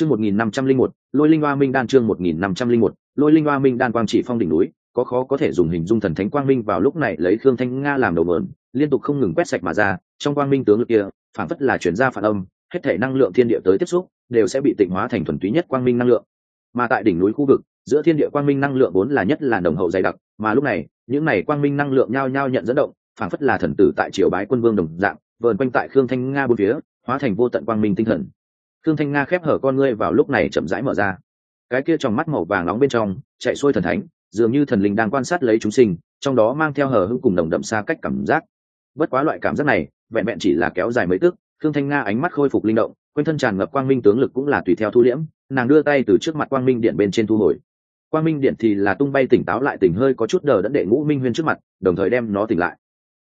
chương một nghìn năm trăm linh một, lôi linh hoa minh đan chương một nghìn năm trăm linh một, lôi linh hoa minh đan quang chỉ phong đỉnh núi, có khó có thể dùng hình dung thần thánh quang minh vào lúc này lấy khương thanh nga làm đầu mượn, liên tục không ngừng quét sạch mà ra, trong quang minh tướng lực kia, phản phất là chuyển ra phản âm, hết thể năng lượng thiên địa tới tiếp xúc, đều sẽ bị tịnh hóa thành thuần túy nhất quang minh năng lượng. Mà tại đỉnh núi khu vực, giữa thiên địa quang minh năng lượng vốn là nhất là đồng hậu dày đặc, mà lúc này, những này quang minh năng lượng nhao nhao nhận dẫn động, phản phất là thần tử tại triều bái quân vương đồng dạng, vờn quanh tại khương thanh nga bốn phía, hóa thành vô tận quang minh tinh thần. Thương thanh nga khép hở con ngươi vào lúc này chậm rãi mở ra. Cái kia trong mắt màu vàng nóng bên trong, chạy xuôi thần thánh, dường như thần linh đang quan sát lấy chúng sinh, trong đó mang theo hờ hững cùng đồng đậm xa cách cảm giác. Bất quá loại cảm giác này, vẹn vẹn chỉ là kéo dài mấy tức Thương thanh nga ánh mắt khôi phục linh động, quanh thân tràn ngập quang minh tướng lực cũng là tùy theo thu liễm, nàng đưa tay từ trước mặt quang minh điện bên trên thu hồi. Quang minh điện thì là tung bay tỉnh táo lại tỉnh hơi có chút đờ đẫn đệ ngũ minh huyên trước mặt, đồng thời đem nó tỉnh lại.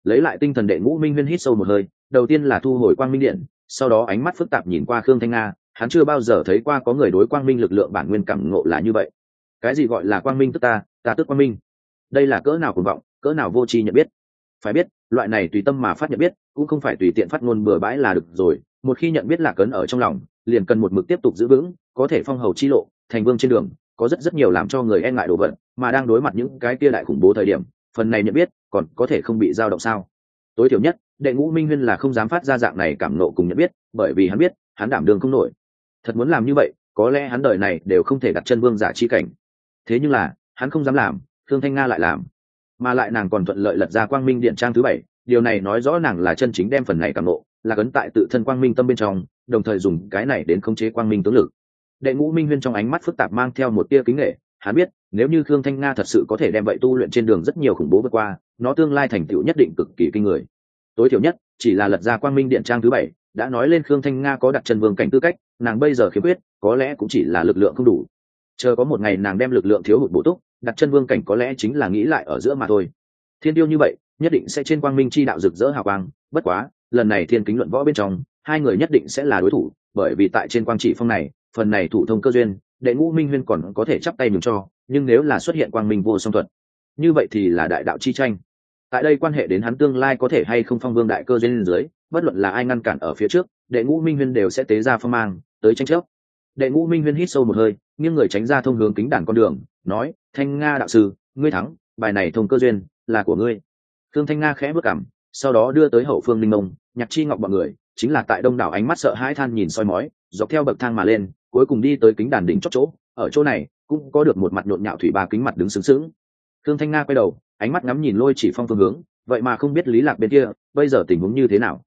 Lấy lại tinh thần đệ ngũ minh huyên hít sâu một hơi, đầu tiên là thu hồi quang minh điện sau đó ánh mắt phức tạp nhìn qua khương thanh nga, hắn chưa bao giờ thấy qua có người đối quang minh lực lượng bản nguyên cảm ngộ là như vậy. Cái gì gọi là quang minh tức ta ta tức quang minh? Đây là cỡ nào cuồng vọng, cỡ nào vô tri nhận biết? Phải biết, loại này tùy tâm mà phát nhận biết, cũng không phải tùy tiện phát ngôn bừa bãi là được rồi, một khi nhận biết là cấn ở trong lòng, liền cần một mực tiếp tục giữ vững, có thể phong hầu chi lộ, thành vương trên đường, có rất rất nhiều làm cho người e ngại đồ vật, mà đang đối mặt những cái kia đại khủng bố thời điểm, phần này nhận biết còn có thể không bị dao động sao? Tối thiểu nhất đệ ngũ minh huyên là không dám phát ra dạng này cảm nộ cùng nhận biết, bởi vì hắn biết, hắn đảm đường không nổi. Thật muốn làm như vậy, có lẽ hắn đời này đều không thể đặt chân vương giả chi cảnh. Thế nhưng là, hắn không dám làm, thương thanh nga lại làm. Mà lại nàng còn thuận lợi lật ra quang minh điện trang thứ bảy, điều này nói rõ nàng là chân chính đem phần này cảm nộ, là cấn tại tự thân quang minh tâm bên trong, đồng thời dùng cái này đến khống chế quang minh tướng lực. Đệ ngũ minh huyên trong ánh mắt phức tạp mang theo một tia kính nghệ hắn biết, nếu như khương thanh nga thật sự có thể đem vậy tu luyện trên đường rất nhiều khủng bố vượt qua, nó tương lai thành tựu nhất định cực kỳ kinh người tối thiểu nhất, chỉ là lật ra quang minh điện trang thứ bảy, đã nói lên khương thanh nga có đặt chân vương cảnh tư cách, nàng bây giờ khiếm khuyết, có lẽ cũng chỉ là lực lượng không đủ. Chờ có một ngày nàng đem lực lượng thiếu hụt bổ túc, đặt chân vương cảnh có lẽ chính là nghĩ lại ở giữa mà thôi. Thiên tiêu như vậy, nhất định sẽ trên quang minh chi đạo rực rỡ hào quang, bất quá, lần này thiên kính luận võ bên trong, hai người nhất định sẽ là đối thủ, bởi vì tại trên quang trị phong này, phần này thủ thông cơ duyên, đệ ngũ minh huyên còn có thể chắp tay mừng cho, nhưng nếu là xuất hiện quang minh vô song thuật, như vậy thì là đại đạo chi tranh tại đây quan hệ đến hắn tương lai có thể hay không phong vương đại cơ duyên dưới, bất luận là ai ngăn cản ở phía trước, đệ ngũ minh huyên đều sẽ tế ra phong mang, tới tranh chấp. Đệ ngũ minh huyên hít sâu một hơi, nghiêng người tránh ra thông hướng kính đản con đường, nói, thanh nga đạo sư, ngươi thắng, bài này thông cơ duyên là của ngươi. Thương thanh nga khẽ bước cảm sau đó đưa tới hậu phương linh mông nhạc chi ngọc bọn người, chính là tại đông đảo ánh mắt sợ hãi than nhìn soi mói, dọc theo bậc thang mà lên, cuối cùng đi tới kính đàn đỉnh chót chỗ, ở chỗ này cũng có được một mặt nhộn nhạo thủy ba kính mặt đứng sướng sướng thương thanh nga quay đầu ánh mắt ngắm nhìn lôi chỉ phong phương hướng, vậy mà không biết lý lạc bên kia, bây giờ tình huống như thế nào?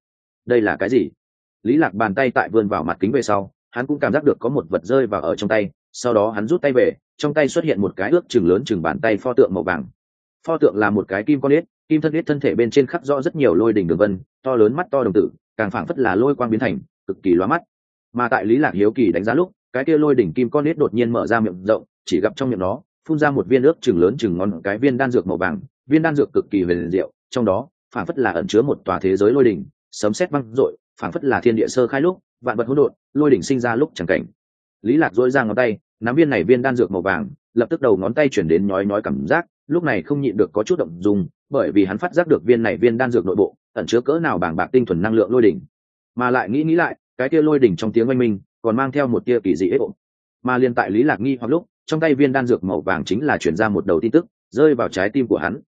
Đây là cái gì? Lý lạc bàn tay tại vươn vào mặt kính về sau, hắn cũng cảm giác được có một vật rơi vào ở trong tay, sau đó hắn rút tay về, trong tay xuất hiện một cái ước chừng lớn chừng bàn tay pho tượng màu vàng. Pho tượng là một cái kim con ếch kim thân ếch thân thể bên trên khắc rõ rất nhiều lôi đỉnh đường vân, to lớn mắt to đồng tử, càng phảng phất là lôi quang biến thành, cực kỳ loa mắt. Mà tại lý lạc hiếu kỳ đánh giá lúc, cái kia lôi đỉnh kim con ếch đột nhiên mở ra miệng rộng, chỉ gặp trong miệng nó phun ra một viên ước chừng lớn chừng ngon cái viên đan dược màu vàng, viên đan dược cực kỳ huyền diệu, trong đó, phảng phất là ẩn chứa một tòa thế giới lôi đỉnh, sấm sét văng dội, phảng phất là thiên địa sơ khai lúc, vạn vật hỗn độn, lôi đỉnh sinh ra lúc chẳng cảnh. Lý lạc dỗi ra ngón tay, nắm viên này viên đan dược màu vàng, lập tức đầu ngón tay chuyển đến nhói nhói cảm giác, lúc này không nhịn được có chút động dung, bởi vì hắn phát giác được viên này viên đan dược nội bộ, ẩn chứa cỡ nào bảng bạc tinh thuần năng lượng lôi đỉnh. Mà lại nghĩ nghĩ lại, cái kia lôi đỉnh trong tiếng oanh minh, còn mang theo một tia kỳ dị ế ộn mà liên tại lý lạc nghi hoặc lúc trong tay viên đan dược màu vàng chính là chuyển ra một đầu tin tức, rơi vào trái tim của hắn.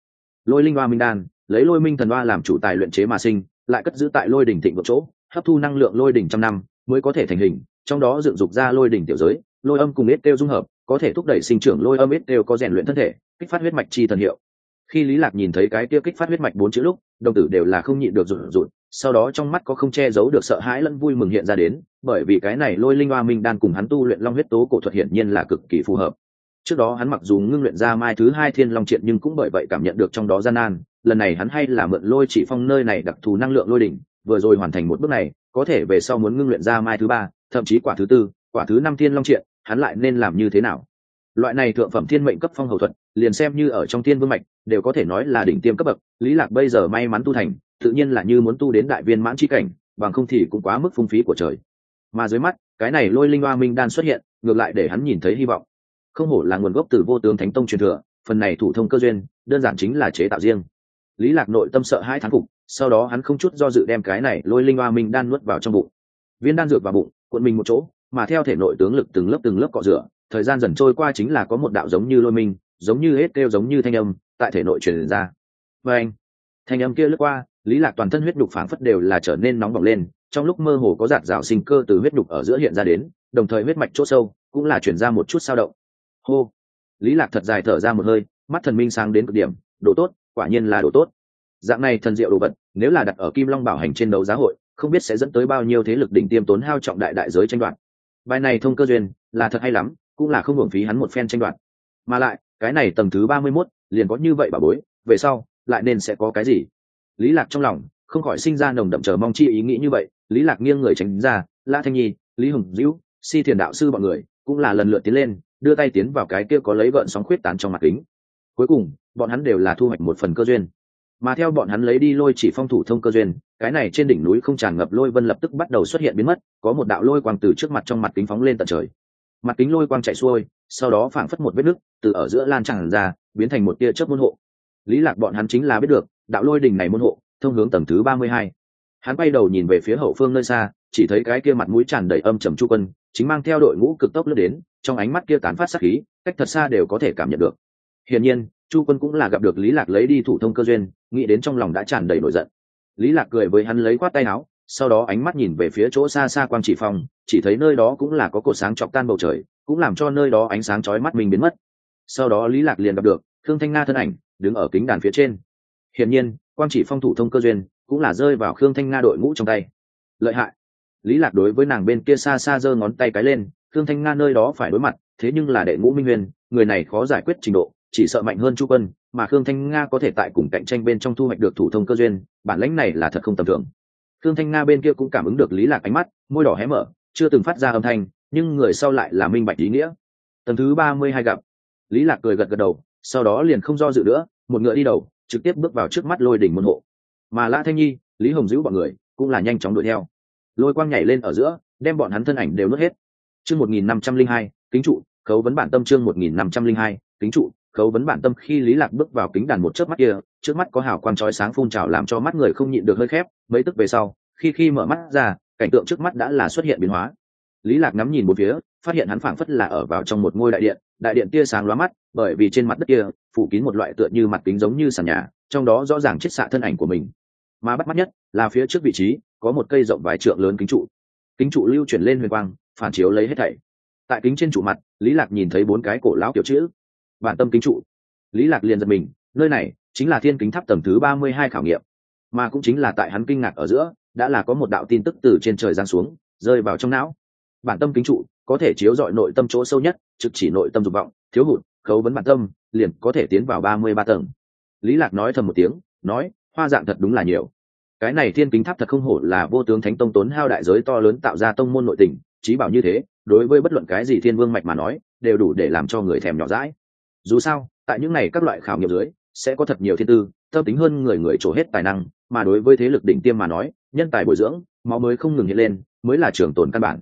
Lôi linh hoa minh đan, lấy lôi minh thần hoa làm chủ tài luyện chế mà sinh, lại cất giữ tại lôi đỉnh thịnh một chỗ, hấp thu năng lượng lôi đỉnh trăm năm mới có thể thành hình, trong đó dựng dục ra lôi đỉnh tiểu giới, lôi âm cùng ít tiêu dung hợp, có thể thúc đẩy sinh trưởng lôi âm ít tiêu có rèn luyện thân thể, kích phát huyết mạch chi thần hiệu. Khi lý lạc nhìn thấy cái tiêu kích phát huyết mạch bốn chữ lúc, đồng tử đều là không nhịn được rụt rụt, sau đó trong mắt có không che giấu được sợ hãi lẫn vui mừng hiện ra đến bởi vì cái này lôi linh hoa minh đan cùng hắn tu luyện long huyết tố cổ thuật hiển nhiên là cực kỳ phù hợp. Trước đó hắn mặc dù ngưng luyện ra mai thứ hai thiên long triện nhưng cũng bởi vậy cảm nhận được trong đó gian nan. Lần này hắn hay là mượn lôi chỉ phong nơi này đặc thù năng lượng lôi đỉnh, vừa rồi hoàn thành một bước này, có thể về sau muốn ngưng luyện ra mai thứ ba, thậm chí quả thứ tư, quả thứ năm thiên long triện, hắn lại nên làm như thế nào? Loại này thượng phẩm thiên mệnh cấp phong hầu thuật, liền xem như ở trong thiên vương mạch, đều có thể nói là đỉnh tiêm cấp bậc. Lý lạc bây giờ may mắn tu thành, tự nhiên là như muốn tu đến đại viên mãn chi cảnh, bằng không thì cũng quá mức phung phí của trời mà dưới mắt, cái này lôi linh hoa minh đan xuất hiện, ngược lại để hắn nhìn thấy hy vọng. Không hổ là nguồn gốc từ vô tướng thánh tông truyền thừa, phần này thủ thông cơ duyên, đơn giản chính là chế tạo riêng. Lý lạc nội tâm sợ hai thán phục, sau đó hắn không chút do dự đem cái này lôi linh hoa minh đan nuốt vào trong bụng. Viên đan dược vào bụng, cuộn mình một chỗ, mà theo thể nội tướng lực từng lớp từng lớp cọ rửa, thời gian dần trôi qua chính là có một đạo giống như lôi minh, giống như hết kêu giống như thanh âm, tại thể nội truyền ra. Và anh, thanh âm kia lướt qua, lý lạc toàn thân huyết đục phảng phất đều là trở nên nóng bỏng lên trong lúc mơ hồ có giạt rào sinh cơ từ huyết đục ở giữa hiện ra đến, đồng thời huyết mạch chỗ sâu cũng là chuyển ra một chút sao động. Hô! Lý lạc thật dài thở ra một hơi, mắt thần minh sáng đến cực điểm, đồ tốt, quả nhiên là đồ tốt. Dạng này thần diệu đồ vật, nếu là đặt ở kim long bảo hành trên đấu giá hội, không biết sẽ dẫn tới bao nhiêu thế lực đỉnh tiêm tốn hao trọng đại đại giới tranh đoạt. Bài này thông cơ duyên, là thật hay lắm, cũng là không hưởng phí hắn một phen tranh đoạt. Mà lại, cái này tầng thứ ba mươi mốt, liền có như vậy bà bối, về sau, lại nên sẽ có cái gì? Lý lạc trong lòng, không khỏi sinh ra nồng đậm chờ mong chi ý nghĩ như vậy lý lạc nghiêng người tránh ra la thanh nhi, lý hùng dữ si thiền đạo sư bọn người cũng là lần lượt tiến lên, đưa tay tiến vào cái kia có lấy gợn sóng khuyết tán trong mặt kính. Cuối cùng, bọn hắn đều là thu hoạch một phần cơ duyên. Mà theo bọn hắn lấy đi lôi chỉ phong thủ thông cơ duyên, cái này trên đỉnh núi không tràn ngập lôi vân lập tức bắt đầu xuất hiện biến mất, có một đạo lôi quang từ trước mặt trong mặt kính phóng lên tận trời. Mặt kính lôi quang chạy xuôi, sau đó phảng phất một vết nứt, từ ở giữa lan tràn ra, biến thành một tia chớp môn hộ. Lý lạc bọn hắn chính là biết được, đạo lôi đỉnh này môn hộ, thông hướng tầng thứ ba mươi hai hắn bay đầu nhìn về phía hậu phương nơi xa, chỉ thấy cái kia mặt mũi tràn đầy âm trầm chu quân, chính mang theo đội ngũ cực tốc lướt đến, trong ánh mắt kia tán phát sắc khí, cách thật xa đều có thể cảm nhận được. Hiển nhiên, chu quân cũng là gặp được lý lạc lấy đi thủ thông cơ duyên, nghĩ đến trong lòng đã tràn đầy nổi giận. Lý lạc cười với hắn lấy quát tay áo, sau đó ánh mắt nhìn về phía chỗ xa xa quang chỉ phong, chỉ thấy nơi đó cũng là có cột sáng chọc tan bầu trời, cũng làm cho nơi đó ánh sáng chói mắt mình biến mất. Sau đó lý lạc liền gặp được thương thanh nga thân ảnh, đứng ở kính đàn phía trên. Hiển nhiên, quang chỉ phong thủ thông cơ duyên cũng là rơi vào khương thanh nga đội ngũ trong tay. Lợi hại. Lý lạc đối với nàng bên kia xa xa giơ ngón tay cái lên, khương thanh nga nơi đó phải đối mặt, thế nhưng là đệ ngũ minh huyền người này khó giải quyết trình độ, chỉ sợ mạnh hơn chu quân, mà khương thanh nga có thể tại cùng cạnh tranh bên trong thu hoạch được thủ thông cơ duyên, bản lãnh này là thật không tầm thường. Khương thanh nga bên kia cũng cảm ứng được lý lạc ánh mắt, môi đỏ hé mở, chưa từng phát ra âm thanh, nhưng người sau lại là minh bạch ý nghĩa. Tầng thứ ba mươi hai gặp. Lý lạc cười gật gật đầu, sau đó liền không do dự nữa, một ngựa đi đầu, trực tiếp bước vào trước mắt lôi đỉnh môn hộ mà lã thanh nhi, lý hồng dữ bọn người cũng là nhanh chóng đuổi theo. Lôi quang nhảy lên ở giữa, đem bọn hắn thân ảnh đều nuốt hết. Chương một nghìn năm trăm linh hai, kính trụ, khấu vấn bản tâm chương một nghìn năm trăm linh hai, kính trụ, khấu vấn bản tâm khi lý lạc bước vào kính đàn một chớp mắt kia, trước mắt có hào quang chói sáng phun trào làm cho mắt người không nhịn được hơi khép, mấy tức về sau, khi khi mở mắt ra, cảnh tượng trước mắt đã là xuất hiện biến hóa. Lý lạc ngắm nhìn một phía, phát hiện hắn phảng phất là ở vào trong một ngôi đại điện đại điện tia sáng lóa mắt, bởi vì trên mặt đất kia, phủ kín một loại tựa như mặt kính giống như sàn nhà, trong đó rõ ràng chiết xạ thân ảnh của mình mà bắt mắt nhất là phía trước vị trí, có một cây rộng vài trượng lớn kính trụ. Kính trụ lưu chuyển lên huyền quang, phản chiếu lấy hết thảy. Tại kính trên trụ mặt, lý lạc nhìn thấy bốn cái cổ lão kiểu chữ. Bản tâm kính trụ. Lý lạc liền giật mình, nơi này chính là thiên kính tháp tầng thứ ba mươi hai khảo nghiệm. Mà cũng chính là tại hắn kinh ngạc ở giữa, đã là có một đạo tin tức từ trên trời giáng xuống, rơi vào trong não. Bản tâm kính trụ có thể chiếu dọi nội tâm chỗ sâu nhất, trực chỉ nội tâm dục vọng, thiếu hụt, khấu vấn bản tâm, liền có thể tiến vào ba mươi ba tầng. Lý lạc nói thầm một tiếng, nói hoa dạng thật đúng là nhiều. Cái này thiên kính tháp thật không hổ là vô tướng thánh tông tốn hao đại giới to lớn tạo ra tông môn nội tình trí bảo như thế, đối với bất luận cái gì thiên vương mạch mà nói, đều đủ để làm cho người thèm nhỏ dãi. Dù sao, tại những này các loại khảo nghiệm dưới, sẽ có thật nhiều thiên tư, tâm tính hơn người người trổ hết tài năng, mà đối với thế lực đỉnh tiêm mà nói, nhân tài bồi dưỡng, máu mới không ngừng hiện lên, mới là trường tồn căn bản.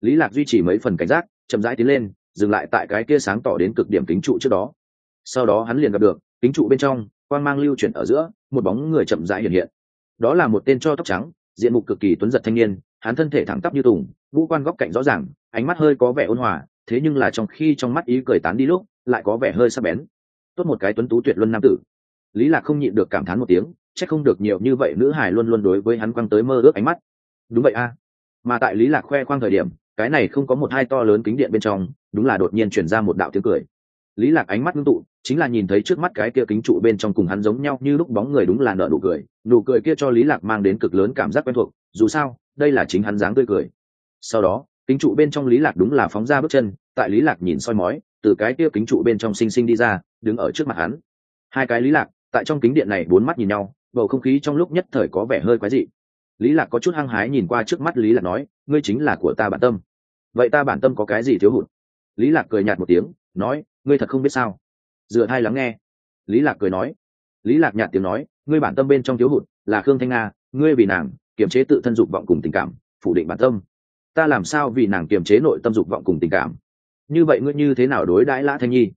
Lý lạc duy trì mấy phần cảnh giác, chậm rãi tiến lên, dừng lại tại cái kia sáng tỏ đến cực điểm kính trụ trước đó. Sau đó hắn liền gặp được, kính trụ bên trong, quang mang lưu chuyển ở giữa một bóng người chậm rãi hiện hiện. Đó là một tên cho tóc trắng, diện mục cực kỳ tuấn giật thanh niên, hắn thân thể thẳng tắp như tùng, vũ quan góc cạnh rõ ràng, ánh mắt hơi có vẻ ôn hòa, thế nhưng là trong khi trong mắt ý cười tán đi lúc, lại có vẻ hơi sắc bén. Tốt một cái tuấn tú tuyệt luân nam tử. Lý lạc không nhịn được cảm thán một tiếng, chắc không được nhiều như vậy nữ hài luôn luôn đối với hắn quăng tới mơ ước ánh mắt. Đúng vậy a. Mà tại lý lạc khoe khoang thời điểm, cái này không có một hai to lớn kính điện bên trong, đúng là đột nhiên truyền ra một đạo tiếng cười lý lạc ánh mắt ngưng tụ, chính là nhìn thấy trước mắt cái kia kính trụ bên trong cùng hắn giống nhau như lúc bóng người đúng là nở nụ cười. Nụ cười kia cho lý lạc mang đến cực lớn cảm giác quen thuộc, dù sao, đây là chính hắn dáng tươi cười. Sau đó, kính trụ bên trong lý lạc đúng là phóng ra bước chân, tại lý lạc nhìn soi mói, từ cái kia kính trụ bên trong xinh xinh đi ra, đứng ở trước mặt hắn. Hai cái lý lạc, tại trong kính điện này bốn mắt nhìn nhau, bầu không khí trong lúc nhất thời có vẻ hơi quái dị. Lý lạc có chút hăng hái nhìn qua trước mắt lý lạc nói, ngươi chính là của ta bản tâm. Vậy ta bản tâm có cái gì thiếu hụt? Lý lạc cười nhạt một tiếng, nói ngươi thật không biết sao? Dựa hai lắng nghe. Lý lạc cười nói. Lý lạc nhạt tiếng nói, ngươi bản tâm bên trong thiếu hụt, là khương thanh nga, ngươi vì nàng kiềm chế tự thân dục vọng cùng tình cảm, phủ định bản tâm. Ta làm sao vì nàng kiềm chế nội tâm dục vọng cùng tình cảm? Như vậy ngươi như thế nào đối đãi lã thanh nhi?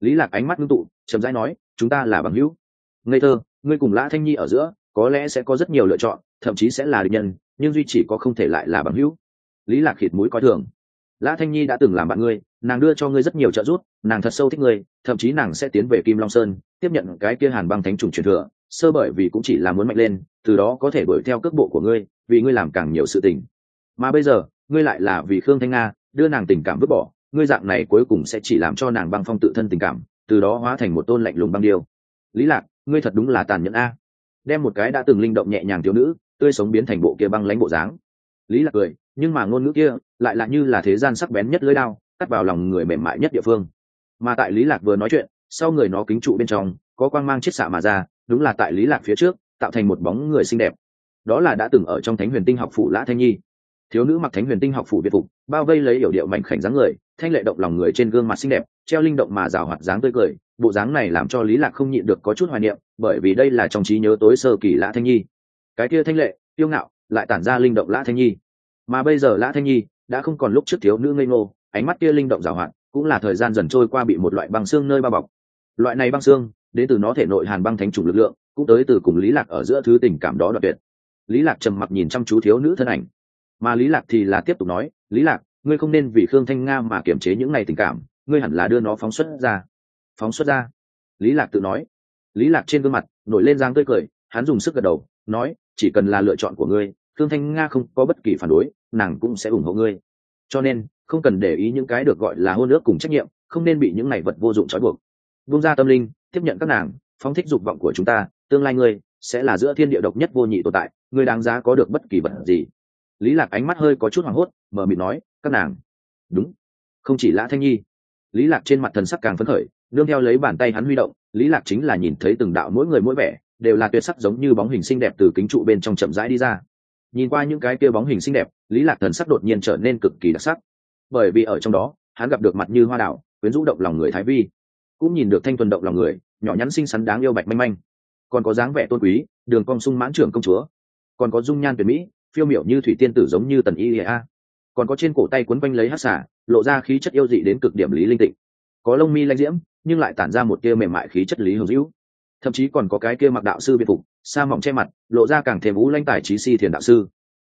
Lý lạc ánh mắt ngưng tụ, chậm rãi nói, chúng ta là bằng hữu. Ngây thơ, ngươi cùng lã thanh nhi ở giữa, có lẽ sẽ có rất nhiều lựa chọn, thậm chí sẽ là địch nhân, nhưng duy chỉ có không thể lại là bằng hữu. Lý lạc khịt mũi coi thường lã thanh nhi đã từng làm bạn ngươi, nàng đưa cho ngươi rất nhiều trợ giúp, nàng thật sâu thích ngươi, thậm chí nàng sẽ tiến về kim long sơn, tiếp nhận cái kia hàn băng thánh trùng truyền thừa, sơ bởi vì cũng chỉ là muốn mạnh lên, từ đó có thể đuổi theo cước bộ của ngươi, vì ngươi làm càng nhiều sự tình. Mà bây giờ, ngươi lại là vì khương thanh nga, đưa nàng tình cảm vứt bỏ, ngươi dạng này cuối cùng sẽ chỉ làm cho nàng băng phong tự thân tình cảm, từ đó hóa thành một tôn lạnh lùng băng điêu. Lý lạc, ngươi thật đúng là tàn nhẫn a. Đem một cái đã từng linh động nhẹ nhàng thiếu nữ, tươi sống biến thành bộ kia băng lãnh bộ dáng. Lý lạc cười nhưng mà ngôn ngữ kia lại là như là thế gian sắc bén nhất lưỡi đao, cắt vào lòng người mềm mại nhất địa phương. Mà tại lý lạc vừa nói chuyện, sau người nó kính trụ bên trong, có quang mang chiết xạ mà ra, đúng là tại lý lạc phía trước, tạo thành một bóng người xinh đẹp. Đó là đã từng ở trong thánh huyền tinh học phủ lã thanh nhi. Thiếu nữ mặc thánh huyền tinh học phủ việt phục, bao vây lấy yểu điệu mảnh khảnh dáng người, thanh lệ động lòng người trên gương mặt xinh đẹp, treo linh động mà rào hoạt dáng tươi cười. Bộ dáng này làm cho lý lạc không nhịn được có chút hoài niệm, bởi vì đây là trong trí nhớ tối sơ kỳ lã thanh nhi. Cái kia thanh lệ yêu ngạo, lại tản ra linh động lã thanh nhi mà bây giờ lã thanh nhi đã không còn lúc trước thiếu nữ ngây ngô, ánh mắt kia linh động rào hoạt, cũng là thời gian dần trôi qua bị một loại băng xương nơi bao bọc. Loại này băng xương, đến từ nó thể nội hàn băng thánh chủng lực lượng, cũng tới từ cùng lý lạc ở giữa thứ tình cảm đó đoạn tuyệt. Lý lạc trầm mặc nhìn chăm chú thiếu nữ thân ảnh. Mà lý lạc thì là tiếp tục nói, lý lạc, ngươi không nên vì khương thanh nga mà kiềm chế những ngày tình cảm, ngươi hẳn là đưa nó phóng xuất ra. Phóng xuất ra. Lý lạc tự nói. Lý lạc trên gương mặt nổi lên dáng tươi cười, hắn dùng sức gật đầu, nói, chỉ cần là lựa chọn của ngươi khương thanh nga không có bất kỳ phản đối, nàng cũng sẽ ủng hộ ngươi. Cho nên, không cần để ý những cái được gọi là hôn ước cùng trách nhiệm, không nên bị những này vật vô dụng trói buộc. Vung ra tâm linh, tiếp nhận các nàng, phóng thích dục vọng của chúng ta, tương lai ngươi sẽ là giữa thiên địa độc nhất vô nhị tồn tại, ngươi đáng giá có được bất kỳ vật gì. Lý lạc ánh mắt hơi có chút hoảng hốt, mở miệng nói, các nàng. Đúng. Không chỉ lã thanh nhi. Lý lạc trên mặt thần sắc càng phấn khởi, nương theo lấy bàn tay hắn huy động, lý lạc chính là nhìn thấy từng đạo mỗi người mỗi vẻ, đều là tuyệt sắc giống như bóng hình xinh đẹp từ kính trụ bên trong chậm rãi đi ra nhìn qua những cái kia bóng hình xinh đẹp, lý lạc thần sắc đột nhiên trở nên cực kỳ đặc sắc. Bởi vì ở trong đó, hắn gặp được mặt như hoa đảo, quyến rũ động lòng người thái vi, cũng nhìn được thanh thuần động lòng người, nhỏ nhắn xinh xắn đáng yêu bạch manh manh. Còn có dáng vẻ tôn quý, đường cong sung mãn trưởng công chúa. Còn có dung nhan tuyệt mỹ, phiêu miểu như thủy tiên tử giống như tần y a. Còn có trên cổ tay quấn quanh lấy hát xả lộ ra khí chất yêu dị đến cực điểm lý linh tịnh. Có lông mi lanh diễm, nhưng lại tản ra một kia mềm mại khí chất lý hồng dữ thậm chí còn có cái kia mặc đạo sư biệt phục sa mỏng che mặt, lộ ra càng thêm vũ lanh tài trí si thiền đạo sư.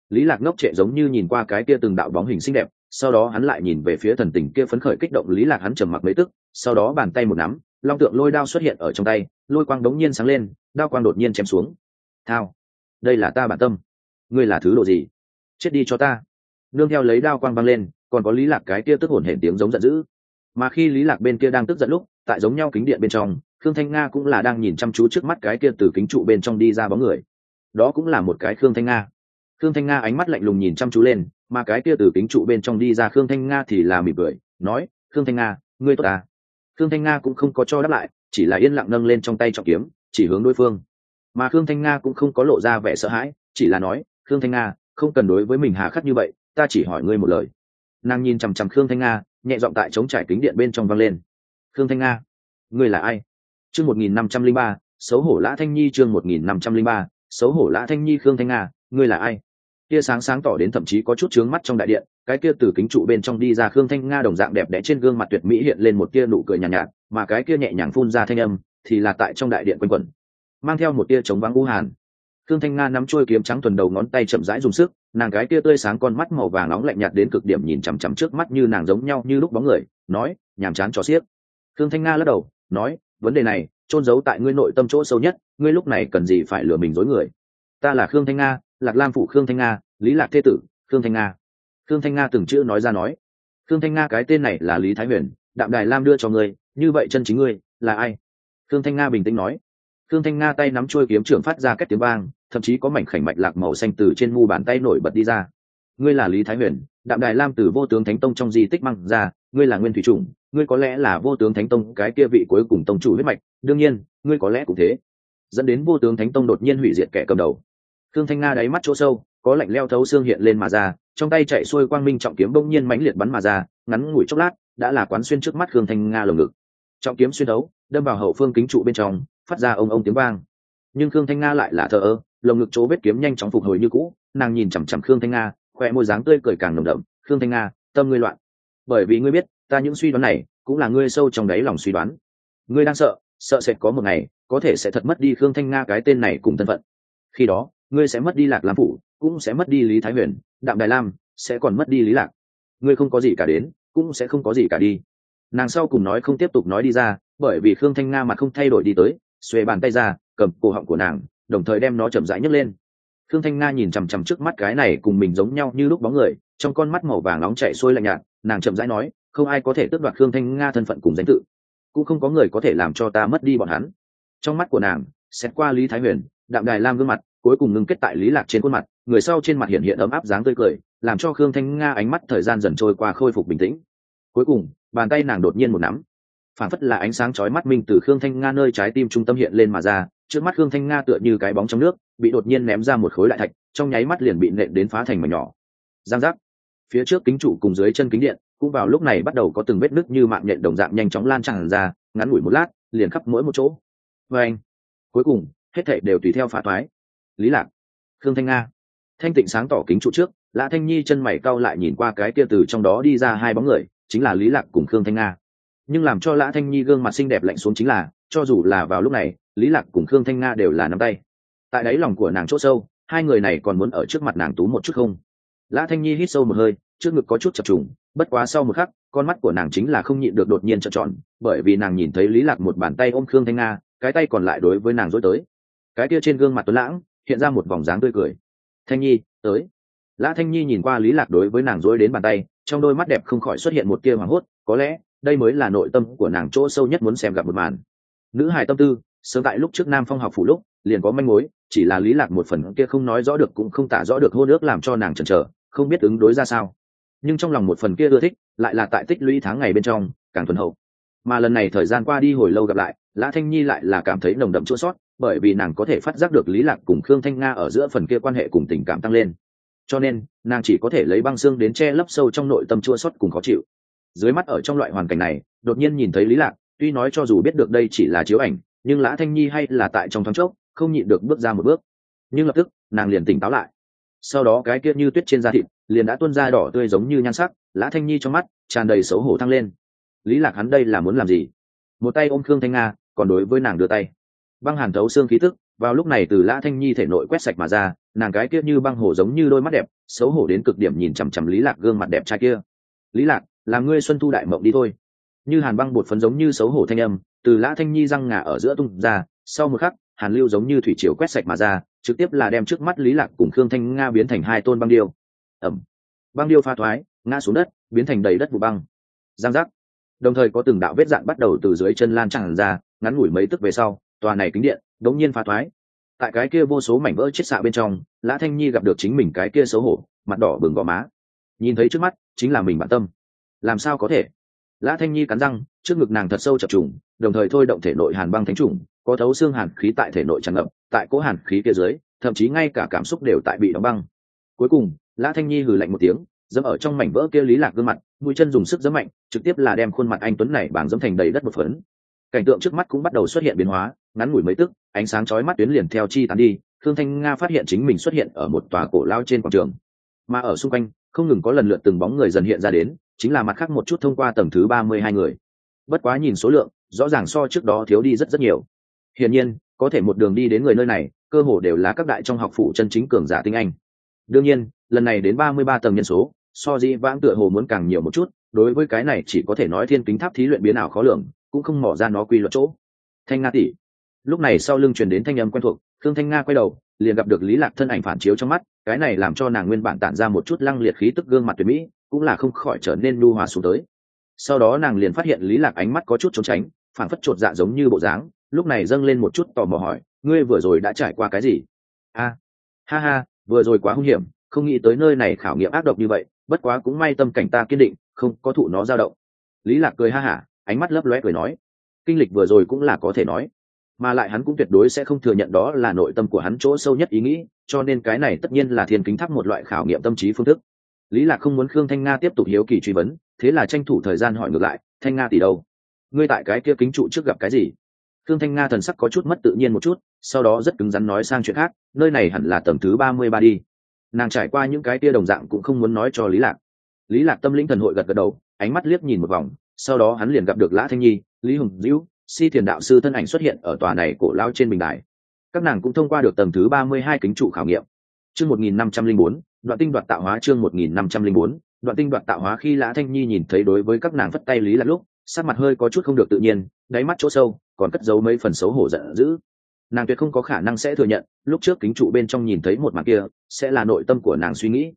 Lý lạc ngốc trệ giống như nhìn qua cái kia từng đạo bóng hình xinh đẹp, sau đó hắn lại nhìn về phía thần tình kia phấn khởi kích động lý lạc hắn trầm mặc mấy tức, sau đó bàn tay một nắm, long tượng lôi đao xuất hiện ở trong tay, lôi quang đống nhiên sáng lên, đao quang đột nhiên chém xuống. Thao, đây là ta bản tâm. Ngươi là thứ độ gì? Chết đi cho ta. Nương theo lấy đao quang băng lên, còn có lý lạc cái kia tức hồn hển tiếng giống giận dữ. Mà khi lý lạc bên kia đang tức giận lúc, tại giống nhau kính điện bên trong khương thanh nga cũng là đang nhìn chăm chú trước mắt cái kia từ kính trụ bên trong đi ra bóng người. Đó cũng là một cái khương thanh nga. Khương thanh nga ánh mắt lạnh lùng nhìn chăm chú lên, mà cái kia từ kính trụ bên trong đi ra khương thanh nga thì là mỉm cười, nói, khương thanh nga, ngươi tốt à? Khương thanh nga cũng không có cho đáp lại, chỉ là yên lặng nâng lên trong tay trọng kiếm, chỉ hướng đối phương. Mà khương thanh nga cũng không có lộ ra vẻ sợ hãi, chỉ là nói, khương thanh nga, không cần đối với mình hà khắc như vậy, ta chỉ hỏi ngươi một lời. Nàng nhìn chằm chằm khương thanh nga, nhẹ giọng tại chống trải kính điện bên trong vang lên. Khương thanh nga, ngươi là ai? Chương một nghìn năm trăm linh ba xấu hổ lã thanh nhi chương một nghìn năm trăm linh ba xấu hổ lã thanh nhi khương thanh nga ngươi là ai? Tia sáng sáng tỏ đến thậm chí có chút trướng mắt trong đại điện cái kia từ kính trụ bên trong đi ra khương thanh nga đồng dạng đẹp đẽ trên gương mặt tuyệt mỹ hiện lên một tia nụ cười nhàn nhạt, nhạt mà cái kia nhẹ nhàng phun ra thanh âm thì là tại trong đại điện quanh quẩn mang theo một tia chống vắng u hàn. Khương thanh nga nắm chuôi kiếm trắng tuần đầu ngón tay chậm rãi dùng sức nàng cái tia tươi sáng con mắt màu vàng nóng lạnh nhạt đến cực điểm nhìn chằm chằm trước mắt như nàng giống nhau như lúc bóng người nói nhàm chán cho xiếc. Khương thanh nga lắc đầu nói vấn đề này trôn giấu tại ngươi nội tâm chỗ sâu nhất, ngươi lúc này cần gì phải lừa mình dối người? Ta là khương thanh nga, lạc lam phụ khương thanh nga, lý lạc thế tử, khương thanh nga. Khương thanh nga từng chữ nói ra nói, khương thanh nga cái tên này là lý thái huyền, đạm đài lam đưa cho ngươi, như vậy chân chính ngươi là ai? Khương thanh nga bình tĩnh nói. Khương thanh nga tay nắm chuôi kiếm trưởng phát ra cách tiếng vang, thậm chí có mảnh khảnh mạch lạc màu xanh từ trên mu bàn tay nổi bật đi ra. Ngươi là lý thái huyền, đạm đài lam từ vô tướng thánh tông trong di tích măng ra ngươi là nguyên thủy chủng, ngươi có lẽ là vô tướng thánh tông, cái kia vị cuối cùng tông chủ huyết mạch, đương nhiên, ngươi có lẽ cũng thế. Dẫn đến vô tướng thánh tông đột nhiên hủy diệt kẻ cầm đầu. Thương thanh nga đáy mắt chỗ sâu, có lạnh leo thấu xương hiện lên mà ra, trong tay chạy xuôi quang minh trọng kiếm bỗng nhiên mãnh liệt bắn mà ra, ngắn ngủi chốc lát, đã là quán xuyên trước mắt khương thanh nga lồng ngực. Trọng kiếm xuyên đấu đâm vào hậu phương kính trụ bên trong, phát ra ông ông tiếng vang. Nhưng khương thanh nga lại là thờ ơ, lồng ngực chỗ vết kiếm nhanh chóng phục hồi như cũ, nàng nhìn chằm chằm khương thanh nga khoe môi dáng tươi cười càng nồng đậm. Khương thanh nga, tâm ngươi loạn bởi vì ngươi biết, ta những suy đoán này cũng là ngươi sâu trong đáy lòng suy đoán. Ngươi đang sợ sợ sẽ có một ngày, có thể sẽ thật mất đi khương thanh nga cái tên này cùng thân phận. Khi đó, ngươi sẽ mất đi lạc lam phủ, cũng sẽ mất đi lý thái huyền, đạm đài lam, sẽ còn mất đi lý lạc. Ngươi không có gì cả đến, cũng sẽ không có gì cả đi. Nàng sau cùng nói không tiếp tục nói đi ra, bởi vì khương thanh nga mặt không thay đổi đi tới, xuề bàn tay ra, cầm cổ họng của nàng, đồng thời đem nó chậm rãi nhấc lên. Khương thanh nga nhìn chằm chằm trước mắt cái này cùng mình giống nhau như lúc bóng người, trong con mắt màu vàng nóng chạy sôi lạnh nhạt nàng chậm rãi nói, không ai có thể tước đoạt khương thanh nga thân phận cùng danh tự, cũng không có người có thể làm cho ta mất đi bọn hắn. Trong mắt của nàng, xét qua lý thái huyền, đạm đài lam gương mặt cuối cùng ngưng kết tại lý lạc trên khuôn mặt, người sau trên mặt hiện hiện ấm áp dáng tươi cười, làm cho khương thanh nga ánh mắt thời gian dần trôi qua khôi phục bình tĩnh. Cuối cùng, bàn tay nàng đột nhiên một nắm phản phất là ánh sáng chói mắt minh từ khương thanh nga nơi trái tim trung tâm hiện lên mà ra, trước mắt khương thanh nga tựa như cái bóng trong nước, bị đột nhiên ném ra một khối đại thạch, trong nháy mắt liền bị nện đến phá thành mảnh nhỏ. Giang giác phía trước kính trụ cùng dưới chân kính điện, cũng vào lúc này bắt đầu có từng vết nứt như mạng nhện đồng dạng nhanh chóng lan tràn ra, ngắn ngủi một lát, liền khắp mỗi một chỗ. Và anh, cuối cùng, hết thệ đều tùy theo phá toái lý lạc, khương thanh nga. Thanh tịnh sáng tỏ kính trụ trước, lã thanh nhi chân mày cau lại nhìn qua cái kia từ trong đó đi ra hai bóng người, chính là lý lạc cùng khương thanh nga. Nhưng làm cho lã thanh nhi gương mặt xinh đẹp lạnh xuống chính là, cho dù là vào lúc này, lý lạc cùng khương thanh nga đều là nắm tay. Tại đáy lòng của nàng chỗ sâu, hai người này còn muốn ở trước mặt nàng tú một chút không? Lã thanh nhi hít sâu một hơi, trước ngực có chút chập trùng, bất quá sau một khắc, con mắt của nàng chính là không nhịn được đột nhiên trợn tròn, bởi vì nàng nhìn thấy lý lạc một bàn tay ôm khương thanh nga, cái tay còn lại đối với nàng dối tới. Cái kia trên gương mặt tuấn lãng, hiện ra một vòng dáng tươi cười. Thanh nhi, tới. Lã thanh nhi nhìn qua lý lạc đối với nàng dối đến bàn tay, trong đôi mắt đẹp không khỏi xuất hiện một tia hoảng hốt, có lẽ, đây mới là nội tâm của nàng chỗ sâu nhất muốn xem gặp một màn. Nữ hài tâm tư, sớm tại lúc trước nam phong học phủ lúc, liền có manh mối chỉ là lý lạc một phần kia không nói rõ được cũng không tả rõ được hôn ước làm cho nàng chần chờ, không biết ứng đối ra sao. Nhưng trong lòng một phần kia ưa thích, lại là tại tích lũy tháng ngày bên trong, càng thuần hậu. Mà lần này thời gian qua đi hồi lâu gặp lại, lã thanh nhi lại là cảm thấy nồng đậm chua sót, bởi vì nàng có thể phát giác được lý lạc cùng khương thanh nga ở giữa phần kia quan hệ cùng tình cảm tăng lên. Cho nên, nàng chỉ có thể lấy băng xương đến che lấp sâu trong nội tâm chua sót cùng khó chịu. Dưới mắt ở trong loại hoàn cảnh này, đột nhiên nhìn thấy lý lạc, tuy nói cho dù biết được đây chỉ là chiếu ảnh, nhưng lã thanh nhi hay là tại trong thoáng chốc không nhịn được bước ra một bước. Nhưng lập tức, nàng liền tỉnh táo lại. Sau đó cái kia như tuyết trên da thịt, liền đã tuôn ra đỏ tươi giống như nhan sắc, lã thanh nhi trong mắt tràn đầy xấu hổ thăng lên. Lý lạc hắn đây là muốn làm gì? Một tay ôm khương thanh nga, còn đối với nàng đưa tay. Băng hàn thấu xương khí tức, vào lúc này từ lã thanh nhi thể nội quét sạch mà ra, nàng cái kia như băng hổ giống như đôi mắt đẹp, xấu hổ đến cực điểm nhìn chằm chằm lý lạc gương mặt đẹp trai kia. Lý lạc là ngươi xuân thu đại mộng đi thôi. Như hàn băng bột phấn giống như xấu hổ thanh âm, từ lã thanh nhi răng ngà ở giữa tung ra, sau một khắc hàn lưu giống như thủy triều quét sạch mà ra, trực tiếp là đem trước mắt lý lạc cùng khương thanh nga biến thành hai tôn băng điêu. Ẩm. Băng điêu pha thoái, ngã xuống đất, biến thành đầy đất vụ băng. Giang giác. Đồng thời có từng đạo vết dạn bắt đầu từ dưới chân lan tràn ra, ngắn ngủi mấy tức về sau, tòa này kính điện đống nhiên pha thoái. Tại cái kia vô số mảnh vỡ chết xạ bên trong, lã thanh nhi gặp được chính mình cái kia xấu hổ, mặt đỏ bừng gò má. Nhìn thấy trước mắt, chính là mình bản tâm. Làm sao có thể? Lã thanh nhi cắn răng, trước ngực nàng thật sâu chập trùng, đồng thời thôi động thể nội hàn băng thánh trùng có thấu xương hàn khí tại thể nội tràn ngập, tại cố hàn khí kia dưới, thậm chí ngay cả cảm xúc đều tại bị đóng băng. Cuối cùng, lã thanh nhi hừ lạnh một tiếng, dẫm ở trong mảnh vỡ kia lý lạc gương mặt, mũi chân dùng sức dẫm mạnh, trực tiếp là đem khuôn mặt anh tuấn này bảng dẫm thành đầy đất một phấn. Cảnh tượng trước mắt cũng bắt đầu xuất hiện biến hóa, ngắn ngủi mấy tức, ánh sáng chói mắt tuyến liền theo chi tán đi thương thanh nga phát hiện chính mình xuất hiện ở một tòa cổ lao trên quảng trường. Mà ở xung quanh, không ngừng có lần lượt từng bóng người dần hiện ra đến, chính là mặt khác một chút thông qua tầng thứ ba mươi hai người. Bất quá nhìn số lượng, rõ ràng so trước đó thiếu đi rất rất nhiều hiển nhiên, có thể một đường đi đến người nơi này, cơ hồ đều là các đại trong học phủ chân chính cường giả tinh anh. Đương nhiên, lần này đến ba mươi ba tầng nhân số, so di vãng tựa hồ muốn càng nhiều một chút, đối với cái này chỉ có thể nói thiên kính tháp thí luyện biến ảo khó lường, cũng không mỏ ra nó quy luật chỗ. Thanh nga tỷ. Lúc này sau lưng truyền đến thanh âm quen thuộc thương thanh nga quay đầu, liền gặp được lý lạc thân ảnh phản chiếu trong mắt, cái này làm cho nàng nguyên bản tản ra một chút lăng liệt khí tức gương mặt tuyệt mỹ, cũng là không khỏi trở nên nu hòa xuống tới. Sau đó nàng liền phát hiện lý lạc ánh mắt có chút trốn tránh, phản phất chột dạ giống như bộ dáng lúc này dâng lên một chút tò mò hỏi, ngươi vừa rồi đã trải qua cái gì? A, ha ha, vừa rồi quá hung hiểm, không nghĩ tới nơi này khảo nghiệm ác độc như vậy, bất quá cũng may tâm cảnh ta kiên định, không có thụ nó dao động. Lý lạc cười ha hả, ánh mắt lấp lóe cười nói, kinh lịch vừa rồi cũng là có thể nói, mà lại hắn cũng tuyệt đối sẽ không thừa nhận đó là nội tâm của hắn chỗ sâu nhất ý nghĩ, cho nên cái này tất nhiên là thiên kính tháp một loại khảo nghiệm tâm trí phương thức. Lý lạc không muốn khương thanh nga tiếp tục hiếu kỳ truy vấn, thế là tranh thủ thời gian hỏi ngược lại, thanh nga tỷ đâu? Ngươi tại cái kia kính trụ trước gặp cái gì? Khương thanh nga thần sắc có chút mất tự nhiên một chút, sau đó rất cứng rắn nói sang chuyện khác, nơi này hẳn là tầng thứ ba mươi ba đi. Nàng trải qua những cái kia đồng dạng cũng không muốn nói cho lý lạc. Lý lạc tâm lĩnh thần hội gật gật đầu, ánh mắt liếc nhìn một vòng, sau đó hắn liền gặp được lã thanh nhi, lý hùng dữu, si thiền đạo sư thân ảnh xuất hiện ở tòa này cổ lao trên bình đài. Các nàng cũng thông qua được tầng thứ ba mươi hai kính trụ khảo nghiệm. Chương một nghìn năm trăm linh bốn, đoạn tinh đoạt tạo hóa chương một nghìn năm trăm linh bốn, đoạn tinh đoạn tạo hóa khi lã thanh nhi nhìn thấy đối với các nàng phất tay lý lạc lúc, sắc mặt hơi có chút không được tự nhiên, đáy mắt chỗ sâu còn cất giấu mấy phần xấu hổ giận dữ. Nàng tuyệt không có khả năng sẽ thừa nhận, lúc trước kính trụ bên trong nhìn thấy một mặt kia, sẽ là nội tâm của nàng suy nghĩ.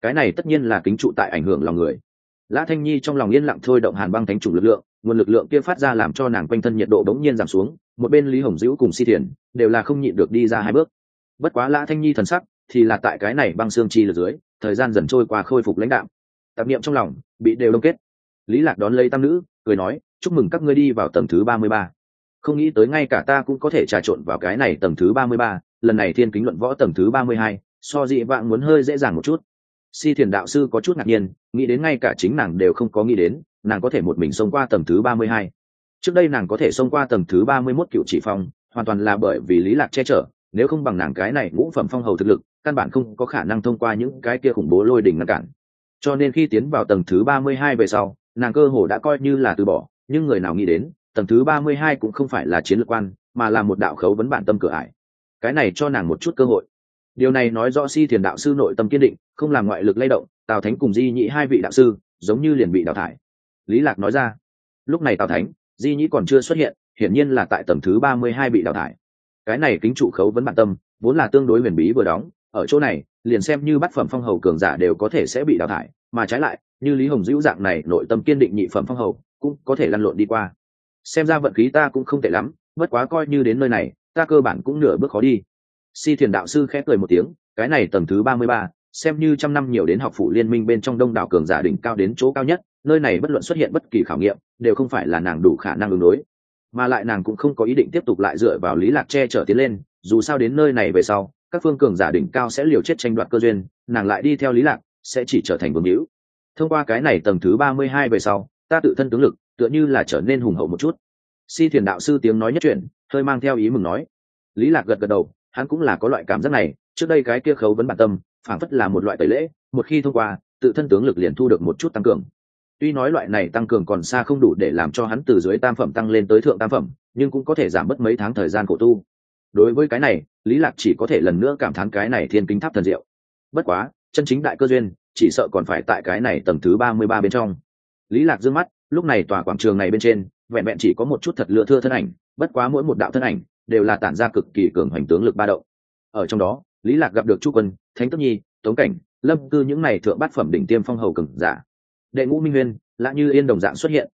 Cái này tất nhiên là kính trụ tại ảnh hưởng lòng người. Lã thanh nhi trong lòng yên lặng thôi động hàn băng thánh chủ lực lượng, nguồn lực lượng kia phát ra làm cho nàng quanh thân nhiệt độ đống nhiên giảm xuống, một bên lý hồng dữ cùng si thiền đều là không nhịn được đi ra hai bước. Bất quá lã thanh nhi thần sắc thì là tại cái này băng xương chi lượt dưới, thời gian dần trôi qua khôi phục lãnh đạo tạp niệm trong lòng bị đều đông kết. Lý lạc đón lấy tam nữ, cười nói, chúc mừng các ngươi đi vào tầng thứ ba mươi ba không nghĩ tới ngay cả ta cũng có thể trà trộn vào cái này tầng thứ ba mươi ba, lần này thiên kính luận võ tầng thứ ba mươi hai, so dị vạn muốn hơi dễ dàng một chút. Si thiền đạo sư có chút ngạc nhiên, nghĩ đến ngay cả chính nàng đều không có nghĩ đến, nàng có thể một mình xông qua tầng thứ ba mươi hai. Trước đây nàng có thể xông qua tầng thứ ba mươi mốt cựu chỉ phong, hoàn toàn là bởi vì lý lạc che chở, nếu không bằng nàng cái này ngũ phẩm phong hầu thực lực, căn bản không có khả năng thông qua những cái kia khủng bố lôi đỉnh ngăn cản. Cho nên khi tiến vào tầng thứ ba mươi hai về sau, nàng cơ hồ đã coi như là từ bỏ, nhưng người nào nghĩ đến tầng thứ ba mươi hai cũng không phải là chiến lược quan, mà là một đạo khấu vấn bản tâm cửa ải. Cái này cho nàng một chút cơ hội. Điều này nói rõ si thiền đạo sư nội tâm kiên định, không làm ngoại lực lay động, tào thánh cùng di nhị hai vị đạo sư, giống như liền bị đào thải. Lý lạc nói ra, lúc này tào thánh, di nhị còn chưa xuất hiện, hiển nhiên là tại tầng thứ ba mươi hai bị đào thải. Cái này kính trụ khấu vấn bản tâm, vốn là tương đối huyền bí vừa đóng, ở chỗ này, liền xem như bát phẩm phong hầu cường giả đều có thể sẽ bị đào thải, mà trái lại, như lý hồng dữ dạng này nội tâm kiên định nhị phẩm phong hầu, cũng có thể lăn lộn đi qua xem ra vận khí ta cũng không tệ lắm, bất quá coi như đến nơi này, ta cơ bản cũng nửa bước khó đi. Si thiền đạo sư khẽ cười một tiếng, cái này tầng thứ ba mươi ba, xem như trăm năm nhiều đến học phủ liên minh bên trong đông đảo cường giả đỉnh cao đến chỗ cao nhất, nơi này bất luận xuất hiện bất kỳ khảo nghiệm, đều không phải là nàng đủ khả năng ứng đối. Mà lại nàng cũng không có ý định tiếp tục lại dựa vào lý lạc che chở tiến lên, dù sao đến nơi này về sau, các phương cường giả đỉnh cao sẽ liều chết tranh đoạt cơ duyên, nàng lại đi theo lý lạc, sẽ chỉ trở thành vương hữu. Thông qua cái này tầng thứ ba mươi hai về sau, ta tự thân tướng lực tựa như là trở nên hùng hậu một chút. Si thiền đạo sư tiếng nói nhất chuyện hơi mang theo ý mừng nói. Lý lạc gật gật đầu, hắn cũng là có loại cảm giác này, trước đây cái kia khấu vấn bản tâm phản phất là một loại tẩy lễ, một khi thông qua, tự thân tướng lực liền thu được một chút tăng cường. Tuy nói loại này tăng cường còn xa không đủ để làm cho hắn từ dưới tam phẩm tăng lên tới thượng tam phẩm, nhưng cũng có thể giảm bớt mấy tháng thời gian khổ tu. Đối với cái này, lý lạc chỉ có thể lần nữa cảm thán cái này thiên kính tháp thần diệu. Bất quá, chân chính đại cơ duyên, chỉ sợ còn phải tại cái này tầng thứ ba mươi ba bên trong. Lý lạc dương mắt lúc này tòa quảng trường này bên trên, vẹn vẹn chỉ có một chút thật lựa thưa thân ảnh, bất quá mỗi một đạo thân ảnh đều là tản ra cực kỳ cường hoành tướng lực ba động. Ở trong đó, lý lạc gặp được chu quân, thánh tức nhi, tống cảnh, lâm cư những này thượng bát phẩm đỉnh tiêm phong hầu cường giả. Đệ ngũ minh nguyên lạ như yên đồng dạng xuất hiện.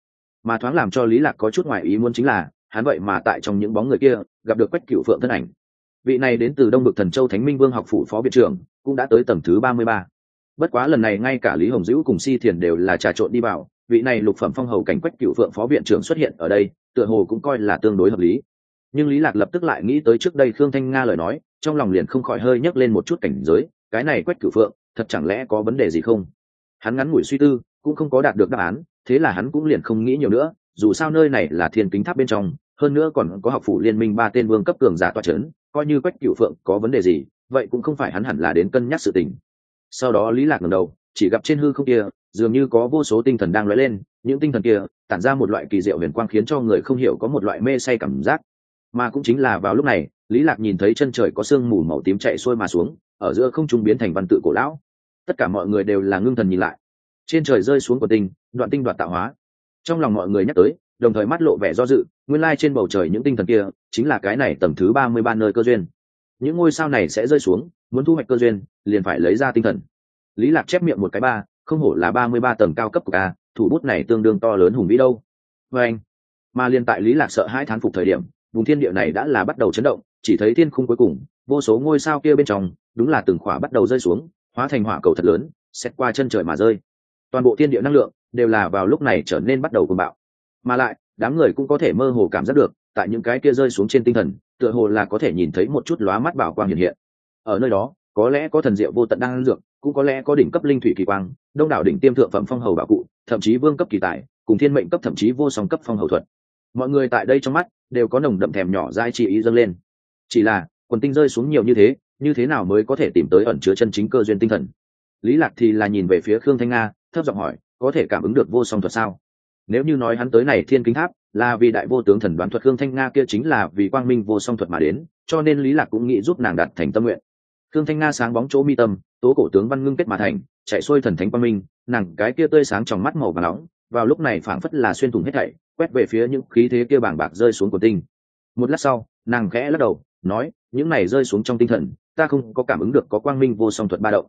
Mà thoáng làm cho lý lạc có chút ngoài ý muốn chính là, hắn vậy mà tại trong những bóng người kia gặp được quách cựu phượng thân ảnh. Vị này đến từ đông bực thần châu thánh minh vương học phủ phó viện trưởng, cũng đã tới tầng thứ ba mươi ba. Bất quá lần này ngay cả lý hồng dữ cùng si thiền đều là trà trộn đi vào vị này lục phẩm phong hầu cảnh quách cựu phượng phó viện trưởng xuất hiện ở đây, tựa hồ cũng coi là tương đối hợp lý. Nhưng lý lạc lập tức lại nghĩ tới trước đây khương thanh nga lời nói, trong lòng liền không khỏi hơi nhấc lên một chút cảnh giới, cái này quách cửu phượng, thật chẳng lẽ có vấn đề gì không? Hắn ngắn ngủi suy tư, cũng không có đạt được đáp án, thế là hắn cũng liền không nghĩ nhiều nữa, dù sao nơi này là thiên kính tháp bên trong, hơn nữa còn có học phủ liên minh ba tên vương cấp cường giả toa c h ấ n coi như quách cửu phượng có vấn đề gì, vậy cũng không phải hắn hẳn là đến cân nhắc sự tình. Sau đó lý lạc ngầm đầu, chỉ gặp trên hư không kia dường như có vô số tinh thần đang lóe lên, những tinh thần kia tản ra một loại kỳ diệu huyền quang khiến cho người không hiểu có một loại mê say cảm giác. Mà cũng chính là vào lúc này, lý lạc nhìn thấy chân trời có sương mù màu tím chạy xuôi mà xuống, ở giữa không trung biến thành văn tự cổ lão. Tất cả mọi người đều là ngưng thần nhìn lại. Trên trời rơi xuống của tinh, đoạn tinh đoạt tạo hóa. Trong lòng mọi người nhắc tới, đồng thời mắt lộ vẻ do dự, nguyên lai trên bầu trời những tinh thần kia chính là cái này tầm thứ ba mươi ba nơi cơ duyên. Những ngôi sao này sẽ rơi xuống, muốn thu hoạch cơ duyên, liền phải lấy ra tinh thần. Lý lạc chép miệng một cái ba không hổ là ba mươi ba tầng cao cấp của a thủ bút này tương đương to lớn hùng vĩ đâu. Vê anh, mà liên tại lý lạc sợ hai thán phục thời điểm, vùng thiên địa này đã là bắt đầu chấn động, chỉ thấy thiên khung cuối cùng, vô số ngôi sao kia bên trong, đúng là từng khỏa bắt đầu rơi xuống, hóa thành hỏa cầu thật lớn xét qua chân trời mà rơi. Toàn bộ thiên địa năng lượng đều là vào lúc này trở nên bắt đầu cuồng bạo. Mà lại, đám người cũng có thể mơ hồ cảm giác được, tại những cái kia rơi xuống trên tinh thần, tựa hồ là có thể nhìn thấy một chút lóa mắt bảo quang hiện hiện. Ở nơi đó, có lẽ có thần diệu vô tận đang dược cũng có lẽ có đỉnh cấp linh thủy kỳ quang, đông đảo đỉnh tiêm thượng phẩm phong hầu bảo cụ, thậm chí vương cấp kỳ tài, cùng thiên mệnh cấp thậm chí vô song cấp phong hầu thuật. Mọi người tại đây trong mắt đều có nồng đậm thèm nhỏ dai chi ý dâng lên. Chỉ là, quần tinh rơi xuống nhiều như thế như thế nào mới có thể tìm tới ẩn chứa chân chính cơ duyên tinh thần? Lý lạc thì là nhìn về phía khương thanh nga, thấp giọng hỏi, có thể cảm ứng được vô song thuật sao? Nếu như nói hắn tới này thiên kính tháp, là vì đại vô tướng thần đoán thuật khương thanh nga kia chính là vì quang minh vô song thuật mà đến, cho nên lý lạc cũng nghĩ giúp nàng đạt thành tâm nguyện. Khương thanh nga sáng bóng chỗ mi tâm tố cổ tướng văn ngưng kết mà thành, chạy xuôi thần thánh quang minh, nàng cái kia tươi sáng trong mắt màu và nóng, vào lúc này phảng phất là xuyên thủng hết thảy, quét về phía những khí thế kia bàng bạc rơi xuống của tinh. Một lát sau, nàng khẽ lắc đầu, nói, những này rơi xuống trong tinh thần, ta không có cảm ứng được có quang minh vô song thuật ba động.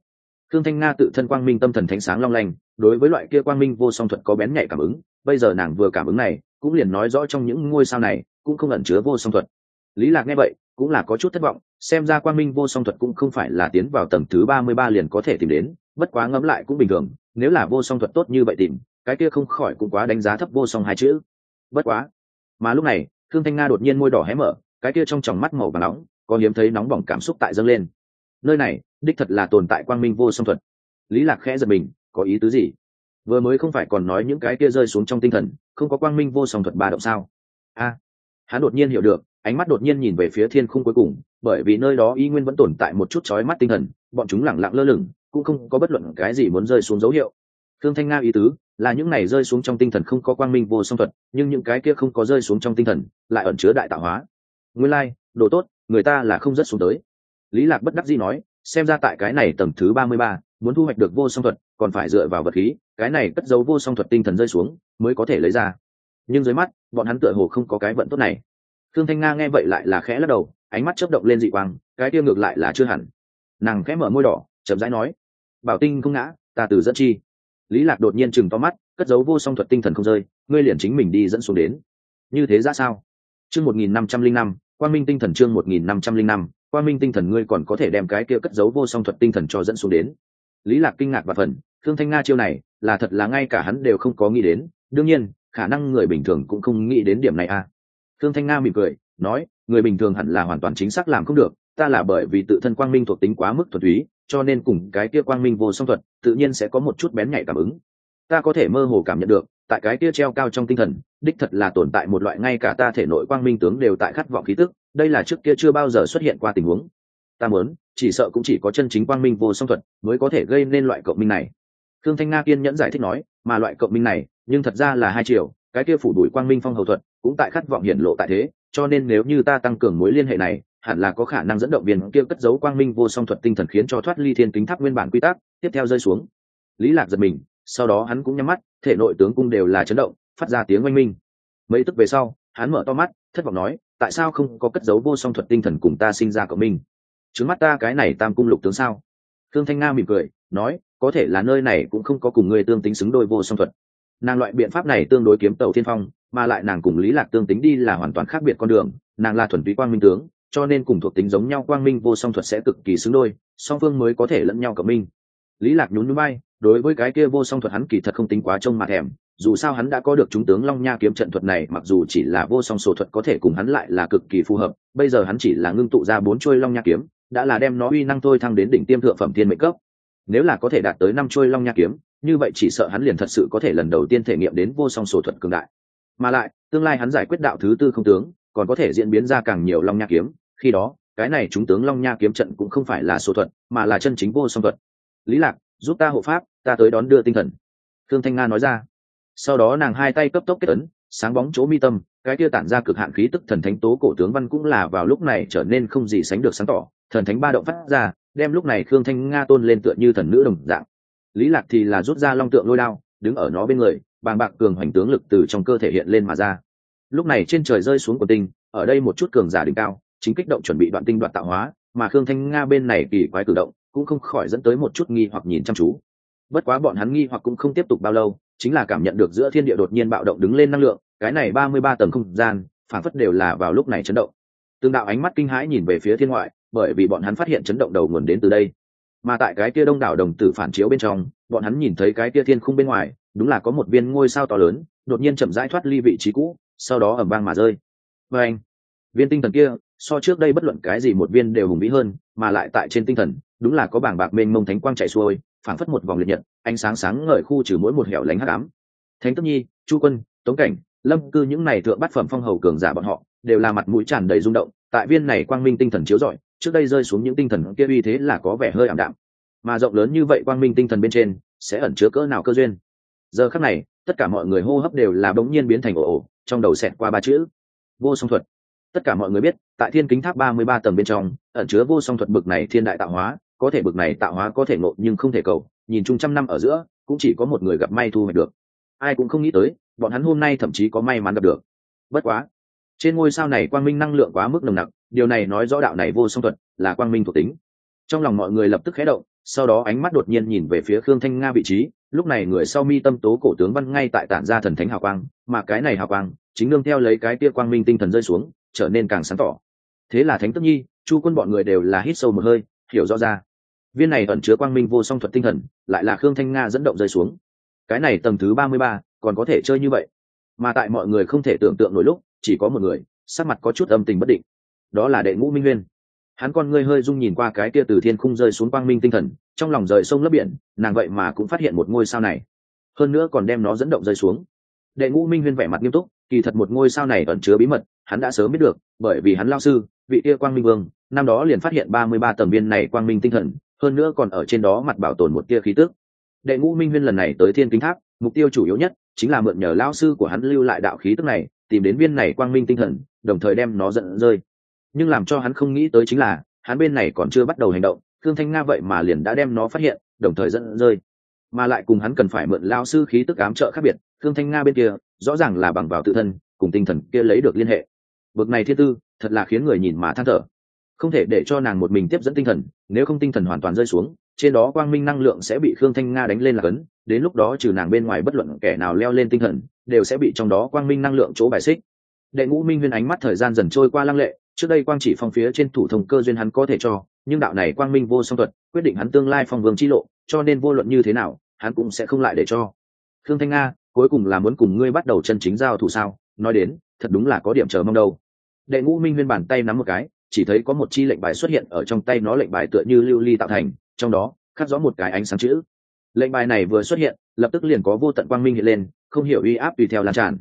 Thương thanh nga tự thân quang minh tâm thần thánh sáng long lanh, đối với loại kia quang minh vô song thuật có bén nhạy cảm ứng, bây giờ nàng vừa cảm ứng này, cũng liền nói rõ trong những ngôi sao này, cũng không ẩn chứa vô song thuật. Lý lạc nghe vậy cũng là có chút thất vọng, xem ra quang minh vô song thuật cũng không phải là tiến vào tầng thứ ba mươi ba liền có thể tìm đến, bất quá ngẫm lại cũng bình thường, nếu là vô song thuật tốt như vậy tìm, cái kia không khỏi cũng quá đánh giá thấp vô song hai chữ. Bất quá, mà lúc này, thương thanh nga đột nhiên môi đỏ hé mở, cái kia trong tròng mắt màu và nóng, có hiếm thấy nóng bỏng cảm xúc tại dâng lên. Nơi này, đích thật là tồn tại quang minh vô song thuật. Lý lạc khẽ giật mình, có ý tứ gì? Vừa mới không phải còn nói những cái kia rơi xuống trong tinh thần, không có quang minh vô song thuật ba động sao? A, hắn đột nhiên hiểu được ánh mắt đột nhiên nhìn về phía thiên khung cuối cùng bởi vì nơi đó y nguyên vẫn tồn tại một chút chói mắt tinh thần bọn chúng lẳng lặng lơ lửng cũng không có bất luận cái gì muốn rơi xuống dấu hiệu. Thương thanh nga ý tứ là những này rơi xuống trong tinh thần không có quang minh vô song thuật nhưng những cái kia không có rơi xuống trong tinh thần lại ẩn chứa đại tạo hóa. Nguyên lai、like, đồ tốt người ta là không rất xuống tới. Lý lạc bất đắc dĩ nói xem ra tại cái này tầng thứ ba mươi ba muốn thu hoạch được vô song thuật còn phải dựa vào vật khí cái này cất giấu vô song thuật tinh thần rơi xuống mới có thể lấy ra. Nhưng dưới mắt bọn hắn tựa hồ không có cái vận tốt này thương thanh nga nghe vậy lại là khẽ lắc đầu, ánh mắt chớp động lên dị quang, cái tiêu ngược lại là chưa hẳn. Nàng khẽ mở môi đỏ, chậm rãi nói, bảo tinh không ngã, ta từ dẫn chi. Lý lạc đột nhiên chừng to mắt, cất giấu vô song thuật tinh thần không rơi, ngươi liền chính mình đi dẫn xuống đến. Như thế ra sao? Chương một nghìn năm trăm linh năm quan minh tinh thần chương một nghìn năm trăm linh năm quan minh tinh thần ngươi còn có thể đem cái kia cất giấu vô song thuật tinh thần cho dẫn xuống đến. Lý lạc kinh ngạc và phần thương thanh nga chiêu này, là thật là ngay cả hắn đều không có nghĩ đến. Đương nhiên, khả năng người bình thường cũng không nghĩ đến điểm này à thương thanh nga mỉm cười, nói, người bình thường hẳn là hoàn toàn chính xác làm không được, ta là bởi vì tự thân quang minh thuộc tính quá mức thuần túy, cho nên cùng cái kia quang minh vô song thuật, tự nhiên sẽ có một chút bén nhạy cảm ứng. Ta có thể mơ hồ cảm nhận được, tại cái kia treo cao trong tinh thần, đích thật là tồn tại một loại ngay cả ta thể nội quang minh tướng đều tại khát vọng khí tức, đây là trước kia chưa bao giờ xuất hiện qua tình huống. Ta muốn, chỉ sợ cũng chỉ có chân chính quang minh vô song thuật mới có thể gây nên loại cộng minh này. Thương thanh nga kiên nhẫn giải thích nói, mà loại cộng minh này, nhưng thật ra là hai chiều, cái kia phủ đuổi quang minh phong hầu thuật cũng tại khát vọng hiển lộ tại thế, cho nên nếu như ta tăng cường mối liên hệ này, hẳn là có khả năng dẫn động viên kia cất giấu quang minh vô song thuật tinh thần khiến cho thoát ly thiên kính tháp nguyên bản quy tắc, tiếp theo rơi xuống. Lý lạc giật mình, sau đó hắn cũng nhắm mắt, thể nội tướng cung đều là chấn động, phát ra tiếng oanh minh. Mấy tức về sau, hắn mở to mắt, thất vọng nói, tại sao không có cất giấu vô song thuật tinh thần cùng ta sinh ra cộng minh? Trứng mắt ta cái này tam cung lục tướng sao? Thương thanh nga mỉm cười, nói, có thể là nơi này cũng không có cùng người tương tính xứng đôi vô song thuật. Nàng loại biện pháp này tương đối kiếm tàu thiên phong mà lại nàng cùng lý lạc tương tính đi là hoàn toàn khác biệt con đường, nàng là thuần túy quang minh tướng, cho nên cùng thuộc tính giống nhau quang minh vô song thuật sẽ cực kỳ xứng đôi, song phương mới có thể lẫn nhau cộng minh. Lý lạc nhún núi bay đối với cái kia vô song thuật hắn kỳ thật không tính quá trông mặt thèm, dù sao hắn đã có được chúng tướng long nha kiếm trận thuật này, mặc dù chỉ là vô song sổ thuật có thể cùng hắn lại là cực kỳ phù hợp, bây giờ hắn chỉ là ngưng tụ ra bốn chuôi long nha kiếm, đã là đem nó uy năng thôi thăng đến đỉnh tiêm thượng phẩm thiên mệnh cấp. Nếu là có thể đạt tới năm chuôi long nha kiếm, như vậy chỉ sợ hắn liền thật sự có thể lần đầu tiên thể nghiệm đến vô song sổ thuật cường đại mà lại, tương lai hắn giải quyết đạo thứ tư không tướng, còn có thể diễn biến ra càng nhiều long nha kiếm. Khi đó, cái này chúng tướng long nha kiếm trận cũng không phải là số thuật, mà là chân chính vô song thuật. Lý lạc, giúp ta hộ pháp, ta tới đón đưa tinh thần. Thương thanh nga nói ra. Sau đó nàng hai tay cấp tốc kết ấn, sáng bóng chỗ mi tâm, cái kia tản ra cực hạn khí tức thần thánh tố cổ tướng văn cũng là vào lúc này trở nên không gì sánh được sáng tỏ. Thần thánh ba động phát ra, đem lúc này khương thanh nga tôn lên tựa như thần nữ đồng dạng. Lý lạc thì là rút ra long tượng lôi đao đứng ở nó bên người, bàng bạc cường hoành tướng lực từ trong cơ thể hiện lên mà ra. Lúc này trên trời rơi xuống của tinh, ở đây một chút cường giả đỉnh cao, chính kích động chuẩn bị đoạn tinh đoạn tạo hóa, mà khương thanh nga bên này kỳ quái cử động, cũng không khỏi dẫn tới một chút nghi hoặc nhìn chăm chú. Bất quá bọn hắn nghi hoặc cũng không tiếp tục bao lâu, chính là cảm nhận được giữa thiên địa đột nhiên bạo động đứng lên năng lượng, cái này ba mươi ba tầng không gian phản phất đều là vào lúc này chấn động. Tương đạo ánh mắt kinh hãi nhìn về phía thiên ngoại, bởi vì bọn hắn phát hiện chấn động đầu nguồn đến từ đây. Mà tại cái kia đông đảo đồng tử phản chiếu bên trong bọn hắn nhìn thấy cái kia thiên khung bên ngoài, đúng là có một viên ngôi sao to lớn, đột nhiên chậm rãi thoát ly vị trí cũ, sau đó ẩm vang mà rơi. Và anh, viên tinh thần kia, so trước đây bất luận cái gì một viên đều hùng vĩ hơn, mà lại tại trên tinh thần, đúng là có bảng bạc mênh mông thánh quang chạy xuôi, phảng phất một vòng liệt nhật, ánh sáng sáng ngời khu trừ mỗi một hẻo lánh hắc ám. Thánh tức nhi, chu quân, tống cảnh, lâm cư những này thượng bát phẩm phong hầu cường giả bọn họ, đều là mặt mũi tràn đầy rung động, tại viên này quang minh tinh thần chiếu rọi, trước đây rơi xuống những tinh thần kia uy thế là có vẻ hơi ảm đạm mà rộng lớn như vậy quang minh tinh thần bên trên, sẽ ẩn chứa cỡ nào cơ duyên? Giờ khắc này, tất cả mọi người hô hấp đều là bỗng nhiên biến thành ồ ồ, trong đầu xẹt qua ba chữ, vô song thuật. Tất cả mọi người biết, tại thiên kính tháp ba mươi ba tầng bên trong, ẩn chứa vô song thuật bực này thiên đại tạo hóa, có thể bực này tạo hóa có thể ngộ nhưng không thể cầu, nhìn chung trăm năm ở giữa, cũng chỉ có một người gặp may thu hoạch được. Ai cũng không nghĩ tới, bọn hắn hôm nay thậm chí có may mắn gặp được. Bất quá, trên ngôi sao này quang minh năng lượng quá mức nồng nặc, điều này nói rõ đạo này vô song thuật là quang minh thuộc tính. Trong lòng mọi người lập tức khé động sau đó ánh mắt đột nhiên nhìn về phía khương thanh nga vị trí, lúc này người sau mi tâm tố cổ tướng văn ngay tại tản ra thần thánh hào quang, mà cái này hào quang chính nương theo lấy cái tia quang minh tinh thần rơi xuống, trở nên càng sáng tỏ. Thế là thánh tức nhi, chu quân bọn người đều là hít sâu một hơi, hiểu rõ ra. Viên này ẩn chứa quang minh vô song thuật tinh thần, lại là khương thanh nga dẫn động rơi xuống. Cái này tầng thứ ba mươi ba, còn có thể chơi như vậy? Mà tại mọi người không thể tưởng tượng nổi lúc, chỉ có một người, sắc mặt có chút âm tình bất định. Đó là đệ ngũ minh nguyên hắn con ngươi hơi rung nhìn qua cái kia từ thiên khung rơi xuống quang minh tinh thần, trong lòng rời sông lấp biển, nàng vậy mà cũng phát hiện một ngôi sao này. Hơn nữa còn đem nó dẫn động rơi xuống. Đệ ngũ minh huyên vẻ mặt nghiêm túc, kỳ thật một ngôi sao này ẩn chứa bí mật, hắn đã sớm biết được, bởi vì hắn lao sư, vị kia quang minh vương, năm đó liền phát hiện ba mươi ba tầng viên này quang minh tinh thần, hơn nữa còn ở trên đó mặt bảo tồn một tia khí tước đệ ngũ minh huyên lần này tới thiên kính tháp, mục tiêu chủ yếu nhất chính là mượn nhờ lao sư của hắn lưu lại đạo khí tức này, tìm đến viên này quang minh tinh thần, đồng thời đem nó dẫn rơi nhưng làm cho hắn không nghĩ tới chính là, hắn bên này còn chưa bắt đầu hành động thương thanh nga vậy mà liền đã đem nó phát hiện, đồng thời dẫn rơi. Mà lại cùng hắn cần phải mượn lao sư khí tức ám trợ khác biệt thương thanh nga bên kia, rõ ràng là bằng vào tự thân, cùng tinh thần kia lấy được liên hệ. Bậc này thiên tư, thật là khiến người nhìn mà than thở. Không thể để cho nàng một mình tiếp dẫn tinh thần, nếu không tinh thần hoàn toàn rơi xuống, trên đó quang minh năng lượng sẽ bị khương thanh nga đánh lên là cấn, đến lúc đó trừ nàng bên ngoài bất luận kẻ nào leo lên tinh thần, đều sẽ bị trong đó quang minh năng lượng chỗ bài xích. Đệ ngũ minh huyên ánh mắt thời gian dần trôi qua lăng lệ trước đây quang chỉ phong phía trên thủ thông cơ duyên hắn có thể cho, nhưng đạo này quang minh vô song thuật, quyết định hắn tương lai phong vương chi lộ, cho nên vô luận như thế nào, hắn cũng sẽ không lại để cho. Thương thanh nga, cuối cùng là muốn cùng ngươi bắt đầu chân chính giao thủ sao? Nói đến, thật đúng là có điểm chờ mong đâu. Đệ ngũ minh huyên bàn tay nắm một cái, chỉ thấy có một chi lệnh bài xuất hiện ở trong tay nó lệnh bài tựa như lưu ly tạo thành, trong đó, khắc rõ một cái ánh sáng chữ. Lệnh bài này vừa xuất hiện, lập tức liền có vô tận quang minh hiện lên, không hiểu uy áp tùy theo lan tràn.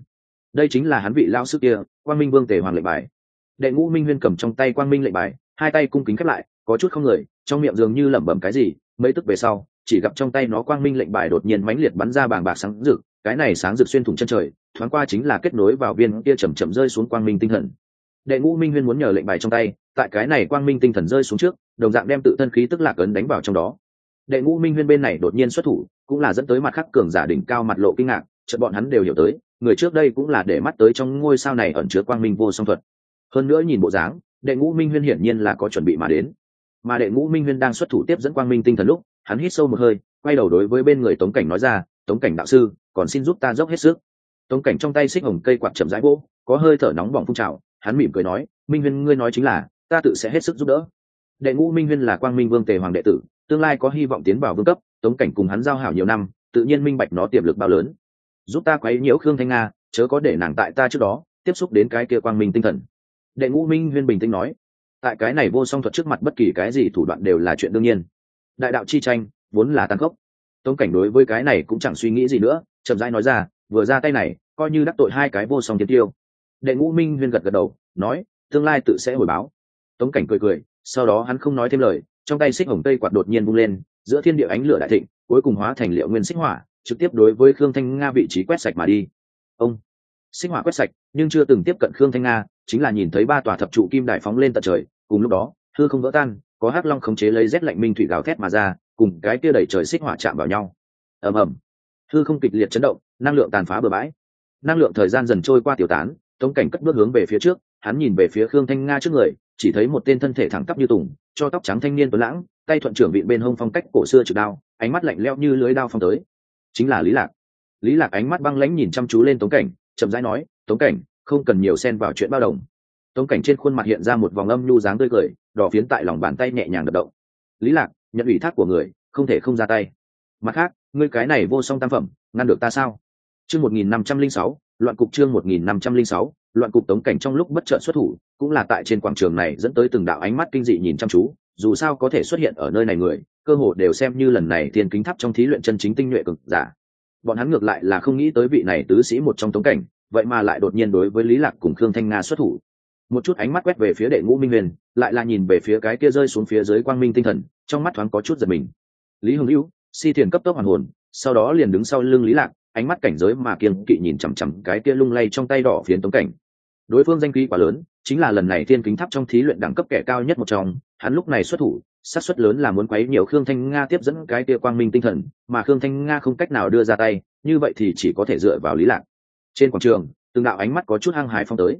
Đây chính là hắn vị lao sức kia, quang minh vương tề hoàng lệnh bài đệ ngũ minh huyên cầm trong tay quang minh lệnh bài, hai tay cung kính khép lại, có chút không người, trong miệng dường như lẩm bẩm cái gì, mấy tức về sau, chỉ gặp trong tay nó quang minh lệnh bài đột nhiên mãnh liệt bắn ra bàng bạc sáng rực, cái này sáng rực xuyên thủng chân trời, thoáng qua chính là kết nối vào viên kia chầm chậm rơi xuống quang minh tinh thần. Đệ ngũ minh huyên muốn nhờ lệnh bài trong tay, tại cái này quang minh tinh thần rơi xuống trước, đồng dạng đem tự thân khí tức lạc ấn đánh vào trong đó. Đệ ngũ minh huyên bên này đột nhiên xuất thủ, cũng là dẫn tới mặt khắc cường giả đỉnh cao mặt lộ kinh ngạc, chợt bọn hắn đều hiểu tới, người trước đây cũng là để mắt tới trong ngôi sao này ẩn chứa quang minh vô song thuật hơn nữa nhìn bộ dáng, đệ ngũ minh huyên hiển nhiên là có chuẩn bị mà đến. Mà đệ ngũ minh huyên đang xuất thủ tiếp dẫn quang minh tinh thần lúc, hắn hít sâu một hơi, quay đầu đối với bên người tống cảnh nói ra, tống cảnh đạo sư, còn xin giúp ta dốc hết sức. Tống cảnh trong tay xích hồng cây quạt chậm rãi gỗ có hơi thở nóng bỏng phun trào, hắn mỉm cười nói, minh huyên, ngươi nói chính là, ta tự sẽ hết sức giúp đỡ. Đệ ngũ minh huyên là quang minh vương tề hoàng đệ tử, tương lai có hy vọng tiến vào vương cấp, tống cảnh cùng hắn giao hảo nhiều năm, tự nhiên minh bạch nó tiềm lực bao lớn. Giúp ta quấy nhiễu khương thanh nga, chớ có để nàng tại ta trước đó, tiếp xúc đến cái kia quang minh tinh thần đệ ngũ minh huyên bình tĩnh nói, tại cái này vô song thuật trước mặt bất kỳ cái gì thủ đoạn đều là chuyện đương nhiên. Đại đạo chi tranh vốn là tăng khốc. Tống cảnh đối với cái này cũng chẳng suy nghĩ gì nữa, chậm rãi nói ra, vừa ra tay này, coi như đắc tội hai cái vô song tiến tiêu. Đệ ngũ minh huyên gật gật đầu, nói, tương lai tự sẽ hồi báo. Tống cảnh cười cười, sau đó hắn không nói thêm lời, trong tay xích hồng tây quạt đột nhiên bung lên, giữa thiên địa ánh lửa đại thịnh, cuối cùng hóa thành liệu nguyên xích hỏa, trực tiếp đối với khương thanh nga vị trí quét sạch mà đi. Ông, xích hỏa quét sạch, nhưng chưa từng tiếp cận khương thanh nga chính là nhìn thấy ba tòa thập trụ kim đại phóng lên tận trời, cùng lúc đó, hư không vỡ tan, có hắc long khống chế lấy rét lạnh minh thủy gào thét mà ra, cùng cái kia đẩy trời xích hỏa chạm vào nhau. Ầm ầm. Hư không kịch liệt chấn động, năng lượng tàn phá bừa bãi. Năng lượng thời gian dần trôi qua tiểu tán, tống cảnh cất bước hướng về phía trước, hắn nhìn về phía khương thanh nga trước người, chỉ thấy một tên thân thể thẳng tắp như tùng, cho tóc trắng thanh niên tuấn lãng, tay thuận trưởng vị bên hông phong cách cổ xưa trực đao, ánh mắt lạnh lẽo như lưới đao phong tới. Chính là lý lạc. Lý lạc ánh mắt băng lãnh nhìn chăm chú lên tống cảnh, chậm rãi nói, tống cảnh không cần nhiều xen vào chuyện bao đồng. Tống cảnh trên khuôn mặt hiện ra một vòng âm nhu dáng tươi cười, đỏ phiến tại lòng bàn tay nhẹ nhàng đập động. Lý lạc, nhận ủy thác của người, không thể không ra tay. Mặt khác, ngươi cái này vô song tam phẩm, ngăn được ta sao? Chương một nghìn năm trăm linh sáu, loạn cục chương một nghìn năm trăm linh sáu, loạn cục tống cảnh trong lúc bất chợt xuất thủ, cũng là tại trên quảng trường này dẫn tới từng đạo ánh mắt kinh dị nhìn chăm chú, dù sao có thể xuất hiện ở nơi này người, cơ hồ đều xem như lần này thiên kính tháp trong thí luyện chân chính tinh nhuệ cực giả. Bọn hắn ngược lại là không nghĩ tới vị này tứ sĩ một trong tống cảnh vậy mà lại đột nhiên đối với lý lạc cùng khương thanh nga xuất thủ. Một chút ánh mắt quét về phía đệ ngũ minh huyền, lại là nhìn về phía cái kia rơi xuống phía dưới quang minh tinh thần, trong mắt thoáng có chút giật mình. Lý hưng hữu, si thiền cấp tốc hoàn hồn, sau đó liền đứng sau lưng lý lạc, ánh mắt cảnh giới mà kiên kỵ nhìn chằm chằm cái kia lung lay trong tay đỏ phiến tống cảnh. Đối phương danh khí quá lớn, chính là lần này thiên kính tháp trong thí luyện đẳng cấp kẻ cao nhất một trong, hắn lúc này xuất thủ sát suất lớn là muốn quấy nhiều khương thanh nga tiếp dẫn cái kia quang minh tinh thần, mà khương thanh nga không cách nào đưa ra tay, như vậy thì chỉ có thể dựa vào lý lạc trên quảng trường, từng đạo ánh mắt có chút hăng hái phong tới.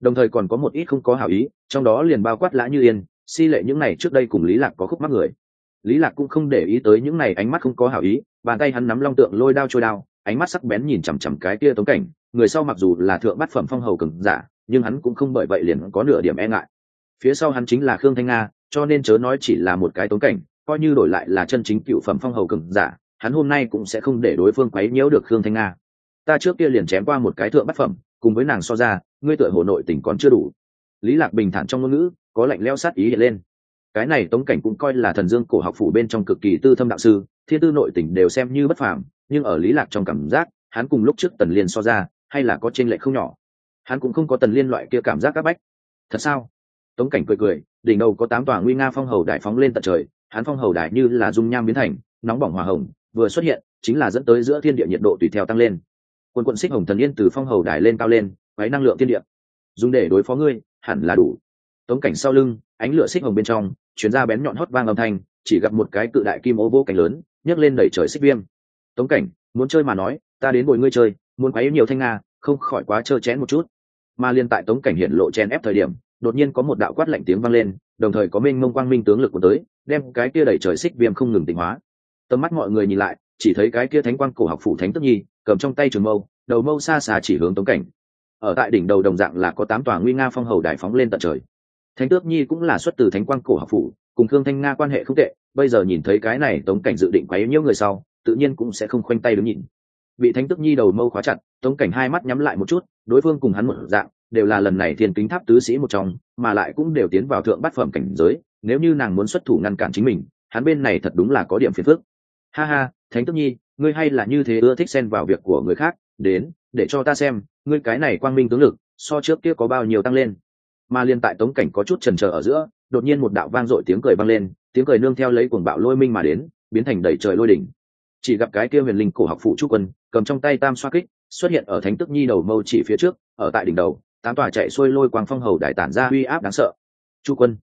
Đồng thời còn có một ít không có hảo ý, trong đó liền bao quát lã như yên, si lệ những này trước đây cùng lý lạc có khúc mắc người. Lý lạc cũng không để ý tới những này ánh mắt không có hảo ý, bàn tay hắn nắm long tượng lôi đao trôi đao, ánh mắt sắc bén nhìn chằm chằm cái kia tống cảnh, người sau mặc dù là thượng bát phẩm phong hầu cường giả, nhưng hắn cũng không bởi vậy liền có nửa điểm e ngại. Phía sau hắn chính là khương thanh nga, cho nên chớ nói chỉ là một cái tống cảnh, coi như đổi lại là chân chính cựu phẩm phong hầu cường giả, hắn hôm nay cũng sẽ không để đối phương quấy nhiễu được khương thanh nga ta trước kia liền chém qua một cái thượng bát phẩm, cùng với nàng so ra, ngươi tựa hồ nội tình còn chưa đủ. Lý lạc bình thản trong ngôn ngữ, có lạnh leo sát ý hiện lên. Cái này tống cảnh cũng coi là thần dương cổ học phủ bên trong cực kỳ tư thâm đạo sư, thiên tư nội tình đều xem như bất phàm, nhưng ở lý lạc trong cảm giác, hắn cùng lúc trước tần liên so ra, hay là có trên lệ không nhỏ. Hắn cũng không có tần liên loại kia cảm giác các bách. Thật sao? Tống cảnh cười cười, đỉnh đầu có tám tòa nguy nga phong hầu đại phóng lên tận trời, hắn phong hầu đại như là dung nham biến thành, nóng bỏng hòa hồng, vừa xuất hiện, chính là dẫn tới giữa thiên địa nhiệt độ tùy theo tăng lên quân quận xích hồng thần yên từ phong hầu đài lên cao lên váy năng lượng tiên địa. Dùng để đối phó ngươi, hẳn là đủ. Tống cảnh sau lưng, ánh lửa xích hồng bên trong chuyển ra bén nhọn hót vang âm thanh, chỉ gặp một cái cự đại kim ô vô cảnh lớn, nhấc lên đẩy trời xích viêm. Tống cảnh, muốn chơi mà nói, ta đến bồi ngươi chơi, muốn quấy nhiều thanh nga, không khỏi quá trơ chén một chút. Mà liên tại tống cảnh hiện lộ chen ép thời điểm, đột nhiên có một đạo quát lạnh tiếng vang lên, đồng thời có minh mông quang minh tướng lực của tới, đem cái kia đẩy trời xích viêm không ngừng tịnh hóa. Tầm mắt mọi người nhìn lại, chỉ thấy cái kia thánh quang cổ học phủ thánh tức nhi cầm trong tay trường mâu, đầu mâu xa xa chỉ hướng tống cảnh. Ở tại đỉnh đầu đồng dạng là có tám tòa nguy nga phong hầu đài phóng lên tận trời. Thánh tước nhi cũng là xuất từ thánh quang cổ học phủ, cùng thương thanh nga quan hệ không tệ, bây giờ nhìn thấy cái này tống cảnh dự định quấy nhiễu người sau, tự nhiên cũng sẽ không khoanh tay đứng nhìn. Bị thánh tước nhi đầu mâu khóa chặt, tống cảnh hai mắt nhắm lại một chút, đối phương cùng hắn một dạng, đều là lần này thiên kính tháp tứ sĩ một trong, mà lại cũng đều tiến vào thượng bát phẩm cảnh giới, nếu như nàng muốn xuất thủ ngăn cản chính mình, hắn bên này thật đúng là có điểm phiền phức. Ha ha, thánh tước nhi ngươi hay là như thế ưa thích xen vào việc của người khác, đến, để cho ta xem, ngươi cái này quang minh tướng lực, so trước kia có bao nhiêu tăng lên. Mà liên tại tống cảnh có chút trần trờ ở giữa, đột nhiên một đạo vang dội tiếng cười vang lên, tiếng cười nương theo lấy cuồng bạo lôi minh mà đến, biến thành đầy trời lôi đỉnh. Chỉ gặp cái kia huyền linh cổ học phụ trúc quân, cầm trong tay tam xoa kích, xuất hiện ở thánh tức nhi đầu mâu chỉ phía trước, ở tại đỉnh đầu, tám tòa chạy xuôi lôi quang phong hầu đại tản ra uy áp đáng sợ. Chu quân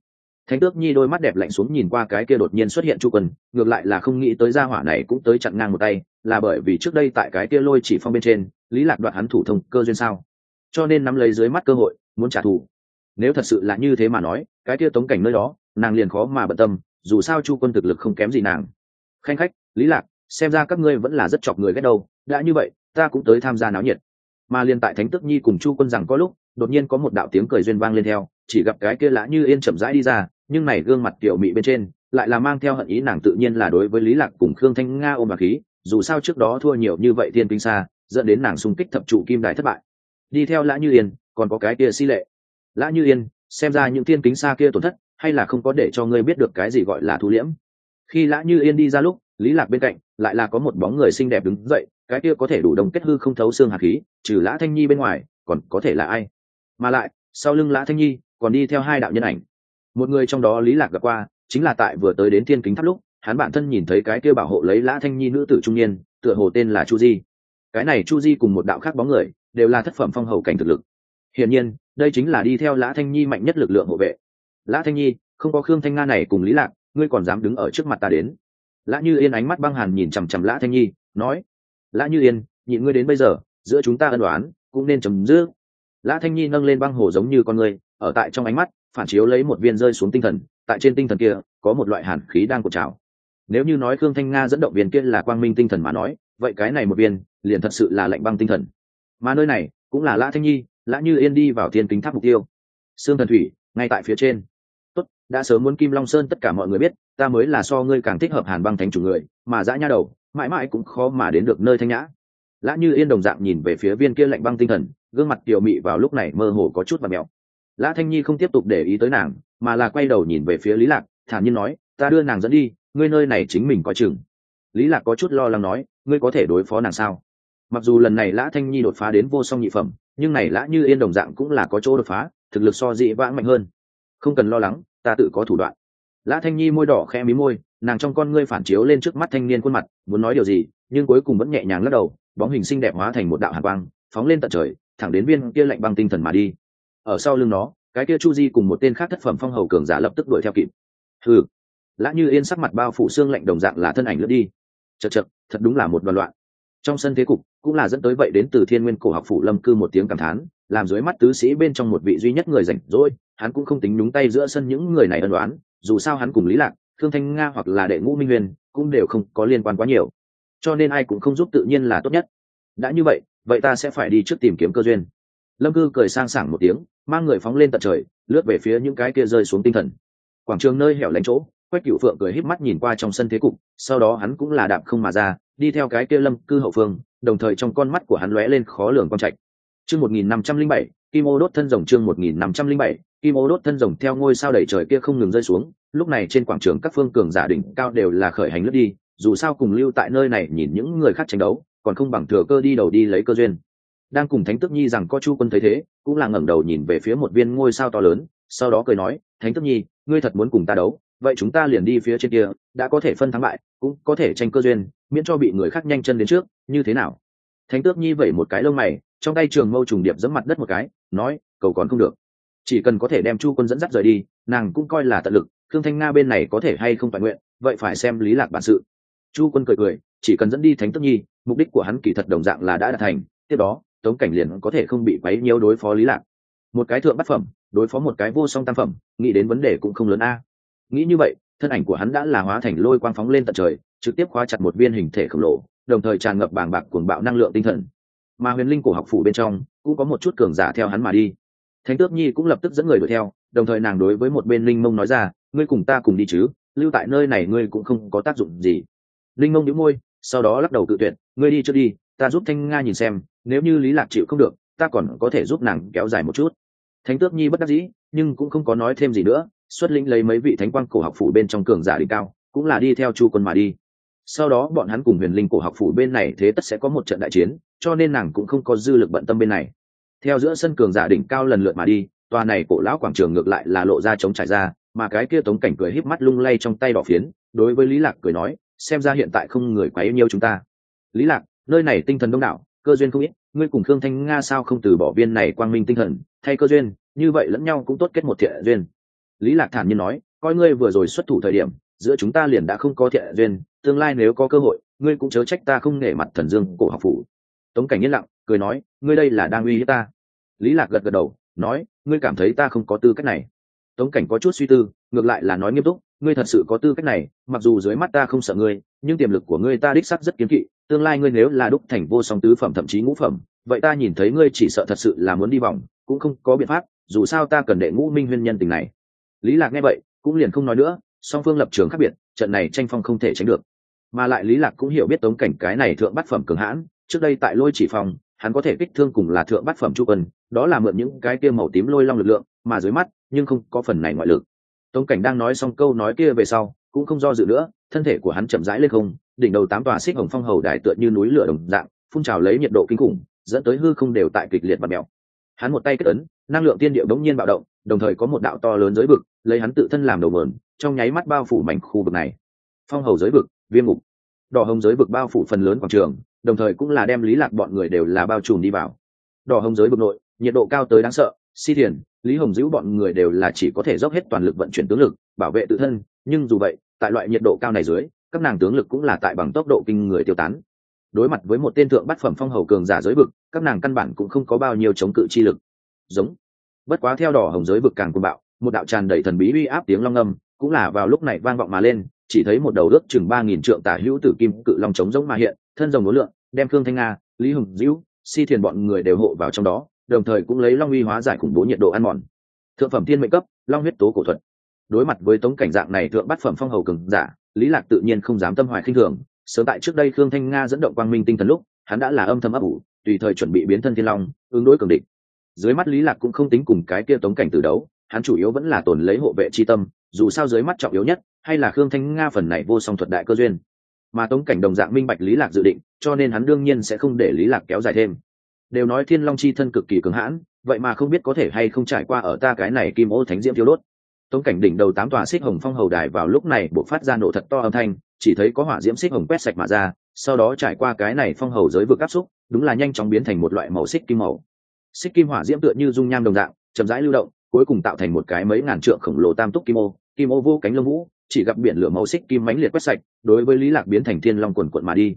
thánh tước nhi đôi mắt đẹp lạnh xuống nhìn qua cái kia đột nhiên xuất hiện chu quân, ngược lại là không nghĩ tới gia hỏa này cũng tới chặn ngang một tay, là bởi vì trước đây tại cái kia lôi chỉ phong bên trên, lý lạc đoạn hắn thủ thông cơ duyên sao. Cho nên nắm lấy dưới mắt cơ hội, muốn trả thù. Nếu thật sự là như thế mà nói, cái kia tống cảnh nơi đó, nàng liền khó mà bận tâm, dù sao chu quân thực lực không kém gì nàng. Khanh khách, lý lạc, xem ra các ngươi vẫn là rất chọc người ghét đâu, đã như vậy, ta cũng tới tham gia náo nhiệt. Mà liên tại thánh Tước nhi cùng chu quân rằng có lúc, đột nhiên có một đạo tiếng cười duyên vang lên theo, chỉ gặp cái kia lã như yên chậm rãi đi ra nhưng này gương mặt tiểu mị bên trên lại là mang theo hận ý nàng tự nhiên là đối với lý lạc cùng khương thanh nga ôm bà khí, dù sao trước đó thua nhiều như vậy tiên kinh xa, dẫn đến nàng xung kích thập trụ kim đài thất bại. Đi theo lã như yên, còn có cái kia si lệ. Lã như yên, xem ra những tiên kính xa kia tổn thất, hay là không có để cho ngươi biết được cái gì gọi là thu liễm. Khi lã như yên đi ra lúc, lý lạc bên cạnh lại là có một bóng người xinh đẹp đứng dậy, cái kia có thể đủ đồng kết hư không thấu xương hạt khí, trừ lã thanh nhi bên ngoài, còn có thể là ai? Mà lại, sau lưng lã thanh nhi còn đi theo hai đạo nhân ảnh một người trong đó lý lạc gặp qua, chính là tại vừa tới đến thiên kính tháp lúc, hắn bản thân nhìn thấy cái kia bảo hộ lấy lã thanh nhi nữ tử trung niên, tựa hồ tên là chu di. Cái này chu di cùng một đạo khác bóng người, đều là thất phẩm phong hầu cảnh thực lực. Hiển nhiên, đây chính là đi theo lã thanh nhi mạnh nhất lực lượng hộ vệ. Lã thanh nhi, không có khương thanh nga này cùng lý lạc, ngươi còn dám đứng ở trước mặt ta đến. Lã như yên ánh mắt băng hàn nhìn chằm chằm lã thanh nhi, nói, lã như yên, nhịn ngươi đến bây giờ, giữa chúng ta ân đoán cũng nên chấm dứt. Lã thanh nhi nâng lên băng hồ giống như con người, ở tại trong ánh mắt phản chiếu lấy một viên rơi xuống tinh thần, tại trên tinh thần kia, có một loại hàn khí đang cột trào. Nếu như nói khương thanh nga dẫn động viên kia là quang minh tinh thần mà nói, vậy cái này một viên, liền thật sự là lạnh băng tinh thần. Mà nơi này, cũng là lã thanh nhi, lã như yên đi vào thiên kính tháp mục tiêu. Sương thần thủy, ngay tại phía trên. Tốt, đã sớm muốn kim long sơn tất cả mọi người biết, ta mới là so ngươi càng thích hợp hàn băng thánh chủ người, mà dã nha đầu, mãi mãi cũng khó mà đến được nơi thanh nhã. Lã như yên đồng dạng nhìn về phía viên kia lạnh băng tinh thần, gương mặt tiểu mị vào lúc này mơ hồ có chút và mèo lã thanh nhi không tiếp tục để ý tới nàng, mà là quay đầu nhìn về phía lý lạc, thản nhiên nói, ta đưa nàng dẫn đi, ngươi nơi này chính mình coi chừng. Lý lạc có chút lo lắng nói, ngươi có thể đối phó nàng sao? Mặc dù lần này lã thanh nhi đột phá đến vô song nhị phẩm, nhưng này lã như yên đồng dạng cũng là có chỗ đột phá, thực lực so dị vãng mạnh hơn. Không cần lo lắng, ta tự có thủ đoạn. Lã thanh nhi môi đỏ khẽ mí môi, nàng trong con ngươi phản chiếu lên trước mắt thanh niên khuôn mặt, muốn nói điều gì, nhưng cuối cùng vẫn nhẹ nhàng lắc đầu, bóng hình xinh đẹp hóa thành một đạo hàn quang, phóng lên tận trời, thẳng đến viên kia lạnh băng tinh thần mà đi ở sau lưng nó cái kia chu di cùng một tên khác thất phẩm phong hầu cường giả lập tức đuổi theo kịp. Hừ, lã như yên sắc mặt bao phủ xương lạnh đồng dạng là thân ảnh lướt đi. Chật chật thật đúng là một đoàn loạn. Trong sân thế cục cũng là dẫn tới vậy đến từ thiên nguyên cổ học phủ lâm cư một tiếng cảm thán làm dưới mắt tứ sĩ bên trong một vị duy nhất người rảnh rỗi hắn cũng không tính nhúng tay giữa sân những người này ân đoán dù sao hắn cùng lý lạc thương thanh nga hoặc là đệ ngũ minh huyền cũng đều không có liên quan quá nhiều. Cho nên ai cũng không giúp tự nhiên là tốt nhất. Đã như vậy vậy ta sẽ phải đi trước tìm kiếm cơ duyên lâm cư cười sang sảng một tiếng, mang người phóng lên tận trời, lướt về phía những cái kia rơi xuống tinh thần. Quảng trường nơi hẻo lánh chỗ, quách cựu phượng cười híp mắt nhìn qua trong sân thế cục, sau đó hắn cũng là đạp không mà ra, đi theo cái kia lâm cư hậu phương, đồng thời trong con mắt của hắn lóe lên khó lường con trạch. Chương một nghìn năm trăm linh bảy, kim ô đốt thân rồng, chương một nghìn năm trăm linh bảy, kim ô đốt thân rồng theo ngôi sao đầy trời kia không ngừng rơi xuống, lúc này trên quảng trường các phương cường giả đỉnh cao đều là khởi hành lướt đi, dù sao cùng lưu tại nơi này nhìn những người khác tranh đấu, còn không bằng thừa cơ đi đầu đi lấy cơ duyên đang cùng thánh tức nhi rằng có chu quân thấy thế, cũng là ngẩng đầu nhìn về phía một viên ngôi sao to lớn, sau đó cười nói, thánh tức nhi, ngươi thật muốn cùng ta đấu, vậy chúng ta liền đi phía trên kia, đã có thể phân thắng bại, cũng có thể tranh cơ duyên, miễn cho bị người khác nhanh chân đến trước, như thế nào? Thánh tước nhi vẩy một cái lông mày, trong tay trường mâu trùng điệp giẫm mặt đất một cái, nói, cầu còn không được. Chỉ cần có thể đem chu quân dẫn dắt rời đi, nàng cũng coi là tận lực thương thanh nga bên này có thể hay không toàn nguyện, vậy phải xem lý lạc bản sự. Chu quân cười cười, chỉ cần dẫn đi thánh tước nhi, mục đích của hắn kỳ thật đồng dạng là đã đạt thành, tiếp đó tống cảnh liền có thể không bị quấy nhiều đối phó lý lạc. Một cái thượng bát phẩm, đối phó một cái vô song tam phẩm, nghĩ đến vấn đề cũng không lớn a. Nghĩ như vậy, thân ảnh của hắn đã là hóa thành lôi quang phóng lên tận trời, trực tiếp khóa chặt một viên hình thể khổng lồ, đồng thời tràn ngập bàng bạc cuồng bạo năng lượng tinh thần. Mà huyền linh cổ học phủ bên trong, cũng có một chút cường giả theo hắn mà đi. Thánh tước nhi cũng lập tức dẫn người đuổi theo, đồng thời nàng đối với một bên linh mông nói ra, ngươi cùng ta cùng đi chứ, lưu tại nơi này ngươi cũng không có tác dụng gì. Linh mông nhíu môi, sau đó lắc đầu tự tuyệt, ngươi đi trước đi, ta giúp thanh nga nhìn xem nếu như lý lạc chịu không được, ta còn có thể giúp nàng kéo dài một chút. Thánh tước nhi bất đắc dĩ, nhưng cũng không có nói thêm gì nữa, xuất lĩnh lấy mấy vị thánh quang cổ học phủ bên trong cường giả đỉnh cao, cũng là đi theo chu quân mà đi. Sau đó bọn hắn cùng huyền linh cổ học phủ bên này thế tất sẽ có một trận đại chiến, cho nên nàng cũng không có dư lực bận tâm bên này. Theo giữa sân cường giả đỉnh cao lần lượt mà đi, tòa này cổ lão quảng trường ngược lại là lộ ra chống trải ra, mà cái kia tống cảnh cười híp mắt lung lay trong tay đỏ phiến, đối với lý lạc cười nói, xem ra hiện tại không người quá yêu nhiêu chúng ta. Lý lạc, nơi này tinh thần đông đảo cơ duyên không ít, ngươi cùng khương thanh nga sao không từ bỏ viên này quang minh tinh thần, thay cơ duyên, như vậy lẫn nhau cũng tốt kết một thiện duyên. Lý lạc thản nhiên nói, coi ngươi vừa rồi xuất thủ thời điểm, giữa chúng ta liền đã không có thiện duyên, tương lai nếu có cơ hội, ngươi cũng chớ trách ta không nể mặt thần dương cổ học phủ. Tống cảnh yên lặng, cười nói, ngươi đây là đang uy hiếp ta. Lý lạc gật gật đầu, nói, ngươi cảm thấy ta không có tư cách này. Tống cảnh có chút suy tư, ngược lại là nói nghiêm túc, ngươi thật sự có tư cách này, mặc dù dưới mắt ta không sợ ngươi, nhưng tiềm lực của ngươi ta đích sắc rất kiếm kỵ tương lai ngươi nếu là đúc thành vô song tứ phẩm thậm chí ngũ phẩm, vậy ta nhìn thấy ngươi chỉ sợ thật sự là muốn đi vòng, cũng không có biện pháp, dù sao ta cần đệ ngũ minh huyên nhân tình này. Lý lạc nghe vậy, cũng liền không nói nữa, song phương lập trường khác biệt, trận này tranh phong không thể tránh được. Mà lại lý lạc cũng hiểu biết tống cảnh cái này thượng bát phẩm cường hãn, trước đây tại lôi chỉ phòng, hắn có thể kích thương cùng là thượng bát phẩm chu quân, đó là mượn những cái kia màu tím lôi long lực lượng, mà dưới mắt, nhưng không có phần này ngoại lực. Tống cảnh đang nói xong câu nói kia về sau, cũng không do dự nữa, thân thể của hắn chậm rãi lên không đỉnh đầu tám tòa xích hồng phong hầu đài tựa như núi lửa đồng dạng, phun trào lấy nhiệt độ kinh khủng, dẫn tới hư không đều tại kịch liệt và mèo. Hắn một tay kết ấn, năng lượng tiên điệu đống nhiên bạo động, đồng thời có một đạo to lớn giới vực, lấy hắn tự thân làm đầu mườn, trong nháy mắt bao phủ mảnh khu vực này. Phong hầu giới vực, viêm ngục đỏ hồng giới vực bao phủ phần lớn quảng trường, đồng thời cũng là đem lý lạc bọn người đều là bao trùm đi vào. Đỏ hồng giới vực nội, nhiệt độ cao tới đáng sợ, si thiền, lý hồng giữ bọn người đều là chỉ có thể dốc hết toàn lực vận chuyển tướng lực, bảo vệ tự thân, nhưng dù vậy, tại loại nhiệt độ cao này dưới các nàng tướng lực cũng là tại bằng tốc độ kinh người tiêu tán. Đối mặt với một tên thượng bát phẩm phong hầu cường giả giới vực, các nàng căn bản cũng không có bao nhiêu chống cự chi lực. Giống. Bất quá theo đỏ hồng giới vực càng cuồng bạo, một đạo tràn đầy thần bí uy áp tiếng long âm, cũng là vào lúc này vang vọng mà lên, chỉ thấy một đầu ước chừng ba nghìn trượng tả hữu tử kim cự long trống giống mà hiện, thân rồng nối lượng đem khương thanh nga, lý hùng dữu, si thiền bọn người đều hộ vào trong đó, đồng thời cũng lấy long uy hóa giải khủng bố nhiệt độ ăn mòn. Thượng phẩm thiên mệnh cấp, long huyết tố cổ thuật. Đối mặt với tống cảnh dạng này thượng bát phẩm phong hầu cường giả lý lạc tự nhiên không dám tâm hoài khinh thường, sớm tại trước đây khương thanh nga dẫn động quang minh tinh thần lúc, hắn đã là âm thầm ấp ủ, tùy thời chuẩn bị biến thân thiên long, ứng đối cường địch. Dưới mắt lý lạc cũng không tính cùng cái kia tống cảnh từ đấu, hắn chủ yếu vẫn là tồn lấy hộ vệ chi tâm, dù sao dưới mắt trọng yếu nhất, hay là khương thanh nga phần này vô song thuật đại cơ duyên. Mà tống cảnh đồng dạng minh bạch lý lạc dự định, cho nên hắn đương nhiên sẽ không để lý lạc kéo dài thêm. Đều nói thiên long chi thân cực kỳ cứng hãn, vậy mà không biết có thể hay không trải qua ở ta cái này kim ô thánh diễm thiếu đốt tống cảnh đỉnh đầu tám tòa xích hồng phong hầu đài vào lúc này buộc phát ra nổ thật to âm thanh, chỉ thấy có hỏa diễm xích hồng quét sạch mà ra, sau đó trải qua cái này phong hầu giới vực áp xúc, đúng là nhanh chóng biến thành một loại màu xích kim màu. Xích kim hỏa diễm tựa như dung nham đồng dạng, chậm rãi lưu động, cuối cùng tạo thành một cái mấy ngàn trượng khổng lồ tam túc kim ô kim ô vô cánh lông vũ, chỉ gặp biển lửa màu xích kim mãnh liệt quét sạch, đối với lý lạc biến thành thiên long quần quận mà đi.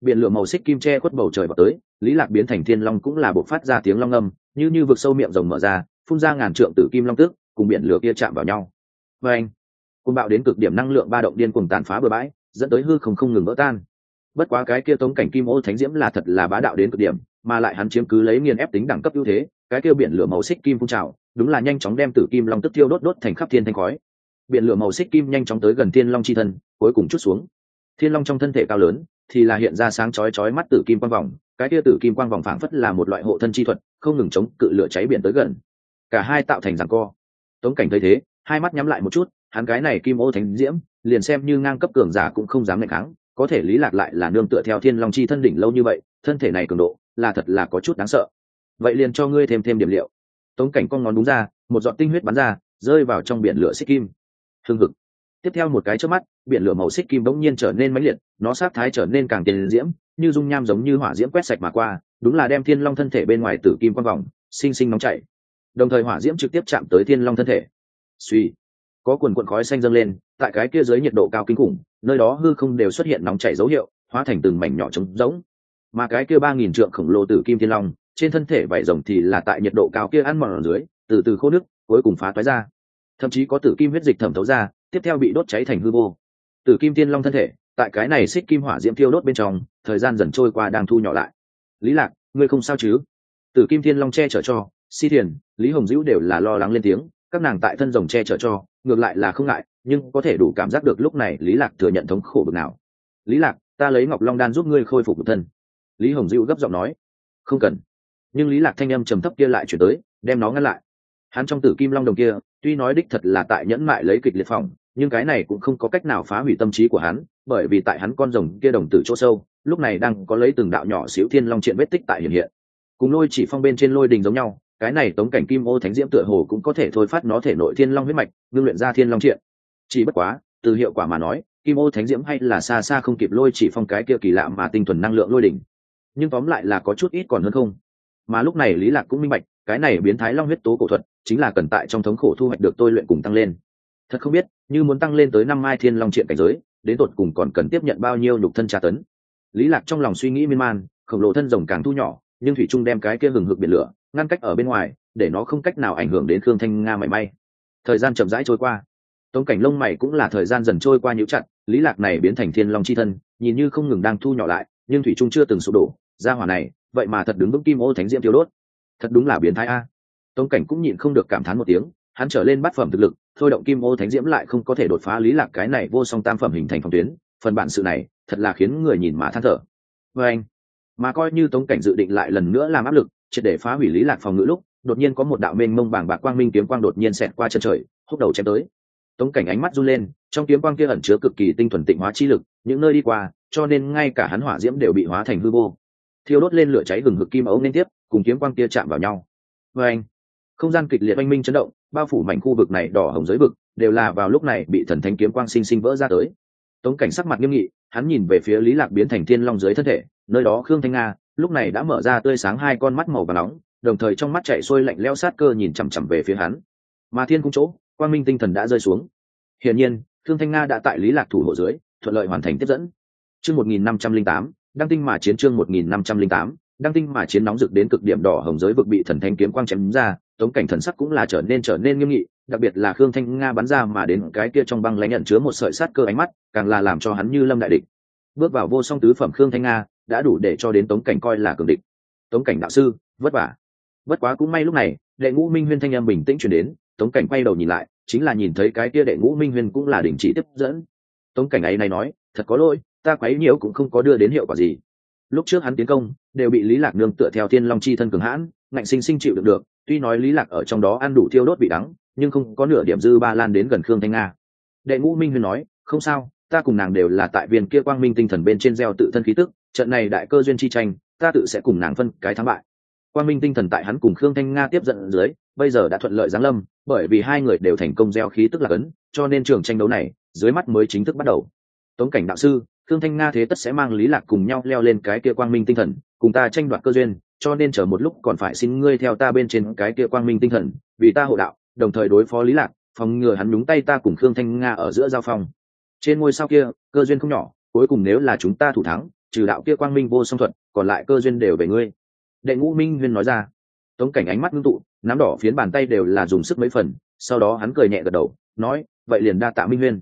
Biển lửa màu xích kim che khuất bầu trời vào tới, lý lạc biến thành thiên long cũng là bộ phát ra tiếng long âm, như như vực sâu miệng rồng mở ra, phun ra ngàn trượng tử kim long tước cùng biển lửa kia chạm vào nhau. Và anh côn bạo đến cực điểm năng lượng ba động điên cuồng tàn phá bừa bãi, dẫn tới hư không không ngừng vỡ tan. Bất quá cái kia tống cảnh kim ô thánh diễm là thật là bá đạo đến cực điểm, mà lại hắn chiếm cứ lấy nghiền ép tính đẳng cấp ưu thế, cái kia biển lửa màu xích kim phun trào, đúng là nhanh chóng đem tử kim long tức tiêu đốt đốt thành khắp thiên thanh khói. Biển lửa màu xích kim nhanh chóng tới gần thiên long chi thân, cuối cùng chút xuống. Thiên long trong thân thể cao lớn, thì là hiện ra sáng chói chói mắt tử kim quang vòng, cái kia tử kim quang vòng phảng phất là một loại hộ thân chi thuật, không ngừng chống cự lửa cháy biển tới gần. Cả hai tạo thành giằng co tống cảnh thấy thế, hai mắt nhắm lại một chút, hắn cái này kim ô thánh diễm, liền xem như ngang cấp cường giả cũng không dám ngạch kháng, có thể lý lạc lại là nương tựa theo thiên long chi thân đỉnh lâu như vậy, thân thể này cường độ, là thật là có chút đáng sợ. Vậy liền cho ngươi thêm thêm điểm liệu. Tống cảnh con ngón đúng ra, một giọt tinh huyết bắn ra, rơi vào trong biển lửa xích kim. Hưng hực. Tiếp theo một cái trước mắt, biển lửa màu xích kim bỗng nhiên trở nên mãnh liệt, nó sát thái trở nên càng tiền diễm, như dung nham giống như hỏa diễm quét sạch mà qua, đúng là đem thiên long thân thể bên ngoài tử kim quang vòng, sinh sinh nóng chảy đồng thời hỏa diễm trực tiếp chạm tới thiên long thân thể. Suy có quần quận khói xanh dâng lên, tại cái kia dưới nhiệt độ cao kinh khủng, nơi đó hư không đều xuất hiện nóng chảy dấu hiệu, hóa thành từng mảnh nhỏ trống rỗng. Mà cái kia ba nghìn trượng khổng lồ tử kim thiên long, trên thân thể vải rồng thì là tại nhiệt độ cao kia ăn mòn ở dưới, từ từ khô nước, cuối cùng phá toái ra. Thậm chí có tử kim huyết dịch thẩm thấu ra, tiếp theo bị đốt cháy thành hư vô. Tử kim thiên long thân thể, tại cái này xích kim hỏa diễm thiêu đốt bên trong, thời gian dần trôi qua đang thu nhỏ lại. Lý lạc, ngươi không sao chứ? Tử kim thiên long che chở cho si thiền, lý hồng dữ đều là lo lắng lên tiếng, các nàng tại thân rồng che chở cho, ngược lại là không ngại, nhưng có thể đủ cảm giác được lúc này lý lạc thừa nhận thống khổ bực nào. Lý lạc, ta lấy ngọc long đan giúp ngươi khôi phục thân. Lý hồng dữ gấp giọng nói. Không cần. Nhưng lý lạc thanh âm trầm thấp kia lại chuyển tới, đem nó ngăn lại. Hắn trong tử kim long đồng kia, tuy nói đích thật là tại nhẫn mại lấy kịch liệt phòng nhưng cái này cũng không có cách nào phá hủy tâm trí của hắn, bởi vì tại hắn con rồng kia đồng tử chỗ sâu, lúc này đang có lấy từng đạo nhỏ xíu thiên long triện vết tích tại hiện hiện. Cùng lôi chỉ phong bên trên lôi đình giống nhau cái này tống cảnh kim ô thánh diễm tựa hồ cũng có thể thôi phát nó thể nội thiên long huyết mạch, ngưng luyện ra thiên long triện. Chỉ bất quá, từ hiệu quả mà nói, kim ô thánh diễm hay là xa xa không kịp lôi chỉ phong cái kia kỳ lạ mà tinh thuần năng lượng lôi đỉnh. Nhưng tóm lại là có chút ít còn hơn không. Mà lúc này lý lạc cũng minh bạch, cái này biến thái long huyết tố cổ thuật chính là cần tại trong thống khổ thu hoạch được tôi luyện cùng tăng lên. Thật không biết, như muốn tăng lên tới năm mai thiên long triện cảnh giới, đến tột cùng còn cần tiếp nhận bao nhiêu nhục thân tra tấn. Lý lạc trong lòng suy nghĩ miên man, khổng lồ thân rồng càng thu nhỏ, nhưng thủy trung đem cái kia hừng hực biển lửa ngăn cách ở bên ngoài, để nó không cách nào ảnh hưởng đến khương thanh nga mảy may. Thời gian chậm rãi trôi qua. Tống cảnh lông mày cũng là thời gian dần trôi qua nhũ chặt, lý lạc này biến thành thiên long chi thân, nhìn như không ngừng đang thu nhỏ lại, nhưng thủy trung chưa từng sụp đổ. Ra hỏa này, vậy mà thật đứng vững kim ô thánh diễm tiêu đốt. Thật đúng là biến thái a. Tống cảnh cũng nhịn không được cảm thán một tiếng, hắn trở lên bát phẩm thực lực, thôi động kim ô thánh diễm lại không có thể đột phá lý lạc cái này vô song tam phẩm hình thành phòng tuyến. Phần bản sự này, thật là khiến người nhìn mà than thở. Với anh mà coi như tống cảnh dự định lại lần nữa làm áp lực, triệt để phá hủy lý lạc phòng ngự lúc, đột nhiên có một đạo mênh mông bảng bạc quang minh kiếm quang đột nhiên xẹt qua chân trời, húc đầu chém tới. Tống cảnh ánh mắt run lên, trong kiếm quang kia ẩn chứa cực kỳ tinh thuần tịnh hóa chi lực, những nơi đi qua, cho nên ngay cả hắn hỏa diễm đều bị hóa thành hư vô. Thiêu đốt lên lửa cháy gừng hực kim ấu liên tiếp, cùng kiếm quang kia chạm vào nhau. Vê anh, không gian kịch liệt oanh minh chấn động, bao phủ mảnh khu vực này đỏ hồng giới vực, đều là vào lúc này bị thần thánh kiếm quang sinh sinh vỡ ra tới tống cảnh sắc mặt nghiêm nghị, hắn nhìn về phía lý lạc biến thành thiên long dưới thân thể, nơi đó khương thanh nga, lúc này đã mở ra tươi sáng hai con mắt màu và nóng, đồng thời trong mắt chạy xuôi lạnh leo sát cơ nhìn chằm chằm về phía hắn. Mà thiên cung chỗ, quang minh tinh thần đã rơi xuống. Hiển nhiên, khương thanh nga đã tại lý lạc thủ hộ dưới, thuận lợi hoàn thành tiếp dẫn. Chương một nghìn năm trăm linh tám, đăng tinh mà chiến chương một nghìn năm trăm linh tám, đăng tinh mà chiến nóng rực đến cực điểm đỏ hồng giới vực bị thần thanh kiếm quang chém ra, tống cảnh thần sắc cũng là trở nên trở nên nghiêm nghị đặc biệt là khương thanh nga bắn ra mà đến cái kia trong băng lãnh nhận chứa một sợi sát cơ ánh mắt, càng là làm cho hắn như lâm đại địch. Bước vào vô song tứ phẩm khương thanh nga, đã đủ để cho đến tống cảnh coi là cường địch. Tống cảnh đạo sư, vất vả. Vất quá cũng may lúc này, đệ ngũ minh huyên thanh âm bình tĩnh chuyển đến, tống cảnh quay đầu nhìn lại, chính là nhìn thấy cái kia đệ ngũ minh huyên cũng là đình chỉ tiếp dẫn. Tống cảnh ấy này nói, thật có lỗi, ta quấy nhiễu cũng không có đưa đến hiệu quả gì. Lúc trước hắn tiến công, đều bị lý lạc nương tựa theo thiên long chi thân cường hãn, ngạnh sinh sinh chịu được được, tuy nói lý lạc ở trong đó ăn đủ thiêu đốt bị đắng nhưng không có nửa điểm dư ba lan đến gần khương thanh nga. Đệ ngũ minh huyên nói, không sao, ta cùng nàng đều là tại viên kia quang minh tinh thần bên trên gieo tự thân khí tức, trận này đại cơ duyên chi tranh, ta tự sẽ cùng nàng phân cái thắng bại. Quang minh tinh thần tại hắn cùng khương thanh nga tiếp dẫn dưới, bây giờ đã thuận lợi giáng lâm, bởi vì hai người đều thành công gieo khí tức là cấn cho nên trường tranh đấu này, dưới mắt mới chính thức bắt đầu. Tống cảnh đạo sư, khương thanh nga thế tất sẽ mang lý lạc cùng nhau leo lên cái kia quang minh tinh thần, cùng ta tranh đoạt cơ duyên, cho nên chờ một lúc còn phải xin ngươi theo ta bên trên cái kia quang minh tinh thần, vì ta hộ đạo đồng thời đối phó lý lạc, phòng ngừa hắn đúng tay ta cùng khương thanh nga ở giữa giao phong. Trên ngôi sao kia, cơ duyên không nhỏ, cuối cùng nếu là chúng ta thủ thắng, trừ đạo kia quang minh vô song thuật, còn lại cơ duyên đều về ngươi. Đệ ngũ minh huyên nói ra. Tống cảnh ánh mắt ngưng tụ, nắm đỏ phiến bàn tay đều là dùng sức mấy phần, sau đó hắn cười nhẹ gật đầu, nói, vậy liền đa tạ minh huyên.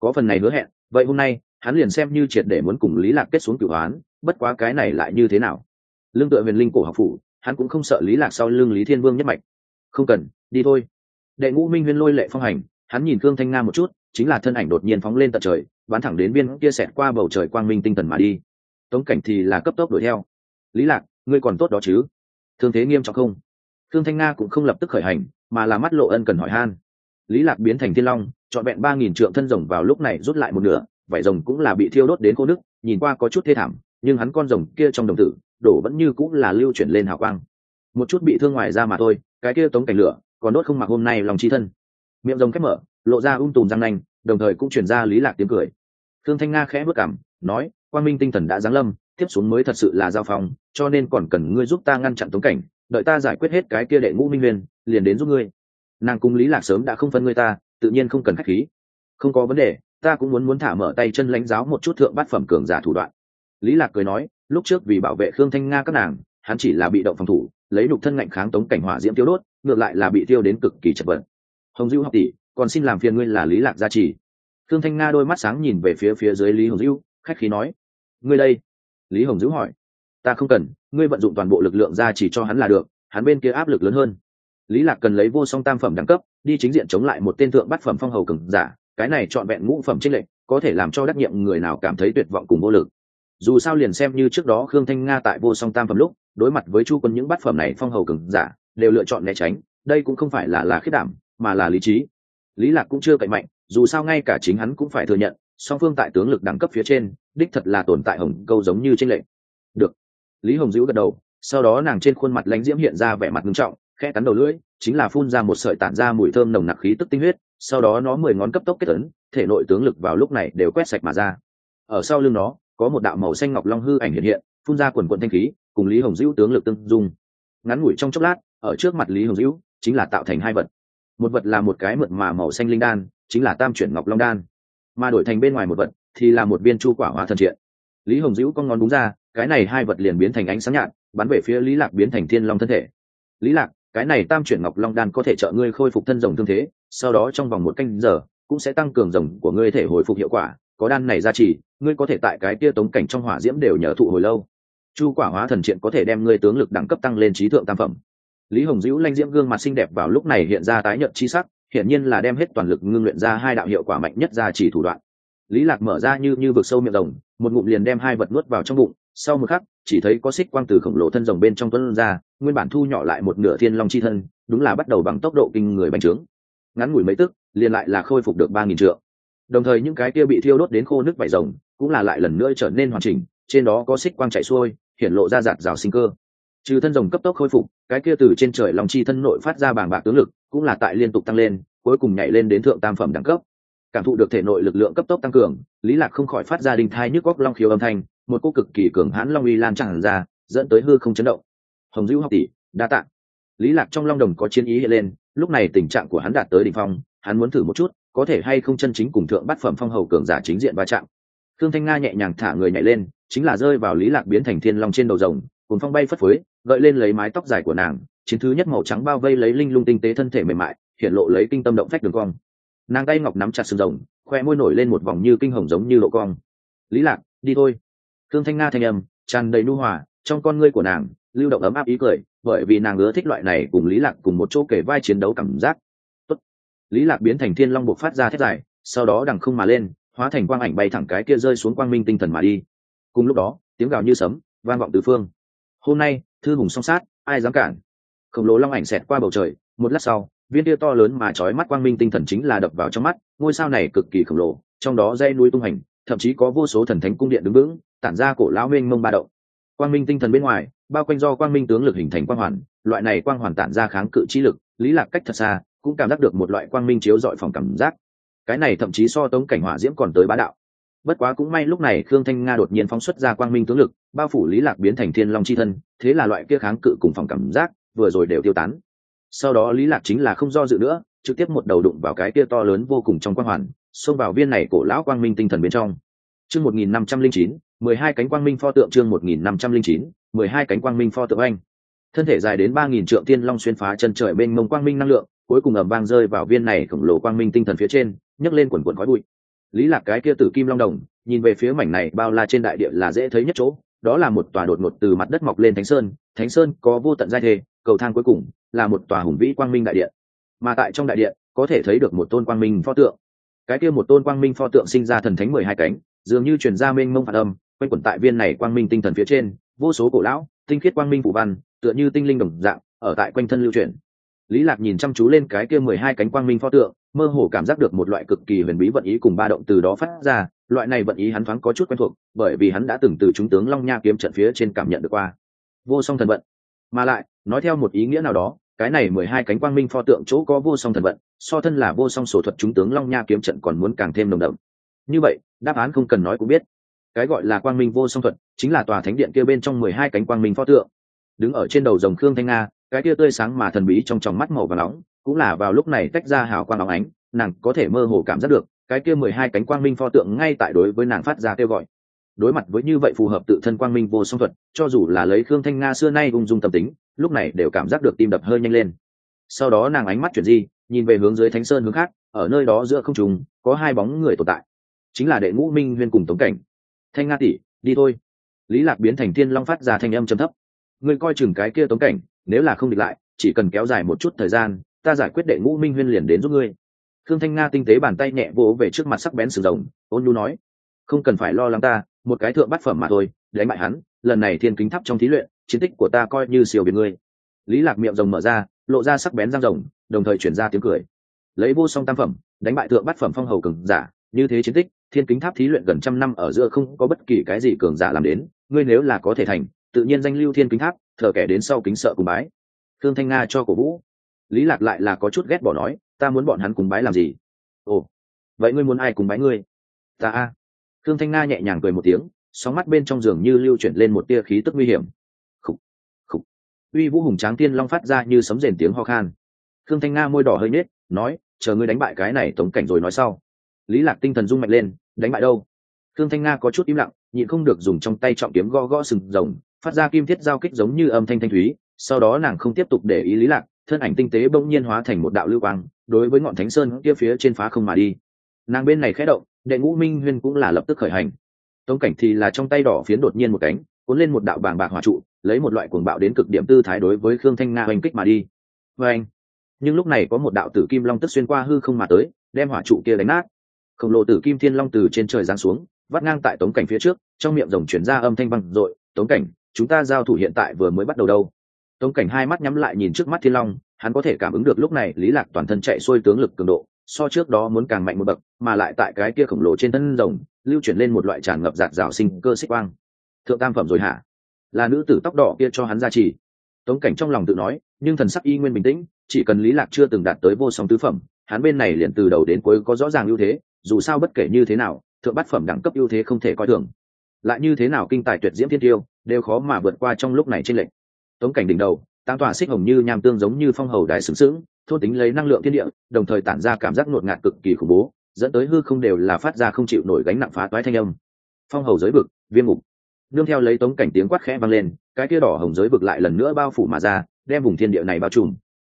Có phần này hứa hẹn, vậy hôm nay, hắn liền xem như triệt để muốn cùng lý lạc kết xuống cửu hoán, bất quá cái này lại như thế nào? Lương tựa huyền linh cổ học phủ, hắn cũng không sợ lý lạc sau lưng lý thiên vương nhất mạch. Không cần, đi thôi đệ ngũ minh huyên lôi lệ phong hành, hắn nhìn khương thanh nga một chút, chính là thân ảnh đột nhiên phóng lên tận trời, bắn thẳng đến biên kia xẹt qua bầu trời quang minh tinh thần mà đi. Tống cảnh thì là cấp tốc đuổi theo. Lý lạc, ngươi còn tốt đó chứ? Thương thế nghiêm trọng không? Thương thanh nga cũng không lập tức khởi hành, mà là mắt lộ ân cần hỏi han. Lý lạc biến thành thiên long chọn vẹn ba nghìn trượng thân rồng vào lúc này rút lại một nửa vảy rồng cũng là bị thiêu đốt đến khô nước nhìn qua có chút thê thảm, nhưng hắn con rồng kia trong đồng tử, đổ vẫn như cũng là lưu chuyển lên hào quang. Một chút bị thương ngoài ra mà thôi, cái kia tống cảnh lửa còn đốt không mặc hôm nay lòng chi thân. Miệng rồng khép mở, lộ ra ung tùm răng nanh, đồng thời cũng chuyển ra lý lạc tiếng cười. Thương thanh nga khẽ bước cảm, nói, quang minh tinh thần đã giáng lâm, tiếp xuống mới thật sự là giao phòng, cho nên còn cần ngươi giúp ta ngăn chặn tống cảnh, đợi ta giải quyết hết cái kia đệ ngũ minh huyền liền đến giúp ngươi. Nàng cung lý lạc sớm đã không phân ngươi ta, tự nhiên không cần khách khí. Không có vấn đề, ta cũng muốn muốn thả mở tay chân lãnh giáo một chút thượng bát phẩm cường giả thủ đoạn. Lý lạc cười nói, lúc trước vì bảo vệ khương thanh nga các nàng, hắn chỉ là bị động phòng thủ, lấy nục thân ngạnh kháng tống cảnh hỏa diễm tiêu đốt ngược lại là bị tiêu đến cực kỳ chật vật. Hồng dữ học tỷ, còn xin làm phiền ngươi là lý lạc gia trì. Thương thanh nga đôi mắt sáng nhìn về phía phía dưới lý hồng dữ khách khí nói, ngươi đây? Lý hồng dữ hỏi, ta không cần, ngươi vận dụng toàn bộ lực lượng gia trì cho hắn là được, hắn bên kia áp lực lớn hơn. Lý lạc cần lấy vô song tam phẩm đẳng cấp, đi chính diện chống lại một tên thượng bát phẩm phong hầu cường giả, cái này chọn vẹn ngũ phẩm trinh lệnh có thể làm cho đắc nhiệm người nào cảm thấy tuyệt vọng cùng vô lực. Dù sao liền xem như trước đó khương thanh nga tại vô song tam phẩm lúc, đối mặt với chu quân những bát phẩm này phong hầu cường giả đều lựa chọn né tránh, đây cũng không phải là là khiết đảm, mà là lý trí. Lý lạc cũng chưa cậy mạnh, dù sao ngay cả chính hắn cũng phải thừa nhận, song phương tại tướng lực đẳng cấp phía trên, đích thật là tồn tại hồng câu giống như trên lệnh. Được. Lý hồng dữ gật đầu, sau đó nàng trên khuôn mặt lãnh diễm hiện ra vẻ mặt nghiêm trọng, khẽ cắn đầu lưỡi, chính là phun ra một sợi tản ra mùi thơm nồng nặc khí tức tinh huyết, sau đó nó mười ngón cấp tốc kết ấn, thể nội tướng lực vào lúc này đều quét sạch mà ra. Ở sau lưng nó, có một đạo màu xanh ngọc long hư ảnh hiện hiện, phun ra quần quần thanh khí, cùng lý hồng dữ tướng lực tương dung. Ngắn ngủi trong chốc lát ở trước mặt lý hồng dữ chính là tạo thành hai vật. Một vật là một cái mượt mà màu xanh linh đan, chính là tam chuyển ngọc long đan. Mà đổi thành bên ngoài một vật thì là một viên chu quả hóa thần triện. Lý hồng dữ con ngón đúng ra, cái này hai vật liền biến thành ánh sáng nhạt, bắn về phía lý lạc biến thành thiên long thân thể. Lý lạc, cái này tam chuyển ngọc long đan có thể trợ ngươi khôi phục thân rồng thương thế, sau đó trong vòng một canh giờ cũng sẽ tăng cường rồng của ngươi thể hồi phục hiệu quả, có đan này ra chỉ, ngươi có thể tại cái kia tống cảnh trong hỏa diễm đều nhờ thụ hồi lâu. Chu quả hóa thần triện có thể đem ngươi tướng lực đẳng cấp tăng lên trí thượng tam phẩm lý hồng dữ lanh diễm gương mặt xinh đẹp vào lúc này hiện ra tái nhợt chi sắc hiện nhiên là đem hết toàn lực ngưng luyện ra hai đạo hiệu quả mạnh nhất ra chỉ thủ đoạn. Lý lạc mở ra như như vực sâu miệng rồng, một ngụm liền đem hai vật nuốt vào trong bụng, sau một khắc, chỉ thấy có xích quang từ khổng lồ thân rồng bên trong tuấn ra, nguyên bản thu nhỏ lại một nửa thiên long chi thân, đúng là bắt đầu bằng tốc độ kinh người bành trướng. Ngắn ngủi mấy tức, liền lại là khôi phục được ba nghìn trượng. Đồng thời những cái kia bị thiêu đốt đến khô nước vải rồng, cũng là lại lần nữa trở nên hoàn chỉnh, trên đó có xích quang chạy xuôi, hiện lộ ra giạt rào sinh cơ trừ thân rồng cấp tốc khôi phục, cái kia từ trên trời lòng chi thân nội phát ra bàng bạc tướng lực, cũng là tại liên tục tăng lên, cuối cùng nhảy lên đến thượng tam phẩm đẳng cấp. Cảm thụ được thể nội lực lượng cấp tốc tăng cường, lý lạc không khỏi phát ra đình thai nhức góc long khiếu âm thanh, một cô cực kỳ cường hãn long uy lan tràn ra, dẫn tới hư không chấn động. Hồng dữ học tỷ, đa tạ. lý lạc trong long đồng có chiến ý hiện lên, lúc này tình trạng của hắn đạt tới đỉnh phong, hắn muốn thử một chút, có thể hay không chân chính cùng thượng bát phẩm phong hầu cường giả chính diện va chạm. Thương thanh nga nhẹ nhàng thả người nhảy lên, chính là rơi vào lý lạc biến thành thiên long trên đầu rồng cùng phong bay phất phới, gợi lên lấy mái tóc dài của nàng, chiến thứ nhất màu trắng bao vây lấy linh lung tinh tế thân thể mềm mại, hiện lộ lấy kinh tâm động phách đường cong. Nàng tay ngọc nắm chặt sừng rồng, khoe môi nổi lên một vòng như kinh hồng giống như lộ cong. Lý lạc, đi thôi. Thương thanh nga thanh âm, tràn đầy nu hòa, trong con ngươi của nàng, lưu động ấm áp ý cười, bởi vì nàng ưa thích loại này cùng lý lạc cùng một chỗ kể vai chiến đấu cảm giác. Tốt. lý lạc biến thành thiên long buộc phát ra thét dài, sau đó đằng không mà lên, hóa thành quang ảnh bay thẳng cái kia rơi xuống quang minh tinh thần mà đi. Cùng lúc đó, tiếng gào như sấm, vang vọng từ phương hôm nay, thư hùng song sát, ai dám cản? Khổng lồ long ảnh xẹt qua bầu trời, một lát sau, viên tia to lớn mà trói mắt quang minh tinh thần chính là đập vào trong mắt, ngôi sao này cực kỳ khổng lồ, trong đó dây núi tung hành, thậm chí có vô số thần thánh cung điện đứng vững, tản ra cổ lão mênh mông ba đậu. quang minh tinh thần bên ngoài, bao quanh do quang minh tướng lực hình thành quang hoàn, loại này quang hoàn tản ra kháng cự chi lực, lý lạc cách thật xa, cũng cảm giác được một loại quang minh chiếu dọi phòng cảm giác. Cái này thậm chí so tống cảnh hỏa diễm còn tới bá đạo bất quá cũng may lúc này khương thanh nga đột nhiên phóng xuất ra quang minh tướng lực, bao phủ lý lạc biến thành thiên long chi thân, thế là loại kia kháng cự cùng phòng cảm giác vừa rồi đều tiêu tán. Sau đó lý lạc chính là không do dự nữa, trực tiếp một đầu đụng vào cái kia to lớn vô cùng trong quang hoàn, xông vào viên này cổ lão quang minh tinh thần bên trong. Chương một nghìn năm trăm linh chín, mười hai cánh quang minh pho tượng chương một nghìn năm trăm linh chín, mười hai cánh quang minh pho tượng anh. Thân thể dài đến ba nghìn trượng tiên long xuyên phá chân trời bên mông quang minh năng lượng, cuối cùng ầm vang rơi vào viên này khổng lồ quang minh tinh thần phía trên, nhấc lên quần quần khói bụi lý lạc cái kia tử kim long đồng, nhìn về phía mảnh này bao la trên đại địa là dễ thấy nhất chỗ, đó là một tòa đột ngột từ mặt đất mọc lên thánh sơn thánh sơn có vô tận giai thê, cầu thang cuối cùng là một tòa hùng vĩ quang minh đại điện mà tại trong đại điện có thể thấy được một tôn quang minh pho tượng. Cái kia một tôn quang minh pho tượng sinh ra thần thánh mười hai cánh, dường như truyền ra mênh mông phản âm, quanh quẩn tại viên này quang minh tinh thần phía trên, vô số cổ lão, tinh khiết quang minh phụ văn, tựa như tinh linh đồng dạng, ở tại quanh thân lưu truyền lý lạc nhìn chăm chú lên cái kia mười hai cánh quang minh pho tượng, mơ hồ cảm giác được một loại cực kỳ huyền bí vận ý cùng ba động từ đó phát ra, loại này vận ý hắn thoáng có chút quen thuộc, bởi vì hắn đã từng từ chúng tướng long nha kiếm trận phía trên cảm nhận được qua. Vô song thần vận. Mà lại, nói theo một ý nghĩa nào đó, cái này mười hai cánh quang minh pho tượng chỗ có vô song thần vận, so thân là vô song sổ thuật chúng tướng long nha kiếm trận còn muốn càng thêm nồng đậm. Như vậy, đáp án không cần nói cũng biết. Cái gọi là quang minh vô song thuật, chính là tòa thánh điện kia bên trong mười hai cánh quang minh pho tượng. Đứng ở trên đầu dòng khương thanh nga cái kia tươi sáng mà thần bí trong tròng mắt màu và nóng, cũng là vào lúc này tách ra hào quang óng ánh, nàng có thể mơ hồ cảm giác được, cái kia mười hai cánh quang minh pho tượng ngay tại đối với nàng phát ra kêu gọi. Đối mặt với như vậy phù hợp tự thân quang minh vô song thuật, cho dù là lấy khương thanh nga xưa nay ung dung tâm tính, lúc này đều cảm giác được tim đập hơi nhanh lên. Sau đó nàng ánh mắt chuyển di, nhìn về hướng dưới thánh sơn hướng khác, ở nơi đó giữa không trùng có hai bóng người tồn tại. Chính là đệ ngũ minh huyên cùng tống cảnh. Thanh nga tỷ, đi thôi. Lý lạc biến thành thiên long phát ra thanh âm trầm thấp. Ngươi coi chừng cái kia tống cảnh nếu là không địch lại, chỉ cần kéo dài một chút thời gian, ta giải quyết đệ ngũ minh huyên liền đến giúp ngươi. Thương thanh nga tinh tế bàn tay nhẹ vỗ về trước mặt sắc bén sừng rồng ôn nhu nói, không cần phải lo lắng ta, một cái thượng bát phẩm mà thôi, đánh bại hắn, lần này thiên kính thắp trong thí luyện, chiến tích của ta coi như siêu biệt ngươi. Lý lạc miệng rồng mở ra, lộ ra sắc bén răng rồng, đồng thời chuyển ra tiếng cười. Lấy vô song tam phẩm, đánh bại thượng bát phẩm phong hầu cường giả, như thế chiến tích, thiên kính tháp thí luyện gần trăm năm ở giữa không có bất kỳ cái gì cường giả làm đến, ngươi nếu là có thể thành, tự nhiên danh lưu thiên kính tháp thờ kẻ đến sau kính sợ cùng bái. Thương thanh nga cho cổ vũ. Lý lạc lại là có chút ghét bỏ nói, ta muốn bọn hắn cùng bái làm gì? Ồ, vậy ngươi muốn ai cùng bái ngươi? Ta a. Thương thanh nga nhẹ nhàng cười một tiếng, sóng mắt bên trong giường như lưu chuyển lên một tia khí tức nguy hiểm. Khúc khúc uy vũ hùng tráng tiên long phát ra như sấm rền tiếng ho khan. Thương thanh nga môi đỏ hơi nết nói, chờ ngươi đánh bại cái này tống cảnh rồi nói sau. Lý lạc tinh thần rung mạnh lên, đánh bại đâu? Thương thanh nga có chút im lặng, nhịn không được dùng trong tay trọng kiếm gõ gõ sừng rồng phát ra kim thiết giao kích giống như âm thanh thanh thúy, sau đó nàng không tiếp tục để ý lý lạc, thân ảnh tinh tế bỗng nhiên hóa thành một đạo lưu quang, đối với ngọn thánh sơn kia phía trên phá không mà đi. Nàng bên này khẽ động, đệ ngũ minh huyên cũng là lập tức khởi hành. Tống cảnh thì là trong tay đỏ phiến đột nhiên một cánh, cuốn lên một đạo bàng bạc hỏa trụ, lấy một loại cuồng bạo đến cực điểm tư thái đối với khương thanh nga oanh kích mà đi. Vê anh nhưng lúc này có một đạo tử kim long tức xuyên qua hư không mà tới, đem hỏa trụ kia đánh nát. Khổng lồ tử kim thiên long từ trên trời giáng xuống, vắt ngang tại tống cảnh phía trước, trong miệng rồng chuyển ra âm thanh văng dội, tống cảnh chúng ta giao thủ hiện tại vừa mới bắt đầu đâu. Tống cảnh hai mắt nhắm lại nhìn trước mắt thiên long, hắn có thể cảm ứng được lúc này lý lạc toàn thân chạy xuôi tướng lực cường độ, so trước đó muốn càng mạnh một bậc, mà lại tại cái kia khổng lồ trên thân rồng, lưu chuyển lên một loại tràn ngập giạt rào sinh cơ xích quang. Thượng tam phẩm rồi hả? Là nữ tử tóc đỏ kia cho hắn ra trì tống cảnh trong lòng tự nói, nhưng thần sắc y nguyên bình tĩnh, chỉ cần lý lạc chưa từng đạt tới vô song tứ phẩm, hắn bên này liền từ đầu đến cuối có rõ ràng ưu thế, dù sao bất kể như thế nào, thượng bát phẩm đẳng cấp ưu thế không thể coi thường lại như thế nào kinh tài tuyệt diễm thiên tiêu, đều khó mà vượt qua trong lúc này trên lệnh tống cảnh đỉnh đầu tăng tòa xích hồng như nham tương giống như phong hầu đài sướng sướng thôn tính lấy năng lượng thiên địa, đồng thời tản ra cảm giác ngột ngạt cực kỳ khủng bố, dẫn tới hư không đều là phát ra không chịu nổi gánh nặng phá toái thanh âm. Phong hầu giới vực, viêm ngục nương theo lấy tống cảnh tiếng quát khẽ vang lên, cái kia đỏ hồng giới vực lại lần nữa bao phủ mà ra, đem vùng thiên địa này bao trùm.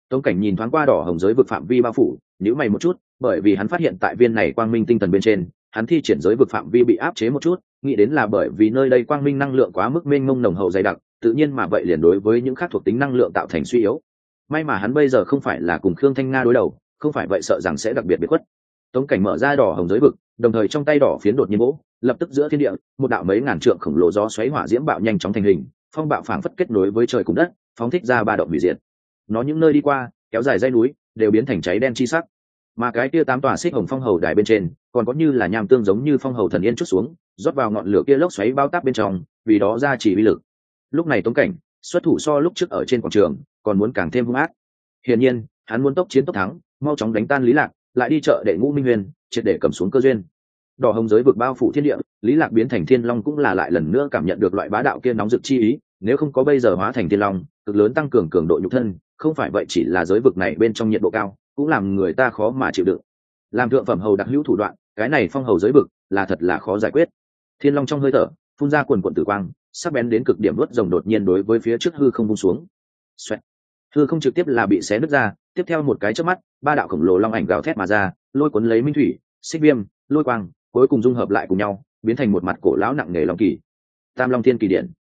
Tống cảnh nhìn thoáng qua đỏ hồng giới vực phạm vi bao phủ nhữ mày một chút, bởi vì hắn phát hiện tại viên này quang minh tinh thần bên trên hắn thi triển giới vực phạm vi bị áp chế một chút, nghĩ đến là bởi vì nơi đây quang minh năng lượng quá mức mênh mông nồng hậu dày đặc, tự nhiên mà vậy liền đối với những khác thuộc tính năng lượng tạo thành suy yếu. May mà hắn bây giờ không phải là cùng khương thanh nga đối đầu, không phải vậy sợ rằng sẽ đặc biệt bị khuất. Tống cảnh mở ra đỏ hồng giới vực, đồng thời trong tay đỏ phiến đột nhiên vỗ lập tức giữa thiên địa, một đạo mấy ngàn trượng khổng lồ gió xoáy hỏa diễm bạo nhanh chóng thành hình, phong bạo phảng phất kết nối với trời cùng đất, phóng thích ra ba động hủy diệt. Nó những nơi đi qua, kéo dài dây núi, đều biến thành cháy đen chi sắc mà cái kia tám tòa xích hồng phong hầu đài bên trên còn có như là nham tương giống như phong hầu thần yên chút xuống, rót vào ngọn lửa kia lốc xoáy bao tác bên trong, vì đó ra chỉ uy lực. Lúc này tống cảnh, xuất thủ so lúc trước ở trên quảng trường, còn muốn càng thêm hung ác. Hiển nhiên, hắn muốn tốc chiến tốc thắng, mau chóng đánh tan lý lạc, lại đi chợ đệ ngũ minh huyền, triệt để cầm xuống cơ duyên. Đỏ hồng giới vực bao phủ thiên địa, lý lạc biến thành thiên long cũng là lại lần nữa cảm nhận được loại bá đạo kia nóng rực chi ý, nếu không có bây giờ hóa thành thiên long, cực lớn tăng cường cường độ nhục thân, không phải vậy chỉ là giới vực này bên trong nhiệt độ cao cũng làm người ta khó mà chịu đựng. Làm thượng phẩm hầu đặc hữu thủ đoạn, cái này phong hầu giới bực, là thật là khó giải quyết. Thiên long trong hơi thở, phun ra quần quận tử quang, sắc bén đến cực điểm vớt rồng đột nhiên đối với phía trước hư không bung xuống. Xoẹt. hư không trực tiếp là bị xé nứt ra, tiếp theo một cái trước mắt, ba đạo khổng lồ long ảnh gào thét mà ra, lôi cuốn lấy minh thủy, xích viêm, lôi quang, cuối cùng dung hợp lại cùng nhau, biến thành một mặt cổ lão nặng nề long kỳ. Tam long thiên kỳ điện.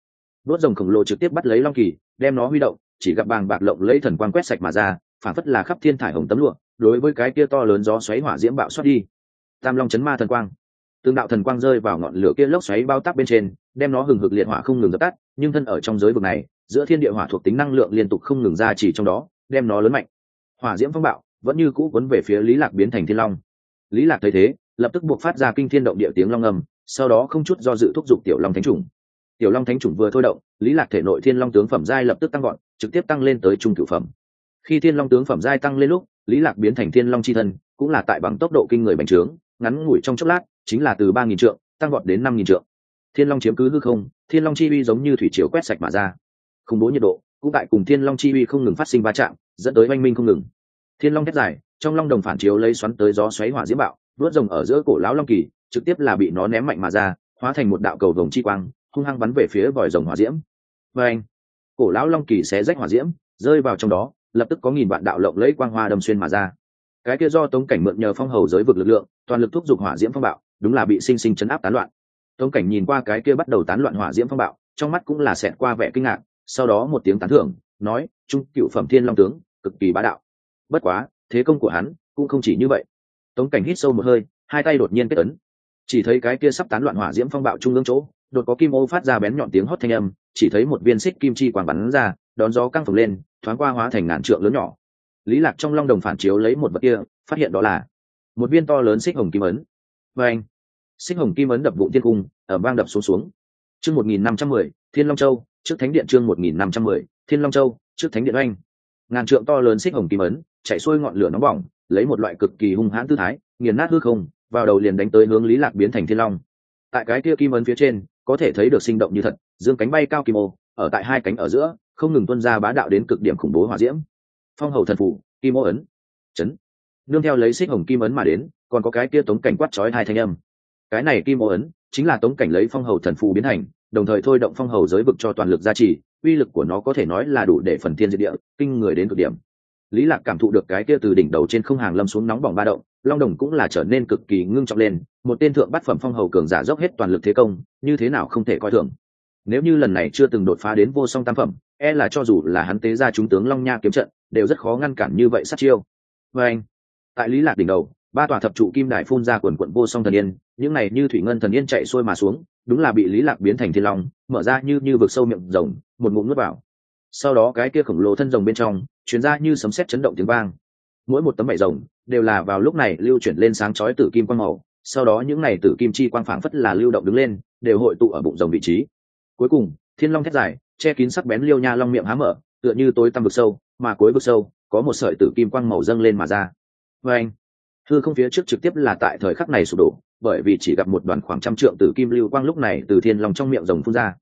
Đốt rồng khổng lồ trực tiếp bắt lấy long kỳ, đem nó huy động, chỉ gặp bàng bạc lộng lấy thần quang quét sạch mà ra phản phất là khắp thiên thải hồng tấm lụa, đối với cái kia to lớn gió xoáy hỏa diễm bạo xoát đi. Tam long chấn ma thần quang. Tương đạo thần quang rơi vào ngọn lửa kia lốc xoáy bao tác bên trên, đem nó hừng hực liệt hỏa không ngừng dập tắt, nhưng thân ở trong giới vực này, giữa thiên địa hỏa thuộc tính năng lượng liên tục không ngừng ra chỉ trong đó, đem nó lớn mạnh. Hỏa diễm phong bạo, vẫn như cũ quấn về phía lý lạc biến thành thiên long. Lý lạc thấy thế, lập tức buộc phát ra kinh thiên động địa tiếng long ngầm sau đó không chút do dự thúc giục tiểu long thánh trùng tiểu long thánh trùng vừa thôi động, lý lạc thể nội thiên long tướng phẩm giai lập tức tăng gọn trực tiếp tăng lên tới trung cửu phẩm khi thiên long tướng phẩm giai tăng lên lúc, lý lạc biến thành thiên long chi thân, cũng là tại bằng tốc độ kinh người bành trướng, ngắn ngủi trong chốc lát, chính là từ ba nghìn trượng, tăng gọn đến năm nghìn trượng. Thiên long chiếm cứ hư không, thiên long chi uy giống như thủy chiều quét sạch mà ra. Khủng bố nhiệt độ, cũng tại cùng thiên long chi uy không ngừng phát sinh va chạm, dẫn tới oanh minh không ngừng. Thiên long thét dài, trong long đồng phản chiếu lấy xoắn tới gió xoáy hỏa diễm bạo, vớt rồng ở giữa cổ lão long kỳ, trực tiếp là bị nó ném mạnh mà ra, hóa thành một đạo cầu vồng chi quang, hung hăng bắn về phía vòi rồng hỏa diễm. Và anh cổ lão long kỳ xé rách hỏa diễm, rơi vào trong đó lập tức có nghìn vạn đạo lộng lẫy quang hoa đâm xuyên mà ra. Cái kia do tống cảnh mượn nhờ phong hầu giới vực lực lượng, toàn lực thúc giục hỏa diễm phong bạo, đúng là bị sinh sinh chấn áp tán loạn. Tống cảnh nhìn qua cái kia bắt đầu tán loạn hỏa diễm phong bạo, trong mắt cũng là xẹt qua vẻ kinh ngạc, sau đó một tiếng tán thưởng, nói, trung cựu phẩm thiên long tướng, cực kỳ bá đạo. Bất quá, thế công của hắn cũng không chỉ như vậy. Tống cảnh hít sâu một hơi, hai tay đột nhiên kết ấn. Chỉ thấy cái kia sắp tán loạn hỏa diễm phong bạo trung ương chỗ, đột có kim ô phát ra bén nhọn tiếng hót thanh âm, chỉ thấy một viên xích kim chi quàng bắn ra, đón gió căng phồng lên thoáng qua hóa thành ngàn trượng lớn nhỏ. Lý lạc trong long đồng phản chiếu lấy một vật kia, phát hiện đó là một viên to lớn xích hồng kim ấn. Và anh, xích hồng kim ấn đập vụn thiên cung ở bang đập xuống xuống. Chương một nghìn năm trăm mười, thiên long châu, trước thánh điện chương một nghìn năm trăm mười, thiên long châu, trước thánh điện oanh. Ngàn trượng to lớn xích hồng kim ấn, chạy xuôi ngọn lửa nóng bỏng, lấy một loại cực kỳ hung hãn tư thái, nghiền nát hư không, vào đầu liền đánh tới hướng lý lạc biến thành thiên long. Tại cái kia kim ấn phía trên, có thể thấy được sinh động như thật, dương cánh bay cao kim ô, ở tại hai cánh ở giữa không ngừng tuân ra bá đạo đến cực điểm khủng bố hỏa diễm. Phong hầu thần phủ, kim ô ấn, chấn. Nương theo lấy xích hồng kim ấn mà đến, còn có cái kia tống cảnh quát chói hai thanh âm. Cái này kim ô ấn chính là tống cảnh lấy phong hầu thần phù biến hành, đồng thời thôi động phong hầu giới vực cho toàn lực gia trì, uy lực của nó có thể nói là đủ để phần thiên diệt địa, kinh người đến cực điểm. Lý lạc cảm thụ được cái kia từ đỉnh đầu trên không hàng lâm xuống nóng bỏng ba động, long đồng cũng là trở nên cực kỳ ngưng trọng lên, một tên thượng bát phẩm phong hầu cường giả dốc hết toàn lực thế công, như thế nào không thể coi thường. Nếu như lần này chưa từng đột phá đến vô song tam phẩm e là cho dù là hắn tế ra chúng tướng long nha kiếm trận, đều rất khó ngăn cản như vậy sát chiêu. Vê anh, tại lý lạc đỉnh đầu, ba tòa thập trụ kim đài phun ra quần quận vô song thần yên, những này như thủy ngân thần yên chạy xuôi mà xuống, đúng là bị lý lạc biến thành thiên long, mở ra như như vực sâu miệng rồng, một ngụm nuốt vào. Sau đó cái kia khổng lồ thân rồng bên trong chuyển ra như sấm sét chấn động tiếng vang. Mỗi một tấm vảy rồng, đều là vào lúc này lưu chuyển lên sáng chói tử kim quang màu, sau đó những này tử kim chi quang phảng phất là lưu động đứng lên, đều hội tụ ở bụng rồng vị trí. Cuối cùng, thiên long thét dài che kín sắc bén liêu nha long miệng há mở, tựa như tối tăm vực sâu, mà cuối vực sâu, có một sợi tử kim quang màu dâng lên mà ra. Vê anh thư không phía trước trực tiếp là tại thời khắc này sụp đổ, bởi vì chỉ gặp một đoàn khoảng trăm trượng tử kim lưu quang lúc này từ thiên long trong miệng rồng phun ra.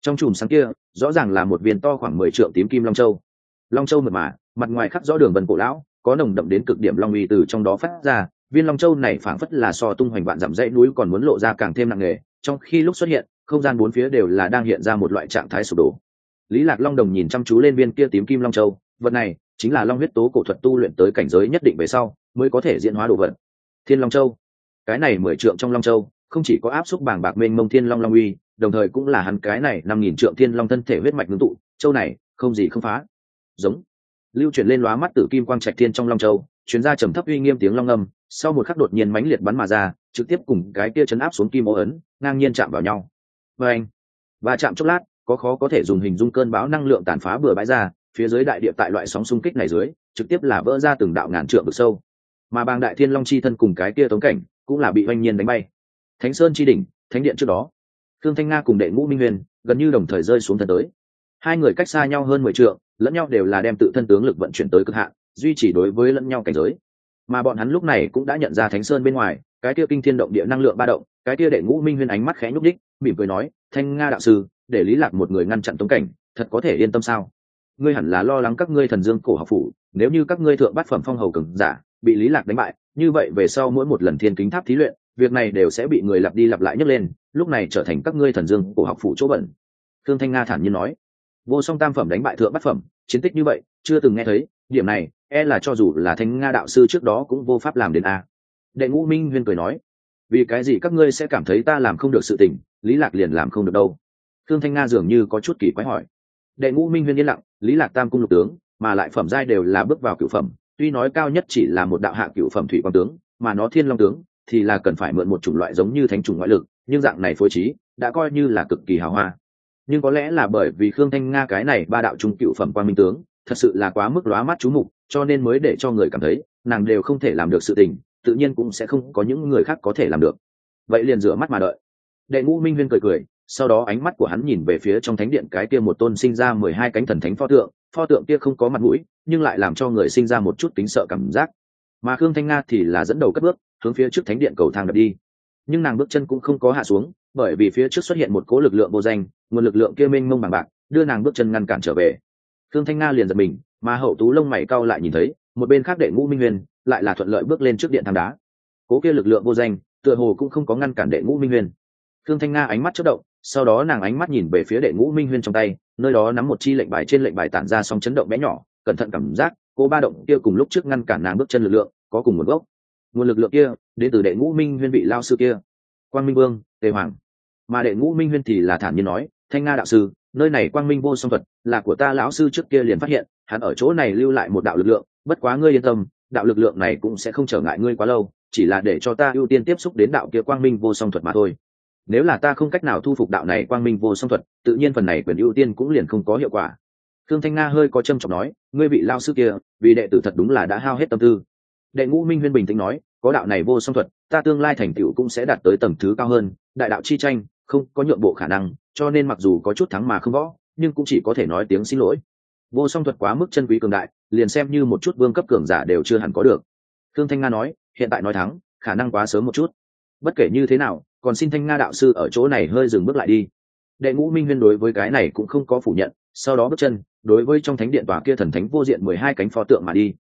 Trong chùm sáng kia, rõ ràng là một viên to khoảng mười trượng tím kim long châu. Long châu mật mà, mặt ngoài khắc rõ đường vân cổ lão, có nồng đậm đến cực điểm long uy từ trong đó phát ra. Viên long châu này phảng phất là so tung hoành vạn dặm dãy núi còn muốn lộ ra càng thêm nặng nề, trong khi lúc xuất hiện không gian bốn phía đều là đang hiện ra một loại trạng thái sụp đổ. Lý lạc long đồng nhìn chăm chú lên viên kia tím kim long châu, vật này chính là long huyết tố cổ thuật tu luyện tới cảnh giới nhất định về sau mới có thể diễn hóa đồ vật. Thiên long châu. Cái này mười trượng trong long châu, không chỉ có áp xúc bảng bạc mênh mông thiên long long uy, đồng thời cũng là hắn cái này năm nghìn trượng thiên long thân thể huyết mạch ngưng tụ, châu này không gì không phá. Giống. Lưu chuyển lên lóa mắt tử kim quang trạch thiên trong long châu chuyến ra trầm thấp uy nghiêm tiếng long âm, sau một khắc đột nhiên mãnh liệt bắn mà ra, trực tiếp cùng cái kia chấn áp xuống kim ô ấn, ngang nhiên chạm vào nhau và anh. Và chạm chốc lát, có khó có thể dùng hình dung cơn bão năng lượng tàn phá bừa bãi ra, phía dưới đại địa tại loại sóng xung kích này dưới, trực tiếp là vỡ ra từng đạo ngàn trượng vực sâu. Mà bang đại thiên long chi thân cùng cái kia tống cảnh, cũng là bị oanh nhiên đánh bay. Thánh sơn chi đỉnh, thánh điện trước đó. Thương thanh nga cùng đệ ngũ minh huyền, gần như đồng thời rơi xuống thân tới. Hai người cách xa nhau hơn mười trượng, lẫn nhau đều là đem tự thân tướng lực vận chuyển tới cực hạn, duy trì đối với lẫn nhau cảnh giới. Mà bọn hắn lúc này cũng đã nhận ra thánh sơn bên ngoài, cái kia kinh thiên động địa năng lượng ba động cái kia đệ ngũ minh huyên ánh mắt khẽ nhúc đích mỉm cười nói, thanh nga đạo sư, để lý lạc một người ngăn chặn tống cảnh, thật có thể yên tâm sao? Ngươi hẳn là lo lắng các ngươi thần dương cổ học phủ, nếu như các ngươi thượng bát phẩm phong hầu cường giả, bị lý lạc đánh bại, như vậy về sau mỗi một lần thiên kính tháp thí luyện, việc này đều sẽ bị người lặp đi lặp lại nhấc lên, lúc này trở thành các ngươi thần dương cổ học phụ chỗ bẩn. Thương thanh nga thản nhiên nói, vô song tam phẩm đánh bại thượng bát phẩm, chiến tích như vậy, chưa từng nghe thấy, điểm này e là cho dù là thanh nga đạo sư trước đó cũng vô pháp làm đến a. Đệ ngũ minh huyên cười nói vì cái gì các ngươi sẽ cảm thấy ta làm không được sự tình, lý lạc liền làm không được đâu. Thương thanh nga dường như có chút kỳ quái hỏi. Đệ ngũ minh huyên yên lặng, lý lạc tam cung lục tướng, mà lại phẩm giai đều là bước vào cựu phẩm, tuy nói cao nhất chỉ là một đạo hạ cựu phẩm thủy quang tướng, mà nó thiên long tướng thì là cần phải mượn một chủng loại giống như thánh trùng ngoại lực, nhưng dạng này phối trí đã coi như là cực kỳ hào hoa. Nhưng có lẽ là bởi vì khương thanh nga cái này ba đạo trung cựu phẩm quan minh tướng, thật sự là quá mức lóa mắt chú mục, cho nên mới để cho người cảm thấy nàng đều không thể làm được sự tình tự nhiên cũng sẽ không có những người khác có thể làm được. Vậy liền rửa mắt mà đợi. Đệ ngũ minh huyên cười cười, sau đó ánh mắt của hắn nhìn về phía trong thánh điện cái kia một tôn sinh ra mười hai cánh thần thánh pho tượng. Pho tượng kia không có mặt mũi, nhưng lại làm cho người sinh ra một chút tính sợ cảm giác. Mà khương thanh nga thì là dẫn đầu cất bước, hướng phía trước thánh điện cầu thang đập đi. Nhưng nàng bước chân cũng không có hạ xuống, bởi vì phía trước xuất hiện một cố lực lượng vô danh, nguồn lực lượng kia mênh mông bằng bạc, đưa nàng bước chân ngăn cản trở về. Khương thanh nga liền giật mình, mà hậu tú lông mày cau lại nhìn thấy, một bên khác đệ ngũ minh huyền lại là thuận lợi bước lên trước điện thang đá. Cố kia lực lượng vô danh, tựa hồ cũng không có ngăn cản đệ ngũ minh huyền Thương thanh nga ánh mắt chất động, sau đó nàng ánh mắt nhìn về phía đệ ngũ minh huyên trong tay, nơi đó nắm một chi lệnh bài trên lệnh bài tản ra song chấn động bé nhỏ, cẩn thận cảm giác, cô ba động kia cùng lúc trước ngăn cản nàng bước chân lực lượng, có cùng một gốc. Nguồn lực lượng kia, đến từ đệ ngũ minh huyên vị lao sư kia. Quang minh vương, tề hoàng. Mà đệ ngũ minh huyên thì là thản nhiên nói, thanh nga đạo sư, nơi này quang minh vô song thuật, là của ta lão sư trước kia liền phát hiện, hắn ở chỗ này lưu lại một đạo lực lượng, bất quá ngươi yên tâm đạo lực lượng này cũng sẽ không trở ngại ngươi quá lâu, chỉ là để cho ta ưu tiên tiếp xúc đến đạo kia quang minh vô song thuật mà thôi. Nếu là ta không cách nào thu phục đạo này quang minh vô song thuật, tự nhiên phần này quyền ưu tiên cũng liền không có hiệu quả. Thương thanh nga hơi có trâm trọng nói, ngươi vị lao sư kia, vì đệ tử thật đúng là đã hao hết tâm tư. Đệ ngũ minh huyên bình tĩnh nói, có đạo này vô song thuật, ta tương lai thành tựu cũng sẽ đạt tới tầm thứ cao hơn, đại đạo chi tranh, không có nhượng bộ khả năng, cho nên mặc dù có chút thắng mà không võ, nhưng cũng chỉ có thể nói tiếng xin lỗi vô song thuật quá mức chân quý cường đại, liền xem như một chút vương cấp cường giả đều chưa hẳn có được. Thương thanh nga nói, hiện tại nói thắng, khả năng quá sớm một chút. Bất kể như thế nào, còn xin thanh nga đạo sư ở chỗ này hơi dừng bước lại đi. Đệ ngũ minh huyên đối với cái này cũng không có phủ nhận, sau đó bước chân, đối với trong thánh điện tòa kia thần thánh vô diện mười hai cánh pho tượng mà đi.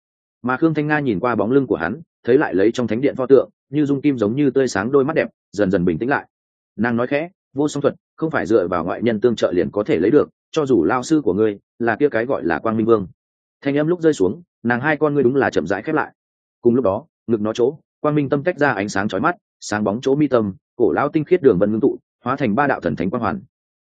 Mà khương thanh nga nhìn qua bóng lưng của hắn, thấy lại lấy trong thánh điện pho tượng, như dung kim giống như tươi sáng đôi mắt đẹp, dần dần bình tĩnh lại. Nàng nói khẽ, vô song thuật, không phải dựa vào ngoại nhân tương trợ liền có thể lấy được cho dù lao sư của ngươi là kia cái gọi là quang minh vương. Thanh âm lúc rơi xuống, nàng hai con ngươi đúng là chậm rãi khép lại. Cùng lúc đó, ngực nó chỗ, quang minh tâm tách ra ánh sáng chói mắt, sáng bóng chỗ mi tâm, cổ lão tinh khiết đường vân ngưng tụ, hóa thành ba đạo thần thánh quang hoàn.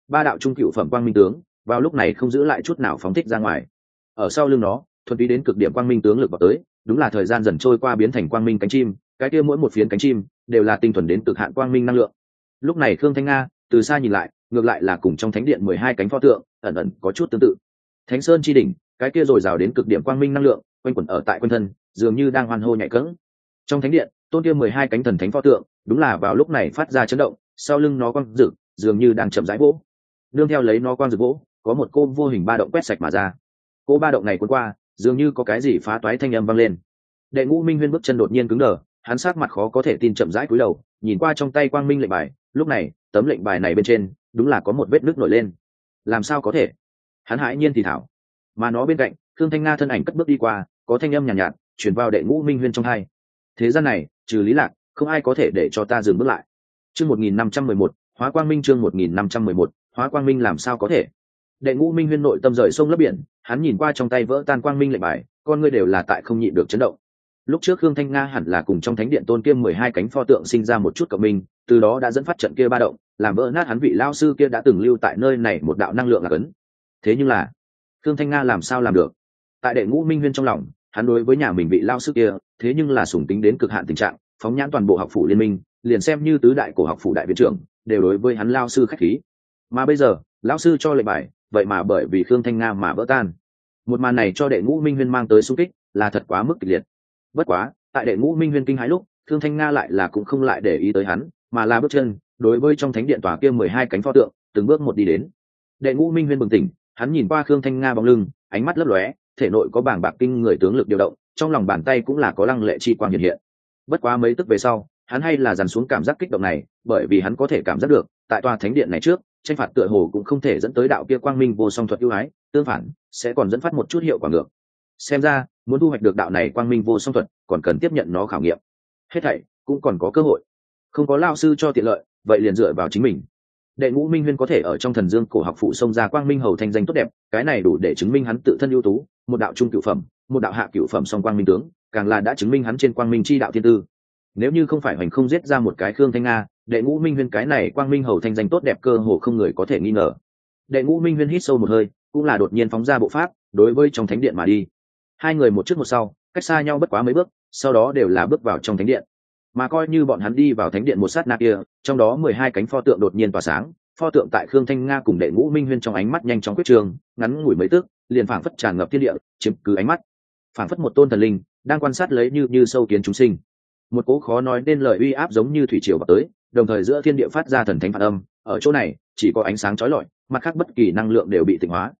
Ba đạo trung cựu phẩm quang minh tướng, vào lúc này không giữ lại chút nào phóng thích ra ngoài. Ở sau lưng nó, thuần túy đến cực điểm quang minh tướng lực vào tới, đúng là thời gian dần trôi qua biến thành quang minh cánh chim, cái kia mỗi một phiến cánh chim đều là tinh thuần đến cực hạn quang minh năng lượng. Lúc này khương thanh nga từ xa nhìn lại ngược lại là cùng trong thánh điện mười hai cánh pho tượng, ẩn ẩn có chút tương tự. Thánh sơn chi đỉnh, cái kia dồi dào đến cực điểm quang minh năng lượng, quanh quẩn ở tại quân thân, dường như đang hoan hô nhạy cỡng trong thánh điện, tôn kia mười hai cánh thần thánh pho tượng, đúng là vào lúc này phát ra chấn động, sau lưng nó quang rực dường như đang chậm rãi vỗ. Nương theo lấy nó quang rực vỗ, có một cô vô hình ba động quét sạch mà ra. Cô ba động này cuốn qua, dường như có cái gì phá toái thanh âm vang lên. Đệ ngũ minh huyên bước chân đột nhiên cứng đờ, hắn sát mặt khó có thể tin chậm rãi cúi đầu, nhìn qua trong tay quang minh lệnh bài, lúc này, tấm lệnh bài này bên trên đúng là có một vết nước nổi lên. Làm sao có thể? Hắn hãi nhiên thì thảo. Mà nó bên cạnh thương thanh nga thân ảnh cất bước đi qua có thanh âm nhàn nhạt, nhạt chuyển vào đệ ngũ minh huyên trong hai. Thế gian này trừ lý lạc không ai có thể để cho ta dừng bước lại. Chương một nghìn năm trăm mười một hóa quang minh chương một nghìn năm trăm mười một hóa quang minh làm sao có thể? Đệ ngũ minh huyên nội tâm rời sông lấp biển hắn nhìn qua trong tay vỡ tan quang minh lệnh bài con ngươi đều là tại không nhịn được chấn động lúc trước khương thanh nga hẳn là cùng trong thánh điện tôn kiêm mười hai cánh pho tượng sinh ra một chút cộng minh, từ đó đã dẫn phát trận kia ba động, làm vỡ nát hắn vị lao sư kia đã từng lưu tại nơi này một đạo năng lượng là cấn. Thế nhưng là, khương thanh nga làm sao làm được? Tại đệ ngũ minh huyên trong lòng, hắn đối với nhà mình vị lao sư kia, thế nhưng là sùng tính đến cực hạn tình trạng, phóng nhãn toàn bộ học phủ liên minh, liền xem như tứ đại cổ học phủ đại viện trưởng, đều đối với hắn lao sư khách khí. Mà bây giờ, lão sư cho lệnh bài, vậy mà bởi vì khương thanh nga mà vỡ tan. Một màn này cho đệ ngũ minh huyên mang tới sung kích, là thật quá mức kịch liệt bất quá, tại đệ ngũ minh huyên kinh hãi lúc, thương thanh nga lại là cũng không lại để ý tới hắn, mà là bước chân, đối với trong thánh điện tòa kia mười hai cánh pho tượng, từng bước một đi đến. Đệ ngũ minh huyên bừng tỉnh, hắn nhìn qua khương thanh nga bóng lưng, ánh mắt lấp lóe, thể nội có bảng bạc kinh người tướng lực điều động, trong lòng bàn tay cũng là có lăng lệ chi quang hiện hiện. Bất quá mấy tức về sau, hắn hay là dằn xuống cảm giác kích động này, bởi vì hắn có thể cảm giác được, tại tòa thánh điện này trước, tranh phạt tựa hồ cũng không thể dẫn tới đạo kia quang minh vô song thuật ưu ái, tương phản, sẽ còn dẫn phát một chút hiệu quả ngược. Xem ra muốn thu hoạch được đạo này quang minh vô song thuật, còn cần tiếp nhận nó khảo nghiệm. Hết thảy cũng còn có cơ hội. Không có lao sư cho tiện lợi, vậy liền dựa vào chính mình. Đệ ngũ minh huyên có thể ở trong thần dương cổ học phụ xông ra quang minh hầu thanh danh tốt đẹp, cái này đủ để chứng minh hắn tự thân ưu tú, một đạo trung cựu phẩm, một đạo hạ cựu phẩm song quang minh tướng, càng là đã chứng minh hắn trên quang minh chi đạo thiên tư. Nếu như không phải hoành không giết ra một cái khương thanh nga, đệ ngũ minh huyên cái này quang minh hầu thanh danh tốt đẹp cơ hồ không người có thể nghi ngờ. Đệ ngũ minh huyên hít sâu một hơi, cũng là đột nhiên phóng ra bộ pháp, đối với trong thánh điện mà đi hai người một trước một sau, cách xa nhau bất quá mấy bước, sau đó đều là bước vào trong thánh điện. Mà coi như bọn hắn đi vào thánh điện một sát na kia, trong đó mười hai cánh pho tượng đột nhiên tỏa sáng, pho tượng tại khương thanh nga cùng đệ ngũ minh huyên trong ánh mắt nhanh chóng quyết trường, ngắn ngủi mấy tức, liền phảng phất tràn ngập thiên địa, chiếm cứ ánh mắt. Phảng phất một tôn thần linh, đang quan sát lấy như như sâu kiến chúng sinh. Một cố khó nói nên lời uy áp giống như thủy triều vào tới, đồng thời giữa thiên địa phát ra thần thánh phản âm, ở chỗ này, chỉ có ánh sáng trói lọi, mặt khác bất kỳ năng lượng đều bị tịnh hóa.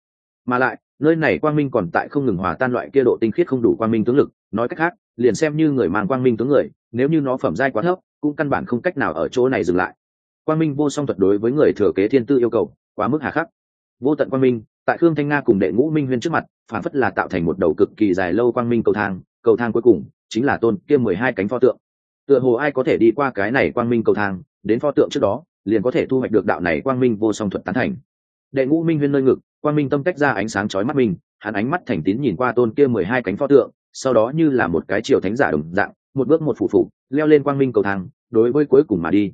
Mà lại nơi này quang minh còn tại không ngừng hòa tan loại kia độ tinh khiết không đủ quang minh tướng lực, nói cách khác, liền xem như người mang quang minh tướng người, nếu như nó phẩm giai quá thấp, cũng căn bản không cách nào ở chỗ này dừng lại. Quang minh vô song thuật đối với người thừa kế thiên tư yêu cầu, quá mức hà khắc. Vô tận quang minh, tại khương thanh nga cùng đệ ngũ minh huyên trước mặt, phản phất là tạo thành một đầu cực kỳ dài lâu quang minh cầu thang cầu thang cuối cùng chính là tôn kia mười hai cánh pho tượng. Tựa hồ ai có thể đi qua cái này quang minh cầu thang, đến pho tượng trước đó, liền có thể thu hoạch được đạo này quang minh vô song thuật tán thành đệ ngũ minh huyên nơi ngực, quang minh tâm tách ra ánh sáng chói mắt mình, hắn ánh mắt thành tín nhìn qua tôn kia mười hai cánh pho tượng, sau đó như là một cái triều thánh giả đồng dạng, một bước một phủ phủ, leo lên quang minh cầu thang, đối với cuối cùng mà đi.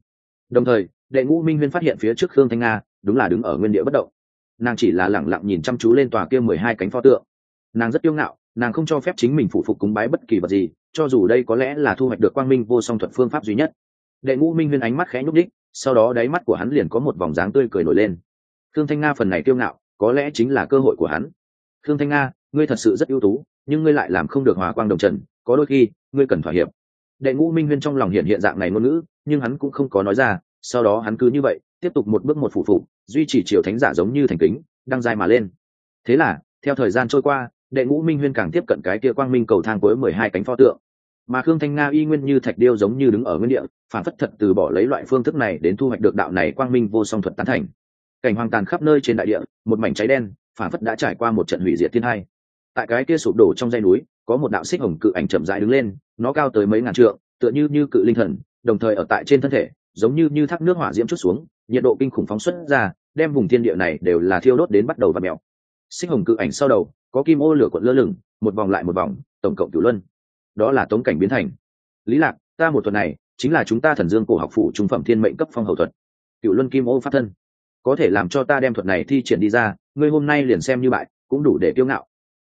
Đồng thời, đệ ngũ minh huyên phát hiện phía trước khương thanh nga, đúng là đứng ở nguyên địa bất động. Nàng chỉ là lẳng lặng nhìn chăm chú lên tòa kia mười hai cánh pho tượng. Nàng rất yêu ngạo, nàng không cho phép chính mình phụ phục cúng bái bất kỳ vật gì, cho dù đây có lẽ là thu hoạch được quang minh vô song thuật phương pháp duy nhất. Đệ ngũ minh huyên ánh mắt khẽ nhúc đích sau đó đáy mắt của hắn liền có một vòng dáng tươi cười nổi lên khương thanh nga phần này kiêu ngạo, có lẽ chính là cơ hội của hắn. Khương thanh nga, ngươi thật sự rất ưu tú, nhưng ngươi lại làm không được hòa quang đồng trần, có đôi khi, ngươi cần thỏa hiệp. Đệ ngũ minh huyên trong lòng hiện hiện dạng này ngôn ngữ, nhưng hắn cũng không có nói ra, sau đó hắn cứ như vậy, tiếp tục một bước một phụ phụ duy trì triều thánh giả giống như thành kính đang dài mà lên. Thế là, theo thời gian trôi qua, đệ ngũ minh huyên càng tiếp cận cái kia quang minh cầu thang với mười hai cánh pho tượng. Mà khương thanh nga y nguyên như thạch điêu giống như đứng ở nguyên địa, phản phất thật từ bỏ lấy loại phương thức này đến thu hoạch được đạo này quang minh vô song thuật tán thành cảnh hoang tàn khắp nơi trên đại địa, một mảnh cháy đen phản phất đã trải qua một trận hủy diệt thiên hai tại cái kia sụp đổ trong dây núi, có một đạo xích hồng cự ảnh chậm rãi đứng lên, nó cao tới mấy ngàn trượng, tựa như như cự linh thần, đồng thời ở tại trên thân thể, giống như như thác nước hỏa diễm chút xuống, nhiệt độ kinh khủng phóng xuất ra, đem vùng thiên địa này đều là thiêu đốt đến bắt đầu và mèo. Xích hồng cự ảnh sau đầu, có kim ô lửa cuộn lơ lửng, một vòng lại một vòng, tổng cộng cửu luân. Đó là tống cảnh biến thành. Lý lạc, ta một tuần này, chính là chúng ta thần dương cổ học phủ trung phẩm thiên mệnh cấp phong hầu thuật. Cửu luân kim ô phát thân có thể làm cho ta đem thuật này thi triển đi ra, ngươi hôm nay liền xem như bại, cũng đủ để kiêu ngạo.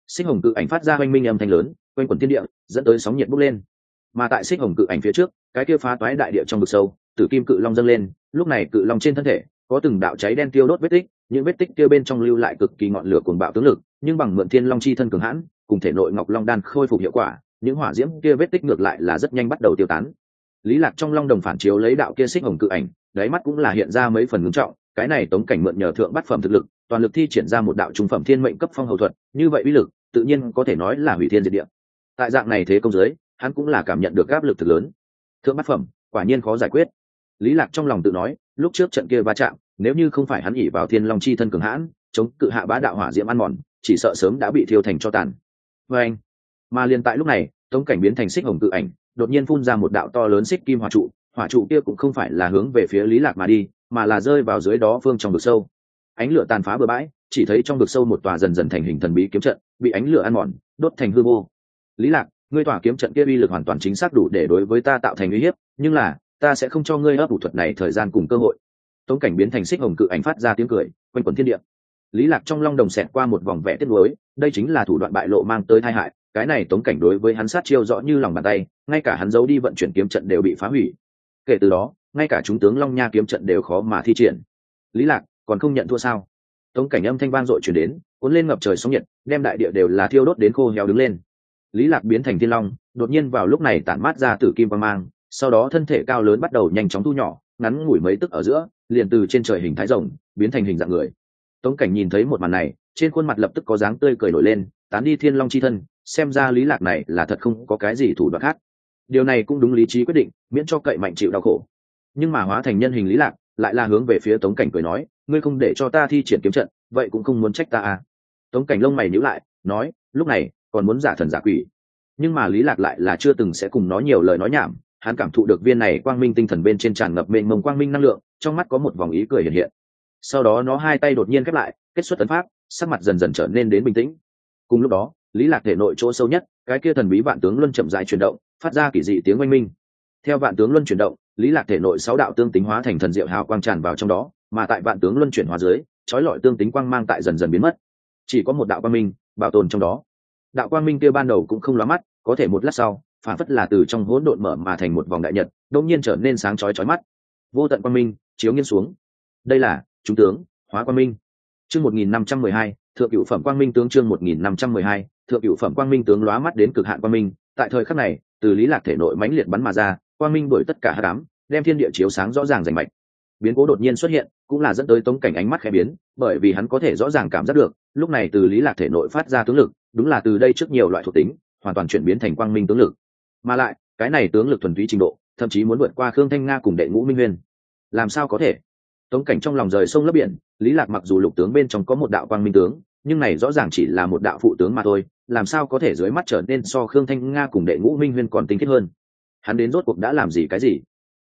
Xích hồng cự ảnh phát ra oanh minh âm thanh lớn, quanh quần thiên địa, dẫn tới sóng nhiệt bốc lên. Mà tại xích hồng cự ảnh phía trước, cái kia phá toái đại địa trong vực sâu, tử kim cự long dâng lên, lúc này cự long trên thân thể, có từng đạo cháy đen tiêu đốt vết tích, những vết tích kia bên trong lưu lại cực kỳ ngọn lửa cuồng bạo tướng lực, nhưng bằng mượn thiên long chi thân cường hãn, cùng thể nội ngọc long đan khôi phục hiệu quả, những hỏa diễm kia vết tích ngược lại là rất nhanh bắt đầu tiêu tán. Lý lạc trong long đồng phản chiếu lấy đạo kia xích hồng cự ảnh, đáy mắt cũng là hiện ra mấy phần ngưng trọng cái này tống cảnh mượn nhờ thượng bắt phẩm thực lực, toàn lực thi triển ra một đạo trung phẩm thiên mệnh cấp phong hậu thuật, như vậy uy lực, tự nhiên có thể nói là hủy thiên diệt địa. Tại dạng này thế công giới hắn cũng là cảm nhận được áp lực thực lớn. Thượng bát phẩm, quả nhiên khó giải quyết. Lý lạc trong lòng tự nói, lúc trước trận kia va chạm, nếu như không phải hắn ỉ vào thiên long chi thân cường hãn, chống cự hạ bá đạo hỏa diễm ăn mòn, chỉ sợ sớm đã bị thiêu thành cho tàn. Với anh, mà liền tại lúc này, tống cảnh biến thành xích hồng cự ảnh, đột nhiên phun ra một đạo to lớn xích kim hỏa trụ hỏa trụ kia cũng không phải là hướng về phía lý lạc mà đi mà là rơi vào dưới đó phương trong vực sâu. Ánh lửa tàn phá bừa bãi, chỉ thấy trong vực sâu một tòa dần dần thành hình thần bí kiếm trận, bị ánh lửa ăn mòn, đốt thành hư vô. Lý lạc, ngươi tỏa kiếm trận kia uy lực hoàn toàn chính xác đủ để đối với ta tạo thành uy hiếp, nhưng là, ta sẽ không cho ngươi ấp ủ thuật này thời gian cùng cơ hội. Tống cảnh biến thành xích hồng cự ảnh phát ra tiếng cười, quanh quẩn thiên địa. Lý lạc trong long đồng xẹt qua một vòng vẽ tiết lối đây chính là thủ đoạn bại lộ mang tới tai hại, cái này tống cảnh đối với hắn sát chiêu rõ như lòng bàn tay, ngay cả hắn giấu đi vận chuyển kiếm trận đều bị phá hủy. Kể từ đó ngay cả chúng tướng long nha kiếm trận đều khó mà thi triển. Lý lạc, còn không nhận thua sao? Tống cảnh âm thanh vang dội chuyển đến, cuốn lên ngập trời sóng nhiệt, đem đại địa đều là thiêu đốt đến khô héo đứng lên. Lý lạc biến thành thiên long, đột nhiên vào lúc này tản mát ra tử kim quang mang, sau đó thân thể cao lớn bắt đầu nhanh chóng thu nhỏ, ngắn ngủi mấy tức ở giữa, liền từ trên trời hình thái rồng, biến thành hình dạng người. Tống cảnh nhìn thấy một màn này, trên khuôn mặt lập tức có dáng tươi cười nổi lên, tán đi thiên long chi thân, xem ra lý lạc này là thật không có cái gì thủ đoạn khác. Điều này cũng đúng lý trí quyết định, miễn cho cậy mạnh chịu đau khổ nhưng mà hóa thành nhân hình lý lạc, lại là hướng về phía tống cảnh cười nói, ngươi không để cho ta thi triển kiếm trận, vậy cũng không muốn trách ta à? Tống cảnh lông mày nhíu lại, nói, lúc này, còn muốn giả thần giả quỷ. Nhưng mà lý lạc lại là chưa từng sẽ cùng nó nhiều lời nói nhảm, hắn cảm thụ được viên này quang minh tinh thần bên trên tràn ngập mênh mông quang minh năng lượng, trong mắt có một vòng ý cười hiện hiện. Sau đó nó hai tay đột nhiên khép lại, kết xuất tấn pháp, sắc mặt dần dần trở nên đến bình tĩnh. Cùng lúc đó, lý lạc thể nội chỗ sâu nhất, cái kia thần bí vạn tướng luân chậm rãi chuyển động, phát ra kỳ dị tiếng oanh minh. Theo vạn tướng luân chuyển động lý lạc thể nội sáu đạo tương tính hóa thành thần diệu hào quang tràn vào trong đó, mà tại vạn tướng luân chuyển hóa dưới, trói lọi tương tính quang mang tại dần dần biến mất. Chỉ có một đạo quang minh bảo tồn trong đó. Đạo quang minh kia ban đầu cũng không lóa mắt, có thể một lát sau, phản phất là từ trong hỗn độn mở mà thành một vòng đại nhật, đột nhiên trở nên sáng chói chói mắt. Vô tận quang minh chiếu nghiêng xuống. Đây là trung tướng, hóa quang minh. Chương một nghìn năm trăm mười hai, thượng cựu phẩm quang minh tướng chương một nghìn năm trăm mười hai, thượng cựu phẩm quang minh tướng lóa mắt đến cực hạn quang minh. Tại thời khắc này, từ lý lạc thể nội mãnh liệt bắn mà ra quang minh bởi tất cả hát đám đem thiên địa chiếu sáng rõ ràng rành mạch. Biến cố đột nhiên xuất hiện, cũng là dẫn tới tống cảnh ánh mắt khẽ biến, bởi vì hắn có thể rõ ràng cảm giác được, lúc này từ lý lạc thể nội phát ra tướng lực, đúng là từ đây trước nhiều loại thuộc tính, hoàn toàn chuyển biến thành quang minh tướng lực. Mà lại, cái này tướng lực thuần túy trình độ, thậm chí muốn vượt qua khương thanh nga cùng đệ ngũ minh nguyên làm sao có thể? Tống cảnh trong lòng rời sông lấp biển, lý lạc mặc dù lục tướng bên trong có một đạo quang minh tướng, nhưng này rõ ràng chỉ là một đạo phụ tướng mà thôi, làm sao có thể dưới mắt trở nên so khương thanh nga cùng đệ ngũ minh huyên còn tinh khiết hơn? Hắn đến rốt cuộc đã làm gì cái gì?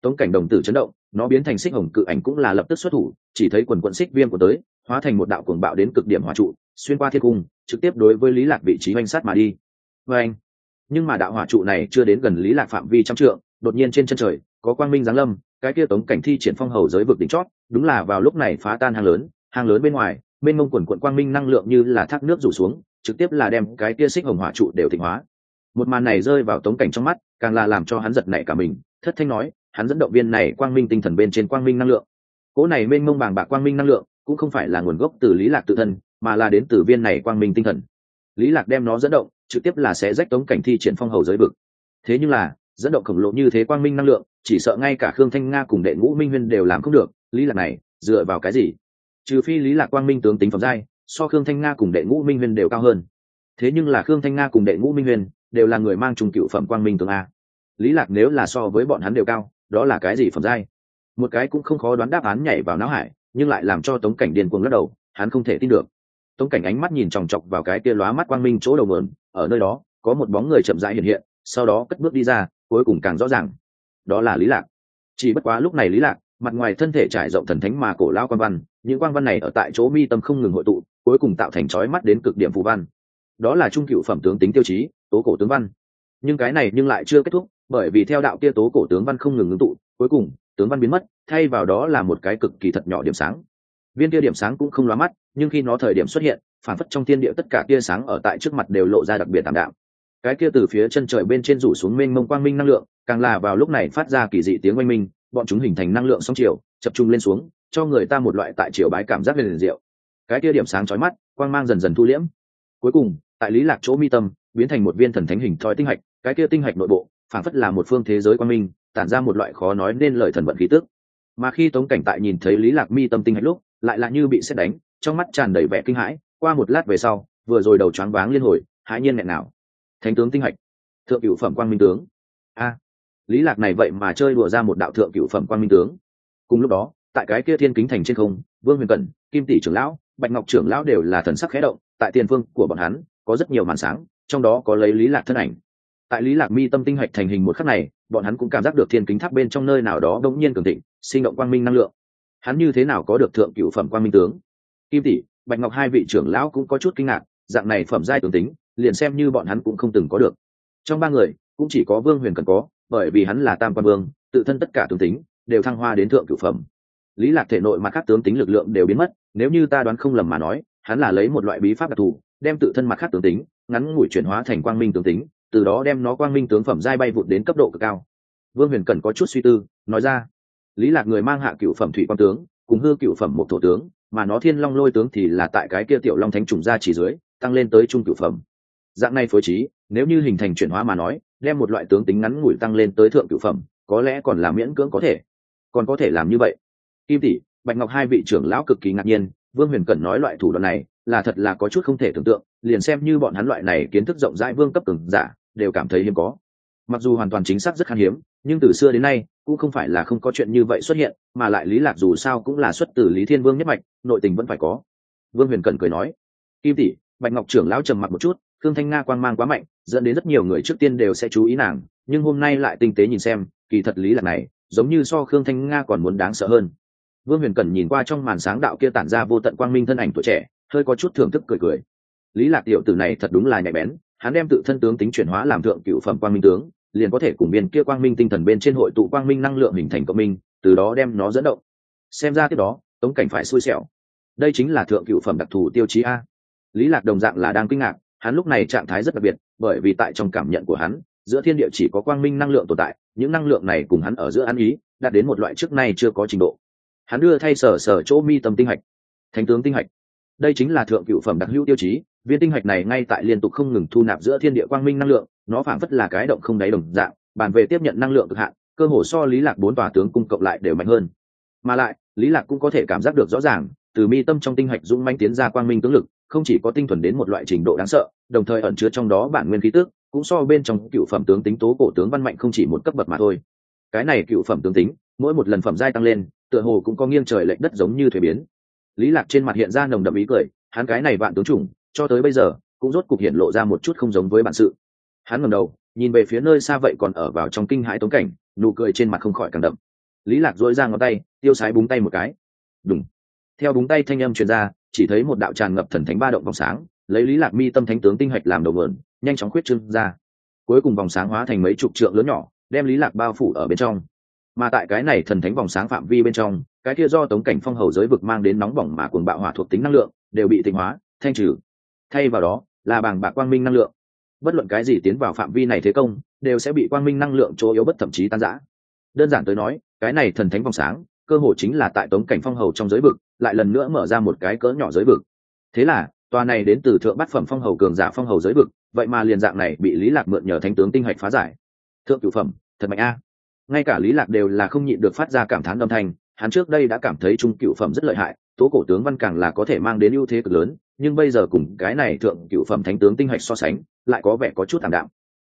Tống cảnh đồng tử chấn động, nó biến thành xích hồng cự ảnh cũng là lập tức xuất thủ, chỉ thấy quần quận xích viêm của tới, hóa thành một đạo cuồng bạo đến cực điểm hỏa trụ, xuyên qua thiên cung, trực tiếp đối với lý lạc vị trí oanh sát mà đi. Vê anh nhưng mà đạo hỏa trụ này chưa đến gần lý lạc phạm vi trăm trượng, đột nhiên trên chân trời, có quang minh giáng lâm, cái kia tống cảnh thi triển phong hầu giới vực đỉnh chót, đúng là vào lúc này phá tan hang lớn hang lớn bên ngoài bên mông quần quận quang minh năng lượng như là thác nước rủ xuống, trực tiếp là đem cái kia xích hồng hỏa trụ đều thịnh hóa một màn này rơi vào tống cảnh trong mắt, càng là làm cho hắn giật nảy cả mình, thất thanh nói, hắn dẫn động viên này quang minh tinh thần bên trên quang minh năng lượng. Cỗ này mênh mông bàng bạc quang minh năng lượng, cũng không phải là nguồn gốc từ lý lạc tự thân, mà là đến từ viên này quang minh tinh thần. Lý lạc đem nó dẫn động, trực tiếp là sẽ rách tống cảnh thi triển phong hầu giới vực. Thế nhưng là, dẫn động khổng lồ như thế quang minh năng lượng, chỉ sợ ngay cả khương thanh nga cùng đệ ngũ minh huyên đều làm không được, lý lạc này, dựa vào cái gì? Trừ phi lý lạc quang minh tướng tính phẩm giai, so khương thanh nga cùng đệ ngũ minh huyên đều cao hơn. Thế nhưng là khương thanh nga cùng đệ ngũ minh huyên đều là người mang trùng cựu phẩm quang minh tướng a. Lý lạc nếu là so với bọn hắn đều cao, đó là cái gì phẩm giai? Một cái cũng không khó đoán đáp án nhảy vào não hải, nhưng lại làm cho tống cảnh điên cuồng lắc đầu, hắn không thể tin được. Tống cảnh ánh mắt nhìn chòng chọc vào cái kia lóa mắt quang minh chỗ đầu mườn ở nơi đó, có một bóng người chậm rãi hiện hiện, sau đó cất bước đi ra, cuối cùng càng rõ ràng. Đó là lý lạc. Chỉ bất quá lúc này lý lạc, mặt ngoài thân thể trải rộng thần thánh mà cổ lao quan văn, những quang văn này ở tại chỗ mi tâm không ngừng hội tụ, cuối cùng tạo thành chói mắt đến cực điểm phù văn. Đó là trung cựu phẩm tướng tính tiêu chí tố cổ tướng văn. Nhưng cái này nhưng lại chưa kết thúc, bởi vì theo đạo kia tố cổ tướng văn không ngừng ngưng tụ, cuối cùng, tướng văn biến mất, thay vào đó là một cái cực kỳ thật nhỏ điểm sáng. Viên kia điểm sáng cũng không lóa mắt, nhưng khi nó thời điểm xuất hiện phản phất trong thiên địa tất cả tia sáng ở tại trước mặt đều lộ ra đặc biệt tạm đạm. Cái kia từ phía chân trời bên trên rủ xuống mênh mông quang minh năng lượng, càng là vào lúc này phát ra kỳ dị tiếng oanh minh, bọn chúng hình thành năng lượng sóng chiều, chập trung lên xuống, cho người ta một loại tại chiều bái cảm giác liền diệu. Cái kia điểm sáng chói mắt, quang mang dần dần thu liễm. Cuối cùng tại lý lạc chỗ mi tâm, biến thành một viên thần thánh hình thoi tinh hạch, cái kia tinh hạch nội bộ phản phất là một phương thế giới quan minh, tản ra một loại khó nói nên lời thần vận khí tức. Mà khi tống cảnh tại nhìn thấy lý lạc mi tâm tinh hạch lúc, lại là như bị xét đánh, trong mắt tràn đầy vẻ kinh hãi, qua một lát về sau, vừa rồi đầu choáng váng liên hồi, hãi nhiên nghẹn nào. Thánh tướng tinh hạch, thượng cựu phẩm quang minh tướng. A, lý lạc này vậy mà chơi đùa ra một đạo thượng cựu phẩm quang minh tướng. Cùng lúc đó, tại cái kia thiên kính thành trên không, vương huyền cẩn, kim tỷ trưởng lão, bạch ngọc trưởng lão đều là thần sắc khẽ động, tại tiền phương của bọn hắn có rất nhiều màn sáng, trong đó có lấy lý lạc thân ảnh. Tại lý lạc mi tâm tinh hạch thành hình một khắc này, bọn hắn cũng cảm giác được thiên kính tháp bên trong nơi nào đó đống nhiên cường thịnh, sinh động quang minh năng lượng. Hắn như thế nào có được thượng cựu phẩm quang minh tướng? Kim tỷ, bạch ngọc hai vị trưởng lão cũng có chút kinh ngạc, dạng này phẩm giai tưởng tính, liền xem như bọn hắn cũng không từng có được. Trong ba người, cũng chỉ có vương huyền cần có, bởi vì hắn là tam quan vương, tự thân tất cả tướng tính, đều thăng hoa đến thượng cửu phẩm. Lý lạc thể nội mà các tướng tính lực lượng đều biến mất, nếu như ta đoán không lầm mà nói, hắn là lấy một loại bí pháp đặc thù đem tự thân mặt khác tướng tính, ngắn ngủi chuyển hóa thành quang minh tướng tính, từ đó đem nó quang minh tướng phẩm giai bay vụt đến cấp độ cực cao. Vương huyền cần có chút suy tư, nói ra, lý lạc người mang hạ cựu phẩm thủy quan tướng, cùng hư cựu phẩm một thổ tướng, mà nó thiên long lôi tướng thì là tại cái kia tiểu long thánh trùng ra chỉ dưới, tăng lên tới trung cựu phẩm. Dạng này phối trí, nếu như hình thành chuyển hóa mà nói, đem một loại tướng tính ngắn ngủi tăng lên tới thượng cựu phẩm, có lẽ còn là miễn cưỡng có thể. Còn có thể làm như vậy. Kim tỷ, bạch ngọc hai vị trưởng lão cực kỳ ngạc nhiên, vương huyền cẩn nói loại thủ đoạn này là thật là có chút không thể tưởng tượng, liền xem như bọn hắn loại này kiến thức rộng rãi vương cấp từng giả, đều cảm thấy hiếm có. Mặc dù hoàn toàn chính xác rất khan hiếm, nhưng từ xưa đến nay, cũng không phải là không có chuyện như vậy xuất hiện, mà lại lý lạc dù sao cũng là xuất từ lý thiên vương nhất mạch, nội tình vẫn phải có. Vương huyền cẩn cười nói, kim tỷ, bạch ngọc trưởng lão trầm mặc một chút Thương thanh nga quang mang quá mạnh, dẫn đến rất nhiều người trước tiên đều sẽ chú ý nàng, nhưng hôm nay lại tinh tế nhìn xem, kỳ thật lý lạc này, giống như so khương thanh nga còn muốn đáng sợ hơn. Vương huyền cẩn nhìn qua trong màn sáng đạo kia tản ra vô tận quang minh thân ảnh tuổi trẻ hơi có chút thưởng thức cười cười. Lý lạc tiểu tử này thật đúng là nhạy bén, hắn đem tự thân tướng tính chuyển hóa làm thượng cựu phẩm quang minh tướng, liền có thể cùng biên kia quang minh tinh thần bên trên hội tụ quang minh năng lượng hình thành cộng minh, từ đó đem nó dẫn động. Xem ra tiếp đó, tống cảnh phải xui xẻo. Đây chính là thượng cựu phẩm đặc thù tiêu chí a. Lý lạc đồng dạng là đang kinh ngạc, hắn lúc này trạng thái rất đặc biệt, bởi vì tại trong cảm nhận của hắn, giữa thiên địa chỉ có quang minh năng lượng tồn tại, những năng lượng này cùng hắn ở giữa ăn ý, đạt đến một loại trước nay chưa có trình độ. Hắn đưa thay sở sở chỗ mi tâm tinh hạch. Thánh tướng tinh hạch đây chính là thượng cựu phẩm đặc hữu tiêu chí, viên tinh hạch này ngay tại liên tục không ngừng thu nạp giữa thiên địa quang minh năng lượng, nó phảng phất là cái động không đáy đồng dạng, bàn về tiếp nhận năng lượng cực hạn, cơ hồ so lý lạc bốn tòa tướng cung cộng lại đều mạnh hơn. Mà lại, lý lạc cũng có thể cảm giác được rõ ràng, từ mi tâm trong tinh hạch dũng manh tiến ra quang minh tướng lực, không chỉ có tinh thuần đến một loại trình độ đáng sợ, đồng thời ẩn chứa trong đó bản nguyên khí tức, cũng so bên trong cựu phẩm tướng tính tố cổ tướng văn mạnh không chỉ một cấp bậc mà thôi. Cái này cựu phẩm tướng tính, mỗi một lần phẩm giai tăng lên, tựa hồ cũng có nghiêng trời lệch đất giống như thuế biến lý lạc trên mặt hiện ra nồng đậm ý cười, hắn cái này vạn tướng chủng, cho tới bây giờ, cũng rốt cục hiện lộ ra một chút không giống với bản sự. Hắn ngẩng đầu, nhìn về phía nơi xa vậy còn ở vào trong kinh hãi tống cảnh, nụ cười trên mặt không khỏi càng đậm. Lý lạc dỗi ra ngón tay, tiêu sái búng tay một cái. Đúng theo búng tay thanh âm truyền ra, chỉ thấy một đạo tràn ngập thần thánh ba động vòng sáng, lấy lý lạc mi tâm thánh tướng tinh hạch làm đầu nguồn, nhanh chóng khuyết trương ra. Cuối cùng vòng sáng hóa thành mấy chục trượng lớn nhỏ, đem lý lạc bao phủ ở bên trong mà tại cái này thần thánh vòng sáng phạm vi bên trong, cái kia do tống cảnh phong hầu giới vực mang đến nóng bỏng mà cuồng bạo hỏa thuộc tính năng lượng, đều bị tịnh hóa, thanh trừ. Thay vào đó, là bảng bạc quang minh năng lượng. Bất luận cái gì tiến vào phạm vi này thế công, đều sẽ bị quang minh năng lượng chỗ yếu bất thậm chí tan rã. Đơn giản tới nói, cái này thần thánh vòng sáng, cơ hội chính là tại tống cảnh phong hầu trong giới vực, lại lần nữa mở ra một cái cỡ nhỏ giới vực. Thế là, tòa này đến từ thượng bát phẩm phong hầu cường giả phong hầu giới vực, vậy mà liền dạng này bị lý lạc mượn nhờ thánh tướng tinh hạch phá giải. Thượng cửu phẩm, thật mạnh a ngay cả lý lạc đều là không nhịn được phát ra cảm thán âm thanh hắn trước đây đã cảm thấy trung cựu phẩm rất lợi hại tố cổ tướng văn càng là có thể mang đến ưu thế cực lớn nhưng bây giờ cùng cái này thượng cựu phẩm thánh tướng tinh hạch so sánh lại có vẻ có chút thảm đạm.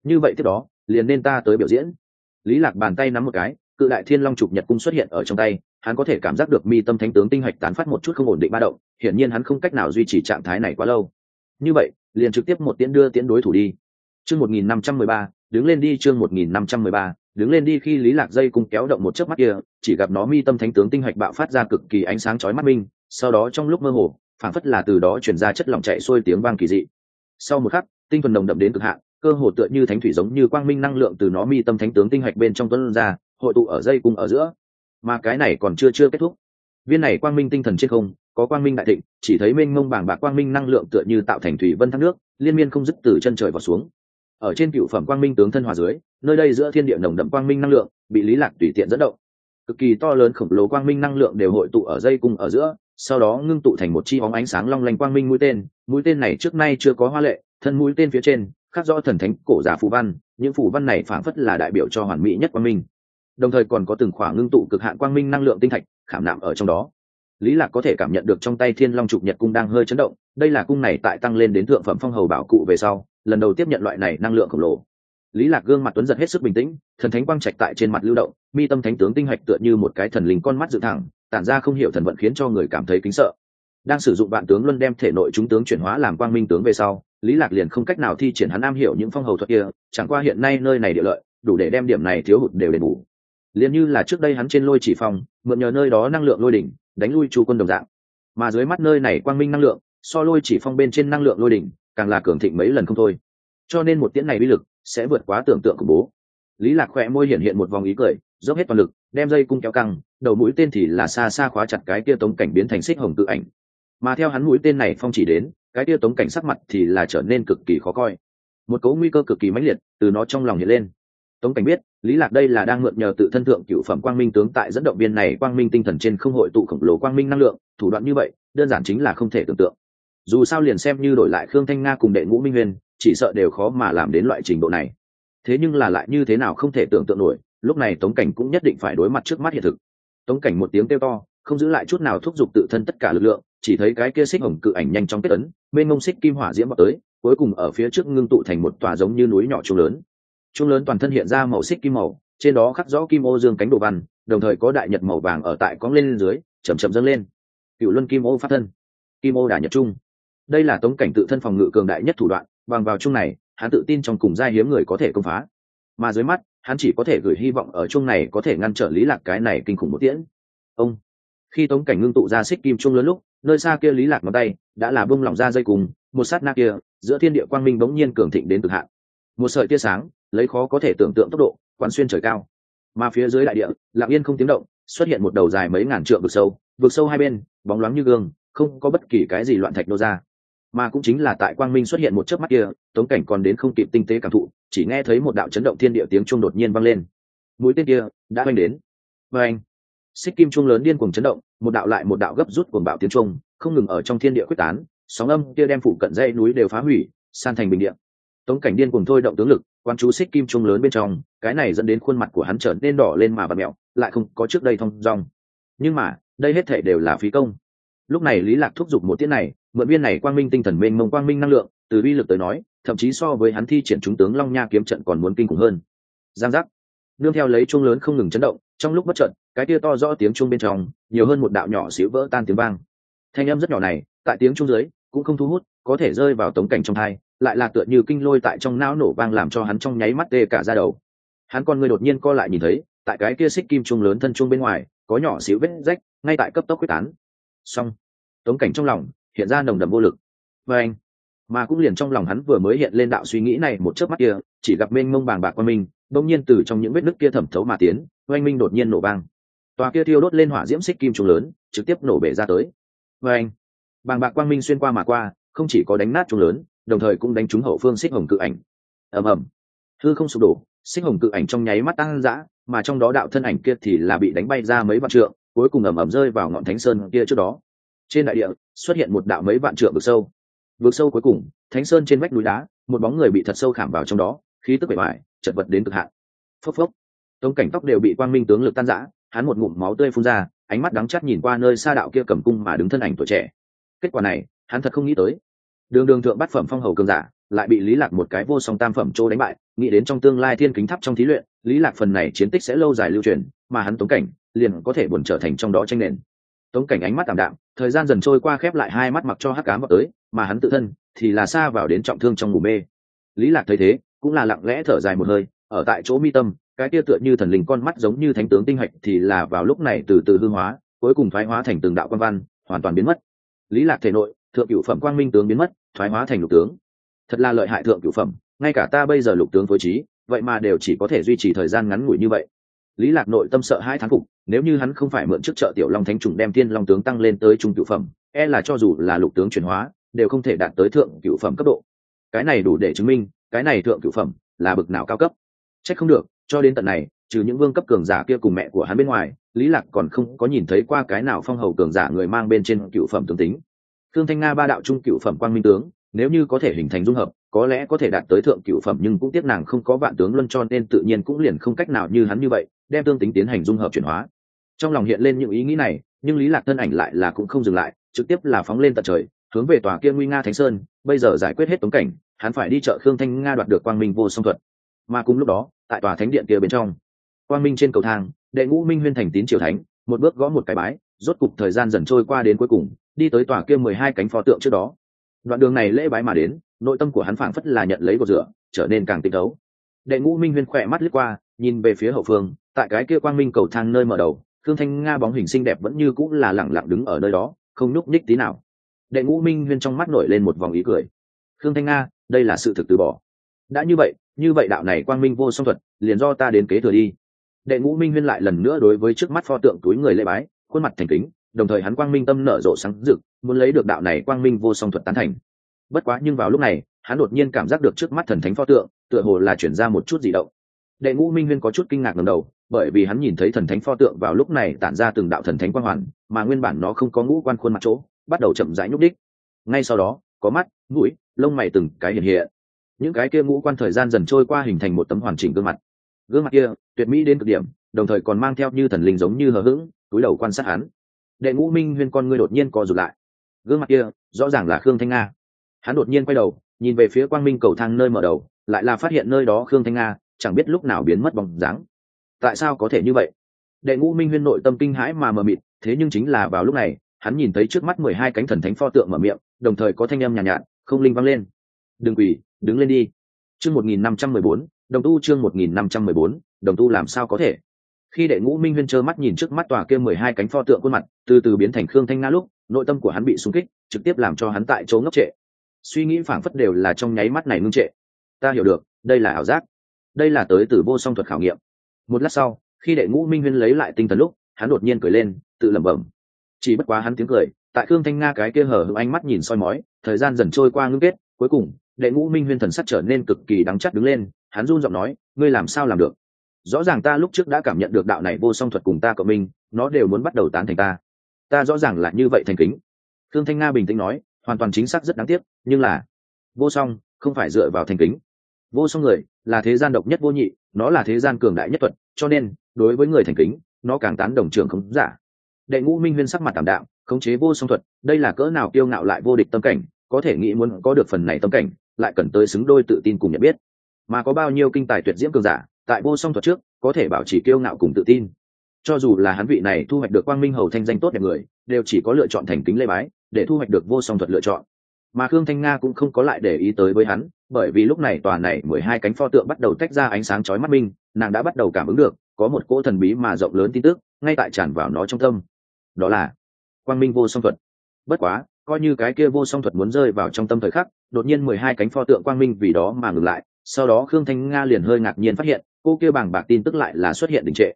Như vậy tiếp đó liền nên ta tới biểu diễn. Lý lạc bàn tay nắm một cái cự đại thiên long trục nhật cung xuất hiện ở trong tay hắn có thể cảm giác được mi tâm thánh tướng tinh hạch tán phát một chút không ổn định ba động hiển nhiên hắn không cách nào duy trì trạng thái này quá lâu. Như vậy liền trực tiếp một tiễn đưa tiễn đối thủ đi. Chương 1513, đứng lên đi chương 1513, đứng lên đi khi lý lạc dây cung kéo động một chớp mắt kia, chỉ gặp nó mi tâm thánh tướng tinh hạch bạo phát ra cực kỳ ánh sáng chói mắt minh, sau đó trong lúc mơ hồ phản phất là từ đó chuyển ra chất lỏng chạy xuôi tiếng vang kỳ dị. Sau một khắc, tinh thuần nồng đậm đến cực hạn, cơ hồ tựa như thánh thủy giống như quang minh năng lượng từ nó mi tâm thánh tướng tinh hạch bên trong tuấn ra, hội tụ ở dây cung ở giữa. Mà cái này còn chưa chưa kết thúc. Viên này quang minh tinh thần trên không, có quang minh đại thịnh, chỉ thấy mênh mông bảng bạc quang minh năng lượng tựa như tạo thành thủy vân thác nước, liên miên không dứt từ chân trời vào xuống ở trên cựu phẩm quang minh tướng thân hòa dưới, nơi đây giữa thiên địa nồng đậm quang minh năng lượng bị lý lạc tùy tiện dẫn động. Cực kỳ to lớn khổng lồ quang minh năng lượng đều hội tụ ở dây cung ở giữa, sau đó ngưng tụ thành một chi bóng ánh sáng long lanh quang minh mũi tên. Mũi tên này trước nay chưa có hoa lệ, thân mũi tên phía trên, khắc rõ thần thánh cổ giả phù văn, những phù văn này phảng phất là đại biểu cho hoàn mỹ nhất quang minh. Đồng thời còn có từng khoảng ngưng tụ cực hạn quang minh năng lượng tinh thạch, khảm nạm ở trong đó. Lý lạc có thể cảm nhận được trong tay thiên long trục nhật cung đang hơi chấn động, đây là cung này tại tăng lên đến thượng phẩm phong hầu bảo cụ về sau lần đầu tiếp nhận loại này năng lượng khổng lồ. Lý lạc gương mặt tuấn giật hết sức bình tĩnh, thần thánh quang trạch tại trên mặt lưu động, mi tâm thánh tướng tinh hạch tựa như một cái thần linh con mắt dự thẳng, tản ra không hiểu thần vận khiến cho người cảm thấy kính sợ. Đang sử dụng vạn tướng luân đem thể nội chúng tướng chuyển hóa làm quang minh tướng về sau, lý lạc liền không cách nào thi triển hắn am hiểu những phong hầu thuật kia, chẳng qua hiện nay nơi này địa lợi, đủ để đem điểm này thiếu hụt đều đền bù. Liền như là trước đây hắn trên lôi chỉ phong, mượn nhờ nơi đó năng lượng lôi đỉnh, đánh lui chu quân đồng dạng. Mà dưới mắt nơi này quang minh năng lượng, so lôi chỉ phong bên trên năng lượng lôi đỉnh càng là cường thịnh mấy lần không thôi. Cho nên một tiễn này uy lực sẽ vượt quá tưởng tượng của bố. Lý lạc khỏe môi hiện hiện một vòng ý cười, dốc hết toàn lực, đem dây cung kéo căng, đầu mũi tên thì là xa xa khóa chặt cái kia tống cảnh biến thành xích hồng tự ảnh. Mà theo hắn mũi tên này phong chỉ đến, cái kia tống cảnh sắc mặt thì là trở nên cực kỳ khó coi. Một cấu nguy cơ cực kỳ mãnh liệt từ nó trong lòng hiện lên. Tống cảnh biết, lý lạc đây là đang mượn nhờ tự thân thượng cựu phẩm quang minh tướng tại dẫn động viên này quang minh tinh thần trên không hội tụ khổng lồ quang minh năng lượng, thủ đoạn như vậy, đơn giản chính là không thể tưởng tượng dù sao liền xem như đổi lại khương thanh nga cùng đệ ngũ minh nguyên, chỉ sợ đều khó mà làm đến loại trình độ này. Thế nhưng là lại như thế nào không thể tưởng tượng nổi, lúc này tống cảnh cũng nhất định phải đối mặt trước mắt hiện thực. Tống cảnh một tiếng kêu to, không giữ lại chút nào thúc giục tự thân tất cả lực lượng, chỉ thấy cái kia xích hồng cự ảnh nhanh chóng kết ấn bên ngông xích kim hỏa diễm vào tới, cuối cùng ở phía trước ngưng tụ thành một tòa giống như núi nhỏ trung lớn. Trung lớn toàn thân hiện ra màu xích kim màu, trên đó khắc rõ kim ô dương cánh đồ văn, đồng thời có đại nhật màu vàng ở tại cong lên dưới chầm chậm dâng lên. Cựu luân kim ô phát thân. Kim ô đà nhật trung đây là tống cảnh tự thân phòng ngự cường đại nhất thủ đoạn, bằng vào chung này, hắn tự tin trong cùng giai hiếm người có thể công phá. Mà dưới mắt, hắn chỉ có thể gửi hy vọng ở chung này có thể ngăn trở lý lạc cái này kinh khủng một tiễn. Ông, khi tống cảnh ngưng tụ ra xích kim chung lớn lúc, nơi xa kia lý lạc ngón tay đã là bung lỏng ra dây cùng, một sát na kia, giữa thiên địa quang minh bỗng nhiên cường thịnh đến cực hạn. Một sợi tia sáng, lấy khó có thể tưởng tượng tốc độ, quán xuyên trời cao. Mà phía dưới đại địa, lặng yên không tiếng động, xuất hiện một đầu dài mấy ngàn trượng vực sâu vực sâu hai bên, bóng loáng như gương, không có bất kỳ cái gì loạn thạch nô ra mà cũng chính là tại quang minh xuất hiện một chớp mắt kia, tống cảnh còn đến không kịp tinh tế cảm thụ, chỉ nghe thấy một đạo chấn động thiên địa tiếng chuông đột nhiên vang lên. Mũi tên kia đã oanh đến. Và anh xích kim chuông lớn điên cuồng chấn động, một đạo lại một đạo gấp rút cuồng bạo tiếng chuông, không ngừng ở trong thiên địa quyết tán, sóng âm kia đem phủ cận dãy núi đều phá hủy, san thành bình địa. Tống cảnh điên cuồng thôi động tướng lực quan chú xích kim chuông lớn bên trong, cái này dẫn đến khuôn mặt của hắn trở nên đỏ lên mà bật mẹo, lại không có trước đây thông dong. Nhưng mà, đây hết thể đều là phí công. Lúc này lý lạc thúc giục một tiết này mượn viên này quang minh tinh thần mênh mông quang minh năng lượng, từ uy lực tới nói, thậm chí so với hắn thi triển chúng tướng long nha kiếm trận còn muốn kinh khủng hơn. Giang giác. Nương theo lấy chuông lớn không ngừng chấn động, trong lúc bất trận cái tia to rõ tiếng chuông bên trong, nhiều hơn một đạo nhỏ xíu vỡ tan tiếng vang. Thanh âm rất nhỏ này, tại tiếng chuông dưới, cũng không thu hút, có thể rơi vào tống cảnh trong thai, lại là tựa như kinh lôi tại trong não nổ vang làm cho hắn trong nháy mắt tê cả ra đầu. Hắn con người đột nhiên co lại nhìn thấy, tại cái kia xích kim chuông lớn thân chuông bên ngoài, có nhỏ xíu vết rách, ngay tại cấp tốc quyết tán. Xong. Tống cảnh trong lòng hiện ra nồng đậm vô lực. Và anh, mà cũng liền trong lòng hắn vừa mới hiện lên đạo suy nghĩ này một chớp mắt kia, chỉ gặp mênh mông bàng bạc qua minh bỗng nhiên từ trong những vết nứt kia thẩm thấu mà tiến, oanh minh đột nhiên nổ vang. Tòa kia thiêu đốt lên hỏa diễm xích kim trùng lớn, trực tiếp nổ bể ra tới. Và anh, bàng bạc quang minh xuyên qua mà qua, không chỉ có đánh nát trùng lớn, đồng thời cũng đánh trúng hậu phương xích hồng cự ảnh. Ầm ầm. Hư không sụp đổ, xích hồng cự ảnh trong nháy mắt tăng dã, mà trong đó đạo thân ảnh kia thì là bị đánh bay ra mấy vạn trượng, cuối cùng ầm ầm rơi vào ngọn thánh sơn kia trước đó trên đại địa, xuất hiện một đạo mấy vạn trượng vực sâu. Vực sâu cuối cùng, thánh sơn trên vách núi đá, một bóng người bị thật sâu khảm vào trong đó, khí tức bể bại, chật vật đến cực hạn. Phốc phốc. Tống cảnh tóc đều bị quang minh tướng lực tan rã, hắn một ngụm máu tươi phun ra, ánh mắt đắng chắt nhìn qua nơi xa đạo kia cầm cung mà đứng thân ảnh tuổi trẻ. Kết quả này, hắn thật không nghĩ tới. Đường đường thượng bát phẩm phong hầu cường giả, lại bị lý lạc một cái vô song tam phẩm trô đánh bại, nghĩ đến trong tương lai thiên kính tháp trong thí luyện, lý lạc phần này chiến tích sẽ lâu dài lưu truyền, mà hắn tống cảnh, liền có thể buồn trở thành trong đó tranh nền tống cảnh ánh mắt tạm đạm, thời gian dần trôi qua khép lại hai mắt mặc cho hắc cám vào tới, mà hắn tự thân thì là xa vào đến trọng thương trong ngủ mê. Lý lạc thấy thế, cũng là lặng lẽ thở dài một hơi, ở tại chỗ mi tâm, cái kia tựa như thần linh con mắt giống như thánh tướng tinh hạch thì là vào lúc này từ từ hư hóa, cuối cùng thoái hóa thành từng đạo quan văn, hoàn toàn biến mất. Lý lạc thể nội, thượng cửu phẩm quang minh tướng biến mất, thoái hóa thành lục tướng. Thật là lợi hại thượng cửu phẩm, ngay cả ta bây giờ lục tướng phối trí, vậy mà đều chỉ có thể duy trì thời gian ngắn ngủi như vậy. Lý lạc nội tâm sợ hai thán phục nếu như hắn không phải mượn trước trợ tiểu long thánh trùng đem thiên long tướng tăng lên tới trung cựu phẩm e là cho dù là lục tướng chuyển hóa, đều không thể đạt tới thượng cựu phẩm cấp độ. Cái này đủ để chứng minh, cái này thượng cựu phẩm là bực nào cao cấp. Trách không được, cho đến tận này, trừ những vương cấp cường giả kia cùng mẹ của hắn bên ngoài, lý lạc còn không có nhìn thấy qua cái nào phong hầu cường giả người mang bên trên cựu phẩm tướng tính. Thương thanh nga ba đạo trung cựu phẩm quang minh tướng, nếu như có thể hình thành dung hợp, có lẽ có thể đạt tới thượng cựu phẩm nhưng cũng tiếc nàng không có vạn tướng luân cho nên tự nhiên cũng liền không cách nào như hắn như vậy đem tương tính tiến hành dung hợp chuyển hóa. Trong lòng hiện lên những ý nghĩ này, nhưng lý lạc thân ảnh lại là cũng không dừng lại, trực tiếp là phóng lên tận trời, hướng về tòa kia nguy nga thánh sơn, bây giờ giải quyết hết tống cảnh, hắn phải đi chợ khương thanh nga đoạt được quang minh vô song thuật. Mà cùng lúc đó, tại tòa thánh điện kia bên trong, quang minh trên cầu thang, đệ ngũ minh huyên thành tín triều thánh, một bước gõ một cái bái, rốt cục thời gian dần trôi qua đến cuối cùng, đi tới tòa kia mười hai cánh pho tượng trước đó. Đoạn đường này lễ bái mà đến, nội tâm của hắn phảng phất là nhận lấy cột rửa, trở nên càng tinh đấu đệ ngũ minh huyên khỏe mắt lướt qua nhìn về phía hậu phương, tại cái kia quang minh cầu thang nơi mở đầu thương thanh nga bóng hình xinh đẹp vẫn như cũng là lẳng lặng đứng ở nơi đó, không nhúc nhích tí nào. Đệ ngũ minh huyên trong mắt nổi lên một vòng ý cười. Thương thanh nga, đây là sự thực từ bỏ. Đã như vậy như vậy đạo này quang minh vô song thuật, liền do ta đến kế thừa đi. Đệ ngũ minh huyên lại lần nữa đối với trước mắt pho tượng túi người lễ bái, khuôn mặt thành kính, đồng thời hắn quang minh tâm nở rộ sáng rực, muốn lấy được đạo này quang minh vô song thuật tán thành. Bất quá nhưng vào lúc này, hắn đột nhiên cảm giác được trước mắt thần thánh pho tượng, tựa hồ là chuyển ra một chút gì động đệ ngũ minh huyên có chút kinh ngạc ngầm đầu, bởi vì hắn nhìn thấy thần thánh pho tượng vào lúc này tản ra từng đạo thần thánh quang hoàn, mà nguyên bản nó không có ngũ quan khuôn mặt chỗ, bắt đầu chậm rãi nhúc đích ngay sau đó, có mắt, mũi, lông mày từng cái hiện hiện. Những cái kia ngũ quan thời gian dần trôi qua hình thành một tấm hoàn chỉnh gương mặt. Gương mặt kia, tuyệt mỹ đến cực điểm, đồng thời còn mang theo như thần linh giống như hờ hững, túi đầu quan sát hắn. Đệ ngũ minh huyên con ngươi đột nhiên co rụt lại. Gương mặt kia, rõ ràng là khương thanh nga. Hắn đột nhiên quay đầu, nhìn về phía quang minh cầu thang nơi mở đầu, lại là phát hiện nơi đó khương thanh nga chẳng biết lúc nào biến mất bóng dáng. Tại sao có thể như vậy? Đệ ngũ minh huyên nội tâm kinh hãi mà mờ mịt thế nhưng chính là vào lúc này hắn nhìn thấy trước mắt mười hai cánh thần thánh pho tượng mở miệng đồng thời có thanh âm nhàn nhạt, nhạt không linh vang lên. Đừng quỳ đứng lên đi. Chương một nghìn năm trăm mười bốn đồng tu chương một nghìn năm trăm mười bốn đồng tu làm sao có thể? Khi đệ ngũ minh huyên trơ mắt nhìn trước mắt tòa kia mười hai cánh pho tượng khuôn mặt từ từ biến thành khương thanh nga lúc nội tâm của hắn bị xung kích trực tiếp làm cho hắn tại chỗ ngốc trệ. Suy nghĩ phảng phất đều là trong nháy mắt này ngưng trệ. Ta hiểu được đây là ảo giác đây là tới từ vô song thuật khảo nghiệm. Một lát sau, khi đệ ngũ minh huyên lấy lại tinh thần lúc, hắn đột nhiên cười lên, tự lẩm bẩm. Chỉ bất quá hắn tiếng cười, tại khương thanh nga cái kia hở hữu ánh mắt nhìn soi mói, thời gian dần trôi qua ngưng kết, cuối cùng, đệ ngũ minh huyên thần sắc trở nên cực kỳ đắng chắc đứng lên, hắn run giọng nói, ngươi làm sao làm được? Rõ ràng ta lúc trước đã cảm nhận được đạo này vô song thuật cùng ta cộng minh, nó đều muốn bắt đầu tán thành ta. Ta rõ ràng là như vậy thành kính. Khương thanh nga bình tĩnh nói, hoàn toàn chính xác rất đáng tiếc, nhưng là, vô song không phải dựa vào thành kính vô song người là thế gian độc nhất vô nhị, nó là thế gian cường đại nhất thuật, cho nên, đối với người thành kính, nó càng tán đồng trường không giả. Đệ ngũ minh huyên sắc mặt tảm đạo khống chế vô song thuật, đây là cỡ nào kiêu ngạo lại vô địch tâm cảnh, có thể nghĩ muốn có được phần này tâm cảnh, lại cần tới xứng đôi tự tin cùng nhận biết. Mà có bao nhiêu kinh tài tuyệt diễm cường giả, tại vô song thuật trước, có thể bảo trì kiêu ngạo cùng tự tin. Cho dù là hắn vị này thu hoạch được quang minh hầu thanh danh tốt đẹp người, đều chỉ có lựa chọn thành kính lê bái, để thu hoạch được vô song thuật lựa chọn mà khương thanh nga cũng không có lại để ý tới với hắn, bởi vì lúc này tòa này mười hai cánh pho tượng bắt đầu tách ra ánh sáng chói mắt minh, nàng đã bắt đầu cảm ứng được, có một cỗ thần bí mà rộng lớn tin tức, ngay tại tràn vào nó trong tâm. Đó là quang minh vô song thuật. Bất quá, coi như cái kia vô song thuật muốn rơi vào trong tâm thời khắc, đột nhiên mười hai cánh pho tượng quang minh vì đó mà ngừng lại, sau đó khương thanh nga liền hơi ngạc nhiên phát hiện, cô kia bảng bạc tin tức lại là xuất hiện đình trệ.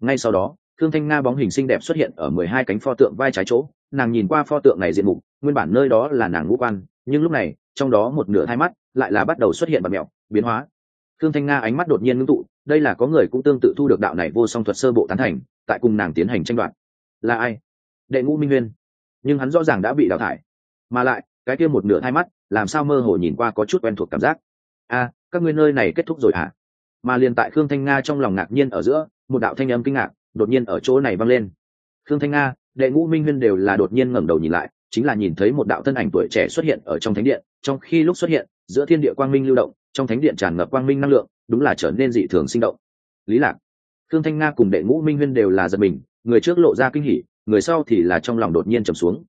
Ngay sau đó khương thanh nga bóng hình xinh đẹp xuất hiện ở mười hai cánh pho tượng vai trái chỗ, nàng nhìn qua pho tượng này diện mục, nguyên bản nơi đó là nàng ngũ quan, nhưng lúc này, trong đó một nửa hai mắt lại là bắt đầu xuất hiện bật mẹo, biến hóa. Khương thanh nga ánh mắt đột nhiên ngưng tụ, đây là có người cũng tương tự thu được đạo này vô song thuật sơ bộ tán thành, tại cùng nàng tiến hành tranh đoạt. Là ai? Đệ ngũ minh nguyên. Nhưng hắn rõ ràng đã bị đào thải. Mà lại, cái kia một nửa hai mắt, làm sao mơ hồ nhìn qua có chút quen thuộc cảm giác? A, các ngươi nơi này kết thúc rồi hả? À? mà liền tại khương thanh nga trong lòng ngạc nhiên ở giữa, một đạo thanh âm kinh ngạc đột nhiên ở chỗ này văng lên. Khương thanh nga, đệ ngũ minh huyên đều là đột nhiên ngẩng đầu nhìn lại, chính là nhìn thấy một đạo thân ảnh tuổi trẻ xuất hiện ở trong thánh điện, trong khi lúc xuất hiện, giữa thiên địa quang minh lưu động, trong thánh điện tràn ngập quang minh năng lượng, đúng là trở nên dị thường sinh động. Lý lạc, khương thanh nga cùng đệ ngũ minh huyên đều là giật mình, người trước lộ ra kinh hỉ, người sau thì là trong lòng đột nhiên trầm xuống.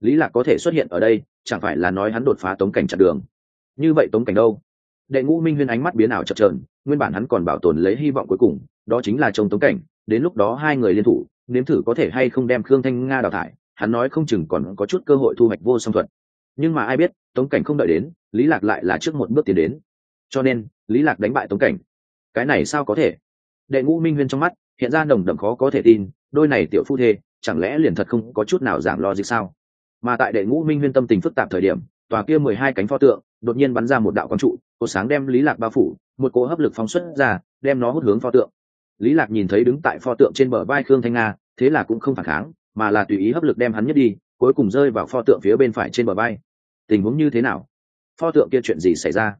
Lý lạc có thể xuất hiện ở đây, chẳng phải là nói hắn đột phá tống cảnh chặn đường. Như vậy tống cảnh đâu? Đệ ngũ minh huyên ánh mắt biến ảo chập trờn nguyên bản hắn còn bảo tồn lấy hy vọng cuối cùng, đó chính là trông tống cảnh đến lúc đó hai người liên thủ, nếm thử có thể hay không đem khương thanh nga đào thải, hắn nói không chừng còn có chút cơ hội thu hoạch vô song thuật. Nhưng mà ai biết, tống cảnh không đợi đến, lý lạc lại là trước một bước tiến đến. Cho nên, lý lạc đánh bại tống cảnh. Cái này sao có thể? Đệ ngũ minh huyên trong mắt, hiện ra nồng đậm khó có thể tin, đôi này tiểu phu thê, chẳng lẽ liền thật không có chút nào giảng lo gì sao? Mà tại đệ ngũ minh huyên tâm tình phức tạp thời điểm, tòa kia mười hai cánh pho tượng, đột nhiên bắn ra một đạo quang trụ cột sáng đem lý lạc bao phủ, một cỗ hấp lực phóng xuất ra, đem nó hút hướng pho tượng lý lạc nhìn thấy đứng tại pho tượng trên bờ vai khương thanh nga, thế là cũng không phản kháng, mà là tùy ý hấp lực đem hắn nhất đi, cuối cùng rơi vào pho tượng phía bên phải trên bờ vai. Tình huống như thế nào? Pho tượng kia chuyện gì xảy ra?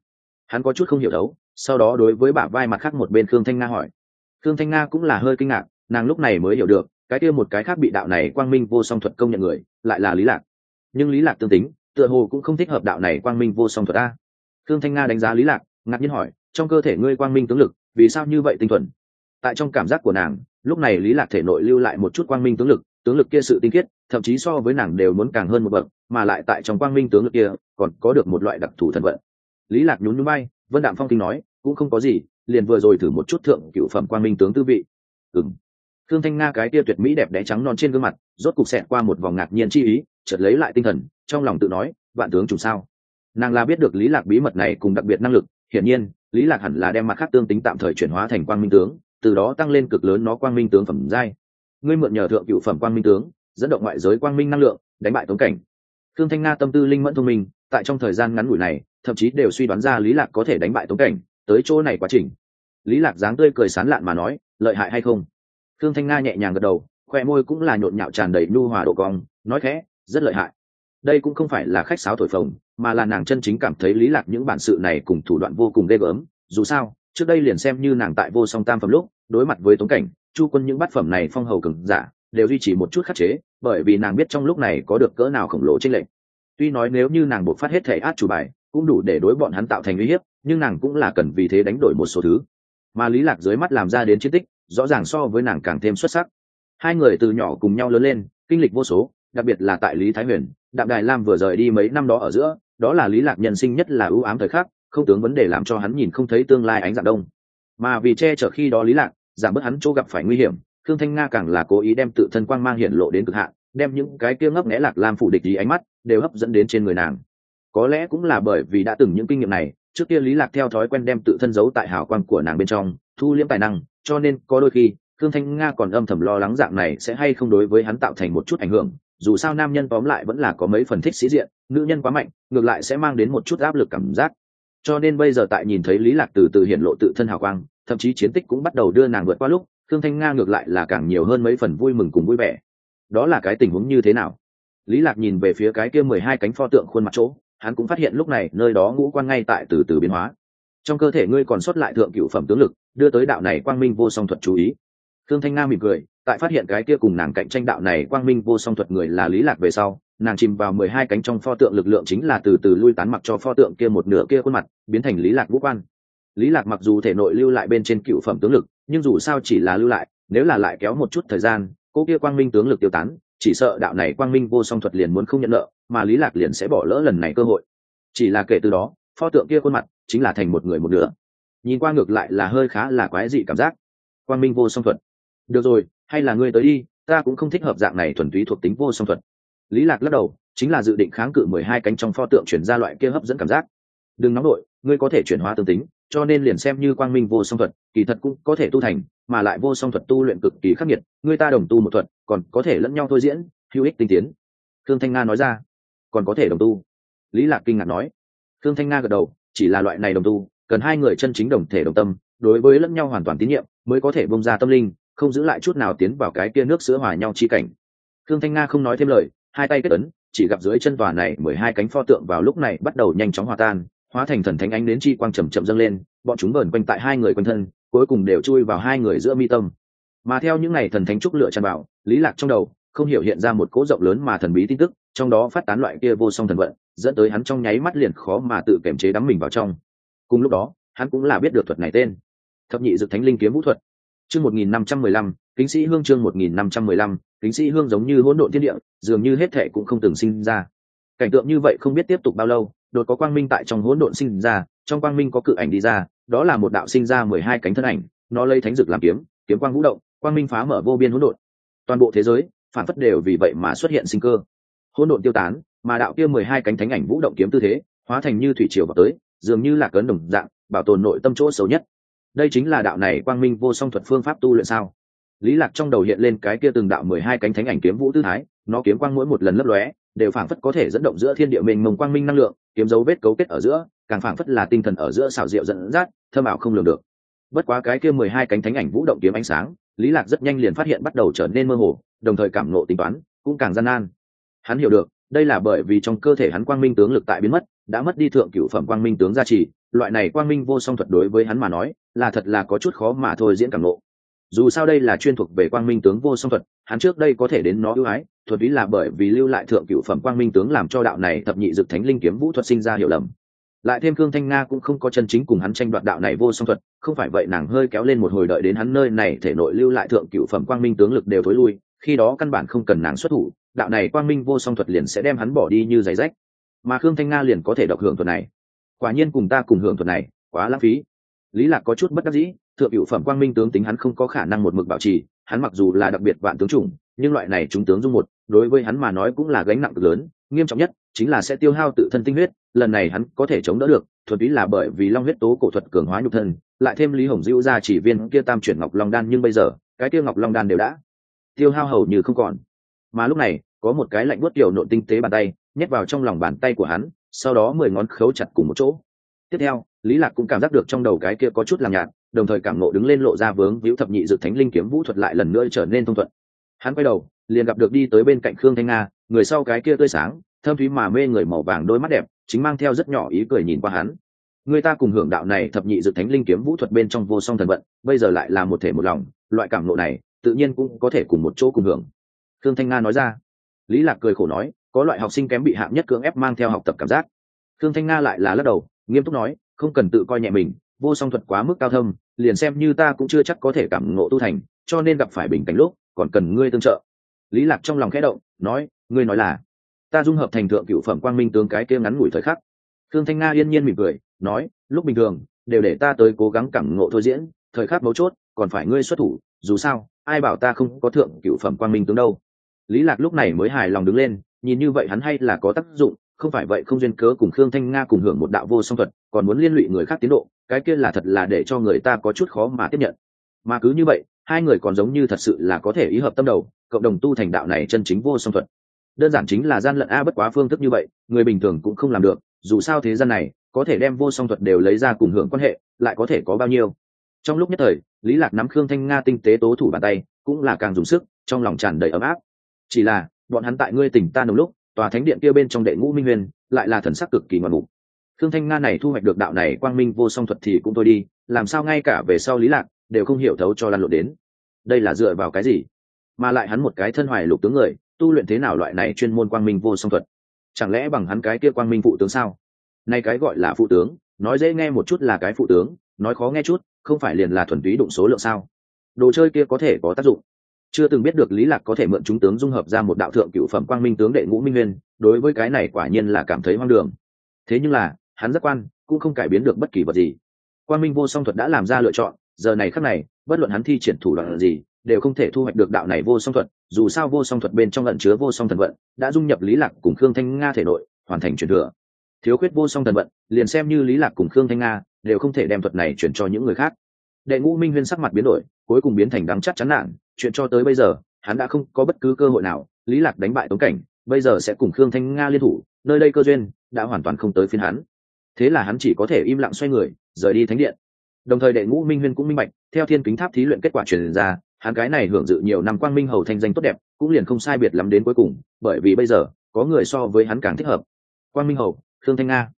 Hắn có chút không hiểu đấu, sau đó đối với bả vai mặt khác một bên khương thanh nga hỏi. Khương thanh nga cũng là hơi kinh ngạc, nàng lúc này mới hiểu được, cái kia một cái khác bị đạo này quang minh vô song thuật công nhận người, lại là lý lạc. Nhưng lý lạc tương tính, tựa hồ cũng không thích hợp đạo này quang minh vô song thuật a. Khương thanh nga đánh giá lý lạc, ngạc nhiên hỏi, trong cơ thể ngươi quang minh tướng lực, vì sao như vậy tinh thuần? Tại trong cảm giác của nàng, lúc này lý lạc thể nội lưu lại một chút quang minh tướng lực tướng lực kia sự tinh khiết, thậm chí so với nàng đều muốn càng hơn một bậc, mà lại tại trong quang minh tướng lực kia, còn có được một loại đặc thù thần vận. Lý lạc nhún nhún bay, vân đạm phong kinh nói, cũng không có gì, liền vừa rồi thử một chút thượng cựu phẩm quang minh tướng tư vị. Ừng thương thanh nga cái kia tuyệt mỹ đẹp đẽ trắng non trên gương mặt, rốt cục xẹt qua một vòng ngạc nhiên chi ý, chợt lấy lại tinh thần, trong lòng tự nói, vạn tướng chủ sao? Nàng là biết được lý lạc bí mật này cùng đặc biệt năng lực, hiển nhiên, lý lạc hẳn là đem mặt khác tương tính tạm thời chuyển hóa thành quang minh tướng từ đó tăng lên cực lớn nó quang minh tướng phẩm giai. Ngươi mượn nhờ thượng cựu phẩm quang minh tướng, dẫn động ngoại giới quang minh năng lượng, đánh bại tống cảnh. Thương thanh nga tâm tư linh mẫn thông minh, tại trong thời gian ngắn ngủi này, thậm chí đều suy đoán ra lý lạc có thể đánh bại tống cảnh, tới chỗ này quá trình. Lý lạc dáng tươi cười sán lạn mà nói, lợi hại hay không? Thương thanh nga nhẹ nhàng gật đầu, khoe môi cũng là nhộn nhạo tràn đầy nhu hòa độ cong, nói khẽ, rất lợi hại. Đây cũng không phải là khách sáo thổi phồng, mà là nàng chân chính cảm thấy lý lạc những bản sự này cùng thủ đoạn vô cùng ghê gớm. Dù sao, trước đây liền xem như nàng tại vô song tam phẩm lúc đối mặt với tống cảnh, chu quân những bát phẩm này phong hầu cường giả đều duy trì một chút khắc chế, bởi vì nàng biết trong lúc này có được cỡ nào khổng lồ trên lệnh tuy nói nếu như nàng buộc phát hết thể át chủ bài, cũng đủ để đối bọn hắn tạo thành uy hiếp, nhưng nàng cũng là cần vì thế đánh đổi một số thứ. Mà lý lạc dưới mắt làm ra đến chiến tích, rõ ràng so với nàng càng thêm xuất sắc. Hai người từ nhỏ cùng nhau lớn lên, kinh lịch vô số, đặc biệt là tại lý thái huyền, đạm đài lam vừa rời đi mấy năm đó ở giữa, đó là lý lạc nhân sinh nhất là ưu ám thời khắc, không tướng vấn đề làm cho hắn nhìn không thấy tương lai ánh dạng đông mà vì che chở khi đó lý lạc, giảm bớt hắn chỗ gặp phải nguy hiểm thương thanh nga càng là cố ý đem tự thân quang mang hiển lộ đến cực hạn, đem những cái kia ngấp nghẽ lạc lam phủ địch ý ánh mắt đều hấp dẫn đến trên người nàng. Có lẽ cũng là bởi vì đã từng những kinh nghiệm này, trước kia lý lạc theo thói quen đem tự thân giấu tại hào quang của nàng bên trong, thu liễm tài năng, cho nên có đôi khi thương thanh nga còn âm thầm lo lắng dạng này sẽ hay không đối với hắn tạo thành một chút ảnh hưởng, dù sao nam nhân tóm lại vẫn là có mấy phần thích sĩ diện, nữ nhân quá mạnh, ngược lại sẽ mang đến một chút áp lực cảm giác cho nên bây giờ tại nhìn thấy lý lạc từ từ hiện lộ tự thân hào quang, thậm chí chiến tích cũng bắt đầu đưa nàng vượt qua lúc thương thanh nga ngược lại là càng nhiều hơn mấy phần vui mừng cùng vui vẻ. Đó là cái tình huống như thế nào? Lý lạc nhìn về phía cái kia mười hai cánh pho tượng khuôn mặt chỗ, hắn cũng phát hiện lúc này nơi đó ngũ quan ngay tại từ từ biến hóa. Trong cơ thể ngươi còn sót lại thượng cựu phẩm tướng lực, đưa tới đạo này quang minh vô song thuật chú ý. Thương thanh nga mỉm cười, tại phát hiện cái kia cùng nàng cạnh tranh đạo này quang minh vô song thuật người là lý lạc về sau, nàng chìm vào mười hai cánh trong pho tượng lực lượng chính là từ từ lui tán mặc cho pho tượng kia một nửa kia khuôn mặt biến thành lý lạc vũ quan. Lý lạc mặc dù thể nội lưu lại bên trên cựu phẩm tướng lực, nhưng dù sao chỉ là lưu lại, nếu là lại kéo một chút thời gian cô kia quang minh tướng lực tiêu tán, chỉ sợ đạo này quang minh vô song thuật liền muốn không nhận nợ, mà lý lạc liền sẽ bỏ lỡ lần này cơ hội. Chỉ là kể từ đó, pho tượng kia khuôn mặt chính là thành một người một nửa. Nhìn qua ngược lại là hơi khá là quái dị cảm giác. Quang minh vô song thuật. Được rồi, hay là ngươi tới đi, ta cũng không thích hợp dạng này thuần túy thuộc tính vô song thuật. Lý lạc lắc đầu, chính là dự định kháng cự mười hai cánh trong pho tượng chuyển ra loại kia hấp dẫn cảm giác. Đừng nóng nổi ngươi có thể chuyển hóa tương tính, cho nên liền xem như quang minh vô song thuật, kỳ thật cũng có thể tu thành, mà lại vô song thuật tu luyện cực kỳ khắc nghiệt người ta đồng tu một thuật, còn có thể lẫn nhau thôi diễn, hữu ích tinh tiến. Thương thanh nga nói ra. Còn có thể đồng tu. Lý lạc kinh ngạc nói. Thương thanh nga gật đầu, chỉ là loại này đồng tu, cần hai người chân chính đồng thể đồng tâm, đối với lẫn nhau hoàn toàn tín nhiệm, mới có thể bông ra tâm linh, không giữ lại chút nào tiến vào cái kia nước sữa hòa nhau chi cảnh. Thương thanh nga không nói thêm lời, hai tay kết ấn, chỉ gặp dưới chân tòa này mười hai cánh pho tượng vào lúc này bắt đầu nhanh chóng hòa tan hóa thành thần thánh ánh đến chi quang chầm chậm dâng lên, bọn chúng vờn quanh tại hai người quanh thân, cuối cùng đều chui vào hai người giữa mi tâm. Mà theo những ngày thần thánh trúc lửa tràn bảo lý lạc trong đầu, không hiểu hiện ra một cỗ rộng lớn mà thần bí tin tức, trong đó phát tán loại kia vô song thần vận, dẫn tới hắn trong nháy mắt liền khó mà tự kiểm chế đắm mình vào trong. Cùng lúc đó, hắn cũng là biết được thuật này tên. Thập nhị dực thánh linh kiếm vũ thuật. Chương một nghìn năm trăm mười lăm, kính sĩ hương chương một nghìn năm trăm mười lăm, kính sĩ hương giống như hỗn độn thiên địa, dường như hết thể cũng không từng sinh ra. Cảnh tượng như vậy không biết tiếp tục bao lâu đột có quang minh tại trong hỗn độn sinh ra, trong quang minh có cự ảnh đi ra, đó là một đạo sinh ra mười hai cánh thân ảnh, nó lấy thánh dực làm kiếm kiếm quang vũ động, quang minh phá mở vô biên hỗn độn. Toàn bộ thế giới, phản phất đều vì vậy mà xuất hiện sinh cơ. Hỗn độn tiêu tán, mà đạo kia mười hai cánh thánh ảnh vũ động kiếm tư thế, hóa thành như thủy triều vào tới, dường như là cấn đồng dạng, bảo tồn nội tâm chỗ xấu nhất. Đây chính là đạo này quang minh vô song thuật phương pháp tu luyện sao? Lý lạc trong đầu hiện lên cái kia từng đạo mười hai cánh thánh ảnh kiếm vũ tư thái, nó kiếm quang mỗi một lần lấp lóe đều phảng phất có thể dẫn động giữa thiên địa mình mông quang minh năng lượng, kiếm dấu vết cấu kết ở giữa, càng phảng phất là tinh thần ở giữa xảo diệu dẫn dắt thơm ảo không lường được. Bất quá cái kia mười hai cánh thánh ảnh vũ động kiếm ánh sáng, lý lạc rất nhanh liền phát hiện bắt đầu trở nên mơ hồ, đồng thời cảm nộ tính toán, cũng càng gian nan. Hắn hiểu được, đây là bởi vì trong cơ thể hắn quang minh tướng lực tại biến mất, đã mất đi thượng cửu phẩm quang minh tướng gia trì, loại này quang minh vô song thuật đối với hắn mà nói, là thật là có chút khó mà thôi diễn cảm nộ dù sao đây là chuyên thuộc về quang minh tướng vô song thuật, hắn trước đây có thể đến nó ưu ái thuật ý là bởi vì lưu lại thượng cựu phẩm quang minh tướng làm cho đạo này thập nhị dực thánh linh kiếm vũ thuật sinh ra hiểu lầm. Lại thêm cương thanh nga cũng không có chân chính cùng hắn tranh đoạt đạo này vô song thuật, không phải vậy nàng hơi kéo lên một hồi đợi đến hắn nơi này thể nội lưu lại thượng cựu phẩm quang minh tướng lực đều thối lui, khi đó căn bản không cần nàng xuất thủ, đạo này quang minh vô song thuật liền sẽ đem hắn bỏ đi như giày rách. Mà khương thanh nga liền có thể đọc hưởng thuật này. Quả nhiên cùng ta cùng hưởng thuật này, quá lãng phí. Lý lạc có chút bất đắc dĩ, thượng cựu phẩm quang minh tướng tính hắn không có khả năng một mực bảo trì, hắn mặc dù là đặc biệt vạn tướng chủng, nhưng loại này chúng tướng dung một đối với hắn mà nói cũng là gánh nặng cực lớn, nghiêm trọng nhất chính là sẽ tiêu hao tự thân tinh huyết, lần này hắn có thể chống đỡ được, thuần túy là bởi vì long huyết tố cổ thuật cường hóa nhục thân, lại thêm lý hồng diệu ra chỉ viên kia tam chuyển ngọc long đan nhưng bây giờ, cái kia ngọc long đan đều đã tiêu hao hầu như không còn. Mà lúc này, có một cái lạnh buốt kiểu nội tinh tế bàn tay, nhét vào trong lòng bàn tay của hắn, sau đó mười ngón khấu chặt cùng một chỗ. Tiếp theo, lý lạc cũng cảm giác được trong đầu cái kia có chút làm nhạt, đồng thời cảm nộ đứng lên lộ ra vướng víu thập nhị dự thánh linh kiếm vũ thuật lại lần nữa trở nên thông thuận. Hắn quay đầu liền gặp được đi tới bên cạnh khương thanh nga, người sau cái kia tươi sáng thơm thúy mà mê người màu vàng đôi mắt đẹp, chính mang theo rất nhỏ ý cười nhìn qua hắn. Người ta cùng hưởng đạo này thập nhị dự thánh linh kiếm vũ thuật bên trong vô song thần vận, bây giờ lại là một thể một lòng, loại cảm nộ này, tự nhiên cũng có thể cùng một chỗ cùng hưởng. Khương thanh nga nói ra. Lý lạc cười khổ nói, có loại học sinh kém bị hạng nhất cưỡng ép mang theo học tập cảm giác. Khương thanh nga lại là lắc đầu, nghiêm túc nói, không cần tự coi nhẹ mình, vô song thuật quá mức cao thâm, liền xem như ta cũng chưa chắc có thể cảm ngộ tu thành, cho nên gặp phải bình cảnh lúc, còn cần ngươi tương trợ lý lạc trong lòng khẽ động, nói, ngươi nói là, ta dung hợp thành thượng cựu phẩm quang minh tướng cái kia ngắn ngủi thời khắc. Thương thanh nga yên nhiên mỉm cười, nói, lúc bình thường, đều để ta tới cố gắng cảm ngộ thôi diễn, thời khắc mấu chốt, còn phải ngươi xuất thủ, dù sao, ai bảo ta không có thượng cựu phẩm quang minh tướng đâu. Lý lạc lúc này mới hài lòng đứng lên, nhìn như vậy hắn hay là có tác dụng, không phải vậy không duyên cớ cùng khương thanh nga cùng hưởng một đạo vô song thuật, còn muốn liên lụy người khác tiến độ, cái kia là thật là để cho người ta có chút khó mà tiếp nhận. Mà cứ như vậy hai người còn giống như thật sự là có thể ý hợp tâm đầu, cộng đồng tu thành đạo này chân chính vô song thuật. Đơn giản chính là gian lận a bất quá phương thức như vậy, người bình thường cũng không làm được, dù sao thế gian này, có thể đem vô song thuật đều lấy ra cùng hưởng quan hệ, lại có thể có bao nhiêu. Trong lúc nhất thời, lý lạc nắm khương thanh nga tinh tế tố thủ bàn tay, cũng là càng dùng sức, trong lòng tràn đầy ấm áp. Chỉ là, bọn hắn tại ngươi tỉnh ta nồng lúc, tòa thánh điện kia bên trong đệ ngũ minh huyền, lại là thần sắc cực kỳ ngoạn mục khương thanh nga này thu hoạch được đạo này quang minh vô song thuật thì cũng thôi đi, làm sao ngay cả về sau lý lạc đều không hiểu thấu cho lan lộn đến. Đây là dựa vào cái gì? Mà lại hắn một cái thân hoài lục tướng người, tu luyện thế nào loại này chuyên môn quang minh vô song thuật? Chẳng lẽ bằng hắn cái kia quang minh phụ tướng sao? Nay cái gọi là phụ tướng, nói dễ nghe một chút là cái phụ tướng, nói khó nghe chút, không phải liền là thuần túy đụng số lượng sao? Đồ chơi kia có thể có tác dụng. Chưa từng biết được lý lạc có thể mượn chúng tướng dung hợp ra một đạo thượng cựu phẩm quang minh tướng đệ ngũ minh nguyên, đối với cái này quả nhiên là cảm thấy hoang đường. Thế nhưng là, hắn rất quan cũng không cải biến được bất kỳ vật gì. Quang minh vô song thuật đã làm ra lựa chọn giờ này khắc này, bất luận hắn thi triển thủ đoạn gì, đều không thể thu hoạch được đạo này vô song thuật, dù sao vô song thuật bên trong ẩn chứa vô song thần vận, đã dung nhập lý lạc cùng khương thanh nga thể nội, hoàn thành truyền thừa. Thiếu khuyết vô song thần vận, liền xem như lý lạc cùng khương thanh nga, đều không thể đem thuật này chuyển cho những người khác. Đệ ngũ minh huyên sắc mặt biến đổi, cuối cùng biến thành đắng chắc chắn nản, chuyện cho tới bây giờ, hắn đã không có bất cứ cơ hội nào, lý lạc đánh bại tống cảnh, bây giờ sẽ cùng khương thanh nga liên thủ, nơi đây cơ duyên, đã hoàn toàn không tới phiên hắn. Thế là hắn chỉ có thể im lặng xoay người, rời đi thánh điện đồng thời đệ ngũ minh huyên cũng minh bạch, theo thiên kính tháp thí luyện kết quả truyền ra, hắn cái này hưởng dự nhiều năm quang minh hầu thanh danh tốt đẹp, cũng liền không sai biệt lắm đến cuối cùng, bởi vì bây giờ, có người so với hắn càng thích hợp. Quang minh hầu, khương thanh nga.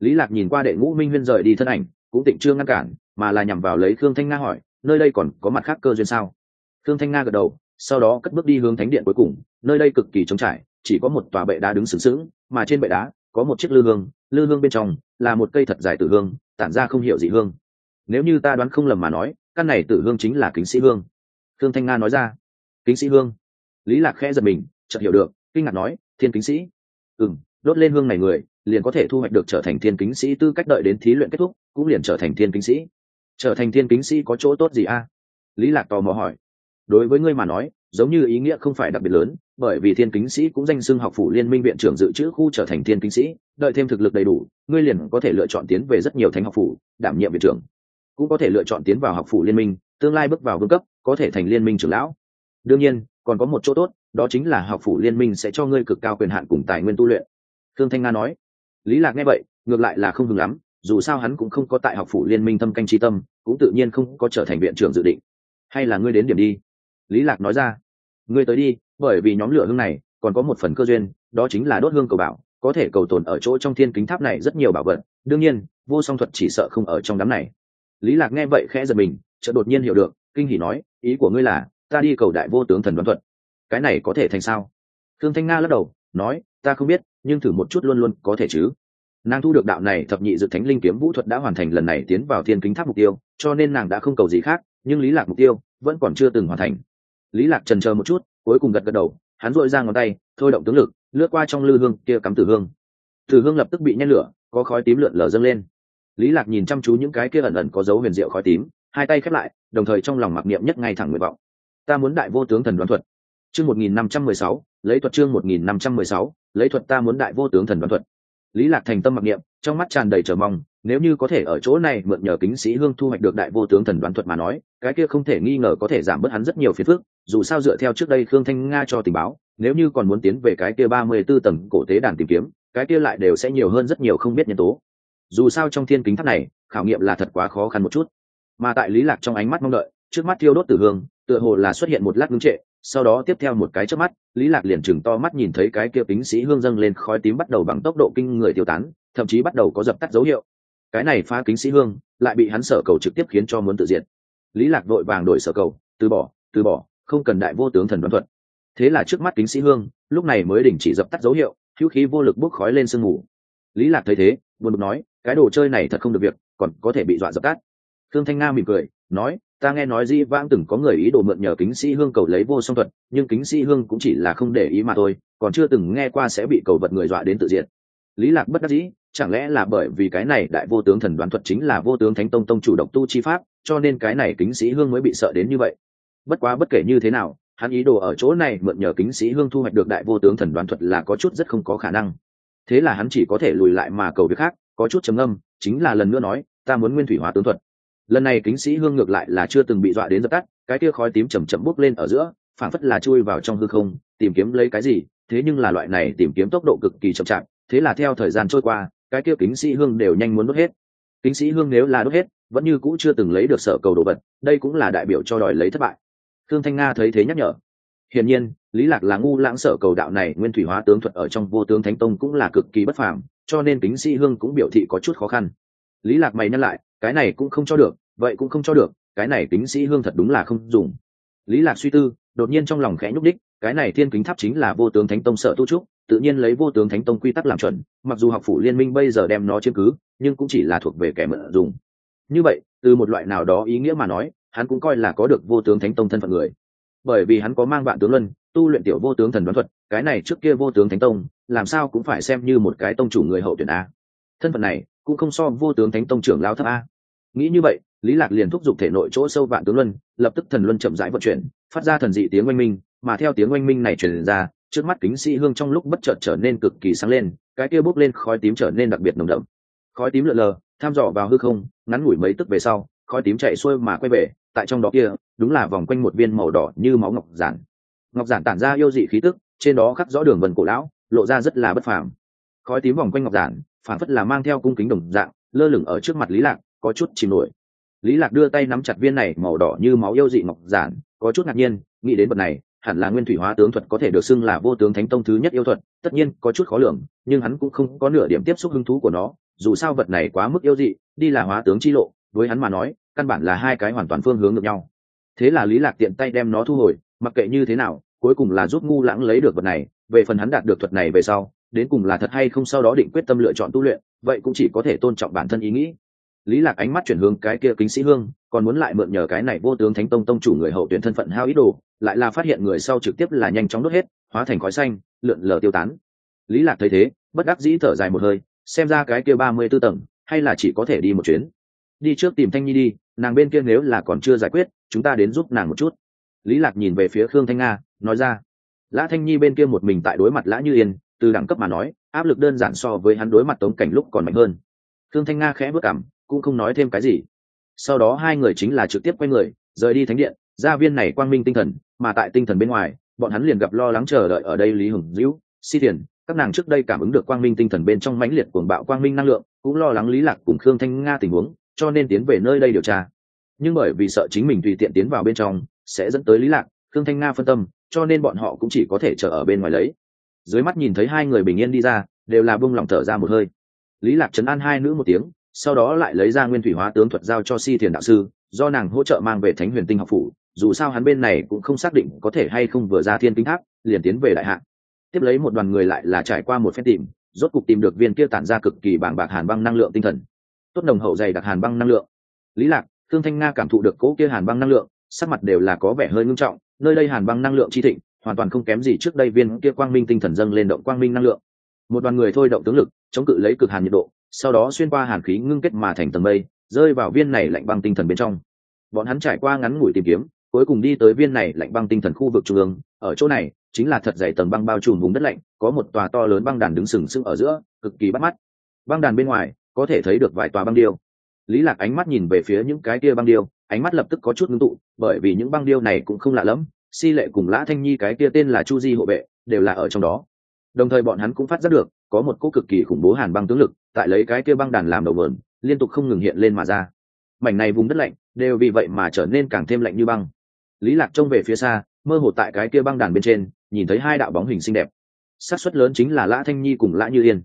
Lý lạc nhìn qua đệ ngũ minh huyên rời đi thân ảnh, cũng tịnh chưa ngăn cản, mà là nhằm vào lấy khương thanh nga hỏi, nơi đây còn có mặt khác cơ duyên sao? Khương thanh nga gật đầu, sau đó cất bước đi hướng thánh điện cuối cùng, nơi đây cực kỳ trống trải, chỉ có một tòa bệ đá đứng sừng sững, mà trên bệ đá, có một chiếc lư hương lư hương bên trong, là một cây thật dài tử hương, tản ra không hiểu gì hương nếu như ta đoán không lầm mà nói, căn này tử hương chính là kính sĩ hương. Thương thanh nga nói ra. Kính sĩ hương? Lý lạc khẽ giật mình, chợt hiểu được, kinh ngạc nói, thiên kính sĩ. Ừ đốt lên hương này người, liền có thể thu hoạch được trở thành thiên kính sĩ tư cách đợi đến thí luyện kết thúc, cũng liền trở thành thiên kính sĩ. Trở thành thiên kính sĩ có chỗ tốt gì a? Lý lạc tò mò hỏi. Đối với ngươi mà nói, giống như ý nghĩa không phải đặc biệt lớn, bởi vì thiên kính sĩ cũng danh xưng học phủ liên minh viện trưởng dự trữ khu trở thành thiên kính sĩ, đợi thêm thực lực đầy đủ, ngươi liền có thể lựa chọn tiến về rất nhiều thánh học phủ, đảm nhiệm viện trưởng cũng có thể lựa chọn tiến vào học phủ liên minh, tương lai bước vào vương cấp, có thể thành liên minh trưởng lão. Đương nhiên, còn có một chỗ tốt, đó chính là học phủ liên minh sẽ cho ngươi cực cao quyền hạn cùng tài nguyên tu luyện. Thương thanh nga nói. Lý lạc nghe vậy, ngược lại là không hừng lắm, dù sao hắn cũng không có tại học phủ liên minh thâm canh tri tâm, cũng tự nhiên không có trở thành viện trưởng dự định. Hay là ngươi đến điểm đi? Lý lạc nói ra. Ngươi tới đi, bởi vì nhóm lửa hương này, còn có một phần cơ duyên, đó chính là đốt hương cầu bảo, có thể cầu tồn ở chỗ trong thiên kính tháp này rất nhiều bảo vật. Đương nhiên, vô song thuật chỉ sợ không ở trong đám này lý lạc nghe vậy khẽ giật mình, chợt đột nhiên hiểu được, kinh hỉ nói, ý của ngươi là, ta đi cầu đại vô tướng thần đoán thuật. Cái này có thể thành sao? Thương thanh nga lắc đầu, nói, ta không biết, nhưng thử một chút luôn luôn có thể chứ. Nàng thu được đạo này thập nhị dự thánh linh kiếm vũ thuật đã hoàn thành lần này tiến vào thiên kính tháp mục tiêu, cho nên nàng đã không cầu gì khác, nhưng lý lạc mục tiêu vẫn còn chưa từng hoàn thành. Lý lạc trần chờ một chút, cuối cùng gật gật đầu, hắn dội ra ngón tay, thôi động tướng lực, lướt qua trong lư hương kia cắm tử hương. Tử hương lập tức bị nhen lửa, có khói tím lượn lờ dâng lên lý lạc nhìn chăm chú những cái kia ẩn ẩn có dấu huyền diệu khói tím, hai tay khép lại, đồng thời trong lòng mặc niệm nhất ngay thẳng nguyện vọng. Ta muốn đại vô tướng thần đoán thuật. Chương một nghìn năm trăm mười sáu, lấy thuật chương một nghìn năm trăm mười sáu, lấy thuật ta muốn đại vô tướng thần đoán thuật. Lý lạc thành tâm mặc niệm, trong mắt tràn đầy chờ mong, nếu như có thể ở chỗ này mượn nhờ kính sĩ hương thu hoạch được đại vô tướng thần đoán thuật mà nói, cái kia không thể nghi ngờ có thể giảm bớt hắn rất nhiều phiền phức, dù sao dựa theo trước đây khương thanh nga cho tình báo, nếu như còn muốn tiến về cái kia ba mươi 34 tầng cổ tế đàn tìm kiếm, cái kia lại đều sẽ nhiều hơn rất nhiều không biết nhân tố dù sao trong thiên kính tháp này, khảo nghiệm là thật quá khó khăn một chút. Mà tại lý lạc trong ánh mắt mong đợi, trước mắt thiêu đốt tử hương, tựa hồ là xuất hiện một lát ngưng trệ, sau đó tiếp theo một cái trước mắt, lý lạc liền chừng to mắt nhìn thấy cái kia kính sĩ hương dâng lên khói tím bắt đầu bằng tốc độ kinh người tiêu tán, thậm chí bắt đầu có dập tắt dấu hiệu. Cái này phá kính sĩ hương, lại bị hắn sở cầu trực tiếp khiến cho muốn tự diệt. Lý lạc đội vàng đổi sở cầu, từ bỏ từ bỏ, không cần đại vô tướng thần đoán thuật. Thế là trước mắt kính sĩ hương, lúc này mới đình chỉ dập tắt dấu hiệu, hữu khí vô lực bốc khói lên sương mù. Lý lạc thấy thế, buồn bực nói cái đồ chơi này thật không được việc, còn có thể bị dọa dập tắt. Thương thanh nga mỉm cười, nói, ta nghe nói di vãng từng có người ý đồ mượn nhờ kính sĩ hương cầu lấy vô song thuật, nhưng kính sĩ hương cũng chỉ là không để ý mà thôi, còn chưa từng nghe qua sẽ bị cầu vật người dọa đến tự diện lý lạc bất đắc dĩ, chẳng lẽ là bởi vì cái này đại vô tướng thần đoán thuật chính là vô tướng thánh tông tông chủ độc tu chi pháp, cho nên cái này kính sĩ hương mới bị sợ đến như vậy? Bất quá bất kể như thế nào, hắn ý đồ ở chỗ này mượn nhờ kính sĩ hương thu hoạch được đại vô tướng thần đoán thuật là có chút rất không có khả năng. Thế là hắn chỉ có thể lùi lại mà cầu việc khác có chút trầm âm chính là lần nữa nói, ta muốn nguyên thủy hóa tướng thuật. Lần này kính sĩ hương ngược lại là chưa từng bị dọa đến dập tắt, cái kia khói tím chầm chậm bốc lên ở giữa phản phất là chui vào trong hư không, tìm kiếm lấy cái gì, thế nhưng là loại này tìm kiếm tốc độ cực kỳ chậm chạp, thế là theo thời gian trôi qua, cái kia kính sĩ hương đều nhanh muốn đốt hết. Kính sĩ hương nếu là đốt hết, vẫn như cũ chưa từng lấy được sở cầu đồ vật, đây cũng là đại biểu cho đòi lấy thất bại. Thương thanh nga thấy thế nhắc nhở. Hiển nhiên, lý lạc là ngu lãng sở cầu đạo này nguyên thủy hóa tướng thuật ở trong vô tướng thánh tông cũng là cực kỳ bất phàm cho nên kính sĩ hương cũng biểu thị có chút khó khăn. Lý lạc mày nhắc lại, cái này cũng không cho được, vậy cũng không cho được, cái này kính sĩ hương thật đúng là không dùng. Lý lạc suy tư, đột nhiên trong lòng khẽ nhúc đích cái này thiên kính tháp chính là vô tướng thánh tông sở tu trúc, tự nhiên lấy vô tướng thánh tông quy tắc làm chuẩn, mặc dù học phủ liên minh bây giờ đem nó chiếm cứ, nhưng cũng chỉ là thuộc về kẻ mượn dùng. Như vậy, từ một loại nào đó ý nghĩa mà nói, hắn cũng coi là có được vô tướng thánh tông thân phận người. Bởi vì hắn có mang vạn tướng luân, tu luyện tiểu vô tướng thần đoán thuật cái này trước kia vô tướng thánh tông, làm sao cũng phải xem như một cái tông chủ người hậu tuyển a. Thân phận này, cũng không so vô tướng thánh tông trưởng lao thấp a. Nghĩ như vậy, lý lạc liền thúc giục thể nội chỗ sâu vạn tướng luân, lập tức thần luân chậm rãi vận chuyển, phát ra thần dị tiếng oanh minh, mà theo tiếng oanh minh này truyền ra, trước mắt kính sĩ hương trong lúc bất chợt trở nên cực kỳ sáng lên, cái kia bốc lên khói tím trở nên đặc biệt nồng đậm. Khói tím lượn lờ, tham dò vào hư không, ngắn ngủi mấy tức về sau, khói tím chạy xuôi mà quay về, tại trong đó kia, đúng là vòng quanh một viên màu đỏ như máu ngọc giản. Ngọc giản tản ra yêu dị khí tức trên đó khắc rõ đường vần cổ lão, lộ ra rất là bất phàm. Khói tím vòng quanh ngọc giản phản phất là mang theo cung kính đồng dạng, lơ lửng ở trước mặt lý lạc, có chút chìm nổi. Lý lạc đưa tay nắm chặt viên này màu đỏ như máu yêu dị ngọc giản, có chút ngạc nhiên, nghĩ đến vật này, hẳn là nguyên thủy hóa tướng thuật có thể được xưng là vô tướng thánh tông thứ nhất yêu thuật, tất nhiên có chút khó lường, nhưng hắn cũng không có nửa điểm tiếp xúc hứng thú của nó, dù sao vật này quá mức yêu dị, đi là hóa tướng chi lộ, với hắn mà nói, căn bản là hai cái hoàn toàn phương hướng ngược nhau. Thế là lý lạc tiện tay đem nó thu hồi, mặc kệ như thế nào cuối cùng là giúp ngu lãng lấy được vật này, về phần hắn đạt được thuật này về sau, đến cùng là thật hay không sau đó định quyết tâm lựa chọn tu luyện, vậy cũng chỉ có thể tôn trọng bản thân ý nghĩ. Lý lạc ánh mắt chuyển hướng cái kia kính sĩ hương, còn muốn lại mượn nhờ cái này vô tướng thánh tông tông chủ người hậu tuyển thân phận hao ý đồ, lại là phát hiện người sau trực tiếp là nhanh chóng đốt hết, hóa thành khói xanh, lượn lờ tiêu tán. Lý lạc thấy thế, bất đắc dĩ thở dài một hơi, xem ra cái kia ba mươi tư tầng, hay là chỉ có thể đi một chuyến. Đi trước tìm thanh nhi đi, nàng bên kia nếu là còn chưa giải quyết, chúng ta đến giúp nàng một chút. Lý lạc nhìn về phía khương thanh nga nói ra. Lã thanh nhi bên kia một mình tại đối mặt lã như yên, từ đẳng cấp mà nói, áp lực đơn giản so với hắn đối mặt tống cảnh lúc còn mạnh hơn. Thương thanh nga khẽ bước cảm, cũng không nói thêm cái gì. Sau đó hai người chính là trực tiếp quay người, rời đi thánh điện, gia viên này quang minh tinh thần, mà tại tinh thần bên ngoài, bọn hắn liền gặp lo lắng chờ đợi ở đây lý hùng dữ si thiền, các nàng trước đây cảm ứng được quang minh tinh thần bên trong mãnh liệt cuồng bạo quang minh năng lượng, cũng lo lắng lý lạc cùng khương thanh nga tình huống, cho nên tiến về nơi đây điều tra. Nhưng bởi vì sợ chính mình tùy tiện tiến vào bên trong, sẽ dẫn tới lý lạc, khương thanh nga phân tâm cho nên bọn họ cũng chỉ có thể chờ ở bên ngoài lấy. Dưới mắt nhìn thấy hai người bình yên đi ra, đều là bông lòng thở ra một hơi. Lý lạc chấn an hai nữ một tiếng, sau đó lại lấy ra nguyên thủy hóa tướng thuật giao cho si thiền đạo sư, do nàng hỗ trợ mang về thánh huyền tinh học phủ, dù sao hắn bên này cũng không xác định có thể hay không vừa ra thiên tinh tháp, liền tiến về đại hạng tiếp lấy một đoàn người lại là trải qua một phen tìm, rốt cục tìm được viên kia tản ra cực kỳ bàng bạc hàn băng năng lượng tinh thần. Tốt nồng hậu dày đặc hàn băng năng lượng. Lý lạc, thương thanh nga cảm thụ được cỗ kia hàn băng năng lượng, sắc mặt đều là có vẻ hơi ngưng trọng nơi đây hàn băng năng lượng chi thịnh, hoàn toàn không kém gì trước đây viên kia quang minh tinh thần dâng lên động quang minh năng lượng. Một đoàn người thôi động tướng lực, chống cự lấy cực hàn nhiệt độ, sau đó xuyên qua hàn khí ngưng kết mà thành tầng mây, rơi vào viên này lạnh băng tinh thần bên trong. Bọn hắn trải qua ngắn ngủi tìm kiếm, cuối cùng đi tới viên này lạnh băng tinh thần khu vực trung ương, ở chỗ này chính là thật dày tầng băng bao trùm vùng đất lạnh, có một tòa to lớn băng đàn đứng sừng sững ở giữa, cực kỳ bắt mắt. Băng đàn bên ngoài có thể thấy được vài tòa băng điêu. Lý lạc ánh mắt nhìn về phía những cái kia băng điêu ánh mắt lập tức có chút ngưng tụ, bởi vì những băng điêu này cũng không lạ lắm si lệ cùng lã thanh nhi cái kia tên là chu di hộ vệ, đều là ở trong đó. Đồng thời bọn hắn cũng phát giác được, có một cỗ cực kỳ khủng bố hàn băng tướng lực, tại lấy cái kia băng đàn làm đầu vườn liên tục không ngừng hiện lên mà ra. Mảnh này vùng đất lạnh, đều vì vậy mà trở nên càng thêm lạnh như băng. Lý lạc trông về phía xa, mơ hồ tại cái kia băng đàn bên trên, nhìn thấy hai đạo bóng hình xinh đẹp. Xác suất lớn chính là lã thanh nhi cùng lã như yên.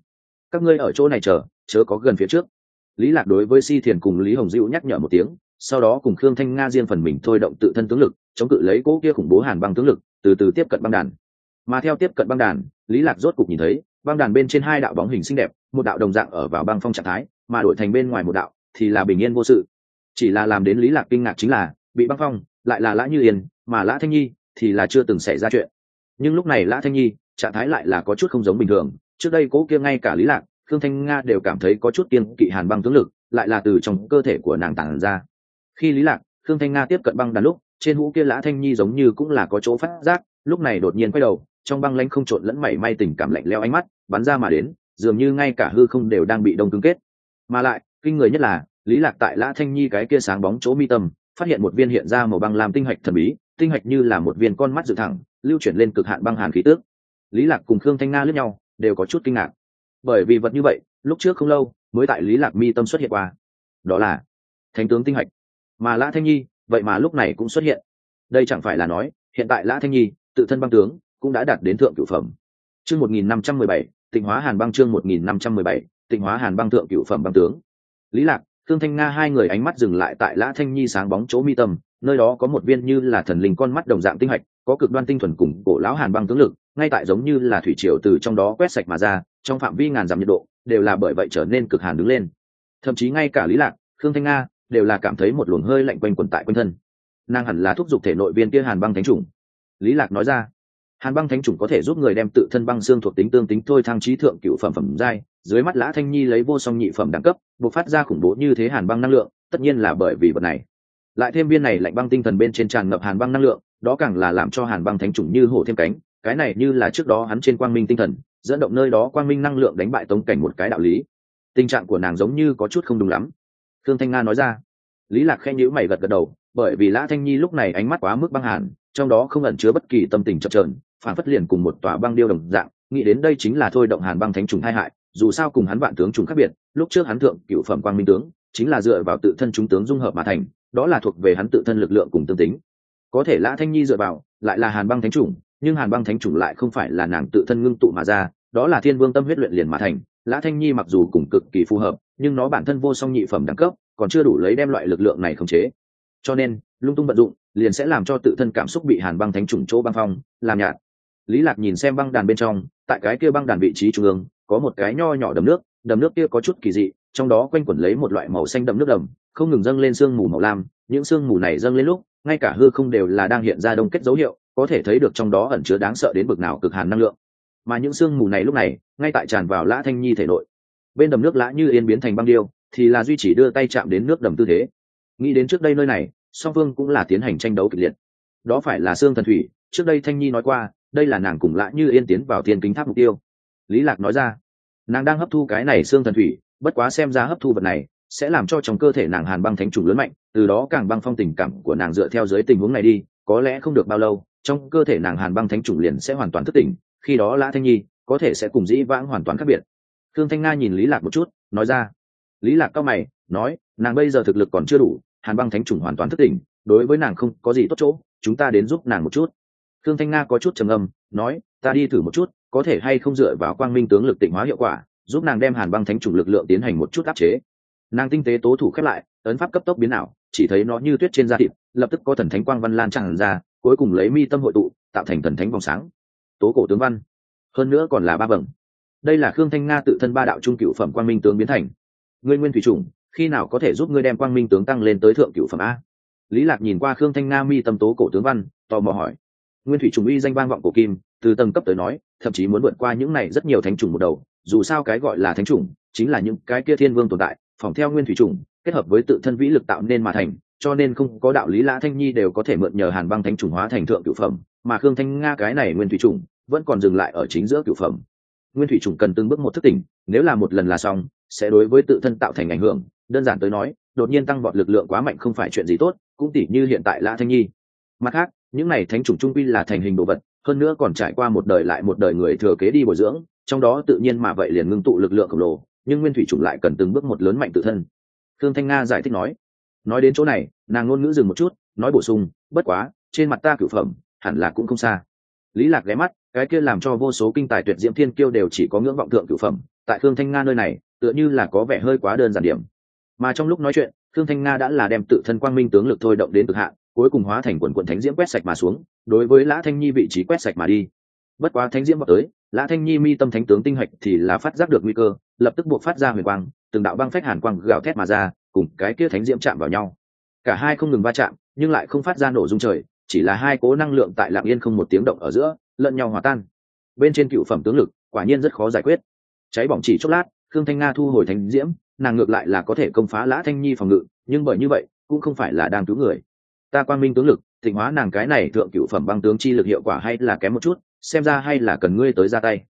Các ngươi ở chỗ này chờ, chớ có gần phía trước. Lý lạc đối với si thiền cùng lý hồng diệu nhắc nhở một tiếng sau đó cùng khương thanh nga riêng phần mình thôi động tự thân tướng lực, chống cự lấy cỗ kia khủng bố hàn băng tướng lực, từ từ tiếp cận băng đàn. Mà theo tiếp cận băng đàn, lý lạc rốt cục nhìn thấy, băng đàn bên trên hai đạo bóng hình xinh đẹp, một đạo đồng dạng ở vào băng phong trạng thái, mà đổi thành bên ngoài một đạo, thì là bình yên vô sự. Chỉ là làm đến lý lạc kinh ngạc chính là, bị băng phong, lại là lã như yên, mà lã thanh nhi thì là chưa từng xảy ra chuyện. Nhưng lúc này lã thanh nhi, trạng thái lại là có chút không giống bình thường. Trước đây cố kia ngay cả lý lạc thương thanh nga đều cảm thấy có chút kiên kỵ hàn băng tướng lực, lại là từ trong cơ thể của nàng tản ra khi lý lạc thương thanh nga tiếp cận băng đàn lúc, trên hũ kia lã thanh nhi giống như cũng là có chỗ phát giác, lúc này đột nhiên quay đầu, trong băng lãnh không trộn lẫn mảy may tình cảm lạnh leo ánh mắt, bắn ra mà đến, dường như ngay cả hư không đều đang bị đông cứng kết. Mà lại, kinh người nhất là, lý lạc tại lã thanh nhi cái kia sáng bóng chỗ mi tâm, phát hiện một viên hiện ra màu băng làm tinh hạch thần bí, tinh hạch như là một viên con mắt dự thẳng, lưu chuyển lên cực hạn băng hàn khí tước lý lạc cùng khương thanh nga lướt nhau, đều có chút kinh ngạc. Bởi vì vật như vậy, lúc trước không lâu, mới tại lý lạc mi tâm xuất hiện qua. Đó là thánh tướng tinh hạch mà lã thanh nhi, vậy mà lúc này cũng xuất hiện. Đây chẳng phải là nói, hiện tại lã thanh nhi, tự thân băng tướng, cũng đã đạt đến thượng cửu phẩm. Chương một nghìn năm trăm mười bảy, tịnh hóa hàn băng chương một nghìn năm trăm mười bảy, tịnh hóa hàn băng thượng cửu phẩm băng tướng. Lý lạc, thương thanh nga hai người ánh mắt dừng lại tại lã thanh nhi sáng bóng chỗ mi tâm, nơi đó có một viên như là thần linh con mắt đồng dạng tinh hạch, có cực đoan tinh thuần cùng cổ lão hàn băng tướng lực, ngay tại giống như là thủy triều từ trong đó quét sạch mà ra, trong phạm vi ngàn dặm nhiệt độ, đều là bởi vậy trở nên cực hàn đứng lên. Thậm chí ngay cả lý lạc khương thanh nga đều là cảm thấy một luồng hơi lạnh quanh quẩn tại quanh thân. Nàng hẳn là thúc giục thể nội viên kia hàn băng thánh trùng lý lạc nói ra, hàn băng thánh trùng có thể giúp người đem tự thân băng xương thuộc tính tương tính thôi thăng trí thượng cựu phẩm phẩm giai, dưới mắt lã thanh nhi lấy vô song nhị phẩm đẳng cấp buộc phát ra khủng bố như thế hàn băng năng lượng, tất nhiên là bởi vì vật này. Lại thêm viên này lạnh băng tinh thần bên trên tràn ngập hàn băng năng lượng, đó càng là làm cho hàn băng thánh trùng như hổ thêm cánh, cái này như là trước đó hắn trên quang minh tinh thần, dẫn động nơi đó quang minh năng lượng đánh bại tống cảnh một cái đạo lý. Tình trạng của nàng giống như có chút không đúng lắm khương thanh nga nói ra. Lý lạc khen nhữ mày gật gật đầu, bởi vì lã thanh nhi lúc này ánh mắt quá mức băng hàn, trong đó không ẩn chứa bất kỳ tâm tình chập trờn phản phất liền cùng một tòa băng điêu đồng dạng, nghĩ đến đây chính là thôi động hàn băng thánh trùng hai hại, dù sao cùng hắn vạn tướng trùng khác biệt, lúc trước hắn thượng cựu phẩm quang minh tướng, chính là dựa vào tự thân chúng tướng dung hợp mà thành, đó là thuộc về hắn tự thân lực lượng cùng tương tính. Có thể lã thanh nhi dựa vào, lại là hàn băng thánh trùng, nhưng hàn băng thánh trùng lại không phải là nàng tự thân ngưng tụ mà ra, đó là thiên vương tâm huyết luyện liền mà thành, lã thanh nhi mặc dù cùng cực kỳ phù hợp nhưng nó bản thân vô song nhị phẩm đẳng cấp, còn chưa đủ lấy đem loại lực lượng này khống chế. Cho nên, lung tung vận dụng, liền sẽ làm cho tự thân cảm xúc bị hàn băng thánh trùng chỗ băng phong, làm nhạt. Lý lạc nhìn xem băng đàn bên trong, tại cái kia băng đàn vị trí trung ương, có một cái nho nhỏ đầm nước đầm nước kia có chút kỳ dị, trong đó quanh quẩn lấy một loại màu xanh đậm nước đầm, không ngừng dâng lên sương mù màu lam, những sương mù này dâng lên lúc, ngay cả hư không đều là đang hiện ra đông kết dấu hiệu, có thể thấy được trong đó ẩn chứa đáng sợ đến bực nào cực hàn năng lượng. Mà những sương mù này lúc này, ngay tại tràn vào lã thanh nhi thể nội bên đầm nước lã như yên biến thành băng điêu, thì là duy chỉ đưa tay chạm đến nước đầm tư thế. Nghĩ đến trước đây nơi này, song phương cũng là tiến hành tranh đấu kịch liệt. Đó phải là xương thần thủy, trước đây thanh nhi nói qua, đây là nàng cùng lã như yên tiến vào thiên kính tháp mục tiêu. Lý lạc nói ra, nàng đang hấp thu cái này xương thần thủy, bất quá xem ra hấp thu vật này sẽ làm cho trong cơ thể nàng hàn băng thánh trùng lớn mạnh, từ đó càng băng phong tình cảm của nàng dựa theo dưới tình huống này đi, có lẽ không được bao lâu, trong cơ thể nàng hàn băng thánh trùng liền sẽ hoàn toàn thức tỉnh, khi đó lã thanh nhi có thể sẽ cùng dĩ vãng hoàn toàn khác biệt khương thanh nga nhìn lý lạc một chút, nói ra. Lý lạc cao mày, nói, nàng bây giờ thực lực còn chưa đủ, hàn băng thánh trùng hoàn toàn thất tỉnh, đối với nàng không có gì tốt chỗ, chúng ta đến giúp nàng một chút. Khương thanh nga có chút trầm âm nói, ta đi thử một chút, có thể hay không dựa vào quang minh tướng lực tịnh hóa hiệu quả, giúp nàng đem hàn băng thánh trùng lực lượng tiến hành một chút áp chế. Nàng tinh tế tố thủ khép lại, ấn pháp cấp tốc biến ảo, chỉ thấy nó như tuyết trên da thịt, lập tức có thần thánh quang văn lan tràn ra, cuối cùng lấy mi tâm hội tụ, tạo thành thần thánh vòng sáng. Tố cổ tướng văn. Hơn nữa còn là ba vầng đây là khương thanh nga tự thân ba đạo trung cựu phẩm quang minh tướng biến thành. Ngươi nguyên thủy trùng khi nào có thể giúp ngươi đem quang minh tướng tăng lên tới thượng cựu phẩm a? Lý lạc nhìn qua khương thanh nga mi tâm tố cổ tướng văn, tò mò hỏi. Nguyên thủy trùng uy danh vang vọng cổ kim, từ tầng cấp tới nói, thậm chí muốn vượt qua những này rất nhiều thánh trùng một đầu. Dù sao cái gọi là thánh trùng chính là những cái kia thiên vương tồn tại, phòng theo nguyên thủy trùng kết hợp với tự thân vĩ lực tạo nên mà thành, cho nên không có đạo lý lã thanh nhi đều có thể mượn nhờ hàn băng thánh trùng hóa thành thượng cửu phẩm, mà khương thanh nga cái này nguyên thủy trùng vẫn còn dừng lại ở chính giữa cửu phẩm nguyên thủy trùng cần từng bước một thức tỉnh, nếu là một lần là xong, sẽ đối với tự thân tạo thành ảnh hưởng. Đơn giản tới nói, đột nhiên tăng vọt lực lượng quá mạnh không phải chuyện gì tốt, cũng tỉ như hiện tại lã thanh nhi. Mặt khác, những này thánh trùng trung quy là thành hình đồ vật, hơn nữa còn trải qua một đời lại một đời người thừa kế đi bồi dưỡng, trong đó tự nhiên mà vậy liền ngưng tụ lực lượng khổng lồ, nhưng nguyên thủy trùng lại cần từng bước một lớn mạnh tự thân. Thương thanh nga giải thích nói nói đến chỗ này, nàng ngôn ngữ dừng một chút, nói bổ sung, bất quá, trên mặt ta cửu phẩm, hẳn là cũng không xa. Lý lạc ghé mắt cái kia làm cho vô số kinh tài tuyệt diễm thiên kiêu đều chỉ có ngưỡng vọng thượng cửu phẩm, tại thương thanh nga nơi này, tựa như là có vẻ hơi quá đơn giản điểm. Mà trong lúc nói chuyện thương thanh nga đã là đem tự thân quang minh tướng lực thôi động đến cực hạn, cuối cùng hóa thành quần quần thánh diễm quét sạch mà xuống, đối với lã thanh nhi vị trí quét sạch mà đi. Bất quá thánh diễm vào tới, lã thanh nhi mi tâm thánh tướng tinh hạch thì là phát giác được nguy cơ, lập tức buộc phát ra huyền quang, từng đạo băng phách hàn quang gào thét mà ra, cùng cái kia thánh diễm chạm vào nhau. Cả hai không ngừng va chạm, nhưng lại không phát ra nổ dung trời, chỉ là hai cố năng lượng tại lạng yên không một tiếng động ở giữa lẫn nhau hòa tan. Bên trên cựu phẩm tướng lực, quả nhiên rất khó giải quyết. Cháy bỏng chỉ chốc lát, khương thanh nga thu hồi thành diễm, nàng ngược lại là có thể công phá lã thanh nhi phòng ngự, nhưng bởi như vậy, cũng không phải là đang cứu người. Ta quan minh tướng lực, thịnh hóa nàng cái này thượng cựu phẩm băng tướng chi lực hiệu quả hay là kém một chút, xem ra hay là cần ngươi tới ra tay.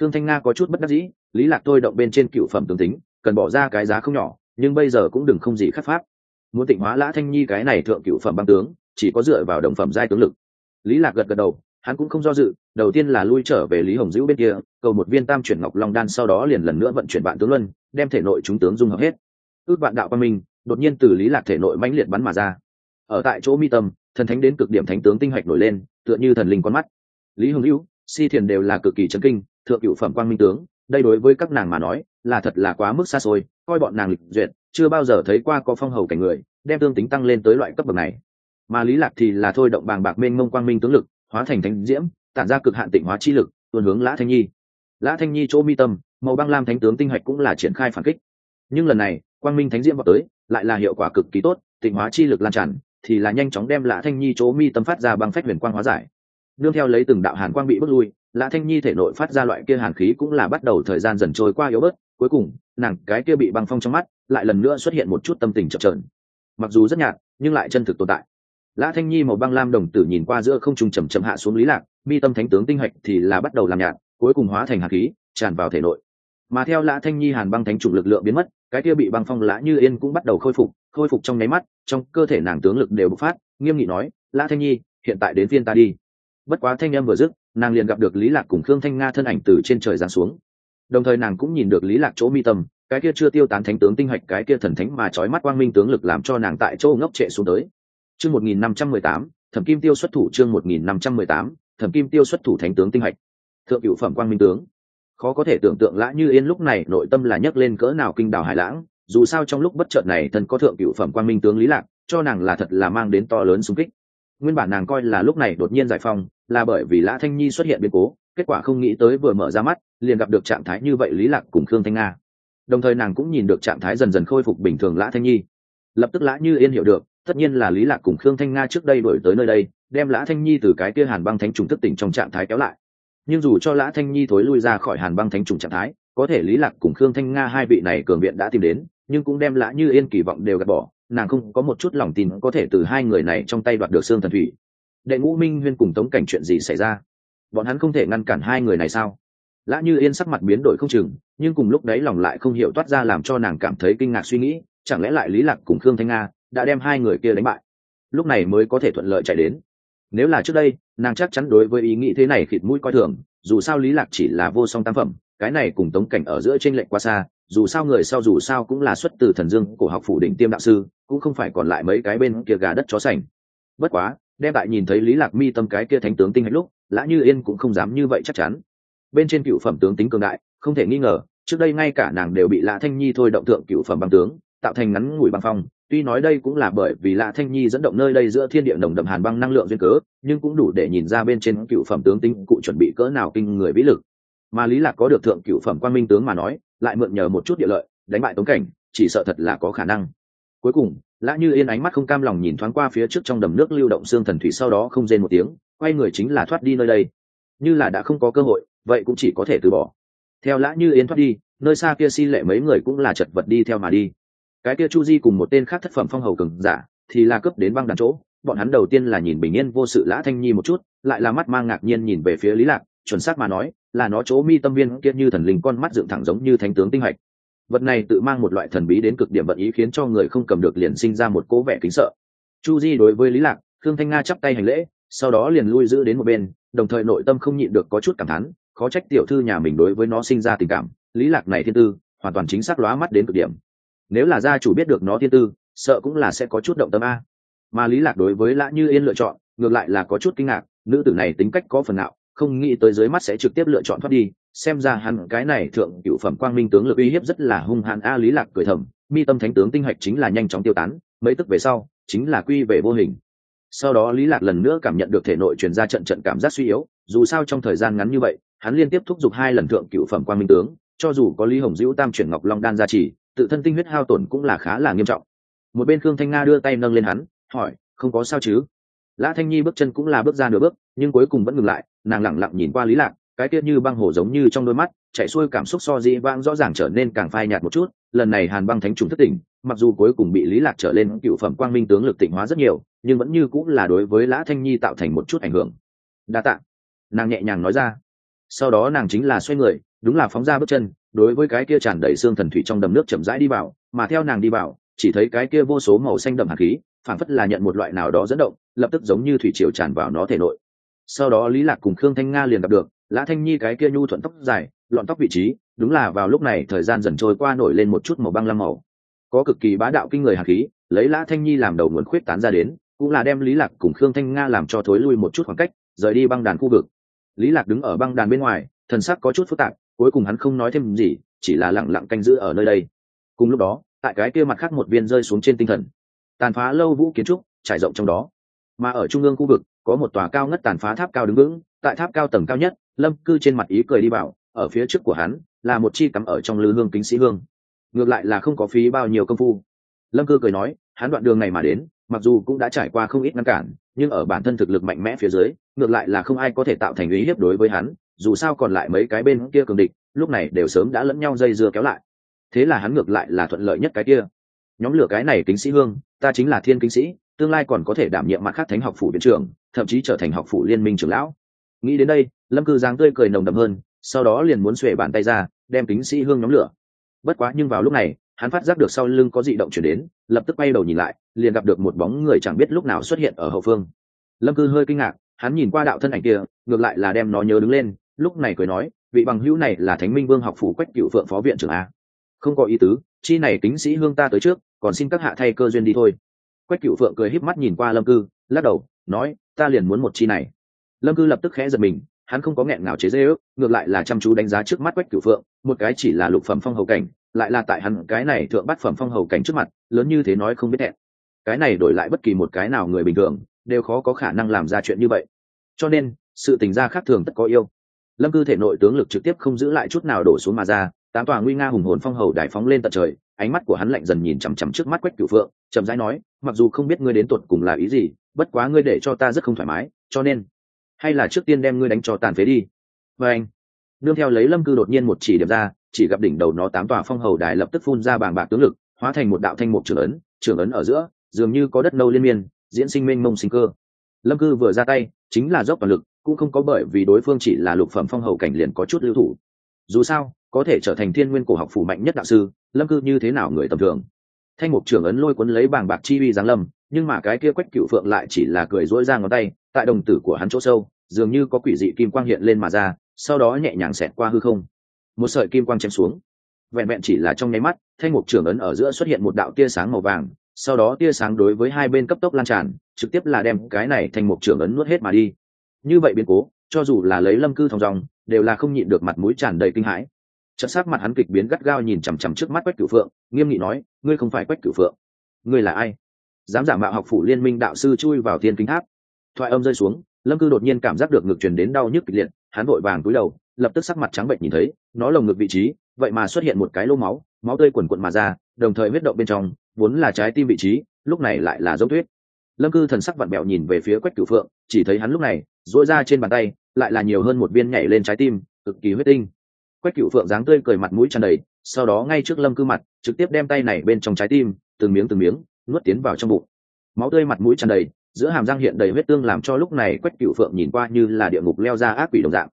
Khương thanh nga có chút bất đắc dĩ, lý lạc tôi động bên trên cựu phẩm tướng tính, cần bỏ ra cái giá không nhỏ, nhưng bây giờ cũng đừng không gì khắc pháp. Muốn tịnh hóa lã thanh nhi cái này thượng cựu phẩm băng tướng, chỉ có dựa vào đồng phẩm giai tướng lực. Lý lạc gật gật đầu hắn cũng không do dự, đầu tiên là lui trở về lý hồng dữ bên kia, cầu một viên tam chuyển ngọc long đan sau đó liền lần nữa vận chuyển bạn tướng luân, đem thể nội chúng tướng dung hợp hết. Ước bạn đạo quan minh, đột nhiên từ lý lạc thể nội mãnh liệt bắn mà ra. Ở tại chỗ mi tâm, thần thánh đến cực điểm thánh tướng tinh hạch nổi lên, tựa như thần linh con mắt. Lý hồng hữu si thiền đều là cực kỳ chấn kinh, thượng cựu phẩm quang minh tướng, đây đối với các nàng mà nói, là thật là quá mức xa xôi, coi bọn nàng lịch duyệt, chưa bao giờ thấy qua có phong hầu cảnh người, đem tương tính tăng lên tới loại cấp bậc này. Mà lý lạc thì là thôi động bàng bạc mênh mông quang minh tướng lực hóa thành thánh diễm, tản ra cực hạn tịnh hóa chi lực, tuôn hướng lã thanh nhi. Lã thanh nhi chỗ mi tâm, màu băng lam thánh tướng tinh hạch cũng là triển khai phản kích. Nhưng lần này, quang minh thánh diễm vào tới, lại là hiệu quả cực kỳ tốt, tịnh hóa chi lực lan tràn, thì là nhanh chóng đem lã thanh nhi chỗ mi tâm phát ra băng phách huyền quang hóa giải. Nương theo lấy từng đạo hàn quang bị bước lui, lã thanh nhi thể nội phát ra loại kia hàn khí cũng là bắt đầu thời gian dần trôi qua yếu bớt, cuối cùng, nàng cái kia bị băng phong trong mắt, lại lần nữa xuất hiện một chút tâm tình chậm trởn mặc dù rất nhạt, nhưng lại chân thực tồn tại lã thanh nhi màu băng lam đồng tử nhìn qua giữa không trung chầm chậm hạ xuống lý lạc, mi tâm thánh tướng tinh hạch thì là bắt đầu làm nhạt, cuối cùng hóa thành hạt khí, tràn vào thể nội. Mà theo lã thanh nhi hàn băng thánh trùng lực lượng biến mất, cái kia bị băng phong lã như yên cũng bắt đầu khôi phục khôi phục trong nháy mắt, trong cơ thể nàng tướng lực đều bộc phát, nghiêm nghị nói, lã thanh nhi, hiện tại đến phiên ta đi. Bất quá thanh em vừa dứt, nàng liền gặp được lý lạc cùng khương thanh nga thân ảnh từ trên trời giáng xuống. Đồng thời nàng cũng nhìn được lý lạc chỗ mi tâm, cái kia chưa tiêu tán thánh tướng tinh hạch, cái kia thần thánh mà chói mắt quang minh tướng lực làm cho nàng tại chỗ ngốc trệ xuống tới chương một nghìn năm trăm mười tám, thẩm kim tiêu xuất thủ chương một nghìn năm trăm mười tám, thẩm kim tiêu xuất thủ thánh tướng tinh hạch. Thượng cựu phẩm quang minh tướng. Khó có thể tưởng tượng lã như yên lúc này nội tâm là nhấc lên cỡ nào kinh đảo hải lãng, dù sao trong lúc bất chợt này thân có thượng cựu phẩm quang minh tướng lý lạc, cho nàng là thật là mang đến to lớn xung kích. Nguyên bản nàng coi là lúc này đột nhiên giải phong là bởi vì lã thanh nhi xuất hiện biến cố, kết quả không nghĩ tới vừa mở ra mắt, liền gặp được trạng thái như vậy lý lạc cùng khương thanh nga. Đồng thời nàng cũng nhìn được trạng thái dần dần khôi phục bình thường lã thanh nhi. Lập tức lã như yên hiểu được tất nhiên là lý lạc cùng khương thanh nga trước đây đổi tới nơi đây, đem lã thanh nhi từ cái kia hàn băng thánh trùng thức tỉnh trong trạng thái kéo lại. Nhưng dù cho lã thanh nhi thối lui ra khỏi hàn băng thánh trùng trạng thái, có thể lý lạc cùng khương thanh nga hai vị này cường viện đã tìm đến, nhưng cũng đem lã như yên kỳ vọng đều gạt bỏ, nàng không có một chút lòng tin có thể từ hai người này trong tay đoạt được xương thần thủy. Đệ ngũ minh huyên cùng tống cảnh chuyện gì xảy ra? Bọn hắn không thể ngăn cản hai người này sao? Lã như yên sắc mặt biến đổi không chừng, nhưng cùng lúc đấy lòng lại không hiểu toát ra làm cho nàng cảm thấy kinh ngạc suy nghĩ, chẳng lẽ lại lý lạc cùng khương thanh nga đã đem hai người kia đánh bại. Lúc này mới có thể thuận lợi chạy đến. Nếu là trước đây, nàng chắc chắn đối với ý nghĩ thế này khịt mũi coi thường, dù sao lý lạc chỉ là vô song tam phẩm, cái này cùng tống cảnh ở giữa tranh lệch quá xa, dù sao người sau dù sao cũng là xuất từ thần dương của học phủ định tiêm đạo sư, cũng không phải còn lại mấy cái bên kia gà đất chó sành. Bất quá, đem lại nhìn thấy lý lạc mi tâm cái kia thánh tướng tinh hạch lúc, lã như yên cũng không dám như vậy chắc chắn. Bên trên cựu phẩm tướng tính cường đại, không thể nghi ngờ, trước đây ngay cả nàng đều bị lã thanh nhi thôi động tượng cựu phẩm băng tướng, tạo thành ngắn ngủi băng phong tuy nói đây cũng là bởi vì lã thanh nhi dẫn động nơi đây giữa thiên địa nồng đậm hàn băng năng lượng duyên cớ, nhưng cũng đủ để nhìn ra bên trên cựu phẩm tướng tinh cụ chuẩn bị cỡ nào kinh người vĩ lực. Mà lý lạc có được thượng cựu phẩm quan minh tướng mà nói, lại mượn nhờ một chút địa lợi, đánh bại tống cảnh, chỉ sợ thật là có khả năng. Cuối cùng, lã như yên ánh mắt không cam lòng nhìn thoáng qua phía trước trong đầm nước lưu động xương thần thủy sau đó không rên một tiếng, quay người chính là thoát đi nơi đây. Như là đã không có cơ hội, vậy cũng chỉ có thể từ bỏ. Theo lã như yên thoát đi, nơi xa kia xin lệ mấy người cũng là chật vật đi theo mà đi cái kia chu di cùng một tên khác thất phẩm phong hầu cường giả, thì là cướp đến băng đàn chỗ. Bọn hắn đầu tiên là nhìn bình yên vô sự lã thanh nhi một chút, lại là mắt mang ngạc nhiên nhìn về phía lý lạc, chuẩn xác mà nói, là nó chỗ mi tâm viên kia như thần linh con mắt dựng thẳng giống như thánh tướng tinh hạch. Vật này tự mang một loại thần bí đến cực điểm vận ý khiến cho người không cầm được liền sinh ra một cố vẻ kính sợ. Chu di đối với lý lạc thương thanh nga chắp tay hành lễ, sau đó liền lui giữ đến một bên, đồng thời nội tâm không nhịn được có chút cảm thán, khó trách tiểu thư nhà mình đối với nó sinh ra tình cảm. Lý lạc này thiên tư, hoàn toàn chính xác lóa mắt đến cực điểm nếu là gia chủ biết được nó thiên tư, sợ cũng là sẽ có chút động tâm a. Mà lý lạc đối với lã như yên lựa chọn, ngược lại là có chút kinh ngạc, nữ tử này tính cách có phần nào, không nghĩ tới dưới mắt sẽ trực tiếp lựa chọn thoát đi. Xem ra hắn cái này thượng cựu phẩm quang minh tướng lực uy hiếp rất là hung hãn a, lý lạc cười thầm, mi tâm thánh tướng tinh hạch chính là nhanh chóng tiêu tán, mấy tức về sau, chính là quy về vô hình. Sau đó lý lạc lần nữa cảm nhận được thể nội truyền ra trận trận cảm giác suy yếu, dù sao trong thời gian ngắn như vậy, hắn liên tiếp thúc giục hai lần thượng cựu phẩm quang minh tướng, cho dù có lý hồng diễu tam chuyển ngọc long đan gia trì tự thân tinh huyết hao tổn cũng là khá là nghiêm trọng. Một bên khương thanh nga đưa tay nâng lên hắn, hỏi, không có sao chứ? Lã thanh nhi bước chân cũng là bước ra nửa bước, nhưng cuối cùng vẫn ngừng lại, nàng lẳng lặng nhìn qua lý lạc, cái kia như băng hồ giống như trong đôi mắt, chạy xuôi cảm xúc so dĩ vãng rõ ràng trở nên càng phai nhạt một chút, lần này hàn băng thánh trùng thất tỉnh mặc dù cuối cùng bị lý lạc trở lên cựu phẩm quang minh tướng lực tỉnh hóa rất nhiều, nhưng vẫn như cũng là đối với lã thanh nhi tạo thành một chút ảnh hưởng. Đa tạ. Nàng nhẹ nhàng nói ra. Sau đó nàng chính là xoay người, đúng là phóng ra bước chân đối với cái kia tràn đầy xương thần thủy trong đầm nước chậm rãi đi vào, mà theo nàng đi vào, chỉ thấy cái kia vô số màu xanh đậm hạt khí phản phất là nhận một loại nào đó dẫn động, lập tức giống như thủy triều tràn vào nó thể nội. Sau đó lý lạc cùng khương thanh nga liền gặp được, lã thanh nhi cái kia nhu thuận tóc dài, lọn tóc vị trí, đúng là vào lúc này thời gian dần trôi qua nổi lên một chút màu băng lam màu. Có cực kỳ bá đạo kinh người hạt khí, lấy lã thanh nhi làm đầu nguồn khuyết tán ra đến, cũng là đem lý lạc cùng khương thanh nga làm cho thối lui một chút khoảng cách, rời đi băng đàn khu vực. Lý lạc đứng ở băng đàn bên ngoài, thần sắc có chút phức tạp cuối cùng hắn không nói thêm gì, chỉ là lặng lặng canh giữ ở nơi đây. Cùng lúc đó, tại cái kia mặt khác một viên rơi xuống trên tinh thần, tàn phá lâu vũ kiến trúc trải rộng trong đó. Mà ở trung ương khu vực, có một tòa cao ngất tàn phá tháp cao đứng vững, tại tháp cao tầng cao nhất, lâm cư trên mặt ý cười đi vào, ở phía trước của hắn, là một chi cắm ở trong lư hương kính sĩ hương. Ngược lại là không có phí bao nhiêu công phu. Lâm cư cười nói, hắn đoạn đường này mà đến, mặc dù cũng đã trải qua không ít ngăn cản, nhưng ở bản thân thực lực mạnh mẽ phía dưới, ngược lại là không ai có thể tạo thành ý hiếp đối với hắn dù sao còn lại mấy cái bên kia cường địch, lúc này đều sớm đã lẫn nhau dây dưa kéo lại. Thế là hắn ngược lại là thuận lợi nhất cái kia. Nhóm lửa cái này kính sĩ hương, ta chính là thiên kính sĩ, tương lai còn có thể đảm nhiệm mặt khác thánh học phủ viện trưởng, thậm chí trở thành học phủ liên minh trưởng lão. Nghĩ đến đây, lâm cư giáng tươi cười nồng đậm hơn, sau đó liền muốn xuể bàn tay ra, đem kính sĩ hương nhóm lửa. Bất quá nhưng vào lúc này, hắn phát giác được sau lưng có dị động chuyển đến, lập tức bay đầu nhìn lại, liền gặp được một bóng người chẳng biết lúc nào xuất hiện ở hậu phương. Lâm cư hơi kinh ngạc, hắn nhìn qua đạo thân ảnh kia, ngược lại là đem nó nhớ đứng lên lúc này cười nói, vị bằng hữu này là thánh minh vương học phủ quách cựu phượng phó viện trưởng a. Không có ý tứ, chi này kính sĩ hương ta tới trước, còn xin các hạ thay cơ duyên đi thôi. Quách cựu phượng cười híp mắt nhìn qua lâm cư, lắc đầu, nói, ta liền muốn một chi này. Lâm cư lập tức khẽ giật mình, hắn không có nghẹn ngào chế dê ước ngược lại là chăm chú đánh giá trước mắt quách cửu phượng, một cái chỉ là lục phẩm phong hầu cảnh, lại là tại hắn cái này thượng bắt phẩm phong hầu cảnh trước mặt, lớn như thế nói không biết hẹn. Cái này đổi lại bất kỳ một cái nào người bình thường, đều khó có khả năng làm ra chuyện như vậy. Cho nên, sự tình gia khác thường tất có yêu lâm cư thể nội tướng lực trực tiếp không giữ lại chút nào đổ xuống mà ra, tám tòa nguy nga hùng hồn phong hầu đài phóng lên tận trời, ánh mắt của hắn lạnh dần nhìn chằm chằm trước mắt quách cửu phượng, chậm rãi nói, mặc dù không biết ngươi đến tột cùng là ý gì, bất quá ngươi để cho ta rất không thoải mái, cho nên, hay là trước tiên đem ngươi đánh cho tàn phế đi. Và anh, nương theo lấy lâm cư đột nhiên một chỉ điểm ra, chỉ gặp đỉnh đầu nó tám tòa phong hầu đài lập tức phun ra bàng bạc tướng lực, hóa thành một đạo thanh mục trưởng ấn trưởng ấn ở giữa, dường như có đất nâu liên miên, diễn sinh mênh mông sinh cơ. Lâm cư vừa ra tay, chính là dốc toàn lực cũng không có bởi vì đối phương chỉ là lục phẩm phong hầu cảnh liền có chút lưu thủ. Dù sao, có thể trở thành thiên nguyên cổ học phủ mạnh nhất đạo sư, lâm cư như thế nào người tầm thường? Thanh mục trưởng ấn lôi cuốn lấy bàng bạc chi uy giáng lâm, nhưng mà cái kia quách cựu phượng lại chỉ là cười rỗi ra ngón tay, tại đồng tử của hắn chỗ sâu, dường như có quỷ dị kim quang hiện lên mà ra, sau đó nhẹ nhàng xẹt qua hư không. Một sợi kim quang chém xuống. Vẹn vẹn chỉ là trong nháy mắt, thanh mục trưởng ấn ở giữa xuất hiện một đạo tia sáng màu vàng, sau đó tia sáng đối với hai bên cấp tốc lan tràn, trực tiếp là đem cái này thành mục trưởng ấn nuốt hết mà đi như vậy biến cố, cho dù là lấy lâm cư thong dòng đều là không nhịn được mặt mũi tràn đầy kinh hãi. Chất sắc mặt hắn kịch biến gắt gao nhìn chằm chằm trước mắt quách cửu phượng, nghiêm nghị nói, ngươi không phải quách cửu phượng. Ngươi là ai? Dám giả mạo học phủ liên minh đạo sư chui vào thiên kính tháp. Thoại âm rơi xuống, lâm cư đột nhiên cảm giác được ngực truyền đến đau nhức kịch liệt, hắn vội vàng cúi đầu, lập tức sắc mặt trắng bệnh nhìn thấy, nó lồng ngực vị trí, vậy mà xuất hiện một cái lô máu máu tươi quần quận mà ra, đồng thời huyết động bên trong, vốn là trái tim vị trí, lúc này lại là dấu tuyết lâm cư thần sắc vặn bẹo nhìn về phía quách cửu phượng, chỉ thấy hắn lúc này dỗi ra trên bàn tay, lại là nhiều hơn một viên nhảy lên trái tim, cực kỳ huyết tinh. Quách cửu phượng dáng tươi cười mặt mũi tràn đầy, sau đó ngay trước lâm cư mặt, trực tiếp đem tay này bên trong trái tim, từng miếng từng miếng, nuốt tiến vào trong bụng. Máu tươi mặt mũi tràn đầy, giữa hàm răng hiện đầy huyết tương làm cho lúc này quách Cửu phượng nhìn qua như là địa ngục leo ra ác quỷ đồng dạng.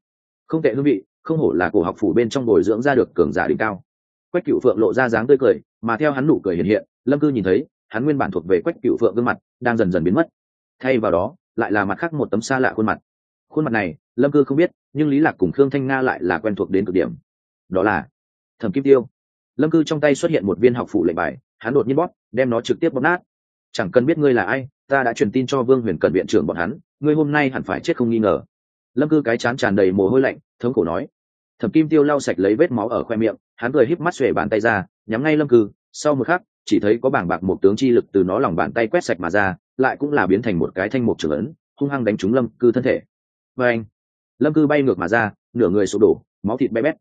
Không tệ hương vị, không hổ là cổ học phủ bên trong bồi dưỡng ra được cường giả đỉnh cao. Quách Cửu phượng lộ ra dáng tươi cười, mà theo hắn nụ cười hiện hiện, lâm cư nhìn thấy, hắn nguyên bản thuộc về quách cựu phượng gương mặt đang dần dần biến mất. Thay vào đó, lại là mặt khác một tấm xa lạ khuôn mặt. Khuôn mặt này, lâm cư không biết, nhưng lý lạc cùng khương thanh nga lại là quen thuộc đến cực điểm. Đó là thẩm kim tiêu. Lâm cư trong tay xuất hiện một viên học phụ lệnh bài, hắn đột nhiên bóp, đem nó trực tiếp bóp nát. Chẳng cần biết ngươi là ai, ta đã truyền tin cho vương huyền cận viện trưởng bọn hắn, ngươi hôm nay hẳn phải chết không nghi ngờ. Lâm cư cái chán tràn đầy mồ hôi lạnh, thống khổ nói. Thẩm kim tiêu lau sạch lấy vết máu ở khoe miệng, hắn cười híp mắt xuề bàn tay ra, nhắm ngay lâm cư, sau một khắc chỉ thấy có bảng bạc một tướng chi lực từ nó lòng bàn tay quét sạch mà ra, lại cũng là biến thành một cái thanh mục trưởng ấn, hung hăng đánh trúng lâm cư thân thể. Và anh, lâm cư bay ngược mà ra, nửa người sụp đổ, máu thịt bé bét.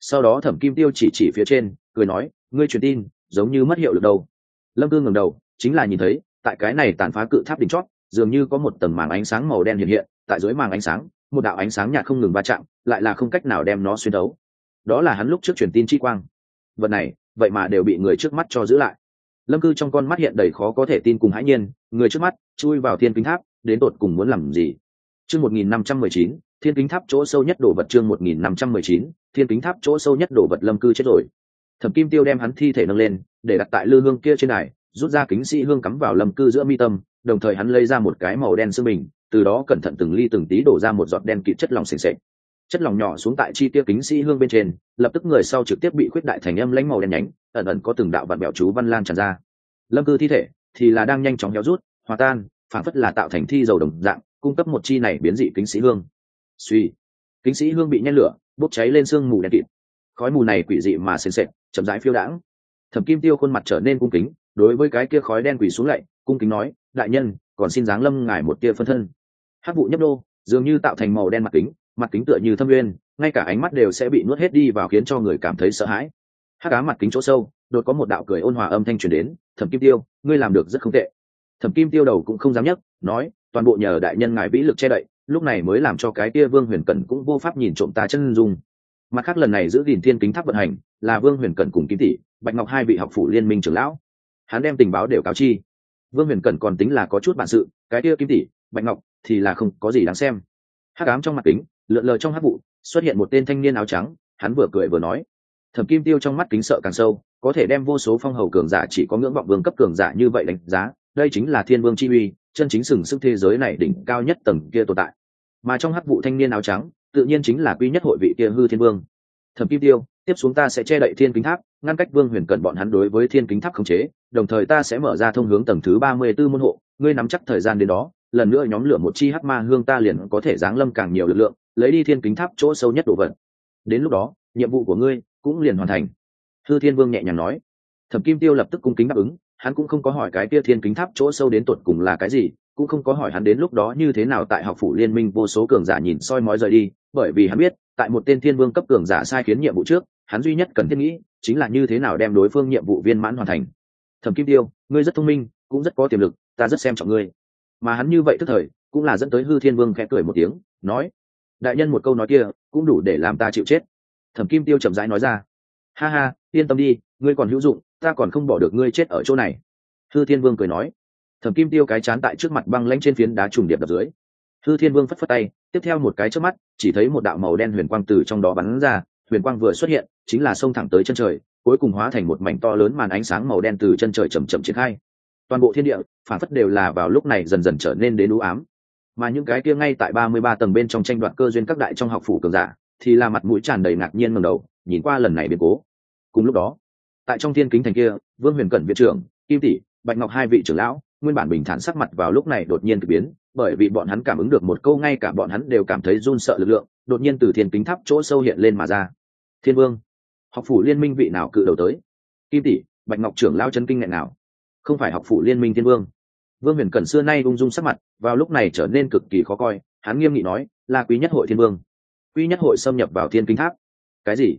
Sau đó thẩm kim tiêu chỉ chỉ phía trên, cười nói, ngươi truyền tin, giống như mất hiệu lực đâu. Lâm cư ngẩng đầu, chính là nhìn thấy, tại cái này tàn phá cự tháp đỉnh chót, dường như có một tầng màng ánh sáng màu đen hiện hiện, tại dưới màng ánh sáng, một đạo ánh sáng nhạt không ngừng va chạm, lại là không cách nào đem nó xuyên đấu đó là hắn lúc trước truyền tin chi quang. Vật này, vậy mà đều bị người trước mắt cho giữ lại lâm cư trong con mắt hiện đầy khó có thể tin cùng hãi nhiên, người trước mắt, chui vào thiên kính tháp, đến tột cùng muốn làm gì? Chương một nghìn năm trăm mười chín, thiên kính tháp chỗ sâu nhất đổ vật chương một nghìn năm trăm mười chín, thiên kính tháp chỗ sâu nhất đổ vật lâm cư chết rồi. Thẩm kim tiêu đem hắn thi thể nâng lên, để đặt tại lư hương kia trên này rút ra kính sĩ hương cắm vào lâm cư giữa mi tâm, đồng thời hắn lấy ra một cái màu đen xương mình từ đó cẩn thận từng ly từng tí đổ ra một giọt đen kịt chất lỏng s ề chất lỏng nhỏ xuống tại chi tiêu kính sĩ hương bên trên, lập tức người sau trực tiếp bị khuyết đại thành âm lãnh màu đen nhánh, ẩn ẩn có từng đạo vạn bẹo chú văn lan tràn ra. Lâm cư thi thể thì là đang nhanh chóng héo rút, hòa tan, phản phất là tạo thành thi dầu đồng dạng, cung cấp một chi này biến dị kính sĩ hương. Suy, kính sĩ hương bị nhen lửa, bốc cháy lên sương mù đen kịt. Khói mù này quỷ dị mà sền sệt, chậm rãi phiêu đãng. Thẩm kim tiêu khuôn mặt trở nên cung kính, đối với cái kia khói đen quỷ xuống lạy, cung kính nói, đại nhân, còn xin giáng lâm ngài một tia phân thân. Hắc vụ nhấp đô dường như tạo thành màu đen mặt kính mặt kính tựa như thâm nguyên, ngay cả ánh mắt đều sẽ bị nuốt hết đi vào khiến cho người cảm thấy sợ hãi. Hắc cá mặt kính chỗ sâu, đột có một đạo cười ôn hòa âm thanh truyền đến, thẩm kim tiêu, ngươi làm được rất không tệ. Thẩm kim tiêu đầu cũng không dám nhấc, nói, toàn bộ nhờ đại nhân ngài vĩ lực che đậy, lúc này mới làm cho cái kia vương huyền cẩn cũng vô pháp nhìn trộm ta chân dung. Mặt khác lần này giữ gìn thiên kính tháp vận hành, là vương huyền cẩn cùng kim tỷ, bạch ngọc hai vị học phủ liên minh trưởng lão. Hắn đem tình báo đều cáo chi. Vương huyền cẩn còn tính là có chút bản sự, cái kia kim tỷ, bạch ngọc thì là không có gì đáng xem. Hắc ám trong mặt kính lượn lờ trong hát vụ, xuất hiện một tên thanh niên áo trắng, hắn vừa cười vừa nói. Thẩm kim tiêu trong mắt kính sợ càng sâu, có thể đem vô số phong hầu cường giả chỉ có ngưỡng vọng vương cấp cường giả như vậy đánh giá, đây chính là thiên vương chi uy, chân chính sừng sức thế giới này đỉnh cao nhất tầng kia tồn tại. Mà trong hắc vụ thanh niên áo trắng, tự nhiên chính là quy nhất hội vị kia hư thiên vương. Thẩm kim tiêu, tiếp xuống ta sẽ che đậy thiên kính tháp, ngăn cách vương huyền cận bọn hắn đối với thiên kính tháp khống chế, đồng thời ta sẽ mở ra thông hướng tầng thứ ba mươi b ố môn hộ, ngươi nắm chắc thời gian đến đó lần nữa nhóm lửa một chi hắc ma hương ta liền có thể giáng lâm càng nhiều lực lượng, lấy đi thiên kính tháp chỗ sâu nhất đồ vật. Đến lúc đó, nhiệm vụ của ngươi cũng liền hoàn thành. Thư thiên vương nhẹ nhàng nói. Thẩm kim tiêu lập tức cung kính đáp ứng, hắn cũng không có hỏi cái kia thiên kính tháp chỗ sâu đến tột cùng là cái gì, cũng không có hỏi hắn đến lúc đó như thế nào tại học phủ liên minh vô số cường giả nhìn soi mói rời đi, bởi vì hắn biết, tại một tên thiên vương cấp cường giả sai khiến nhiệm vụ trước, hắn duy nhất cần thiết nghĩ chính là như thế nào đem đối phương nhiệm vụ viên mãn hoàn thành. Thẩm kim tiêu, ngươi rất thông minh, cũng rất có tiềm lực, ta rất xem trọng ngươi mà hắn như vậy tức thời, cũng là dẫn tới hư thiên vương khẽ cười một tiếng, nói, đại nhân một câu nói kia, cũng đủ để làm ta chịu chết. Thẩm kim tiêu chậm rãi nói ra, ha ha, yên tâm đi, ngươi còn hữu dụng, ta còn không bỏ được ngươi chết ở chỗ này. Hư thiên vương cười nói. Thẩm kim tiêu cái chán tại trước mặt băng lanh trên phiến đá trùng điệp đập dưới. Hư thiên vương phất phất tay, tiếp theo một cái trước mắt, chỉ thấy một đạo màu đen huyền quang từ trong đó bắn ra, huyền quang vừa xuất hiện, chính là xông thẳng tới chân trời, cuối cùng hóa thành một mảnh to lớn màn ánh sáng màu đen từ chân trời chầm chậm triển khai toàn bộ thiên địa, phản phất đều là vào lúc này dần dần trở nên đến đủ ám. Mà những cái kia ngay tại ba mươi ba tầng bên trong tranh đoạt cơ duyên các đại trong học phủ cường giả, thì là mặt mũi tràn đầy ngạc nhiên ngầm đầu, nhìn qua lần này biến cố. Cùng lúc đó, tại trong thiên kính thành kia, vương huyền cẩn viện trưởng, kim tỷ, bạch ngọc hai vị trưởng lão, nguyên bản bình thản sắc mặt vào lúc này đột nhiên k ỳ biến, bởi vì bọn hắn cảm ứng được một câu ngay cả bọn hắn đều cảm thấy run sợ lực lượng, đột nhiên từ thiên kính tháp chỗ sâu hiện lên mà ra. Thiên vương, học phủ liên minh vị nào cự đầu tới? Kim tỷ, bạch ngọc trưởng lao chân kinh nghẹn nào? Không phải học phụ liên minh thiên vương. Vương huyền cẩn xưa nay ung dung sắc mặt, vào lúc này trở nên cực kỳ khó coi, hắn nghiêm nghị nói, là quý nhất hội thiên vương. Quý nhất hội xâm nhập vào thiên kinh tháp. Cái gì?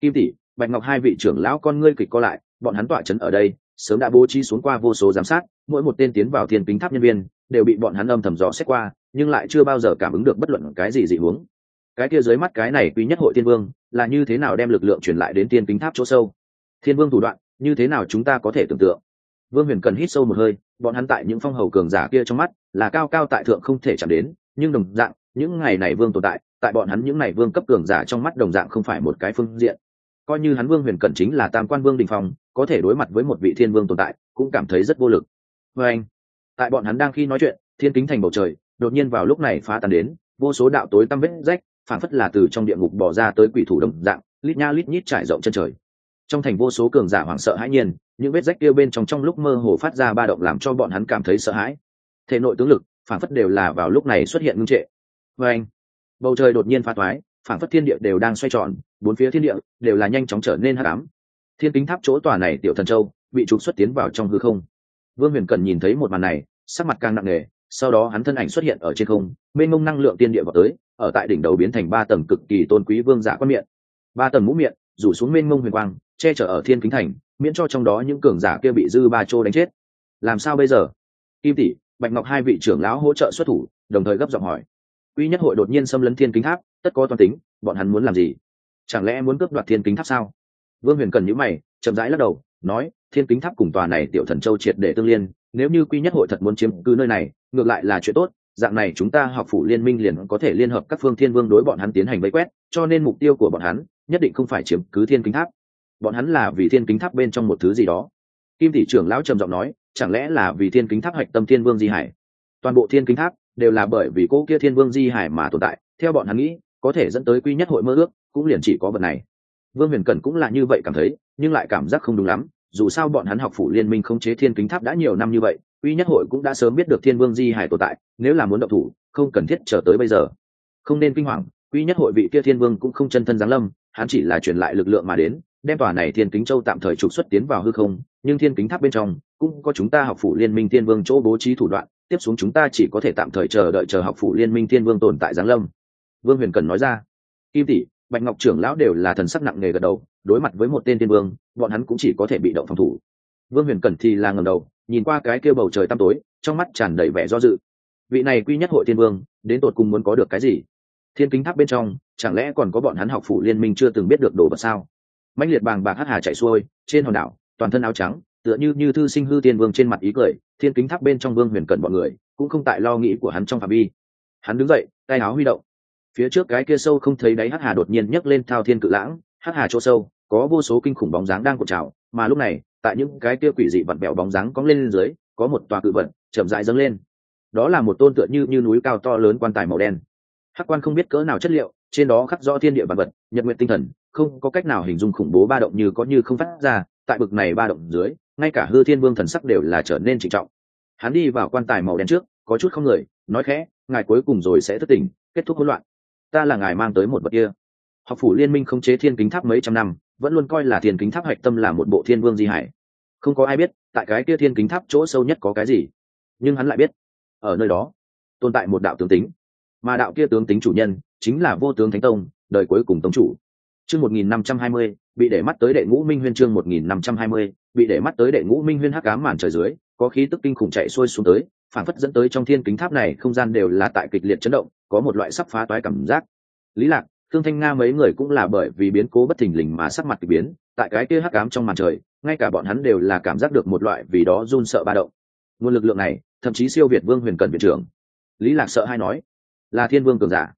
Kim tỷ, bạch ngọc hai vị trưởng lão con ngươi kịch co lại, bọn hắn tọa trấn ở đây, sớm đã bố trí xuống qua vô số giám sát, mỗi một tên tiến vào thiên kính tháp nhân viên, đều bị bọn hắn âm thầm dò xét qua, nhưng lại chưa bao giờ cảm ứng được bất luận cái gì dị huống cái kia dưới mắt cái này quý nhất hội thiên vương, là như thế nào đem lực lượng truyền lại đến thiên kính tháp chỗ sâu? Thiên vương thủ đoạn, như thế nào chúng ta có thể tưởng tượng? Vương huyền cần hít sâu một hơi, bọn hắn tại những phong hầu cường giả kia trong mắt là cao cao tại thượng không thể chạm đến, nhưng đồng dạng, những ngày này vương tồn tại tại bọn hắn những ngày vương cấp cường giả trong mắt đồng dạng không phải một cái phương diện. Coi như hắn vương huyền cẩn chính là tam quan vương đình phong, có thể đối mặt với một vị thiên vương tồn tại, cũng cảm thấy rất vô lực. Vê anh, tại bọn hắn đang khi nói chuyện, thiên kính thành bầu trời, đột nhiên vào lúc này phá tan đến, vô số đạo tối tăm vết rách phản phất là từ trong địa ngục bỏ ra tới quỷ thủ đồng dạng, lít nha lít nhít trải rộng chân trời. Trong thành vô số cường giả hoảng sợ hãi nhiên những vết rách kia bên trong trong lúc mơ hồ phát ra ba động làm cho bọn hắn cảm thấy sợ hãi. Thể nội tướng lực, phản phất đều là vào lúc này xuất hiện ngưng trệ. Vê anh, bầu trời đột nhiên phá thoái phản phất thiên địa đều đang xoay tròn, bốn phía thiên địa đều là nhanh chóng trở nên hắc ám. Thiên kính tháp chỗ tòa này tiểu thần châu bị trục xuất tiến vào trong hư không. Vương huyền cần nhìn thấy một màn này, sắc mặt càng nặng nề, sau đó hắn thân ảnh xuất hiện ở trên không, mênh mông năng lượng tiên địa vào tới, ở tại đỉnh đầu biến thành ba tầng cực kỳ tôn quý vương giả quan miệng. Ba tầng mũ miệng, rủ xuống mênh mông huyền quang, che chở ở thiên kính thành miễn cho trong đó những cường giả kia bị dư ba chô đánh chết. Làm sao bây giờ? Kim tỷ, bạch ngọc hai vị trưởng lão hỗ trợ xuất thủ, đồng thời gấp giọng hỏi. Quý nhất hội đột nhiên xâm lấn thiên kính tháp, tất có toàn tính, bọn hắn muốn làm gì? Chẳng lẽ muốn cướp đoạt thiên kính tháp sao? Vương huyền cần nhữ mày, chậm rãi lắc đầu, nói, thiên kính tháp cùng tòa này tiểu thần châu triệt để tương liên, nếu như quy nhất hội thật muốn chiếm cứ nơi này, ngược lại là chuyện tốt, dạng này chúng ta học phủ liên minh liền có thể liên hợp các phương thiên vương đối bọn hắn tiến hành vây quét, cho nên mục tiêu của bọn hắn nhất định không phải chiếm cứ thiên kính tháp bọn hắn là vì thiên kính tháp bên trong một thứ gì đó. Kim thị trưởng lão trầm giọng nói, chẳng lẽ là vì thiên kính tháp hạch tâm thiên vương di hải? Toàn bộ thiên kính tháp đều là bởi vì cô kia thiên vương di hải mà tồn tại, theo bọn hắn nghĩ, có thể dẫn tới quy nhất hội mơ ước, cũng liền chỉ có vật này. Vương huyền cẩn cũng là như vậy cảm thấy, nhưng lại cảm giác không đúng lắm, dù sao bọn hắn học phủ liên minh khống chế thiên kính tháp đã nhiều năm như vậy, quy nhất hội cũng đã sớm biết được thiên vương di hải tồn tại, nếu là muốn động thủ, không cần thiết chờ tới bây giờ. Không nên kinh hoàng, quy nhất hội vị kia thiên vương cũng không chân thân giáng lâm, hắn chỉ là truyền lại lực lượng mà đến đem tòa này thiên kính châu tạm thời trục xuất tiến vào hư không, nhưng thiên kính tháp bên trong cũng có chúng ta học phủ liên minh thiên vương chỗ bố trí thủ đoạn, tiếp xuống chúng ta chỉ có thể tạm thời chờ đợi chờ học phủ liên minh thiên vương tồn tại giáng lâm. Vương huyền cần nói ra. Kim tỷ, bạch ngọc trưởng lão đều là thần sắc nặng nề gật đầu, đối mặt với một tên thiên vương, bọn hắn cũng chỉ có thể bị động phòng thủ. Vương huyền cẩn thì là ngầm đầu, nhìn qua cái kêu bầu trời tăm tối, trong mắt tràn đầy vẻ do dự. Vị này quy nhất hội thiên vương, đến tột cùng muốn có được cái gì? Thiên kính tháp bên trong, chẳng lẽ còn có bọn hắn học phủ liên minh chưa từng biết được đồ vật sao? Mãnh liệt bàng bạc hắc hà chạy xuôi trên hòn đảo toàn thân áo trắng tựa như như thư sinh hư tiên vương trên mặt ý cười thiên kính tháp bên trong vương huyền cận bọn người cũng không tại lo nghĩ của hắn trong phạm vi. Hắn đứng dậy tay áo huy động. Phía trước cái kia sâu không thấy đáy hắc hà đột nhiên nhấc lên thao thiên cự lãng hắc hà chỗ sâu có vô số kinh khủng bóng dáng đang cuộn trào mà lúc này tại những cái kia quỷ dị vặn bẹo bóng dáng cong lên, lên dưới có một tòa cự vật chậm rãi dâng lên. Đó là một tôn tựa như như núi cao to lớn quan tài màu đen. Hắc quan không biết cỡ nào chất liệu trên đó khắc rõ thiên địa vật vật nhật nguyện tinh thần không có cách nào hình dung khủng bố ba động như có như không phát ra, tại bực này ba động dưới, ngay cả hư thiên vương thần sắc đều là trở nên trịnh trọng. Hắn đi vào quan tài màu đen trước, có chút không người, nói khẽ, ngài cuối cùng rồi sẽ thất tình kết thúc hỗn loạn. Ta là ngài mang tới một vật kia. Học phủ liên minh không chế thiên kính tháp mấy trăm năm, vẫn luôn coi là thiên kính tháp hạch tâm là một bộ thiên vương di hải. Không có ai biết, tại cái kia thiên kính tháp chỗ sâu nhất có cái gì. Nhưng hắn lại biết. Ở nơi đó, tồn tại một đạo tướng tính. Mà đạo kia tướng tính chủ nhân, chính là vô tướng thánh tông, đời cuối cùng tông chủ chương một nghìn năm trăm hai mươi, bị để mắt tới đệ ngũ minh huyên chương một nghìn năm trăm hai mươi, bị để mắt tới đệ ngũ minh huyên hắc ám màn trời dưới, có khí tức kinh khủng chạy xuôi xuống tới, phản phất dẫn tới trong thiên kính tháp này không gian đều là tại kịch liệt chấn động, có một loại sắp phá toái cảm giác. Lý lạc, thương thanh nga mấy người cũng là bởi vì biến cố bất thình lình mà sắc mặt kỳ biến, tại cái kia hắc ám trong màn trời, ngay cả bọn hắn đều là cảm giác được một loại vì đó run sợ ba động. Nguồn lực lượng này, thậm chí siêu việt vương huyền cần viện trưởng. Lý lạc sợ hai nói, là thiên vương cường giả.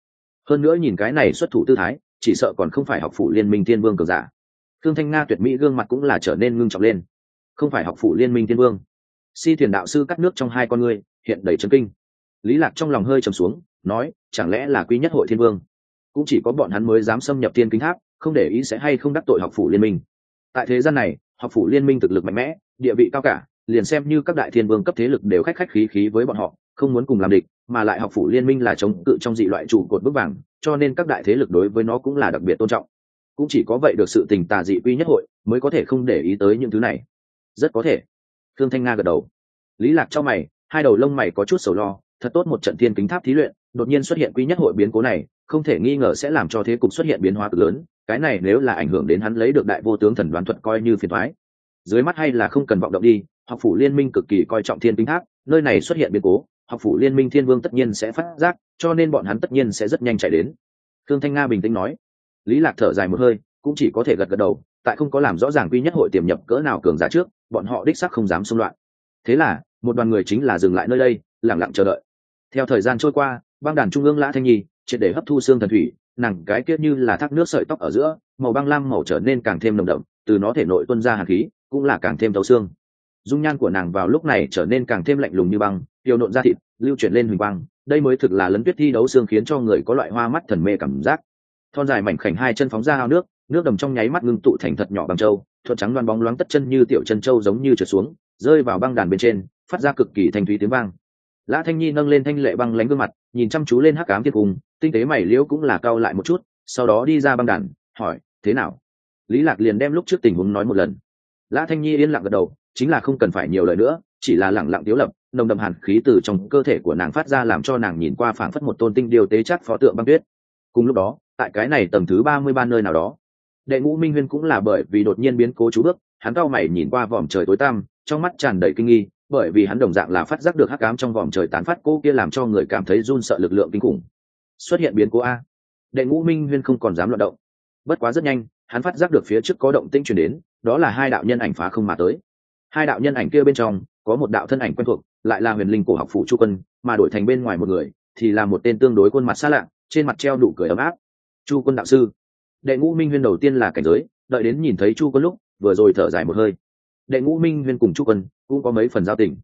Hơn nữa nhìn cái này xuất thủ tư thái chỉ sợ còn không phải học phủ liên minh thiên vương cường giả. Thương thanh nga tuyệt mỹ gương mặt cũng là trở nên ngưng trọng lên. Không phải học phủ liên minh thiên vương. Si thuyền đạo sư cắt nước trong hai con ngươi, hiện đầy trấn kinh. Lý lạc trong lòng hơi trầm xuống, nói, chẳng lẽ là quý nhất hội thiên vương? Cũng chỉ có bọn hắn mới dám xâm nhập thiên kính tháp, không để ý sẽ hay không đắc tội học phủ liên minh. Tại thế gian này, học phủ liên minh thực lực mạnh mẽ, địa vị cao cả, liền xem như các đại thiên vương cấp thế lực đều khách khách khí khí với bọn họ, không muốn cùng làm địch, mà lại học phủ liên minh là chống cự trong dị loại trụ cột bước vàng cho nên các đại thế lực đối với nó cũng là đặc biệt tôn trọng. Cũng chỉ có vậy được sự tình tà dị quy nhất hội mới có thể không để ý tới những thứ này. Rất có thể. Thương thanh nga gật đầu. Lý lạc cho mày, hai đầu lông mày có chút sầu lo, thật tốt một trận thiên kính tháp thí luyện, đột nhiên xuất hiện quy nhất hội biến cố này, không thể nghi ngờ sẽ làm cho thế cục xuất hiện biến hóa cực lớn, cái này nếu là ảnh hưởng đến hắn lấy được đại vô tướng thần đoán thuật coi như phiền thoái dưới mắt hay là không cần vọng động đi, học phủ liên minh cực kỳ coi trọng thiên kính tháp, nơi này xuất hiện biến cố học phủ liên minh thiên vương tất nhiên sẽ phát giác, cho nên bọn hắn tất nhiên sẽ rất nhanh chạy đến. Thương thanh nga bình tĩnh nói. Lý lạc thở dài một hơi, cũng chỉ có thể gật gật đầu, tại không có làm rõ ràng quy nhất hội tiềm nhập cỡ nào cường giả trước, bọn họ đích sắc không dám xung loạn. Thế là, một đoàn người chính là dừng lại nơi đây, lặng lặng chờ đợi. Theo thời gian trôi qua, băng đàn trung ương lã thanh nhi, triệt để hấp thu xương thần thủy, nàng cái kia như là thác nước sợi tóc ở giữa, màu băng lam màu trở nên càng thêm nồng đậm, từ nó thể nội tuân ra hàn khí, cũng là càng thêm thấu xương dung nhan của nàng vào lúc này trở nên càng thêm lạnh lùng như băng tiêu nộn ra thịt, lưu chuyển lên huỳnh quang. Đây mới thực là lấn tuyết thi đấu xương khiến cho người có loại hoa mắt thần mê cảm giác. Thon dài mảnh khảnh hai chân phóng ra ao nước nước đầm trong nháy mắt ngưng tụ thành thật nhỏ bằng trâu, thuận trắng đoan bóng loáng tất chân như tiểu chân trâu giống như trượt xuống, rơi vào băng đàn bên trên, phát ra cực kỳ thanh thúy tiếng vang. Lã thanh nhi nâng lên thanh lệ băng lánh gương mặt, nhìn chăm chú lên hắc cám thiên cung, tinh tế mày liễu cũng là cao lại một chút, sau đó đi ra băng đàn, hỏi, thế nào? Lý lạc liền đem lúc trước tình huống nói một lần lã thanh nhi yên lặng gật đầu, chính là không cần phải nhiều lời nữa, chỉ là lẳng lặng tiếu lập, nồng đậm hàn khí từ trong cơ thể của nàng phát ra làm cho nàng nhìn qua phảng phất một tôn tinh điều tế chắc phó tượng băng tuyết. Cùng lúc đó, tại cái này tầng thứ ba mươi ba nơi nào đó, đệ ngũ minh huyên cũng là bởi vì đột nhiên biến cố chú bước, hắn cao mày nhìn qua vòm trời tối tăm, trong mắt tràn đầy kinh nghi, bởi vì hắn đồng dạng là phát giác được hắc ám trong vòm trời tán phát cô kia làm cho người cảm thấy run sợ lực lượng kinh khủng. Xuất hiện biến cố a. Đệ ngũ minh huyên không còn dám loạt động. Bất quá rất nhanh, hắn phát giác được phía trước có động tĩnh chuyển đến đó là hai đạo nhân ảnh phá không mà tới. Hai đạo nhân ảnh kia bên trong, có một đạo thân ảnh quen thuộc, lại là huyền linh cổ học phụ chu quân, mà đổi thành bên ngoài một người, thì là một tên tương đối khuôn mặt xa lạ, trên mặt treo đủ cười ấm áp. Chu quân đạo sư. Đệ ngũ minh huyên đầu tiên là cảnh giới, đợi đến nhìn thấy chu quân lúc, vừa rồi thở dài một hơi. Đệ ngũ minh huyên cùng chu quân, cũng có mấy phần giao tình.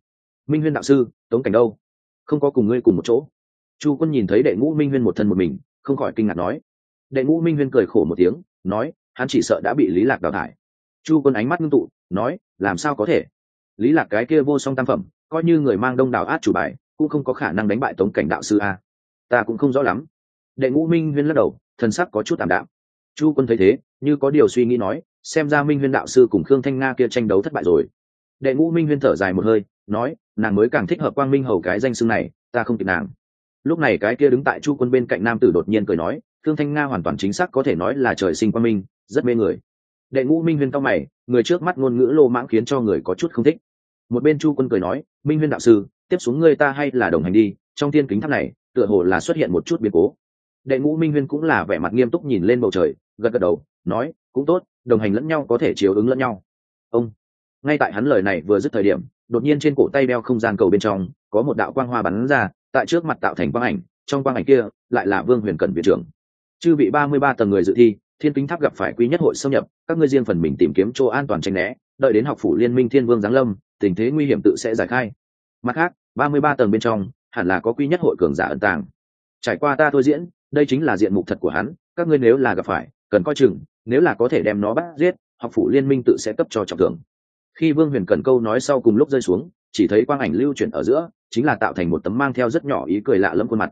Minh huyên đạo sư, tống cảnh đâu? Không có cùng ngươi cùng một chỗ. Chu quân nhìn thấy đệ ngũ minh huyên một thân một mình, không khỏi kinh ngạc nói. Đệ ngũ minh huyên cười khổ một tiếng, nói, hắn chỉ sợ đã bị lý lạc đào thải chu quân ánh mắt ngưng tụ, nói, làm sao có thể? Lý lạc cái kia vô song tam phẩm, coi như người mang đông đảo át chủ bài, cũng không có khả năng đánh bại tống cảnh đạo sư a. Ta cũng không rõ lắm. Đệ ngũ minh huyên lắc đầu, thần sắc có chút tạm đạm. Chu quân thấy thế, như có điều suy nghĩ nói, xem ra minh huyên đạo sư cùng khương thanh nga kia tranh đấu thất bại rồi. Đệ ngũ minh huyên thở dài một hơi, nói, nàng mới càng thích hợp quang minh hầu cái danh xưng này, ta không kịp nàng. Lúc này cái kia đứng tại chu quân bên cạnh nam tử đột nhiên cười nói, khương thanh nga hoàn toàn chính xác có thể nói là trời sinh quang minh, rất mê người đệ ngũ minh huyên cao mày, người trước mắt ngôn ngữ lô mãng khiến cho người có chút không thích. Một bên chu quân cười nói, minh huyên đạo sư, tiếp xuống người ta hay là đồng hành đi, trong thiên kính tháp này, tựa hồ là xuất hiện một chút biến cố. Đệ ngũ minh huyên cũng là vẻ mặt nghiêm túc nhìn lên bầu trời, gật gật đầu, nói, cũng tốt, đồng hành lẫn nhau có thể chiếu ứng lẫn nhau. Ông, ngay tại hắn lời này vừa dứt thời điểm, đột nhiên trên cổ tay đeo không gian cầu bên trong, có một đạo quang hoa bắn ra, tại trước mặt tạo thành quang ảnh, trong quang ảnh kia, lại là vương huyền cẩn viện trưởng. Chư vị ba mươi ba tầng người dự thi thiên kính tháp gặp phải quý nhất hội xâm nhập, các ngươi riêng phần mình tìm kiếm chỗ an toàn tranh né, đợi đến học phủ liên minh thiên vương giáng lâm, tình thế nguy hiểm tự sẽ giải khai. Mặt khác, ba mươi ba tầng bên trong, hẳn là có quý nhất hội cường giả ẩn tàng. Trải qua ta thôi diễn, đây chính là diện mục thật của hắn, các ngươi nếu là gặp phải, cần coi chừng, nếu là có thể đem nó bắt giết, học phủ liên minh tự sẽ cấp cho trọng thưởng. Khi vương huyền cần câu nói sau cùng lúc rơi xuống, chỉ thấy quang ảnh lưu chuyển ở giữa, chính là tạo thành một tấm mang theo rất nhỏ ý cười lạ lẫm khuôn mặt.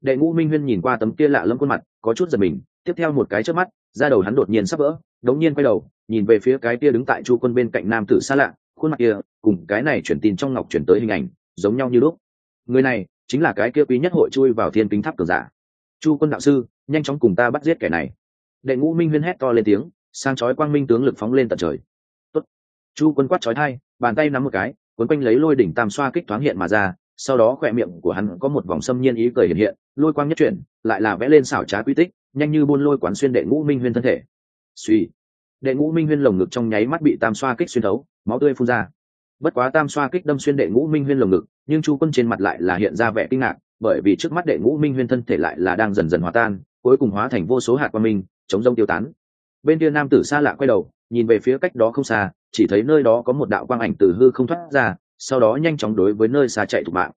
Đệ ngũ minh huyên nhìn qua tấm kia lạ lẫm khuôn mặt, có chút giật mình, tiếp theo một cái trước mắt ra đầu hắn đột nhiên sắp vỡ, đống nhiên quay đầu, nhìn về phía cái kia đứng tại chu quân bên cạnh nam tử xa lạ, khuôn mặt kia, cùng cái này chuyển tin trong ngọc chuyển tới hình ảnh, giống nhau như lúc. Người này, chính là cái kia quý nhất hội chui vào thiên kính tháp cường giả. Chu quân đạo sư, nhanh chóng cùng ta bắt giết kẻ này. Đệ ngũ minh huyên hét to lên tiếng, sang chói quang minh tướng lực phóng lên tận trời. Tốt. chu quân quát chói thai bàn tay nắm một cái cuốn quanh lấy lôi đỉnh tam xoa kích thoáng hiện mà ra, sau đó khỏe miệng của hắn có một vòng xâm nhiên ý cười hiện hiện, lôi quang nhất chuyển, lại là vẽ lên xảo trá quy tích nhanh như buôn lôi quán xuyên đệ ngũ minh huyên thân thể. Suy. Đệ ngũ minh huyên lồng ngực trong nháy mắt bị tam xoa kích xuyên thấu, máu tươi phun ra. Bất quá tam xoa kích đâm xuyên đệ ngũ minh huyên lồng ngực, nhưng chu quân trên mặt lại là hiện ra vẻ kinh ngạc, bởi vì trước mắt đệ ngũ minh huyên thân thể lại là đang dần dần hòa tan, cuối cùng hóa thành vô số hạt qua minh, chống rông tiêu tán. Bên kia nam tử xa lạ quay đầu, nhìn về phía cách đó không xa, chỉ thấy nơi đó có một đạo quang ảnh từ hư không thoát ra, sau đó nhanh chóng đối với nơi xa chạy thục mạng.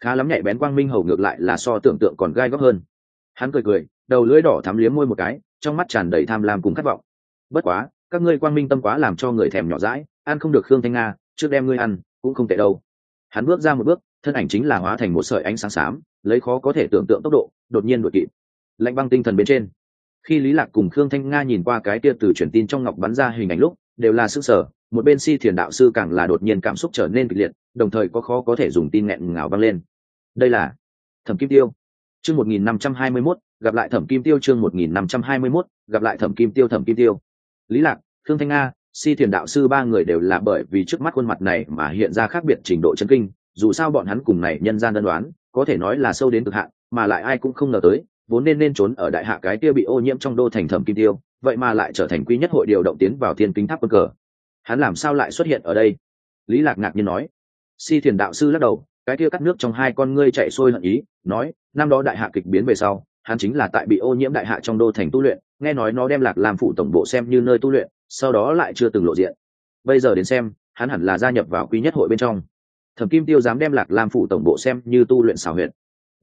Khá lắm nhạy bén quang minh hầu ngược lại là so tưởng tượng còn gai góc hơn. Hắn cười cười đầu lưỡi đỏ thắm liếm môi một cái trong mắt tràn đầy tham lam cùng khát vọng. Bất quá các ngươi quang minh tâm quá làm cho người thèm nhỏ rãi ăn không được khương thanh nga trước đem ngươi ăn cũng không tệ đâu. Hắn bước ra một bước thân ảnh chính là hóa thành một sợi ánh sáng xám lấy khó có thể tưởng tượng tốc độ đột nhiên đuổi kịp. Lạnh băng tinh thần bên trên. Khi lý lạc cùng khương thanh nga nhìn qua cái tia từ truyền tin trong ngọc bắn ra hình ảnh lúc đều là sức sở một bên si thiền đạo sư càng là đột nhiên cảm xúc trở nên kịch liệt đồng thời có khó có thể dùng tin nghẹn ngào vang lên. Đây là thẩm kim tiêu. Chương một nghìn năm trăm hai mươi 1521, gặp lại thẩm kim tiêu chương một nghìn năm trăm hai mươi 1521, gặp lại thẩm kim tiêu thẩm kim tiêu. Lý lạc thương thanh nga si thiền đạo sư ba người đều là bởi vì trước mắt khuôn mặt này mà hiện ra khác biệt trình độ chân kinh dù sao bọn hắn cùng này nhân gian đơn đoán có thể nói là sâu đến cực hạn mà lại ai cũng không ngờ tới vốn nên nên trốn ở đại hạ cái kia bị ô nhiễm trong đô thành thẩm kim tiêu vậy mà lại trở thành quý nhất hội điều động tiến vào thiên kính tháp quân cờ. Hắn làm sao lại xuất hiện ở đây? Lý lạc ngạc nhiên nói. Si thiền đạo sư lắc đầu cái kia cắt nước trong hai con ngươi chạy sôi hận ý nói năm đó đại hạ kịch biến về sau hắn chính là tại bị ô nhiễm đại hạ trong đô thành tu luyện, nghe nói nó đem lạc làm phụ tổng bộ xem như nơi tu luyện, sau đó lại chưa từng lộ diện. Bây giờ đến xem, hắn hẳn là gia nhập vào quý nhất hội bên trong. Thẩm kim tiêu dám đem lạc lam phụ tổng bộ xem như tu luyện xảo huyện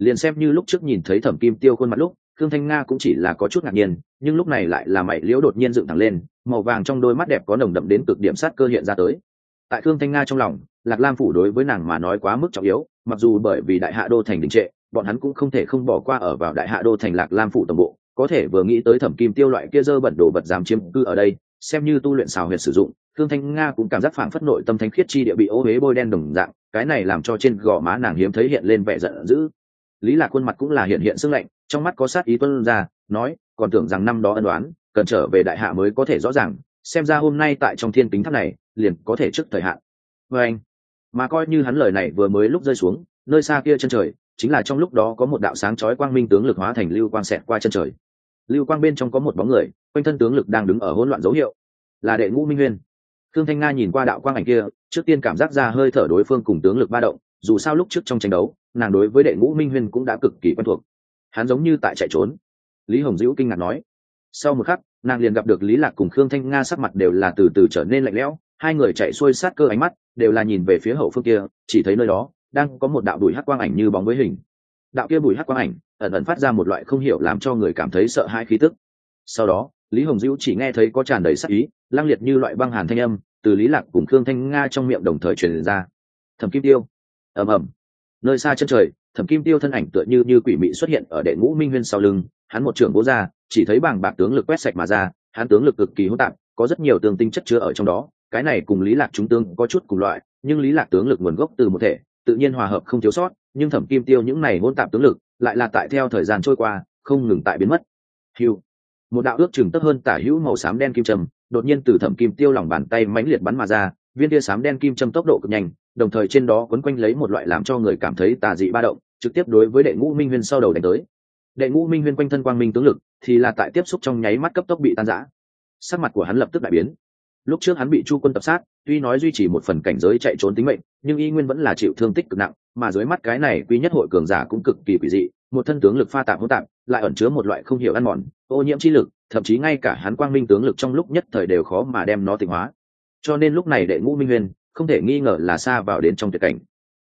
liền xem như lúc trước nhìn thấy thẩm kim tiêu khuôn mặt lúc thương thanh nga cũng chỉ là có chút ngạc nhiên, nhưng lúc này lại là mảy liễu đột nhiên dựng thẳng lên, màu vàng trong đôi mắt đẹp có nồng đậm đến cực điểm sát cơ hiện ra tới. Tại thương thanh nga trong lòng, lạc lam phủ đối với nàng mà nói quá mức trọng yếu, mặc dù bởi vì đại hạ đô thành đình trệ bọn hắn cũng không thể không bỏ qua ở vào đại hạ đô thành lạc lam phủ tổng bộ, có thể vừa nghĩ tới thẩm kim tiêu loại kia dơ bẩn đồ vật dám chiếm cư ở đây, xem như tu luyện xào huyệt sử dụng thương thanh nga cũng cảm giác phảng phất nội tâm thánh khiết chi địa bị ô huế bôi đen đồng dạng, cái này làm cho trên gò má nàng hiếm thấy hiện lên vẻ giận dữ. Lý lạc khuôn mặt cũng là hiện hiện sưng lạnh, trong mắt có sát ý tuân ra, nói, còn tưởng rằng năm đó ân đoán cần trở về đại hạ mới có thể rõ ràng, xem ra hôm nay tại trong thiên kính tháp này, liền có thể trước thời hạn. Vê anh, mà coi như hắn lời này vừa mới lúc rơi xuống, nơi xa kia chân trời chính là trong lúc đó có một đạo sáng chói quang minh tướng lực hóa thành lưu quang xẹt qua chân trời. Lưu quang bên trong có một bóng người, quanh thân tướng lực đang đứng ở hỗn loạn dấu hiệu. Là đệ ngũ minh huyên Khương thanh nga nhìn qua đạo quang ảnh kia, trước tiên cảm giác ra hơi thở đối phương cùng tướng lực ba động, dù sao lúc trước trong tranh đấu, nàng đối với đệ ngũ minh huyên cũng đã cực kỳ quen thuộc. Hắn giống như tại chạy trốn. Lý hồng Dữu kinh ngạc nói. Sau một khắc, nàng liền gặp được lý lạc cùng khương thanh nga sắc mặt đều là từ từ trở nên lạnh lẽo, hai người chạy xuôi sát cơ ánh mắt, đều là nhìn về phía hậu phương kia, chỉ thấy nơi đó đang có một đạo bụi hắc quang ảnh như bóng với hình. Đạo kia bụi hắc quang ảnh ẩn ẩn phát ra một loại không hiểu làm cho người cảm thấy sợ hãi khí tức. Sau đó, lý hồng dữ chỉ nghe thấy có tràn đầy sắc ý lăng liệt như loại băng hàn thanh âm từ lý lạc cùng khương thanh nga trong miệng đồng thời truyền ra. Thẩm kim tiêu. Ầm ầm. Nơi xa chân trời, thẩm kim tiêu thân ảnh tựa như như quỷ mị xuất hiện ở đệ ngũ minh huyên sau lưng, hắn một trưởng bố ra, chỉ thấy bảng bạc tướng lực quét sạch mà ra, hắn tướng lực cực kỳ hỗn tạp, có rất nhiều tương tinh chất chứa ở trong đó, cái này cùng lý lạc chúng tương có chút cùng loại, nhưng lý lạc tướng lực nguồn gốc từ một thể tự nhiên hòa hợp không thiếu sót, nhưng thẩm kim tiêu những này ngôn tạp tướng lực lại là tại theo thời gian trôi qua, không ngừng tại biến mất. Hiu một đạo ước chừng tấp hơn tả hữu màu xám đen kim trầm đột nhiên từ thẩm kim tiêu lòng bàn tay mãnh liệt bắn mà ra, viên tia xám đen kim châm tốc độ cực nhanh, đồng thời trên đó quấn quanh lấy một loại làm cho người cảm thấy tà dị ba động, trực tiếp đối với đệ ngũ minh huyên sau đầu đánh tới. Đệ ngũ minh huyên quanh thân quang minh tướng lực thì là tại tiếp xúc trong nháy mắt cấp tốc bị tan rã. Sắc mặt của hắn lập tức đại biến lúc trước hắn bị chu quân tập sát, tuy nói duy trì một phần cảnh giới chạy trốn tính mệnh, nhưng y nguyên vẫn là chịu thương tích cực nặng, mà dưới mắt cái này quy nhất hội cường giả cũng cực kỳ quỷ dị, một thân tướng lực pha tạp hỗn tạp, lại ẩn chứa một loại không hiểu ăn mòn, ô nhiễm chi lực, thậm chí ngay cả hắn quang minh tướng lực trong lúc nhất thời đều khó mà đem nó tịnh hóa. Cho nên lúc này đệ ngũ minh huyên không thể nghi ngờ là xa vào đến trong tuyệt cảnh.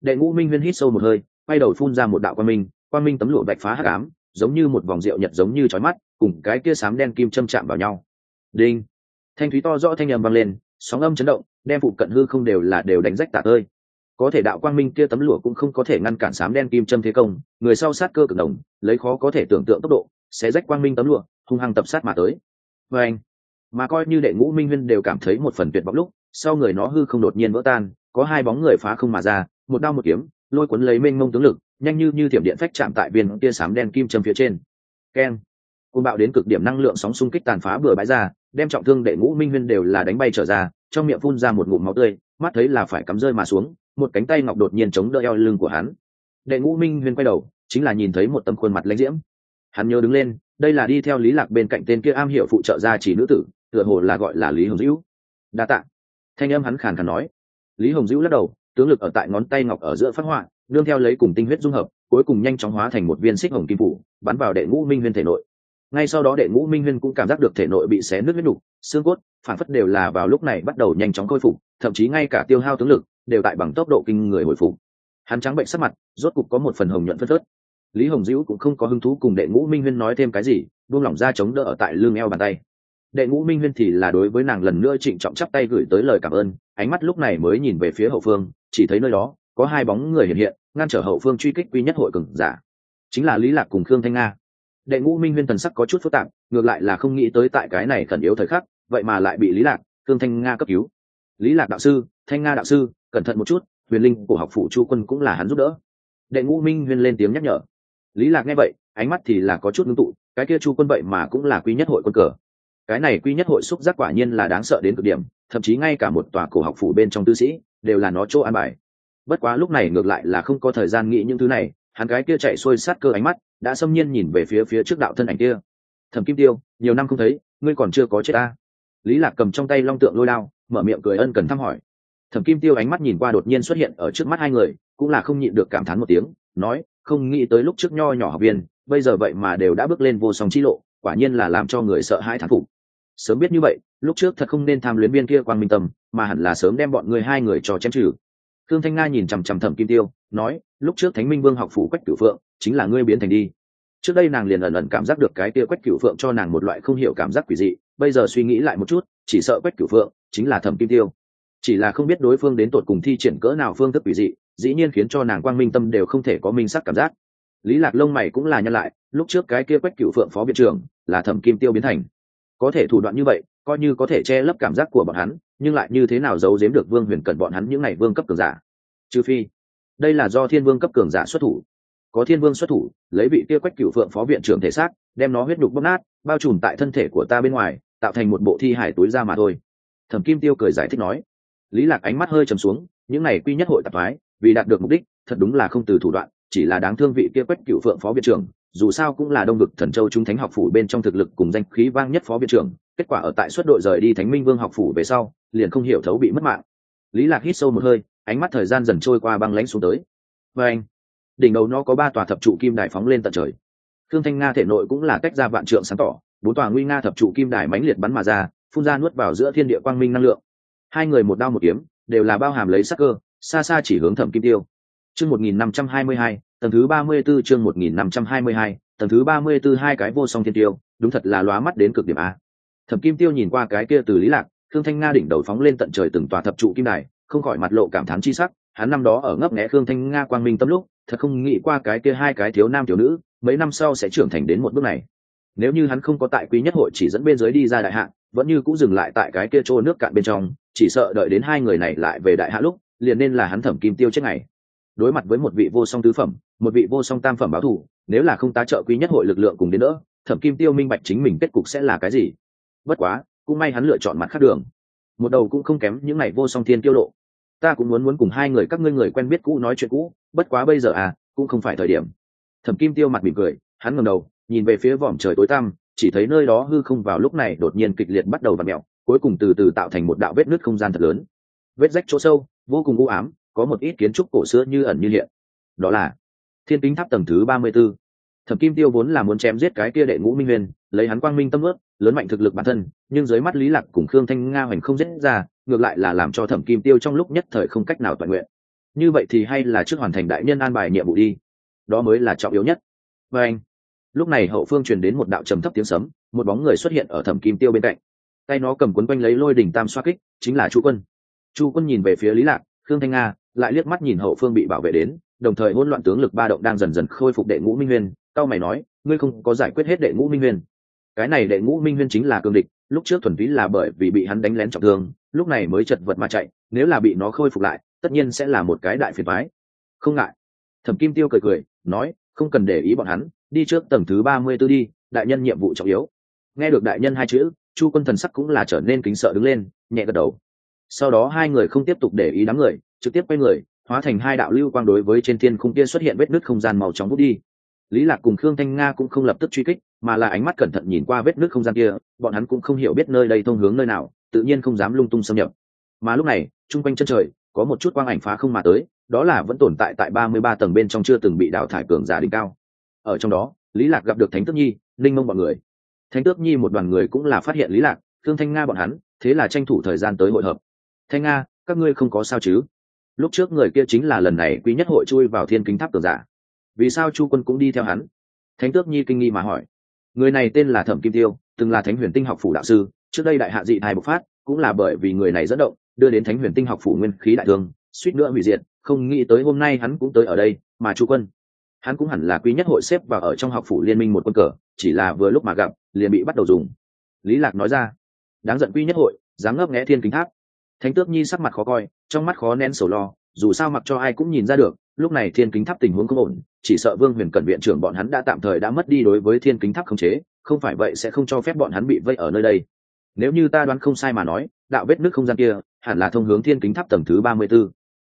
Đệ ngũ minh huyên hít sâu một hơi, quay đầu phun ra một đạo quang minh quang minh tấm lụa bạch phá hắc ám, giống như một vòng rượu nhật giống như trói mắt, cùng cái kia sám đen kim châm chạm vào nhau. Đinh! Thanh thúy to rõ thanh nhầm vang lên, sóng âm chấn động, đem phụ cận hư không đều là đều đánh rách tả tơi. Có thể đạo quang minh kia tấm lụa cũng không có thể ngăn cản sám đen kim châm thế công, người sau sát cơ cực đồng, lấy khó có thể tưởng tượng tốc độ, sẽ rách quang minh tấm lụa, hung hăng tập sát mà tới. Vê anh, mà coi như đệ ngũ minh huyên đều cảm thấy một phần tuyệt vọng lúc, sau người nó hư không đột nhiên vỡ tan, có hai bóng người phá không mà ra, một đao một kiếm, lôi cuốn lấy mênh mông tướng lực, nhanh như như thiểm điện phách chạm tại viên tia sám đen kim châm phía trên. Keng côn bạo đến cực điểm năng lượng sóng xung kích tàn phá bừa bãi ra đem trọng thương đệ ngũ minh huyên đều là đánh bay trở ra, trong miệng phun ra một ngụm máu tươi, mắt thấy là phải cắm rơi mà xuống, một cánh tay ngọc đột nhiên chống đỡ eo lưng của hắn. Đệ ngũ minh huyên quay đầu, chính là nhìn thấy một tấm khuôn mặt lãnh diễm. Hắn nhớ đứng lên, đây là đi theo lý lạc bên cạnh tên kia am hiểu phụ trợ gia chỉ nữ tử, tựa hồ là gọi là lý hồng dữ đa tạ. Thanh âm hắn khàn khàn nói. Lý hồng dữ lắc đầu, tướng lực ở tại ngón tay ngọc ở giữa phát họa, đương theo lấy cùng tinh huyết dung hợp, cuối cùng nhanh chóng hóa thành một viên xích hồng kim phủ, bắn vào đệ ngũ minh huyên thể nội ngay sau đó đệ ngũ minh huyên cũng cảm giác được thể nội bị xé nứt huyết đủ xương cốt, phản phất đều là vào lúc này bắt đầu nhanh chóng khôi phục, thậm chí ngay cả tiêu hao tướng lực đều tại bằng tốc độ kinh người hồi phục. Hắn trắng bệnh sắc mặt, rốt cục có một phần hồng nhuận phất phớt. Lý hồng dữ cũng không có hứng thú cùng đệ ngũ minh huyên nói thêm cái gì, buông lỏng ra chống đỡ ở tại lưng eo bàn tay. Đệ ngũ minh huyên thì là đối với nàng lần nữa trịnh trọng chắp tay gửi tới lời cảm ơn, ánh mắt lúc này mới nhìn về phía hậu phương, chỉ thấy nơi đó có hai bóng người hiện hiện, ngăn trở hậu phương truy kích quy nhất hội cường giả. Chính là lý lạc cùng khương thanh nga đệ ngũ minh huyên thần sắc có chút phức tạp, ngược lại là không nghĩ tới tại cái này khẩn yếu thời khắc, vậy mà lại bị lý lạc, thương thanh nga cấp cứu. Lý lạc đạo sư, thanh nga đạo sư, cẩn thận một chút, huyền linh của học phụ chu quân cũng là hắn giúp đỡ. Đệ ngũ minh huyên lên tiếng nhắc nhở. Lý lạc nghe vậy, ánh mắt thì là có chút ngưng tụ, cái kia chu quân vậy mà cũng là quy nhất hội quân cờ. Cái này quy nhất hội xúc giác quả nhiên là đáng sợ đến cực điểm, thậm chí ngay cả một tòa cổ học phủ bên trong tư sĩ, đều là nó chỗ an bài. Bất quá lúc này ngược lại là không có thời gian nghĩ những thứ này hắn cái kia chạy xuôi sát cơ ánh mắt, đã xâm nhiên nhìn về phía phía trước đạo thân ảnh kia. Thẩm kim tiêu, nhiều năm không thấy, ngươi còn chưa có chết ta. Lý lạc cầm trong tay long tượng lôi đao, mở miệng cười ân cần thăm hỏi. Thẩm kim tiêu ánh mắt nhìn qua đột nhiên xuất hiện ở trước mắt hai người, cũng là không nhịn được cảm thán một tiếng, nói, không nghĩ tới lúc trước nho nhỏ học viên, bây giờ vậy mà đều đã bước lên vô song chi lộ, quả nhiên là làm cho người sợ hãi thán phục. Sớm biết như vậy, lúc trước thật không nên tham luyến viên kia quan minh tâm, mà hẳn là sớm đem bọn người hai người cho chém trừ khương thanh nga nhìn chằm chằm thẩm kim tiêu, nói, lúc trước thánh minh vương học phủ quách cửu phượng, chính là ngươi biến thành đi. Trước đây nàng liền ẩn ẩn cảm giác được cái kia quách cửu phượng cho nàng một loại không hiểu cảm giác quỷ dị, bây giờ suy nghĩ lại một chút, chỉ sợ quách cửu phượng chính là thẩm kim tiêu. Chỉ là không biết đối phương đến tột cùng thi triển cỡ nào phương thức quỷ dị, dĩ nhiên khiến cho nàng quang minh tâm đều không thể có minh sắc cảm giác. Lý lạc lông mày cũng là nhân lại, lúc trước cái kia quách cửu phượng phó viện trưởng là thẩm kim tiêu biến thành. Có thể thủ đoạn như vậy, coi như có thể che lấp cảm giác của bọn hắn nhưng lại như thế nào giấu giếm được vương huyền cận bọn hắn những ngày vương cấp cường giả? Trừ phi, đây là do thiên vương cấp cường giả xuất thủ. Có thiên vương xuất thủ, lấy vị kia quách cửu phượng phó viện trưởng thể xác, đem nó huyết nhục bóp nát, bao trùm tại thân thể của ta bên ngoài, tạo thành một bộ thi hải túi ra mà thôi. Thẩm kim tiêu cười giải thích nói. Lý lạc ánh mắt hơi trầm xuống, những này quy nhất hội tạp thoái vì đạt được mục đích, thật đúng là không từ thủ đoạn, chỉ là đáng thương vị kia quách cựu phượng phó viện trưởng, dù sao cũng là đông vực thần châu trung thánh học phủ bên trong thực lực cùng danh khí vang nhất phó viện trưởng kết quả ở tại suất đội rời đi thánh minh vương học phủ về sau, liền không hiểu thấu bị mất mạng. Lý lạc hít sâu một hơi, ánh mắt thời gian dần trôi qua băng lãnh xuống tới. Và anh, đỉnh đầu nó có ba tòa thập trụ kim đài phóng lên tận trời. Thương thanh nga thể nội cũng là cách ra vạn trượng sáng tỏ, bốn tòa nguy nga thập trụ kim đài mãnh liệt bắn mà ra, phun ra nuốt vào giữa thiên địa quang minh năng lượng. Hai người một đao một kiếm, đều là bao hàm lấy sắc cơ, xa xa chỉ hướng thẩm kim tiêu. Chương một nghìn năm trăm hai mươi hai, tầng thứ 34 chương một nghìn năm trăm hai mươi hai, tầng thứ 34 hai cái vô song thiên tiêu, đúng thật là lóa mắt đến cực điểm a thẩm kim tiêu nhìn qua cái kia từ lý lạc thương thanh nga đỉnh đầu phóng lên tận trời từng tòa thập trụ kim đài, không khỏi mặt lộ cảm thán chi sắc, hắn năm đó ở ngấp nghé khương thanh nga quang minh tâm lúc, thật không nghĩ qua cái kia hai cái thiếu nam thiếu nữ, mấy năm sau sẽ trưởng thành đến một bước này. Nếu như hắn không có tại quý nhất hội chỉ dẫn bên dưới đi ra đại hạ, vẫn như cũng dừng lại tại cái kia chỗ nước cạn bên trong, chỉ sợ đợi đến hai người này lại về đại hạ lúc, liền nên là hắn thẩm kim tiêu chết ngày. Đối mặt với một vị vô song tứ phẩm, một vị vô song tam phẩm báo thù nếu là không tá trợ quý nhất hội lực lượng cùng đến nữa thẩm kim tiêu minh bạch chính mình kết cục sẽ là cái gì? Bất quá, cũng may hắn lựa chọn mặt khác đường. Một đầu cũng không kém những ngày vô song thiên tiêu lộ ta cũng muốn muốn cùng hai người các ngươi người quen biết cũ nói chuyện cũ, bất quá bây giờ à cũng không phải thời điểm. Thẩm kim tiêu mặt mỉm cười, hắn ngầm đầu, nhìn về phía vòm trời tối tăm, chỉ thấy nơi đó hư không vào lúc này đột nhiên kịch liệt bắt đầu v ặ mẹo cuối cùng từ từ tạo thành một đạo vết nứt không gian thật lớn. Vết rách chỗ sâu, vô cùng u ám, có một ít kiến trúc cổ xưa như ẩn như hiện. Đó là thiên kính tháp tầng thứ ba mươi b ố thẩm kim tiêu vốn là muốn chém giết cái kia đệ ngũ minh huyền, lấy hắn quang minh tâm ướt lớn mạnh thực lực bản thân, nhưng dưới mắt lý lạc cùng khương thanh nga hoành không dễ ra, ngược lại là làm cho thẩm kim tiêu trong lúc nhất thời không cách nào toàn nguyện. Như vậy thì hay là trước hoàn thành đại nhân an bài nhiệm vụ đi. Đó mới là trọng yếu nhất. Và anh, lúc này hậu phương truyền đến một đạo trầm thấp tiếng sấm, một bóng người xuất hiện ở thẩm kim tiêu bên cạnh. Tay nó cầm cuốn quanh lấy lôi đỉnh tam xoa kích, chính là chu quân. Chu quân nhìn về phía lý lạc, khương thanh nga, lại liếc mắt nhìn hậu phương bị bảo vệ đến, đồng thời hỗn loạn tướng lực ba động đang dần dần khôi phục đệ ngũ minh nguyên cao mày nói, ngươi không có giải quyết hết đệ ngũ minh nguyên cái này đệ ngũ minh huyên chính là cương địch, lúc trước thuần túy là bởi vì bị hắn đánh lén trọng thương, lúc này mới chật vật mà chạy, nếu là bị nó khôi phục lại, tất nhiên sẽ là một cái đại phiền phái không ngại. Thẩm kim tiêu cười cười, nói, không cần để ý bọn hắn, đi trước tầng thứ ba mươi 34 đi, đại nhân nhiệm vụ trọng yếu. Nghe được đại nhân hai chữ, chu quân thần sắc cũng là trở nên kính sợ đứng lên, nhẹ gật đầu. Sau đó hai người không tiếp tục để ý đám người, trực tiếp quay người, hóa thành hai đạo lưu quang đối với trên thiên khung kia xuất hiện vết nứt không gian màu trắng bút đi. Lý lạc cùng khương thanh nga cũng không lập tức truy kích mà là ánh mắt cẩn thận nhìn qua vết nước không gian kia, bọn hắn cũng không hiểu biết nơi đây thông hướng nơi nào, tự nhiên không dám lung tung xâm nhập. Mà lúc này trung quanh chân trời, có một chút quang ảnh phá không mà tới, đó là vẫn tồn tại tại ba mươi ba tầng bên trong chưa từng bị đào thải cường giả đỉnh cao. Ở trong đó, lý lạc gặp được thánh tước nhi linh mông bọn người. Thánh tước nhi một đoàn người cũng là phát hiện lý lạc thương thanh nga bọn hắn, thế là tranh thủ thời gian tới hội hợp. Thanh nga, các ngươi không có sao chứ? Lúc trước người kia chính là lần này quý nhất hội chui vào thiên kính tháp cường giả. Vì sao chu quân cũng đi theo hắn? Thánh tước nhi kinh nghi mà hỏi người này tên là thẩm kim tiêu, từng là thánh huyền tinh học phủ đạo sư. Trước đây đại hạ dị thai bộc phát, cũng là bởi vì người này dẫn động, đưa đến thánh huyền tinh học phủ nguyên khí đại thương, suýt nữa hủy diệt, không nghĩ tới hôm nay hắn cũng tới ở đây, mà chu quân. Hắn cũng hẳn là quý nhất hội xếp và ở trong học phủ liên minh một quân cờ, chỉ là vừa lúc mà gặp, liền bị bắt đầu dùng. Lý lạc nói ra, đáng giận quý nhất hội, dám ngấp nghẽ thiên kính tháp. Thánh tước nhi sắc mặt khó coi, trong mắt khó nén sầu lo, dù sao mặc cho ai cũng nhìn ra được lúc này thiên kính tháp tình huống không ổn chỉ sợ vương huyền cận viện trưởng bọn hắn đã tạm thời đã mất đi đối với thiên kính tháp khống chế không phải vậy sẽ không cho phép bọn hắn bị vây ở nơi đây. Nếu như ta đoán không sai mà nói đạo vết nước không gian kia hẳn là thông hướng thiên kính tháp tầng thứ ba mươi 34.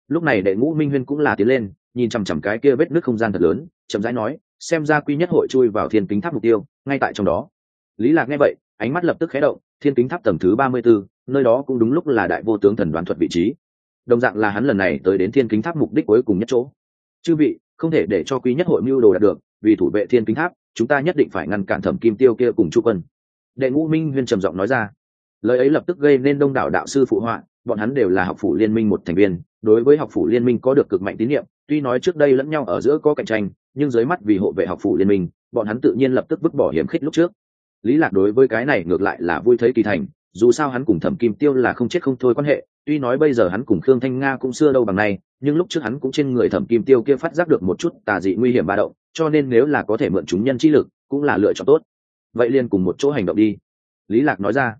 lúc này đệ ngũ minh huyên cũng là tiến lên nhìn chằm chằm cái kia vết nước không gian thật lớn chậm rãi nói xem ra quy nhất hội chui vào thiên kính tháp mục tiêu ngay tại trong đó. Lý lạc nghe vậy ánh mắt lập tức khé động thiên kính tháp tầng thứ ba mươi 34, nơi đó cũng đúng lúc là đại vô tướng thần đoán thuật vị trí đồng dạng là hắn lần này tới đến thiên kính tháp mục đích cuối cùng nhất chỗ. Chư vị, không thể để cho quý nhất hội mưu đồ đạt được, vì thủ vệ thiên kính tháp, chúng ta nhất định phải ngăn cản thẩm kim tiêu kia cùng chu quân. Đệ ngũ minh huyên trầm giọng nói ra. Lời ấy lập tức gây nên đông đảo đạo sư phụ họa, bọn hắn đều là học phủ liên minh một thành viên, đối với học phủ liên minh có được cực mạnh tín nhiệm, tuy nói trước đây lẫn nhau ở giữa có cạnh tranh, nhưng dưới mắt vì hộ vệ học phủ liên minh, bọn hắn tự nhiên lập tức vứt bỏ hiểm khích lúc trước. Lý lạc đối với cái này ngược lại là vui thấy kỳ thành, dù sao hắn cùng thẩm kim tiêu là không chết không thôi quan hệ tuy nói bây giờ hắn cùng khương thanh nga cũng xưa đâu bằng này nhưng lúc trước hắn cũng trên người thẩm kim tiêu kia phát giác được một chút tà dị nguy hiểm ba động, cho nên nếu là có thể mượn chúng nhân chi lực, cũng là lựa chọn tốt. Vậy liền cùng một chỗ hành động đi. Lý lạc nói ra.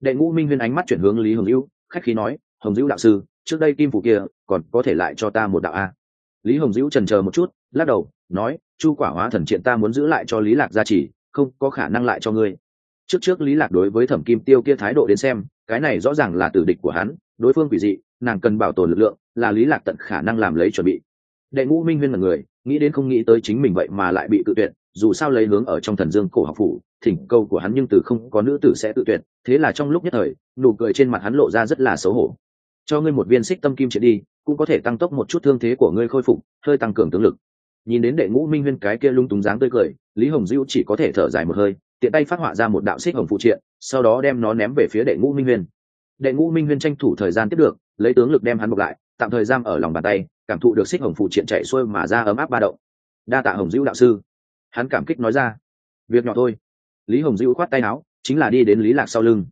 Đệ ngũ minh huyên ánh mắt chuyển hướng lý hồng dữ khách khí nói, hồng dữ đạo sư, trước đây kim phủ kia, còn có thể lại cho ta một đạo a? Lý hồng dữ trần chờ một chút, lắc đầu, nói, chu quả hóa thần triện ta muốn giữ lại cho lý lạc gia trì, không có khả năng lại cho ngươi. Trước trước lý lạc đối với thẩm kim tiêu kia thái độ đến xem, cái này rõ ràng là tử địch của hắn đối phương quỷ dị, nàng cần bảo tồn lực lượng, là lý lạc tận khả năng làm lấy chuẩn bị. Đệ ngũ minh huyên là người, nghĩ đến không nghĩ tới chính mình vậy mà lại bị tự tuyệt, dù sao lấy hướng ở trong thần dương cổ học phủ, thỉnh cầu của hắn nhưng từ không có nữ tử sẽ tự tuyệt, thế là trong lúc nhất thời, nụ cười trên mặt hắn lộ ra rất là xấu hổ. Cho ngươi một viên xích tâm kim triệt đi, cũng có thể tăng tốc một chút thương thế của ngươi khôi phục, hơi tăng cường tướng lực. Nhìn đến đệ ngũ minh huyên cái kia lung túng dáng tươi cười, lý hồng dữ chỉ có thể thở dài một hơi, tiện tay phát họa ra một đạo xích hồng phụ triện, sau đó đem nó ném về phía đệ ngũ minh huyên đệ ngũ minh huyên tranh thủ thời gian tiếp được, lấy tướng lực đem hắn bọc lại, tạm thời giam ở lòng bàn tay, cảm thụ được xích hồng phụ triện chạy xuôi mà ra ấm áp ba động. Đa tạ hồng dữ đạo sư. Hắn cảm kích nói ra. Việc nhỏ thôi. Lý hồng dữ khoát tay áo, chính là đi đến lý lạc sau lưng.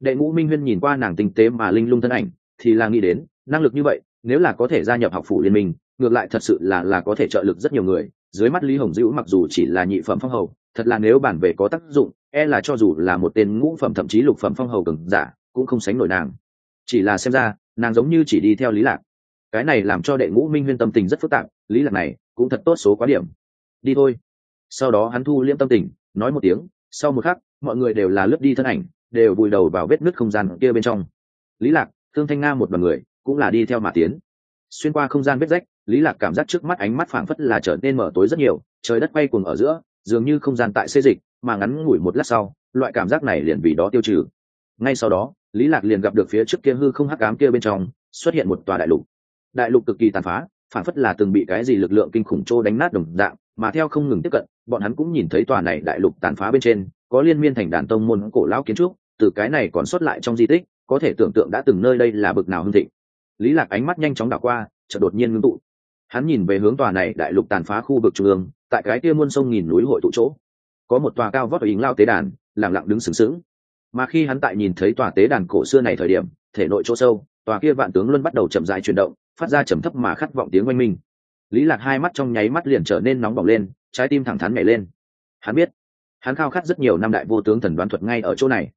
Đệ ngũ minh huyên nhìn qua nàng tinh tế mà linh lung thân ảnh, thì là nghĩ đến, năng lực như vậy, nếu là có thể gia nhập học phủ liên minh, ngược lại thật sự là là có thể trợ lực rất nhiều người. Dưới mắt lý hồng dữ mặc dù chỉ là nhị phẩm phong hầu, thật là nếu bản về có tác dụng e là cho dù là một tên ngũ phẩm thậm chí lục phẩm phong hầu cường giả cũng không sánh nổi nàng. Chỉ là xem ra, nàng giống như chỉ đi theo lý lạc. Cái này làm cho đệ ngũ minh huyên tâm tình rất phức tạp, lý lạc này cũng thật tốt số quá điểm. Đi thôi. Sau đó hắn thu liêm tâm tình, nói một tiếng, sau một khắc, mọi người đều là lướt đi thân ảnh, đều vùi đầu vào vết nứt không gian kia bên trong. Lý lạc, thương thanh nga một đoàn người, cũng là đi theo mà tiến. Xuyên qua không gian vết rách, lý lạc cảm giác trước mắt ánh mắt phảng phất là trở nên mở tối rất nhiều, trời đất quay cuồng ở giữa, dường như không gian tại xê dịch, mà ngắn ngủi một lát sau, loại cảm giác này liền vì đó tiêu trừ. Ngay sau đó lý lạc liền gặp được phía trước kia hư không hắc ám kia bên trong, xuất hiện một tòa đại lục. Đại lục cực kỳ tàn phá, phản phất là từng bị cái gì lực lượng kinh khủng trô đánh nát đồng dạng, mà theo không ngừng tiếp cận, bọn hắn cũng nhìn thấy tòa này đại lục tàn phá bên trên, có liên miên thành đàn tông môn cổ lão kiến trúc, từ cái này còn xuất lại trong di tích, có thể tưởng tượng đã từng nơi đây là bực nào hưng thịnh. Lý lạc ánh mắt nhanh chóng đảo qua, chợt đột nhiên ngưng tụ. Hắn nhìn về hướng tòa này đại lục tàn phá khu vực trung ương, tại cái kia muôn sông nghìn núi hội tụ chỗ. Có một tòa cao vót hình lao tế đàn, lặng lặng đứng sừng sững mà khi hắn tại nhìn thấy tòa tế đàn cổ xưa này thời điểm thể nội chỗ sâu tòa kia vạn tướng luân bắt đầu chậm rãi chuyển động phát ra trầm thấp mà khát vọng tiếng oanh minh. Lý lạc hai mắt trong nháy mắt liền trở nên nóng bỏng lên trái tim thẳng thắn nhảy lên. Hắn biết hắn khao khát rất nhiều năm đại vô tướng thần đoán thuật ngay ở chỗ này.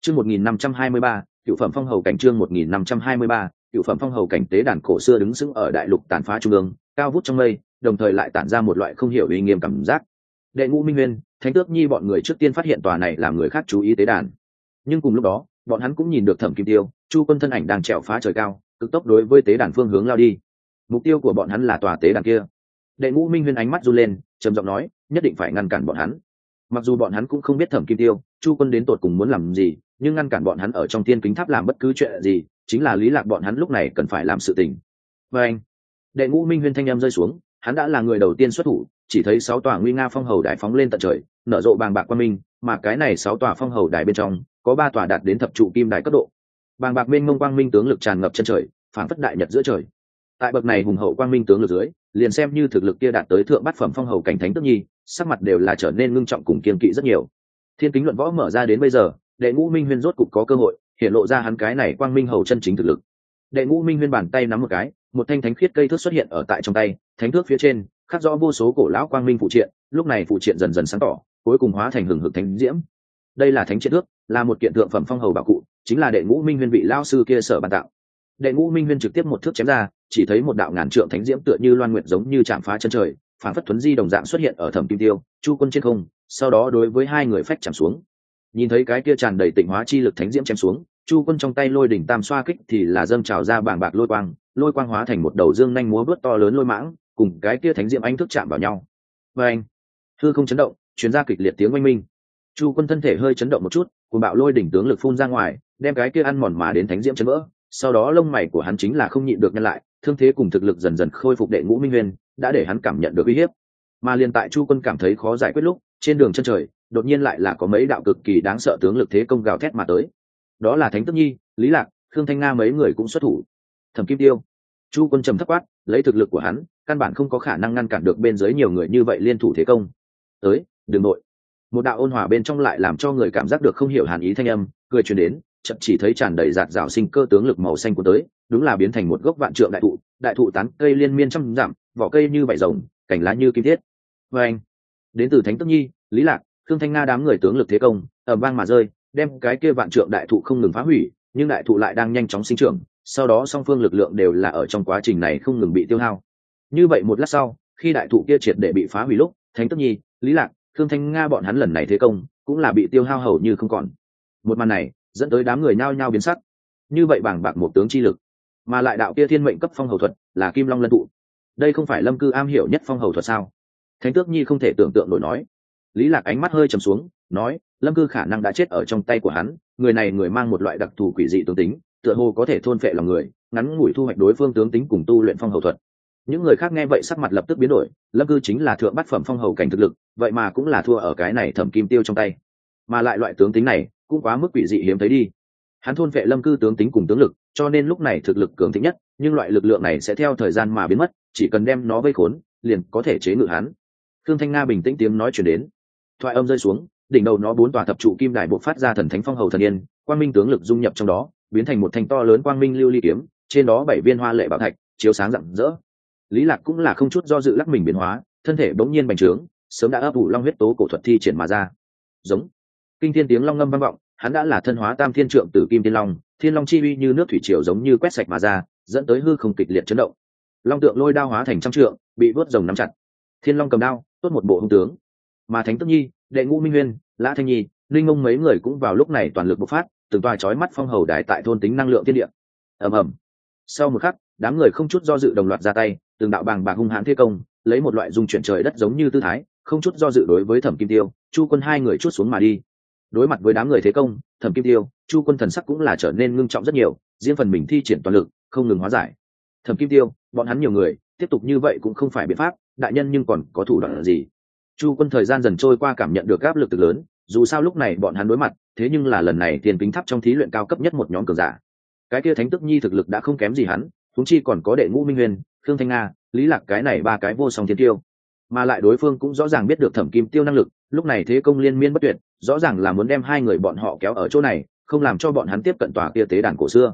Chương 1523, cựu phẩm phong hầu cảnh chương 1523, cựu phẩm phong hầu cảnh tế đàn cổ xưa đứng sững ở đại lục tàn phá trung ương cao vút trong mây đồng thời lại tản ra một loại không hiểu uy nghiêm cảm giác. Đệ ngũ minh nguyên thánh tước nhi bọn người trước tiên phát hiện tòa này làm người khác chú ý tế đàn nhưng cùng lúc đó, bọn hắn cũng nhìn được thẩm kim tiêu, chu quân thân ảnh đang trèo phá trời cao, cực tốc đối với tế đàn phương hướng lao đi. Mục tiêu của bọn hắn là tòa tế đàn kia. Đệ ngũ minh huyên ánh mắt run lên, trầm giọng nói, nhất định phải ngăn cản bọn hắn. Mặc dù bọn hắn cũng không biết thẩm kim tiêu, chu quân đến tột cùng muốn làm gì, nhưng ngăn cản bọn hắn ở trong tiên kính tháp làm bất cứ chuyện gì, chính là lý lạc bọn hắn lúc này cần phải làm sự tình. Và anh, đệ ngũ minh huyên thanh em rơi xuống, hắn đã là người đầu tiên xuất thủ, chỉ thấy sáu tòa nguy nga phong hầu đài phóng lên tận trời, nở rộ bàng bạc quan minh, mà cái này sáu tòa phong hầu đài bên trong có ba tòa đạt đến thập trụ kim đài cấp độ. Bàng bạc minh mông quang minh tướng lực tràn ngập chân trời, phản phất đại nhật giữa trời. Tại bậc này hùng hậu quang minh tướng lực dưới, liền xem như thực lực kia đạt tới thượng bát phẩm phong hầu cảnh thánh tức nhi, sắc mặt đều là trở nên ngưng trọng cùng kiên kỵ rất nhiều. Thiên kính luận võ mở ra đến bây giờ, đệ ngũ minh huyên rốt cục có cơ hội, hiện lộ ra hắn cái này quang minh hầu chân chính thực lực. Đệ ngũ minh huyên bàn tay nắm một cái, một thanh thánh khiết cây thước xuất hiện ở tại trong tay, thánh thước phía trên, khắc rõ vô số cổ lão quang minh phụ triện, lúc này phụ triện dần dần sáng tỏ, cuối cùng hóa thành hừng hực thánh diễm đây là thánh triện ước là một kiện thượng phẩm phong hầu bảo cụ, chính là đệ ngũ minh huyên vị lao sư kia sở bàn tạo. Đệ ngũ minh huyên trực tiếp một thước chém ra, chỉ thấy một đạo ngàn trượng thánh diễm tựa như loan nguyện giống như chạm phá chân trời, phản phất thuấn di đồng dạng xuất hiện ở thẩm kim tiêu, chu quân trên không, sau đó đối với hai người phách chạm xuống. Nhìn thấy cái kia tràn đầy tịnh hóa chi lực thánh diễm chém xuống, chu quân trong tay lôi đỉnh tam xoa kích thì là dâng trào ra bảng bạc lôi quang lôi quang hóa thành một đầu dương nhanh múa bước to lớn lôi mãng, cùng cái kia thánh diễm anh thức chạm vào nhau. Và anh thư không chấn động chuyến ra kịch liệt tiếng oanh minh chu quân thân thể hơi chấn động một chút cùng bạo lôi đỉnh tướng lực phun ra ngoài, đem cái kia ăn mòn mà đến thánh diễm chấn vỡ. Sau đó lông mày của hắn chính là không nhịn được nhân lại, thương thế cùng thực lực dần dần khôi phục đệ ngũ minh nguyên, đã để hắn cảm nhận được uy hiếp. Mà liền tại chu quân cảm thấy khó giải quyết lúc, trên đường chân trời, đột nhiên lại là có mấy đạo cực kỳ đáng sợ tướng lực thế công gào thét mà tới. Đó là thánh tức nhi, lý lạc, khương thanh nga mấy người cũng xuất thủ. Thẩm kim tiêu. Chu quân trầm thấp quát, lấy thực lực của hắn, căn bản không có khả năng ngăn cản được bên dưới nhiều người như vậy liên thủ thế công. Tới đường nội một đạo ôn hòa bên trong lại làm cho người cảm giác được không hiểu hàn ý thanh âm, cười truyền đến chậm chỉ thấy tràn đầy giạt rào sinh cơ tướng lực màu xanh của tới, đúng là biến thành một gốc vạn trượng đại thụ đại thụ tán cây liên miên trăm dặm, vỏ cây như vải rồng cảnh lá như kim thiết. Vê anh, đến từ thánh tức nhi, lý lạc thương thanh nga đám người tướng lực thế công ở vang mà rơi, đem cái kia vạn trượng đại thụ không ngừng phá hủy, nhưng đại thụ lại đang nhanh chóng sinh trưởng, sau đó song phương lực lượng đều là ở trong quá trình này không ngừng bị tiêu hao. Như vậy một lát sau, khi đại thụ kia triệt để bị phá hủy lúc, thánh tức nhi, lý lạc thương thanh nga bọn hắn lần này thế công, cũng là bị tiêu hao hầu như không còn. Một màn này, dẫn tới đám người nhao nhao biến sắc. Như vậy bảng bạc một tướng chi lực, mà lại đạo kia thiên mệnh cấp phong hầu thuật, là kim long lân tụ. Đây không phải lâm cư am hiểu nhất phong hầu thuật sao? Thánh tước nhi không thể tưởng tượng nổi nói. Lý lạc ánh mắt hơi trầm xuống, nói, lâm cư khả năng đã chết ở trong tay của hắn, người này người mang một loại đặc thù quỷ dị tướng tính, tựa hồ có thể thôn phệ lòng người, ngắn ngủi thu hoạch đối phương tướng tính cùng tu luyện phong hầu thuật những người khác nghe vậy sắc mặt lập tức biến đổi, lâm cư chính là thượng bát phẩm phong hầu cảnh thực lực, vậy mà cũng là thua ở cái này thẩm kim tiêu trong tay. Mà lại loại tướng tính này, cũng quá mức quỷ dị hiếm thấy đi. Hắn thôn vệ lâm cư tướng tính cùng tướng lực, cho nên lúc này thực lực cường thịnh nhất, nhưng loại lực lượng này sẽ theo thời gian mà biến mất, chỉ cần đem nó vây khốn, liền có thể chế ngự hắn. Thương thanh nga bình tĩnh tiếng nói chuyển đến. Thoại âm rơi xuống, đỉnh đầu nó bốn tòa thập trụ kim đài buộc phát ra thần thánh phong hầu thần yên, quang minh tướng lực dung nhập trong đó, biến thành một thanh to lớn quang minh lưu ly kiếm, trên đó bảy viên hoa lệ bảo thạch, chiếu sáng rạng rỡ lý lạc cũng là không chút do dự lắc mình biến hóa, thân thể bỗng nhiên bành trướng, sớm đã ấp ủ long huyết tố cổ thuật thi triển mà ra. Giống. Kinh thiên tiếng long ngâm vang vọng, hắn đã là thân hóa tam thiên trượng tử kim thiên long thiên long chi uy như nước thủy triều giống như quét sạch mà ra, dẫn tới hư không kịch liệt chấn động. Long tượng lôi đao hóa thành trăm trượng, bị vớt rồng nắm chặt. Thiên long cầm đao, tốt một bộ hung tướng. Mà thánh tức nhi, đệ ngũ minh nguyên, lã thanh nhi, linh ngông mấy người cũng vào lúc này toàn lực bộc phát, từng toa chói mắt phong hầu đài tại thôn tính năng lượng thiên địa. Ầm ầm. Sau một khắc đám người không chút do dự đồng loạt ra tay, từng đạo bàng bạc hung hãn thế công, lấy một loại dung chuyển trời đất giống như tư thái, không chút do dự đối với thẩm kim tiêu, chu quân hai người chút xuống mà đi. Đối mặt với đám người thế công, thẩm kim tiêu, chu quân thần sắc cũng là trở nên ngưng trọng rất nhiều, riêng phần mình thi triển toàn lực, không ngừng hóa giải. Thẩm kim tiêu, bọn hắn nhiều người, tiếp tục như vậy cũng không phải biện pháp, đại nhân nhưng còn có thủ đoạn gì? Chu quân thời gian dần trôi qua cảm nhận được áp lực từ lớn, dù sao lúc này bọn hắn đối mặt, thế nhưng là lần này tiền kính thắp trong thí luyện cao cấp nhất một nhóm cường giả. Cái kia thánh tức nhi thực lực đã không kém gì hắn húng chi còn có đệ ngũ minh huyền, khương thanh nga, lý lạc cái này ba cái vô song thiên tiêu. Mà lại đối phương cũng rõ ràng biết được thẩm kim tiêu năng lực, lúc này thế công liên miên bất tuyệt, rõ ràng là muốn đem hai người bọn họ kéo ở chỗ này, không làm cho bọn hắn tiếp cận tòa kia tế đàn cổ xưa.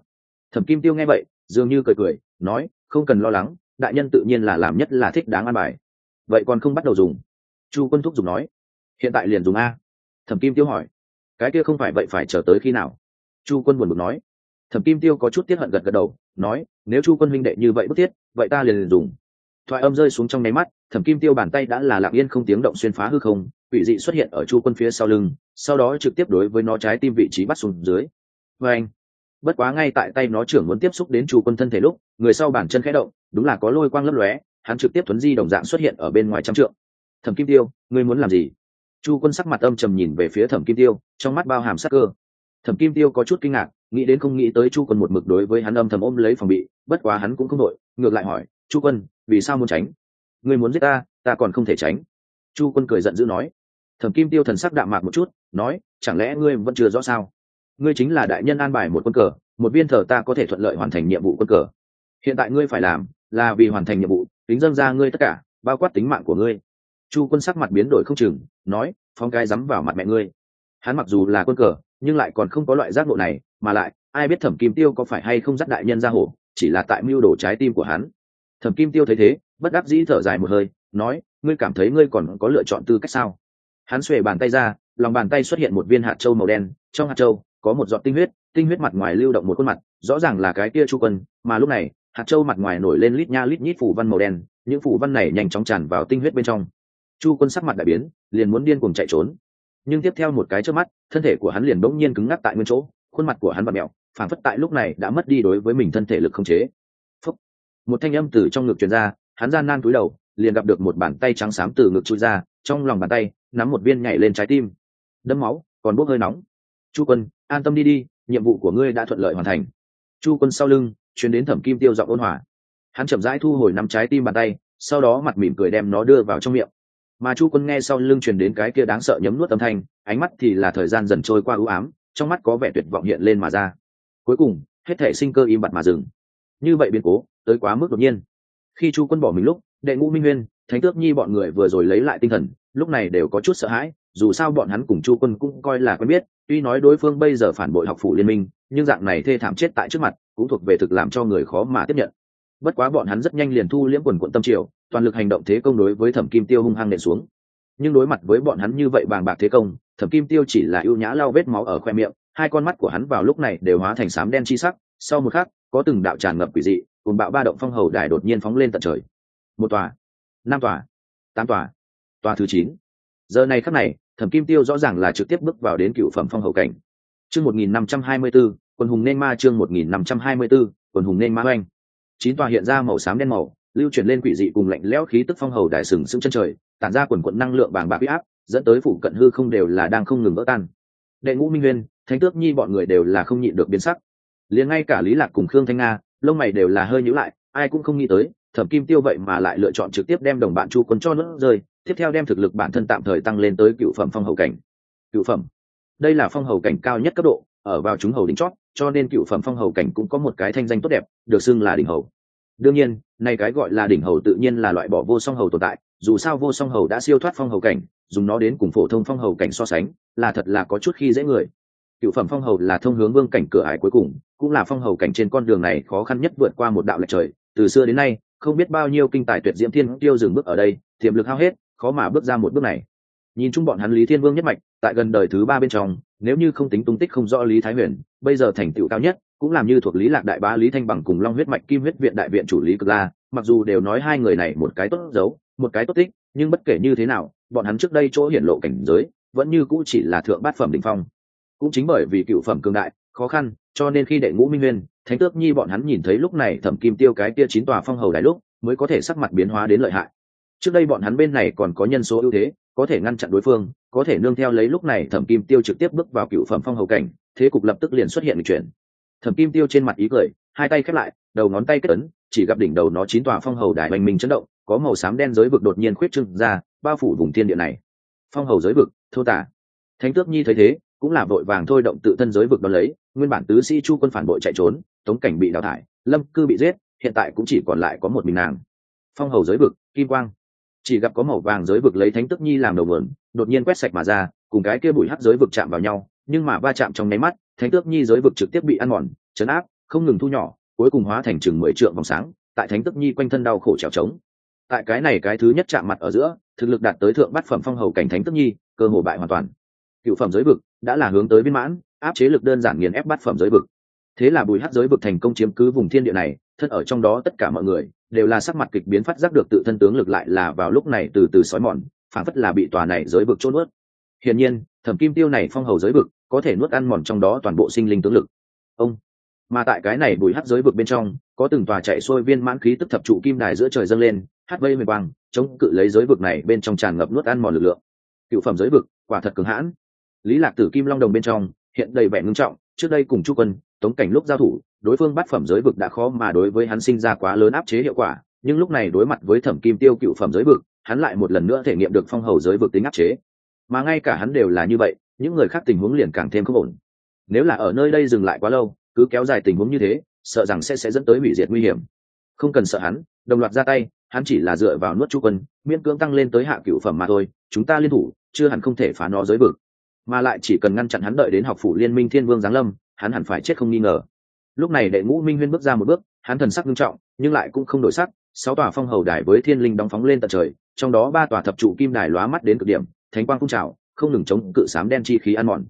Thẩm kim tiêu nghe vậy, dường như cười cười, nói, không cần lo lắng, đại nhân tự nhiên là làm nhất là thích đáng an bài. Vậy còn không bắt đầu dùng? Chu quân thúc dùng nói, hiện tại liền dùng a. Thẩm kim tiêu hỏi, cái kia không phải vậy phải chờ tới khi nào? Chu quân buồn bực nói, thẩm kim tiêu có chút tiết hận gật gật đầu nói nếu chu quân minh đệ như vậy bức thiết vậy ta liền, liền dùng. Thoại âm rơi xuống trong nháy mắt thẩm kim tiêu bàn tay đã là lạng yên không tiếng động xuyên phá hư không quỷ dị xuất hiện ở chu quân phía sau lưng sau đó trực tiếp đối với nó trái tim vị trí bắt xuống dưới. Và anh bất quá ngay tại tay nó trưởng muốn tiếp xúc đến chu quân thân thể lúc người sau bàn chân khẽ động đúng là có lôi quang lấp lóe hắn trực tiếp thuấn di đồng dạng xuất hiện ở bên ngoài trăm trượng. Thẩm kim tiêu ngươi muốn làm gì? Chu quân sắc mặt âm trầm nhìn về phía thẩm kim tiêu trong mắt bao hàm sắc cơ. Thẩm kim tiêu có chút kinh ngạc nghĩ đến không nghĩ tới chu quân một mực đối với hắn âm thầm ôm lấy phòng bị, bất quá hắn cũng không đội, ngược lại hỏi, chu quân, vì sao muốn tránh? Ngươi muốn giết ta ta còn không thể tránh. Chu quân cười giận dữ nói, thẩm kim tiêu thần sắc đạm mạc một chút, nói, chẳng lẽ ngươi vẫn chưa rõ sao? Ngươi chính là đại nhân an bài một quân cờ, một viên thờ ta có thể thuận lợi hoàn thành nhiệm vụ quân cờ. Hiện tại ngươi phải làm là vì hoàn thành nhiệm vụ, tính dâng ra ngươi tất cả, bao quát tính mạng của ngươi. Chu quân sắc mặt biến đổi không chừng, nói phong cái dám vào mặt mẹ ngươi. Hắn mặc dù là quân cờ, nhưng lại còn không có loại giác ngộ này mà lại, ai biết thẩm kim tiêu có phải hay không dắt đại nhân ra hổ chỉ là tại mưu đồ trái tim của hắn. Thẩm kim tiêu thấy thế, bất đắc dĩ thở dài một hơi, nói, ngươi cảm thấy ngươi còn có lựa chọn tư cách sao? Hắn xuề bàn tay ra, lòng bàn tay xuất hiện một viên hạt trâu màu đen, trong hạt trâu có một giọt tinh huyết tinh huyết mặt ngoài lưu động một khuôn mặt, rõ ràng là cái kia chu quân, mà lúc này, hạt trâu mặt ngoài nổi lên lít nha lít nhít phủ văn màu đen, những phủ văn này nhanh chóng tràn vào tinh huyết bên trong. Chu quân sắc mặt đại biến, liền muốn điên cuồng chạy trốn. Nhưng tiếp theo một cái trước mắt, thân thể của hắn liền bỗng nhiên cứng ngắc tại nguyên chỗ khuôn mặt của hắn và mẹo phản phất tại lúc này đã mất đi đối với mình thân thể lực không chế. Phúc. một thanh âm từ trong ngực truyền ra, hắn gian nan cúi đầu, liền gặp được một bàn tay trắng xám từ ngực chui ra, trong lòng bàn tay, nắm một viên nhảy lên trái tim. Đâm máu, còn bốc hơi nóng. Chu quân, an tâm đi đi, nhiệm vụ của ngươi đã thuận lợi hoàn thành. Chu quân sau lưng chuyến đến thẩm kim tiêu giọng ôn hòa. Hắn chậm rãi thu hồi năm trái tim bàn tay, sau đó mặt mỉm cười đem nó đưa vào trong miệng. Mà chu quân nghe sau lưng truyền đến cái kia đáng sợ nhấm nuốt âm thanh, ánh mắt thì là thời gian dần trôi qua ưu ám trong mắt có vẻ tuyệt vọng hiện lên mà ra. Cuối cùng, hết thể sinh cơ im bặt mà dừng. Như vậy biến cố, tới quá mức đột nhiên. Khi chu quân bỏ mình lúc, đệ ngũ minh nguyên thánh tước nhi bọn người vừa rồi lấy lại tinh thần, lúc này đều có chút sợ hãi, dù sao bọn hắn cùng chu quân cũng coi là quen biết, tuy nói đối phương bây giờ phản bội học phủ liên minh, nhưng dạng này thê thảm chết tại trước mặt, cũng thuộc về thực làm cho người khó mà tiếp nhận. Bất quá bọn hắn rất nhanh liền thu liễm quần quận tâm triều, toàn lực hành động thế công đối với thẩm kim tiêu hung hăng nện xuống. Nhưng đối mặt với bọn hắn như vậy bàng bạc thế công thẩm kim tiêu chỉ là ưu nhã lau vết máu ở khoe miệng, hai con mắt của hắn vào lúc này đều hóa thành sám đen chi sắc, sau một khắc, có từng đạo tràn ngập quỷ dị, cùng bạo ba động phong hầu đài đột nhiên phóng lên tận trời. Một tòa, năm tòa, tám tòa tòa thứ chín. Giờ này khắc này, thẩm kim tiêu rõ ràng là trực tiếp bước vào đến cựu phẩm phong hầu cảnh. Chương một nghìn năm trăm hai mươi b quân hùng nên ma chương một nghìn năm trăm hai mươi b quần hùng nên ma oanh. Chín tòa hiện ra màu xám đen màu, lưu chuyển lên quỷ dị cùng lạnh lẽo khí tức phong hầu đài sừng sững chân trời, tản ra quần quận năng lượng bàng bạc huy áp dẫn tới phủ cận hư không đều là đang không ngừng vỡ tan. Đệ ngũ minh nguyên, thánh tước nhi bọn người đều là không nhịn được biến sắc. Liền ngay cả lý lạc cùng khương thanh nga, lông mày đều là hơi nhíu lại, ai cũng không nghĩ tới, thẩm kim tiêu vậy mà lại lựa chọn trực tiếp đem đồng bạn chu quân cho nước rơi, tiếp theo đem thực lực bản thân tạm thời tăng lên tới cựu phẩm phong hầu cảnh. Cựu phẩm. Đây là phong hầu cảnh cao nhất cấp độ, ở vào chúng hầu đỉnh chót, cho nên cựu phẩm phong hầu cảnh cũng có một cái thanh danh tốt đẹp, được xưng là đỉnh hầu. Đương nhiên, nay cái gọi là đỉnh hầu tự nhiên là loại bỏ vô song hầu tồn tại, dù sao vô song hầu đã siêu thoát phong hầu cảnh dùng nó đến cùng phổ thông phong hầu cảnh so sánh, là thật là có chút khi dễ người. Cựu phẩm phong hầu là thông hướng vương cảnh cửa ải cuối cùng, cũng là phong hầu cảnh trên con đường này khó khăn nhất vượt qua một đạo lệch trời. Từ xưa đến nay, không biết bao nhiêu kinh tài tuyệt diễm thiên tiêu dừng bước ở đây, tiềm lực hao hết, khó mà bước ra một bước này. Nhìn chung bọn hắn lý thiên vương nhất mạch, tại gần đời thứ ba bên trong, nếu như không tính tung tích không rõ lý thái huyền, bây giờ thành tựu cao nhất, cũng làm như thuộc lý lạc đại bá, lý thanh bằng cùng long huyết mạch kim huyết viện đại viện chủ lý cực la, mặc dù đều nói hai người này một cái tốt giấu một cái tốt tích nhưng bất kể như thế nào, bọn hắn trước đây chỗ hiển lộ cảnh giới, vẫn như cũ chỉ là thượng bát phẩm đỉnh phong. Cũng chính bởi vì cựu phẩm cường đại, khó khăn, cho nên khi đệ ngũ minh nguyên, thánh tước nhi bọn hắn nhìn thấy lúc này thẩm kim tiêu cái kia chín tòa phong hầu đại lúc, mới có thể sắc mặt biến hóa đến lợi hại. Trước đây bọn hắn bên này còn có nhân số ưu thế, có thể ngăn chặn đối phương, có thể nương theo lấy lúc này thẩm kim tiêu trực tiếp bước vào cựu phẩm phong hầu cảnh, thế cục lập tức liền xuất hiện chuyển thẩm kim tiêu trên mặt ý cười, hai tay khép lại, đầu ngón tay kết ấn, chỉ gặp đỉnh đầu nó chín tòa phong hầu đài hoành mình chấn động có màu xám đen giới vực đột nhiên khuyết trưng ra, bao phủ vùng thiên địa này. Phong hầu giới vực, thô tả. Thánh tước nhi thấy thế, cũng là vội vàng thôi động tự thân giới vực đón lấy, nguyên bản tứ sĩ chu quân phản bội chạy trốn, tống cảnh bị đào thải, lâm cư bị giết, hiện tại cũng chỉ còn lại có một mình nàng. Phong hầu giới vực, kim quang. Chỉ gặp có màu vàng giới vực lấy thánh tức nhi làm đầu mượn đột nhiên quét sạch mà ra, cùng cái kia bụi hắc giới vực chạm vào nhau, nhưng mà va chạm trong nháy mắt, thánh tước nhi giới vực trực tiếp bị ăn mòn, chấn áp, không ngừng thu nhỏ, cuối cùng hóa thành chừng mười trượng vòng sáng, tại thánh tước nhi quanh thân đau khổ trèo trống tại cái này cái thứ nhất chạm mặt ở giữa, thực lực đạt tới thượng bát phẩm phong hầu cảnh thánh tức nhi, cơ hồ bại hoàn toàn. Cựu phẩm giới vực đã là hướng tới viên mãn, áp chế lực đơn giản nghiền ép bát phẩm giới vực. Thế là bùi hát giới vực thành công chiếm cứ vùng thiên địa này thân ở trong đó tất cả mọi người đều là sắc mặt kịch biến phát giác được tự thân tướng lực lại là vào lúc này từ từ sói mòn phản phất là bị tòa này giới vực trôn ướt hiển nhiên, thẩm kim tiêu này phong hầu giới vực có thể nuốt ăn mòn trong đó toàn bộ sinh linh tướng lực. Ông. Mà tại cái này bùi hát giới vực bên trong, có từng tòa chạy xuôi viên mãn khí tức thập trụ kim đài giữa trời dâng lên hát vây mềm quang, chống cự lấy giới vực này bên trong tràn ngập nuốt ăn mòn lực lượng. Cựu phẩm giới vực, quả thật cứng hãn. Lý lạc tử kim long đồng bên trong, hiện đầy vẻ ngưng trọng, trước đây cùng chu quân, tống cảnh lúc giao thủ, đối phương bắt phẩm giới vực đã khó mà đối với hắn sinh ra quá lớn áp chế hiệu quả, nhưng lúc này đối mặt với thẩm kim tiêu cựu phẩm giới vực, hắn lại một lần nữa thể nghiệm được phong hầu giới vực tính áp chế. Mà ngay cả hắn đều là như vậy, những người khác tình huống liền càng thêm không ổn. Nếu là ở nơi đây dừng lại quá lâu, cứ kéo dài tình huống như thế, sợ rằng sẽ sẽ dẫn tới hủy diệt nguy hiểm. Không cần sợ hắn, đồng loạt ra tay hắn chỉ là dựa vào nuốt chu quân, miễn cưỡng tăng lên tới hạ cựu phẩm mà thôi, chúng ta liên thủ, chưa hẳn không thể phá nó giới vực. Mà lại chỉ cần ngăn chặn hắn đợi đến học phủ liên minh thiên vương giáng lâm, hắn hẳn phải chết không nghi ngờ. Lúc này đệ ngũ minh huyên bước ra một bước, hắn thần sắc nghiêm trọng, nhưng lại cũng không đổi sắc, sáu tòa phong hầu đài với thiên linh đóng phóng lên tận trời, trong đó ba tòa thập trụ kim đài lóa mắt đến cực điểm, thánh quang phun trào, không ngừng chống cự sám đen chi khí ăn mòn.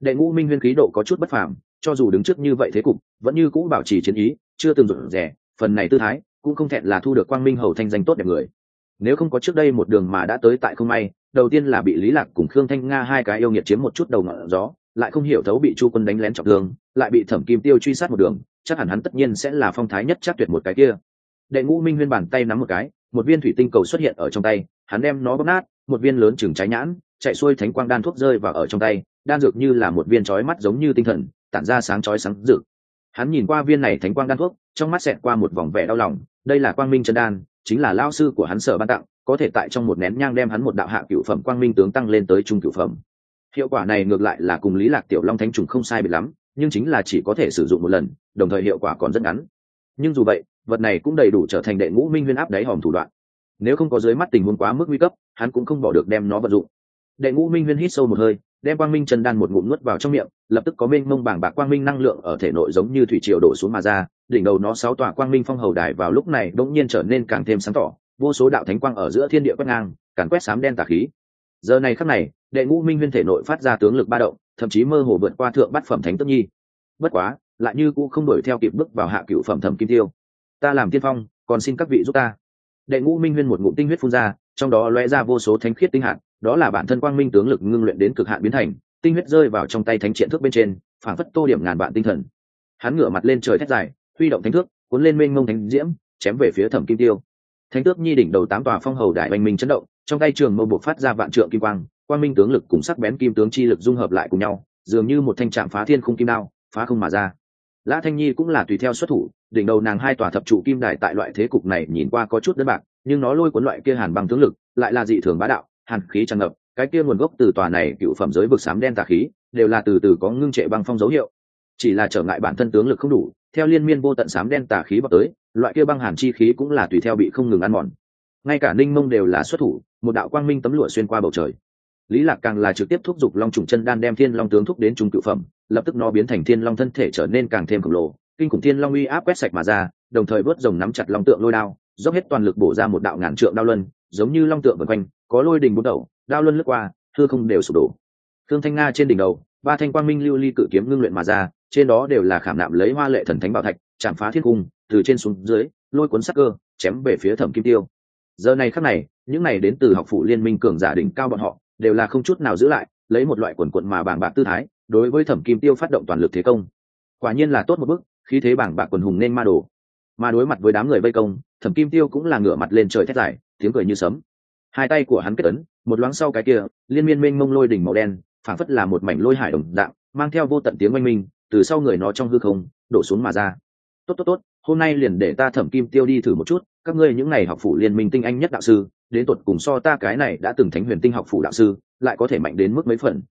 Đệ ngũ minh huyên khí độ có chút bất phàm, cho dù đứng trước như vậy thế cục, vẫn như cũ bảo trì chiến ý, chưa từng rụt rẻ phần này tư thái cũng không thẹn là thu được quang minh hầu thanh danh tốt đẹp người. Nếu không có trước đây một đường mà đã tới tại không may, đầu tiên là bị lý lạc cùng khương thanh nga hai cái yêu nghiệt chiếm một chút đầu ngọn gió, lại không hiểu thấu bị chu quân đánh lén trọng thương, lại bị thẩm kim tiêu truy sát một đường, chắc hẳn hắn tất nhiên sẽ là phong thái nhất chắc tuyệt một cái kia. Đệ ngũ minh huyên bàn tay nắm một cái, một viên thủy tinh cầu xuất hiện ở trong tay, hắn đem nó bóp nát, một viên lớn chừng trái nhãn, chạy xuôi thánh quang đan thuốc rơi vào ở trong tay, đan dược như là một viên chói mắt giống như tinh thần, tản ra sáng chói sáng rực hắn nhìn qua viên này thánh quang đan thuốc, trong mắt xẹt qua một vòng vẻ đau lòng, đây là quang minh chân đan, chính là lao sư của hắn sở ban tặng, có thể tại trong một nén nhang đem hắn một đạo hạ cựu phẩm quang minh tướng tăng lên tới trung cựu phẩm. Hiệu quả này ngược lại là cùng lý lạc tiểu long thánh trùng không sai bị lắm, nhưng chính là chỉ có thể sử dụng một lần, đồng thời hiệu quả còn rất ngắn. Nhưng dù vậy, vật này cũng đầy đủ trở thành đệ ngũ minh huyên áp đáy hòm thủ đoạn. Nếu không có dưới mắt tình huống quá mức nguy cấp, hắn cũng không bỏ được đem nó vận dụng. Đệ ngũ minh huyên hít sâu một hơi đem quang minh chân đan một ngụm nuốt vào trong miệng, lập tức có mênh mông bảng bạc quang minh năng lượng ở thể nội giống như thủy triều đổ xuống mà ra, đỉnh đầu nó sáu tòa quang minh phong hầu đài vào lúc này đột nhiên trở nên càng thêm sáng tỏ, vô số đạo thánh quang ở giữa thiên địa quét ngang, càn quét sám đen tà khí. Giờ này khắc này, đệ ngũ minh huyên thể nội phát ra tướng lực ba động, thậm chí mơ hồ vượt qua thượng bát phẩm thánh tức nhi. Bất quá, lại như cũng không đuổi theo kịp bước vào hạ cựu phẩm thẩm kim tiêu. Ta làm tiên phong, còn xin các vị giúp ta. Đệ ngũ minh huyên một ngụm tinh huyết phun ra, trong đó lóe ra vô số thánh khiết tinh hạn đó là bản thân quang minh tướng lực ngưng luyện đến cực hạn biến thành, tinh huyết rơi vào trong tay thánh triện thước bên trên, phản phất tô điểm ngàn vạn tinh thần. Hắn ngửa mặt lên trời thét dài, huy động thánh thước, cuốn lên mênh mông thánh diễm, chém về phía thẩm kim tiêu. Thánh tước nhi đỉnh đầu tám tòa phong hầu đại oanh minh chấn động, trong tay trường mâu buộc phát ra vạn trượng kim quang quang minh tướng lực cùng sắc bén kim tướng chi lực dung hợp lại cùng nhau, dường như một thanh trạm phá thiên khung kim đao, phá không mà ra. Lã thanh nhi cũng là tùy theo xuất thủ, đỉnh đầu nàng hai tòa thập trụ kim đài tại loại thế cục này nhìn qua có chút đơn bạc, nhưng nó lôi cuốn loại kia hàn băng tướng lực, lại là dị thường bá đạo hàn khí tràn ngập, cái kia nguồn gốc từ tòa này cựu phẩm giới vực sám đen tà khí, đều là từ từ có ngưng trệ băng phong dấu hiệu. Chỉ là trở ngại bản thân tướng lực không đủ, theo liên miên vô tận sám đen tà khí vào tới, loại kia băng hàn chi khí cũng là tùy theo bị không ngừng ăn mòn. Ngay cả ninh mông đều là xuất thủ, một đạo quang minh tấm lụa xuyên qua bầu trời. Lý lạc càng là trực tiếp thúc giục long trùng chân đan đem thiên long tướng thúc đến trung cựu phẩm, lập tức nó biến thành thiên long thân thể trở nên càng thêm khổng lồ, kinh khủng thiên long uy áp quét sạch mà ra, đồng thời vớt rồng nắm chặt long tượng lôi đao, dốc hết toàn lực bổ ra một đạo ngàn trượng đao luân, giống như long tượng vần quanh có lôi đình bút đầu đao luân lướt qua thưa không đều sụp đổ. Thương thanh nga trên đỉnh đầu, ba thanh quang minh lưu ly cự kiếm ngưng luyện mà ra, trên đó đều là khảm nạm lấy hoa lệ thần thánh bảo thạch, chạm phá thiên cung, từ trên xuống dưới, lôi cuốn sắc cơ, chém về phía thẩm kim tiêu. Giờ này khắc này, những này đến từ học phủ liên minh cường giả đỉnh cao bọn họ, đều là không chút nào giữ lại, lấy một loại quần quận mà bàng bạc tư thái, đối với thẩm kim tiêu phát động toàn lực thế công. Quả nhiên là tốt một bước khi thế bảng bạc quần hùng nên ma đồ. Mà đối mặt với đám người vây công, thẩm kim tiêu cũng là ngửa mặt lên trời thét dài, tiếng cười như sấm hai tay của hắn kết ấn, một loáng sau cái kia, liên miên mênh mông lôi đỉnh màu đen, phảng phất là một mảnh lôi hải đồng dạng, mang theo vô tận tiếng oanh minh, từ sau người nó trong hư không, đổ xuống mà ra. Tốt tốt tốt, hôm nay liền để ta thẩm kim tiêu đi thử một chút, các ngươi những này học phủ liên minh tinh anh nhất đạo sư, đến tuột cùng so ta cái này đã từng thánh huyền tinh học phủ đạo sư, lại có thể mạnh đến mức mấy phần?